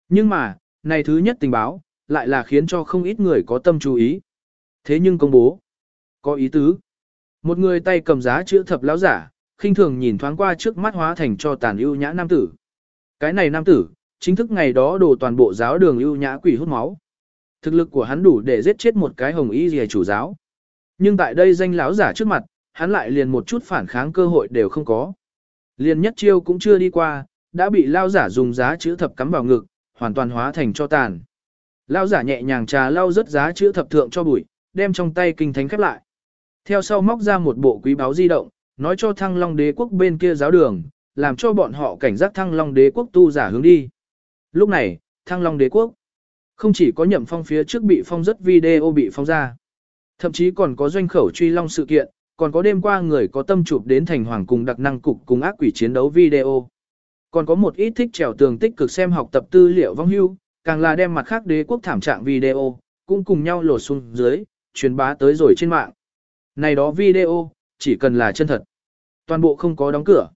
Nhưng mà, này thứ nhất tình báo, lại là khiến cho không ít người có tâm chú ý. Thế nhưng công bố, có ý tứ. Một người tay cầm giá chữ thập lão giả, khinh thường nhìn thoáng qua trước mắt hóa thành cho tàn ưu nhã nam tử. Cái này nam tử, chính thức ngày đó đổ toàn bộ giáo đường ưu nhã quỷ hút máu. Thực lực của hắn đủ để giết chết một cái hồng y rìa chủ giáo. Nhưng tại đây danh lão giả trước mặt, hắn lại liền một chút phản kháng cơ hội đều không có. Liền nhất chiêu cũng chưa đi qua, đã bị lão giả dùng giá chữ thập cắm vào ngực, hoàn toàn hóa thành cho tàn. Lão giả nhẹ nhàng trà lau rất giá chữ thập thượng cho bụi, đem trong tay kinh thánh khép lại. Theo sau móc ra một bộ quý báo di động, nói cho thăng long đế quốc bên kia giáo đường, làm cho bọn họ cảnh giác thăng long đế quốc tu giả hướng đi. Lúc này, thăng long đế quốc, không chỉ có nhậm phong phía trước bị phong rất video bị phong ra, thậm chí còn có doanh khẩu truy long sự kiện, còn có đêm qua người có tâm chụp đến thành hoàng cùng đặc năng cục cùng ác quỷ chiến đấu video. Còn có một ít thích trèo tường tích cực xem học tập tư liệu vong hưu, càng là đem mặt khác đế quốc thảm trạng video, cũng cùng nhau lột xuống dưới, truyền bá tới rồi trên mạng. Này đó video, chỉ cần là chân thật. Toàn bộ không có đóng cửa.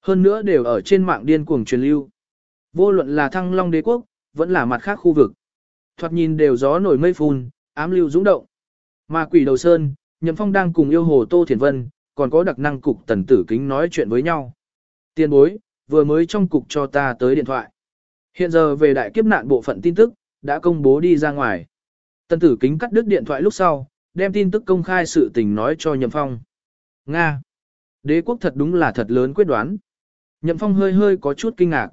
Hơn nữa đều ở trên mạng điên cuồng truyền lưu. Vô luận là thăng long đế quốc, vẫn là mặt khác khu vực. Thoạt nhìn đều gió nổi mây phun, ám lưu dũng động. Mà quỷ đầu sơn, Nhậm Phong đang cùng yêu hồ Tô Thiền Vân, còn có đặc năng cục tần tử kính nói chuyện với nhau. Tiên bối, vừa mới trong cục cho ta tới điện thoại. Hiện giờ về đại kiếp nạn bộ phận tin tức, đã công bố đi ra ngoài. Tần tử kính cắt đứt điện thoại lúc sau, đem tin tức công khai sự tình nói cho Nhậm Phong. Nga. Đế quốc thật đúng là thật lớn quyết đoán. Nhậm Phong hơi hơi có chút kinh ngạc.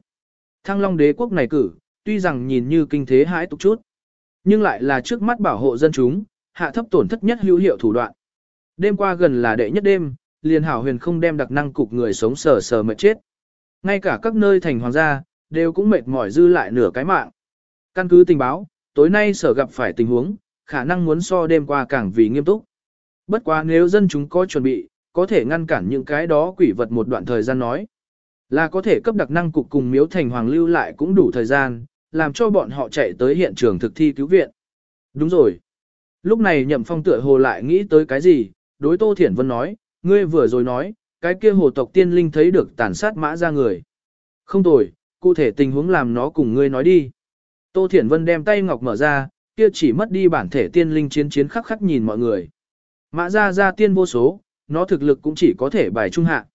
Thăng Long đế quốc này cử, tuy rằng nhìn như kinh thế hãi tục chút, nhưng lại là trước mắt bảo hộ dân chúng, hạ thấp tổn thất nhất hữu hiệu thủ đoạn. Đêm qua gần là đệ nhất đêm, liền hảo huyền không đem đặc năng cục người sống sờ sờ mệt chết. Ngay cả các nơi thành hoàng gia, đều cũng mệt mỏi dư lại nửa cái mạng. Căn cứ tình báo, tối nay sở gặp phải tình huống, khả năng muốn so đêm qua càng vì nghiêm túc. Bất quá nếu dân chúng có chuẩn bị, có thể ngăn cản những cái đó quỷ vật một đoạn thời gian nói. Là có thể cấp đặc năng cục cùng miếu thành hoàng lưu lại cũng đủ thời gian, làm cho bọn họ chạy tới hiện trường thực thi cứu viện. Đúng rồi. Lúc này nhậm phong tựa hồ lại nghĩ tới cái gì, đối Tô Thiển Vân nói, ngươi vừa rồi nói, cái kia hồ tộc tiên linh thấy được tàn sát mã ra người. Không tồi, cụ thể tình huống làm nó cùng ngươi nói đi. Tô Thiển Vân đem tay ngọc mở ra, kia chỉ mất đi bản thể tiên linh chiến chiến khắc khắc nhìn mọi người. Mã ra ra tiên vô số, nó thực lực cũng chỉ có thể bài trung hạ.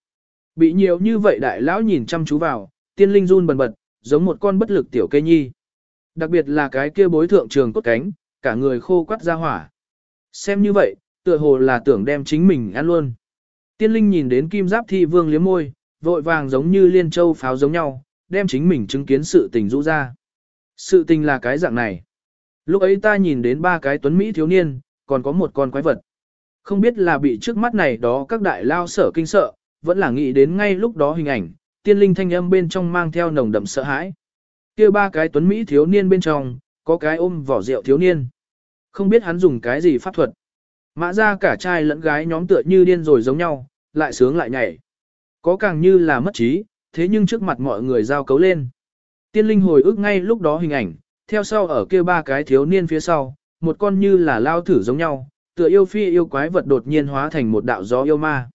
Bị nhiều như vậy đại lão nhìn chăm chú vào, tiên linh run bần bật, giống một con bất lực tiểu cây nhi. Đặc biệt là cái kia bối thượng trường cốt cánh, cả người khô quắt ra hỏa. Xem như vậy, tựa hồ là tưởng đem chính mình ăn luôn. Tiên linh nhìn đến kim giáp thi vương liếm môi, vội vàng giống như liên châu pháo giống nhau, đem chính mình chứng kiến sự tình rũ ra. Sự tình là cái dạng này. Lúc ấy ta nhìn đến ba cái tuấn Mỹ thiếu niên, còn có một con quái vật. Không biết là bị trước mắt này đó các đại lao sở kinh sợ, vẫn là nghĩ đến ngay lúc đó hình ảnh, tiên linh thanh âm bên trong mang theo nồng đậm sợ hãi. kia ba cái tuấn Mỹ thiếu niên bên trong, có cái ôm vỏ rượu thiếu niên. Không biết hắn dùng cái gì pháp thuật. Mã ra cả trai lẫn gái nhóm tựa như điên rồi giống nhau, lại sướng lại nhảy. Có càng như là mất trí, thế nhưng trước mặt mọi người giao cấu lên. Tiên linh hồi ức ngay lúc đó hình ảnh, theo sau ở kia ba cái thiếu niên phía sau, một con như là lao thử giống nhau, tựa yêu phi yêu quái vật đột nhiên hóa thành một đạo gió yêu ma.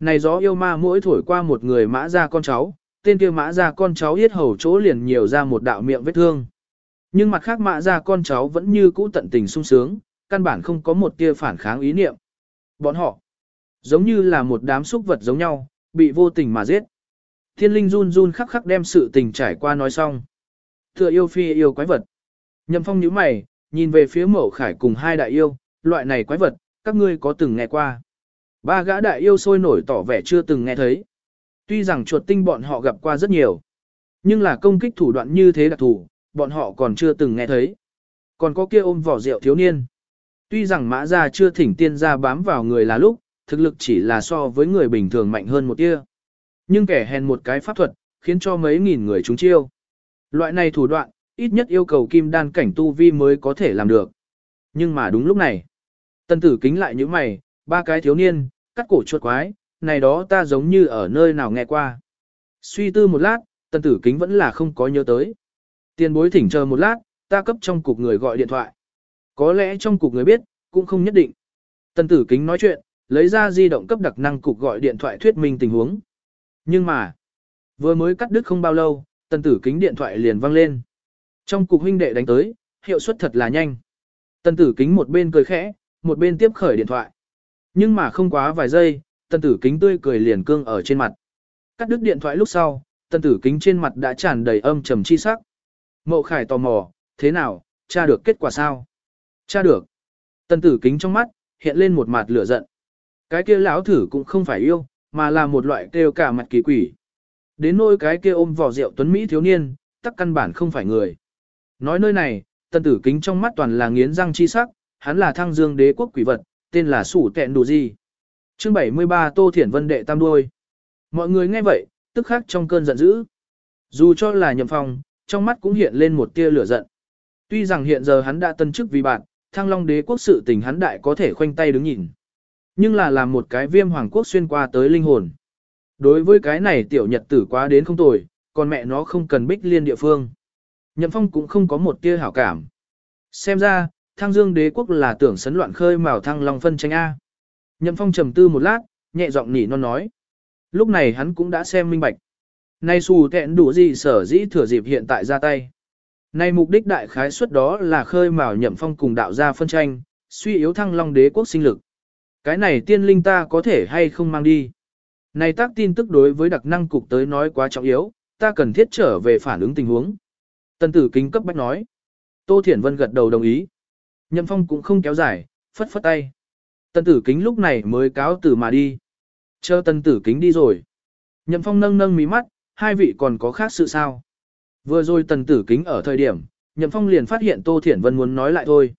Này gió yêu ma mỗi thổi qua một người mã ra con cháu, tên kia mã ra con cháu yết hầu chỗ liền nhiều ra một đạo miệng vết thương. Nhưng mặt khác mã ra con cháu vẫn như cũ tận tình sung sướng, căn bản không có một tia phản kháng ý niệm. Bọn họ, giống như là một đám súc vật giống nhau, bị vô tình mà giết. Thiên linh run run khắc khắc đem sự tình trải qua nói xong. Tựa yêu phi yêu quái vật. Nhậm phong nhíu mày, nhìn về phía mẫu khải cùng hai đại yêu, loại này quái vật, các ngươi có từng nghe qua. Ba gã đại yêu sôi nổi tỏ vẻ chưa từng nghe thấy. Tuy rằng chuột tinh bọn họ gặp qua rất nhiều, nhưng là công kích thủ đoạn như thế đặc thủ, bọn họ còn chưa từng nghe thấy. Còn có kia ôm vỏ rượu thiếu niên. Tuy rằng mã gia chưa thỉnh tiên gia bám vào người là lúc, thực lực chỉ là so với người bình thường mạnh hơn một tia. Nhưng kẻ hèn một cái pháp thuật, khiến cho mấy nghìn người chúng chiêu. Loại này thủ đoạn, ít nhất yêu cầu kim đan cảnh tu vi mới có thể làm được. Nhưng mà đúng lúc này, tân tử kính lại như mày, ba cái thiếu niên, cắt cổ chuột quái, này đó ta giống như ở nơi nào nghe qua. Suy tư một lát, tân tử kính vẫn là không có nhớ tới. Tiền bối thỉnh chờ một lát, ta cấp trong cục người gọi điện thoại. Có lẽ trong cục người biết, cũng không nhất định. Tân tử kính nói chuyện, lấy ra di động cấp đặc năng cục gọi điện thoại thuyết minh tình huống. Nhưng mà, vừa mới cắt đứt không bao lâu, tân tử kính điện thoại liền vang lên. Trong cục huynh đệ đánh tới, hiệu suất thật là nhanh. Tân tử kính một bên cười khẽ, một bên tiếp khởi điện thoại. Nhưng mà không quá vài giây, tân tử kính tươi cười liền cương ở trên mặt. Cắt đứt điện thoại lúc sau, tân tử kính trên mặt đã tràn đầy âm trầm chi sắc. Mậu khải tò mò, thế nào, tra được kết quả sao? Tra được. Tân tử kính trong mắt, hiện lên một mặt lửa giận. Cái kia lão thử cũng không phải yêu, mà là một loại kêu cả mặt kỳ quỷ. Đến nôi cái kia ôm vỏ rượu tuấn Mỹ thiếu niên, tắc căn bản không phải người. Nói nơi này, tân tử kính trong mắt toàn là nghiến răng chi sắc, hắn là thăng dương đế quốc quỷ vật, tên là sủ tẹn đủ gì. Chương 73 Tô Thiển Vân đệ tam đuôi. Mọi người nghe vậy, tức khắc trong cơn giận dữ. Dù cho là nhầm phong, trong mắt cũng hiện lên một tia lửa giận. Tuy rằng hiện giờ hắn đã tân chức vì bạn, thăng long đế quốc sự tình hắn đại có thể khoanh tay đứng nhìn. Nhưng là làm một cái viêm hoàng quốc xuyên qua tới linh hồn. Đối với cái này tiểu nhật tử quá đến không tồi, còn mẹ nó không cần bích liên địa phương. Nhậm phong cũng không có một tia hảo cảm. Xem ra, thăng dương đế quốc là tưởng sấn loạn khơi mào thăng long phân tranh A. Nhậm phong trầm tư một lát, nhẹ giọng nỉ non nói. Lúc này hắn cũng đã xem minh bạch. Nay xù tẹn đủ gì sở dĩ thừa dịp hiện tại ra tay. Nay mục đích đại khái suất đó là khơi mào nhậm phong cùng đạo gia phân tranh, suy yếu thăng long đế quốc sinh lực. Cái này tiên linh ta có thể hay không mang đi. Này tác tin tức đối với đặc năng cục tới nói quá trọng yếu, ta cần thiết trở về phản ứng tình huống. Tân tử kính cấp bách nói. Tô Thiển Vân gật đầu đồng ý. Nhậm phong cũng không kéo dài, phất phất tay. Tân tử kính lúc này mới cáo tử mà đi. Chờ tân tử kính đi rồi. Nhậm phong nâng nâng mí mắt, hai vị còn có khác sự sao. Vừa rồi tần tử kính ở thời điểm, Nhậm Phong liền phát hiện Tô Thiển Vân muốn nói lại thôi.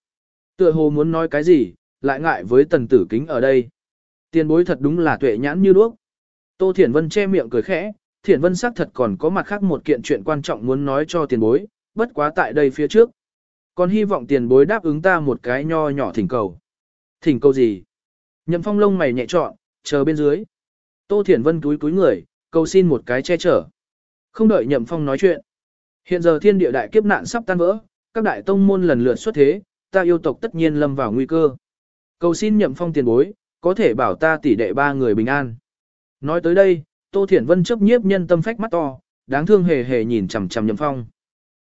Tựa hồ muốn nói cái gì, lại ngại với tần tử kính ở đây. Tiền bối thật đúng là tuệ nhãn như đuốc. Tô Thiển Vân che miệng cười khẽ, Thiển Vân xác thật còn có mặt khác một kiện chuyện quan trọng muốn nói cho tiền bối, bất quá tại đây phía trước. Còn hy vọng tiền bối đáp ứng ta một cái nho nhỏ thỉnh cầu. Thỉnh cầu gì? Nhậm phong lông mày nhẹ trọn, chờ bên dưới. Tô Thiển Vân túi túi người, cầu xin một cái che chở. Không đợi Nhậm phong nói chuyện. Hiện giờ thiên địa đại kiếp nạn sắp tan vỡ, các đại tông môn lần lượt xuất thế, ta yêu tộc tất nhiên lâm vào nguy cơ. Cầu xin Nhậm phong tiền bối, có thể bảo ta tỷ đệ ba người bình an. Nói tới đây, Tô Thiển Vân chấp nhiếp nhân tâm phách mắt to, đáng thương hề hề nhìn chằm chằm Nhậm Phong.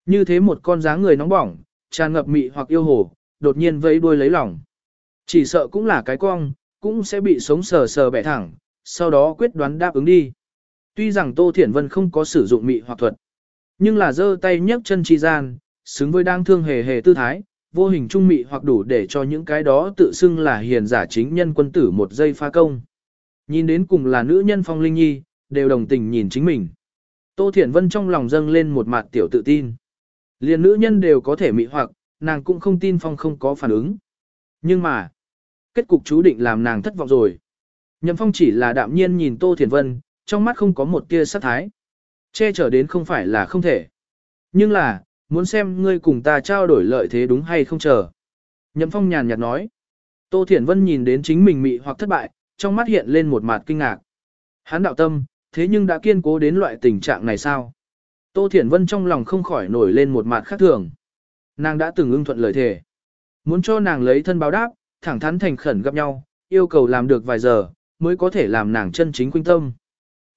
Như thế một con dáng người nóng bỏng, tràn ngập mị hoặc yêu hồ, đột nhiên vẫy đuôi lấy lòng. Chỉ sợ cũng là cái cong, cũng sẽ bị sống sờ sờ bẻ thẳng, sau đó quyết đoán đáp ứng đi. Tuy rằng Tô Thiển Vân không có sử dụng mị hoặc thuật, nhưng là giơ tay nhấc chân chi gian, xứng với đang thương hề hề tư thái, vô hình trung mị hoặc đủ để cho những cái đó tự xưng là hiền giả chính nhân quân tử một giây pha công. Nhìn đến cùng là nữ nhân phong linh nhi, đều đồng tình nhìn chính mình. Tô Thiển Vân trong lòng dâng lên một mặt tiểu tự tin. Liền nữ nhân đều có thể mị hoặc, nàng cũng không tin phong không có phản ứng. Nhưng mà, kết cục chú định làm nàng thất vọng rồi. Nhậm phong chỉ là đạm nhiên nhìn Tô Thiển Vân, trong mắt không có một tia sát thái. Che chở đến không phải là không thể. Nhưng là, muốn xem ngươi cùng ta trao đổi lợi thế đúng hay không chờ. Nhậm phong nhàn nhạt nói. Tô Thiển Vân nhìn đến chính mình mị hoặc thất bại, trong mắt hiện lên một mặt kinh ngạc. Hắn đạo tâm, thế nhưng đã kiên cố đến loại tình trạng này sao? Tô Thiển Vân trong lòng không khỏi nổi lên một mặt khác thường. Nàng đã từng ưng thuận lời thề. Muốn cho nàng lấy thân báo đáp, thẳng thắn thành khẩn gặp nhau, yêu cầu làm được vài giờ, mới có thể làm nàng chân chính khuynh tâm.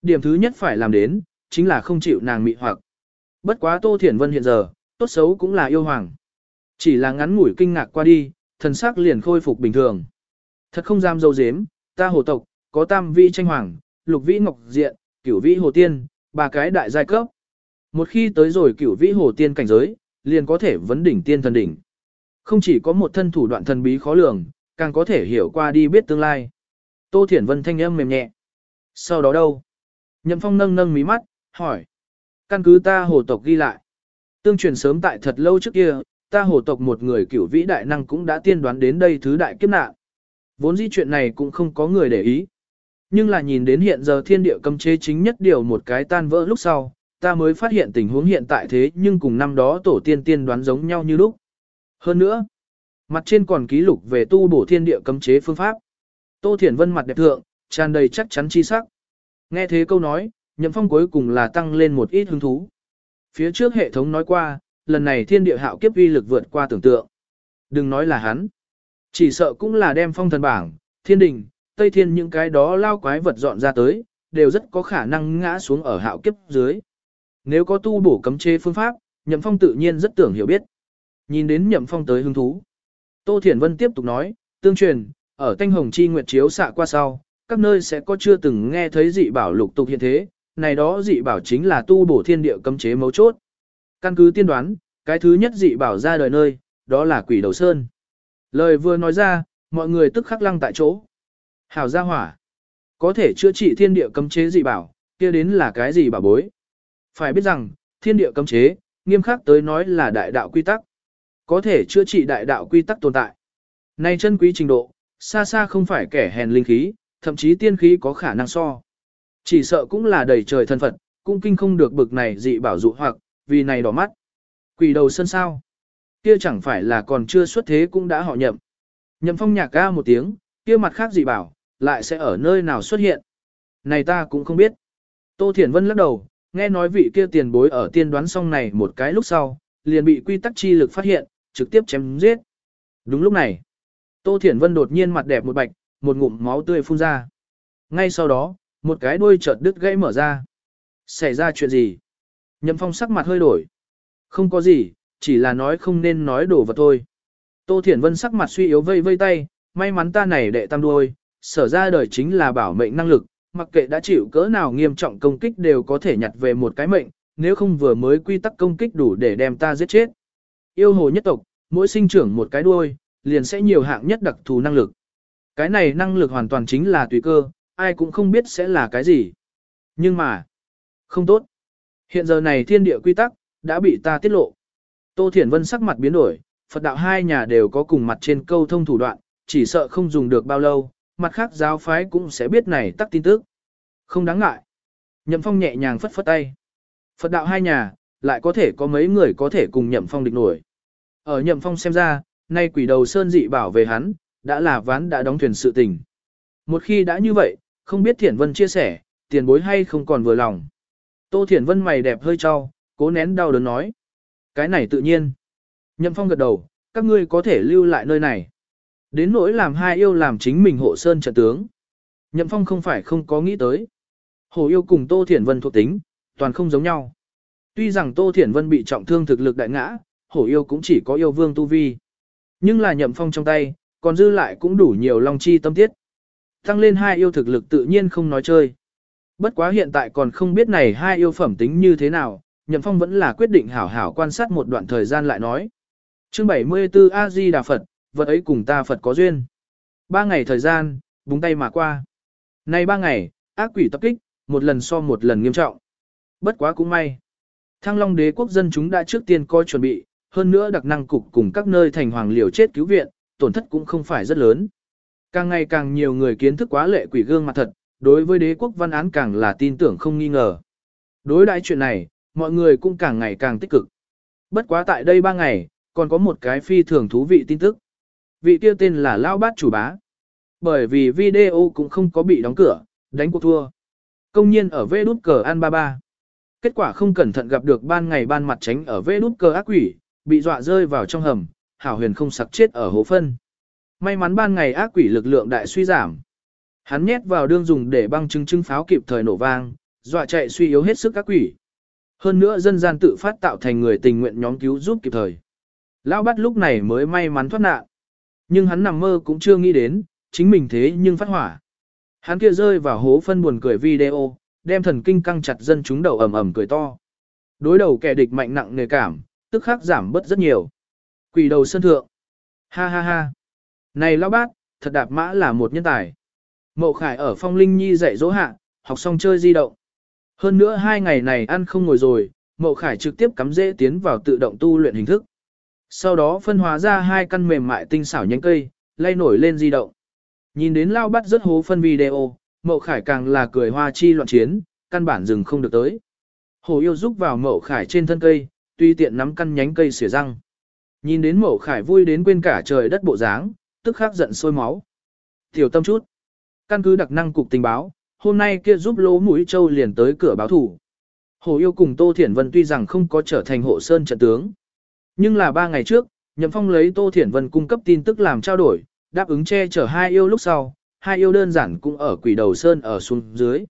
Điểm thứ nhất phải làm đến, chính là không chịu nàng mị hoặc. Bất quá Tô Thiển Vân hiện giờ, tốt xấu cũng là yêu hoàng. Chỉ là ngắn ngủi kinh ngạc qua đi, thần sắc liền khôi phục bình thường. Thật không dám dâu dếm, ta hồ tộc, có tam vĩ tranh hoàng, lục vĩ ngọc diện, cửu vĩ hồ tiên, ba cái đại giai cấp. Một khi tới rồi cửu vĩ hồ tiên cảnh giới, liền có thể vấn đỉnh tiên thần đỉnh. Không chỉ có một thân thủ đoạn thần bí khó lường, càng có thể hiểu qua đi biết tương lai. Tô Thiển Vân thanh âm mềm nhẹ. Sau đó đâu? Nhậm Phong nâng nâng mí mắt, hỏi. Căn cứ ta hồ tộc ghi lại. Tương truyền sớm tại thật lâu trước kia, ta hồ tộc một người cửu vĩ đại năng cũng đã tiên đoán đến đây thứ đại kiếp nạn. Vốn dĩ chuyện này cũng không có người để ý. Nhưng là nhìn đến hiện giờ thiên địa cấm chế chính nhất điều một cái tan vỡ lúc sau, ta mới phát hiện tình huống hiện tại thế nhưng cùng năm đó tổ tiên tiên đoán giống nhau như lúc. Hơn nữa, mặt trên còn ký lục về tu bổ thiên địa cấm chế phương pháp. Tô Thiển Vân mặt đẹp thượng, tràn đầy chắc chắn chi sắc. Nghe thế câu nói, nhậm phong cuối cùng là tăng lên một ít hứng thú. Phía trước hệ thống nói qua, lần này thiên địa hạo kiếp uy lực vượt qua tưởng tượng. Đừng nói là hắn. Chỉ sợ cũng là đem phong thần bảng, thiên đình, tây thiên những cái đó lao quái vật dọn ra tới, đều rất có khả năng ngã xuống ở hạo kiếp dưới. Nếu có tu bổ cấm chế phương pháp, nhậm phong tự nhiên rất tưởng hiểu biết. Nhìn đến nhậm phong tới hứng thú. Tô Thiển Vân tiếp tục nói, tương truyền, ở Thanh Hồng Chi Nguyệt Chiếu xạ qua sau, các nơi sẽ có chưa từng nghe thấy dị bảo lục tục hiện thế, này đó dị bảo chính là tu bổ thiên địa cấm chế mấu chốt. Căn cứ tiên đoán, cái thứ nhất dị bảo ra đời nơi, đó là quỷ đầu sơn. Lời vừa nói ra, mọi người tức khắc lăng tại chỗ. Hảo gia hỏa. Có thể chữa trị thiên địa cấm chế dị bảo, kia đến là cái gì bảo bối. Phải biết rằng, thiên địa cấm chế, nghiêm khắc tới nói là đại đạo quy tắc. Có thể chữa trị đại đạo quy tắc tồn tại. Này chân quý trình độ, xa xa không phải kẻ hèn linh khí, thậm chí tiên khí có khả năng so. Chỉ sợ cũng là đầy trời thân Phật, cũng kinh không được bực này dị bảo dụ hoặc, vì này đỏ mắt. Quỷ đầu sân sao. Kia chẳng phải là còn chưa xuất thế cũng đã họ nhậm. Nhậm phong nhạc ca một tiếng, kia mặt khác dị bảo, lại sẽ ở nơi nào xuất hiện. Này ta cũng không biết. Tô Thiển Vân lắc đầu, nghe nói vị kia tiền bối ở tiên đoán xong này một cái lúc sau, liền bị quy tắc chi lực phát hiện, trực tiếp chém giết. Đúng lúc này, Tô Thiển Vân đột nhiên mặt đẹp một bạch, một ngụm máu tươi phun ra. Ngay sau đó, một cái đuôi chợt đứt gãy mở ra. Xảy ra chuyện gì? Nhậm Phong sắc mặt hơi đổi. Không có gì, chỉ là nói không nên nói đổ vật thôi. Tô Thiển Vân sắc mặt suy yếu vây vây tay, may mắn ta này đệ tam đuôi, sở ra đời chính là bảo mệnh năng lực, mặc kệ đã chịu cỡ nào nghiêm trọng công kích đều có thể nhặt về một cái mệnh, nếu không vừa mới quy tắc công kích đủ để đem ta giết chết. Yêu hồ nhất tộc, mỗi sinh trưởng một cái đuôi, liền sẽ nhiều hạng nhất đặc thù năng lực. Cái này năng lực hoàn toàn chính là tùy cơ, ai cũng không biết sẽ là cái gì. Nhưng mà, không tốt. Hiện giờ này thiên địa quy tắc, đã bị ta tiết lộ. Tô Thiển Vân sắc mặt biến đổi, Phật đạo hai nhà đều có cùng mặt trên câu thông thủ đoạn, chỉ sợ không dùng được bao lâu, mặt khác giáo phái cũng sẽ biết này tắc tin tức. Không đáng ngại. Nhậm Phong nhẹ nhàng phất phất tay. Phật đạo hai nhà, lại có thể có mấy người có thể cùng Nhậm Phong địch nổi. Ở Nhậm Phong xem ra, nay quỷ đầu sơn dị bảo về hắn, đã là ván đã đóng thuyền sự tình. Một khi đã như vậy, không biết Thiển Vân chia sẻ, tiền bối hay không còn vừa lòng. Tô Thiển Vân mày đẹp hơi cho, cố nén đau đớn nói. Cái này tự nhiên. Nhậm Phong gật đầu, các ngươi có thể lưu lại nơi này. Đến nỗi làm hai yêu làm chính mình hộ sơn trận tướng. Nhậm Phong không phải không có nghĩ tới. Hồ yêu cùng Tô Thiển Vân thuộc tính, toàn không giống nhau. Tuy rằng Tô Thiển Vân bị trọng thương thực lực đại ngã, hổ yêu cũng chỉ có yêu vương tu vi. Nhưng là nhậm phong trong tay, còn dư lại cũng đủ nhiều long chi tâm tiết. Tăng lên hai yêu thực lực tự nhiên không nói chơi. Bất quá hiện tại còn không biết này hai yêu phẩm tính như thế nào, nhậm phong vẫn là quyết định hảo hảo quan sát một đoạn thời gian lại nói. Chương 74 A-di Đà Phật, vật ấy cùng ta Phật có duyên. Ba ngày thời gian, búng tay mà qua. Nay ba ngày, ác quỷ tập kích, một lần so một lần nghiêm trọng. Bất quá cũng may. Thăng Long đế quốc dân chúng đã trước tiên coi chuẩn bị, hơn nữa đặc năng cục cùng các nơi thành hoàng liều chết cứu viện, tổn thất cũng không phải rất lớn. Càng ngày càng nhiều người kiến thức quá lệ quỷ gương mặt thật, đối với đế quốc văn án càng là tin tưởng không nghi ngờ. Đối đại chuyện này, mọi người cũng càng ngày càng tích cực. Bất quá tại đây ba ngày, còn có một cái phi thường thú vị tin tức. Vị kia tên là Lao Bát Chủ Bá. Bởi vì video cũng không có bị đóng cửa, đánh cuộc thua. Công nhiên ở vê đút cờ An 33. Kết quả không cẩn thận gặp được ban ngày ban mặt tránh ở vê đút cờ ác quỷ, bị dọa rơi vào trong hầm, hảo huyền không sặc chết ở hố phân. May mắn ban ngày ác quỷ lực lượng đại suy giảm. Hắn nhét vào đương dùng để băng chứng trưng pháo kịp thời nổ vang, dọa chạy suy yếu hết sức ác quỷ. Hơn nữa dân gian tự phát tạo thành người tình nguyện nhóm cứu giúp kịp thời. Lão bắt lúc này mới may mắn thoát nạn. Nhưng hắn nằm mơ cũng chưa nghĩ đến, chính mình thế nhưng phát hỏa. Hắn kia rơi vào hố phân buồn cười video, đem thần kinh căng chặt dân chúng đầu ầm ầm cười to. Đối đầu kẻ địch mạnh nặng nề cảm, tức khắc giảm bớt rất nhiều. Quỷ đầu sân thượng. Ha ha ha. Này lão bát, thật đạp mã là một nhân tài. Mậu Khải ở phong linh nhi dạy dỗ hạ, học xong chơi di động. Hơn nữa hai ngày này ăn không ngồi rồi, Mậu Khải trực tiếp cắm dễ tiến vào tự động tu luyện hình thức. Sau đó phân hóa ra hai căn mềm mại tinh xảo nhánh cây, lay nổi lên di động. Nhìn đến lao bắt rất hố phân video, Mậu Khải càng là cười hoa chi loạn chiến, căn bản dừng không được tới. Hồ yêu giúp vào Mậu Khải trên thân cây, tuy tiện nắm căn nhánh cây xỉa răng. Nhìn đến Mậu Khải vui đến quên cả trời đất bộ dáng, tức khắc giận sôi máu. Tiểu tâm chút. Căn cứ đặc năng cục tình báo, hôm nay kia giúp lỗ mũi châu liền tới cửa báo thủ. Hồ yêu cùng Tô Thiển Vân tuy rằng không có trở thành hộ sơn trận tướng. Nhưng là ba ngày trước, Nhậm Phong lấy Tô Thiển Vân cung cấp tin tức làm trao đổi, đáp ứng che chở hai yêu lúc sau, hai yêu đơn giản cũng ở quỷ đầu sơn ở xuống dưới.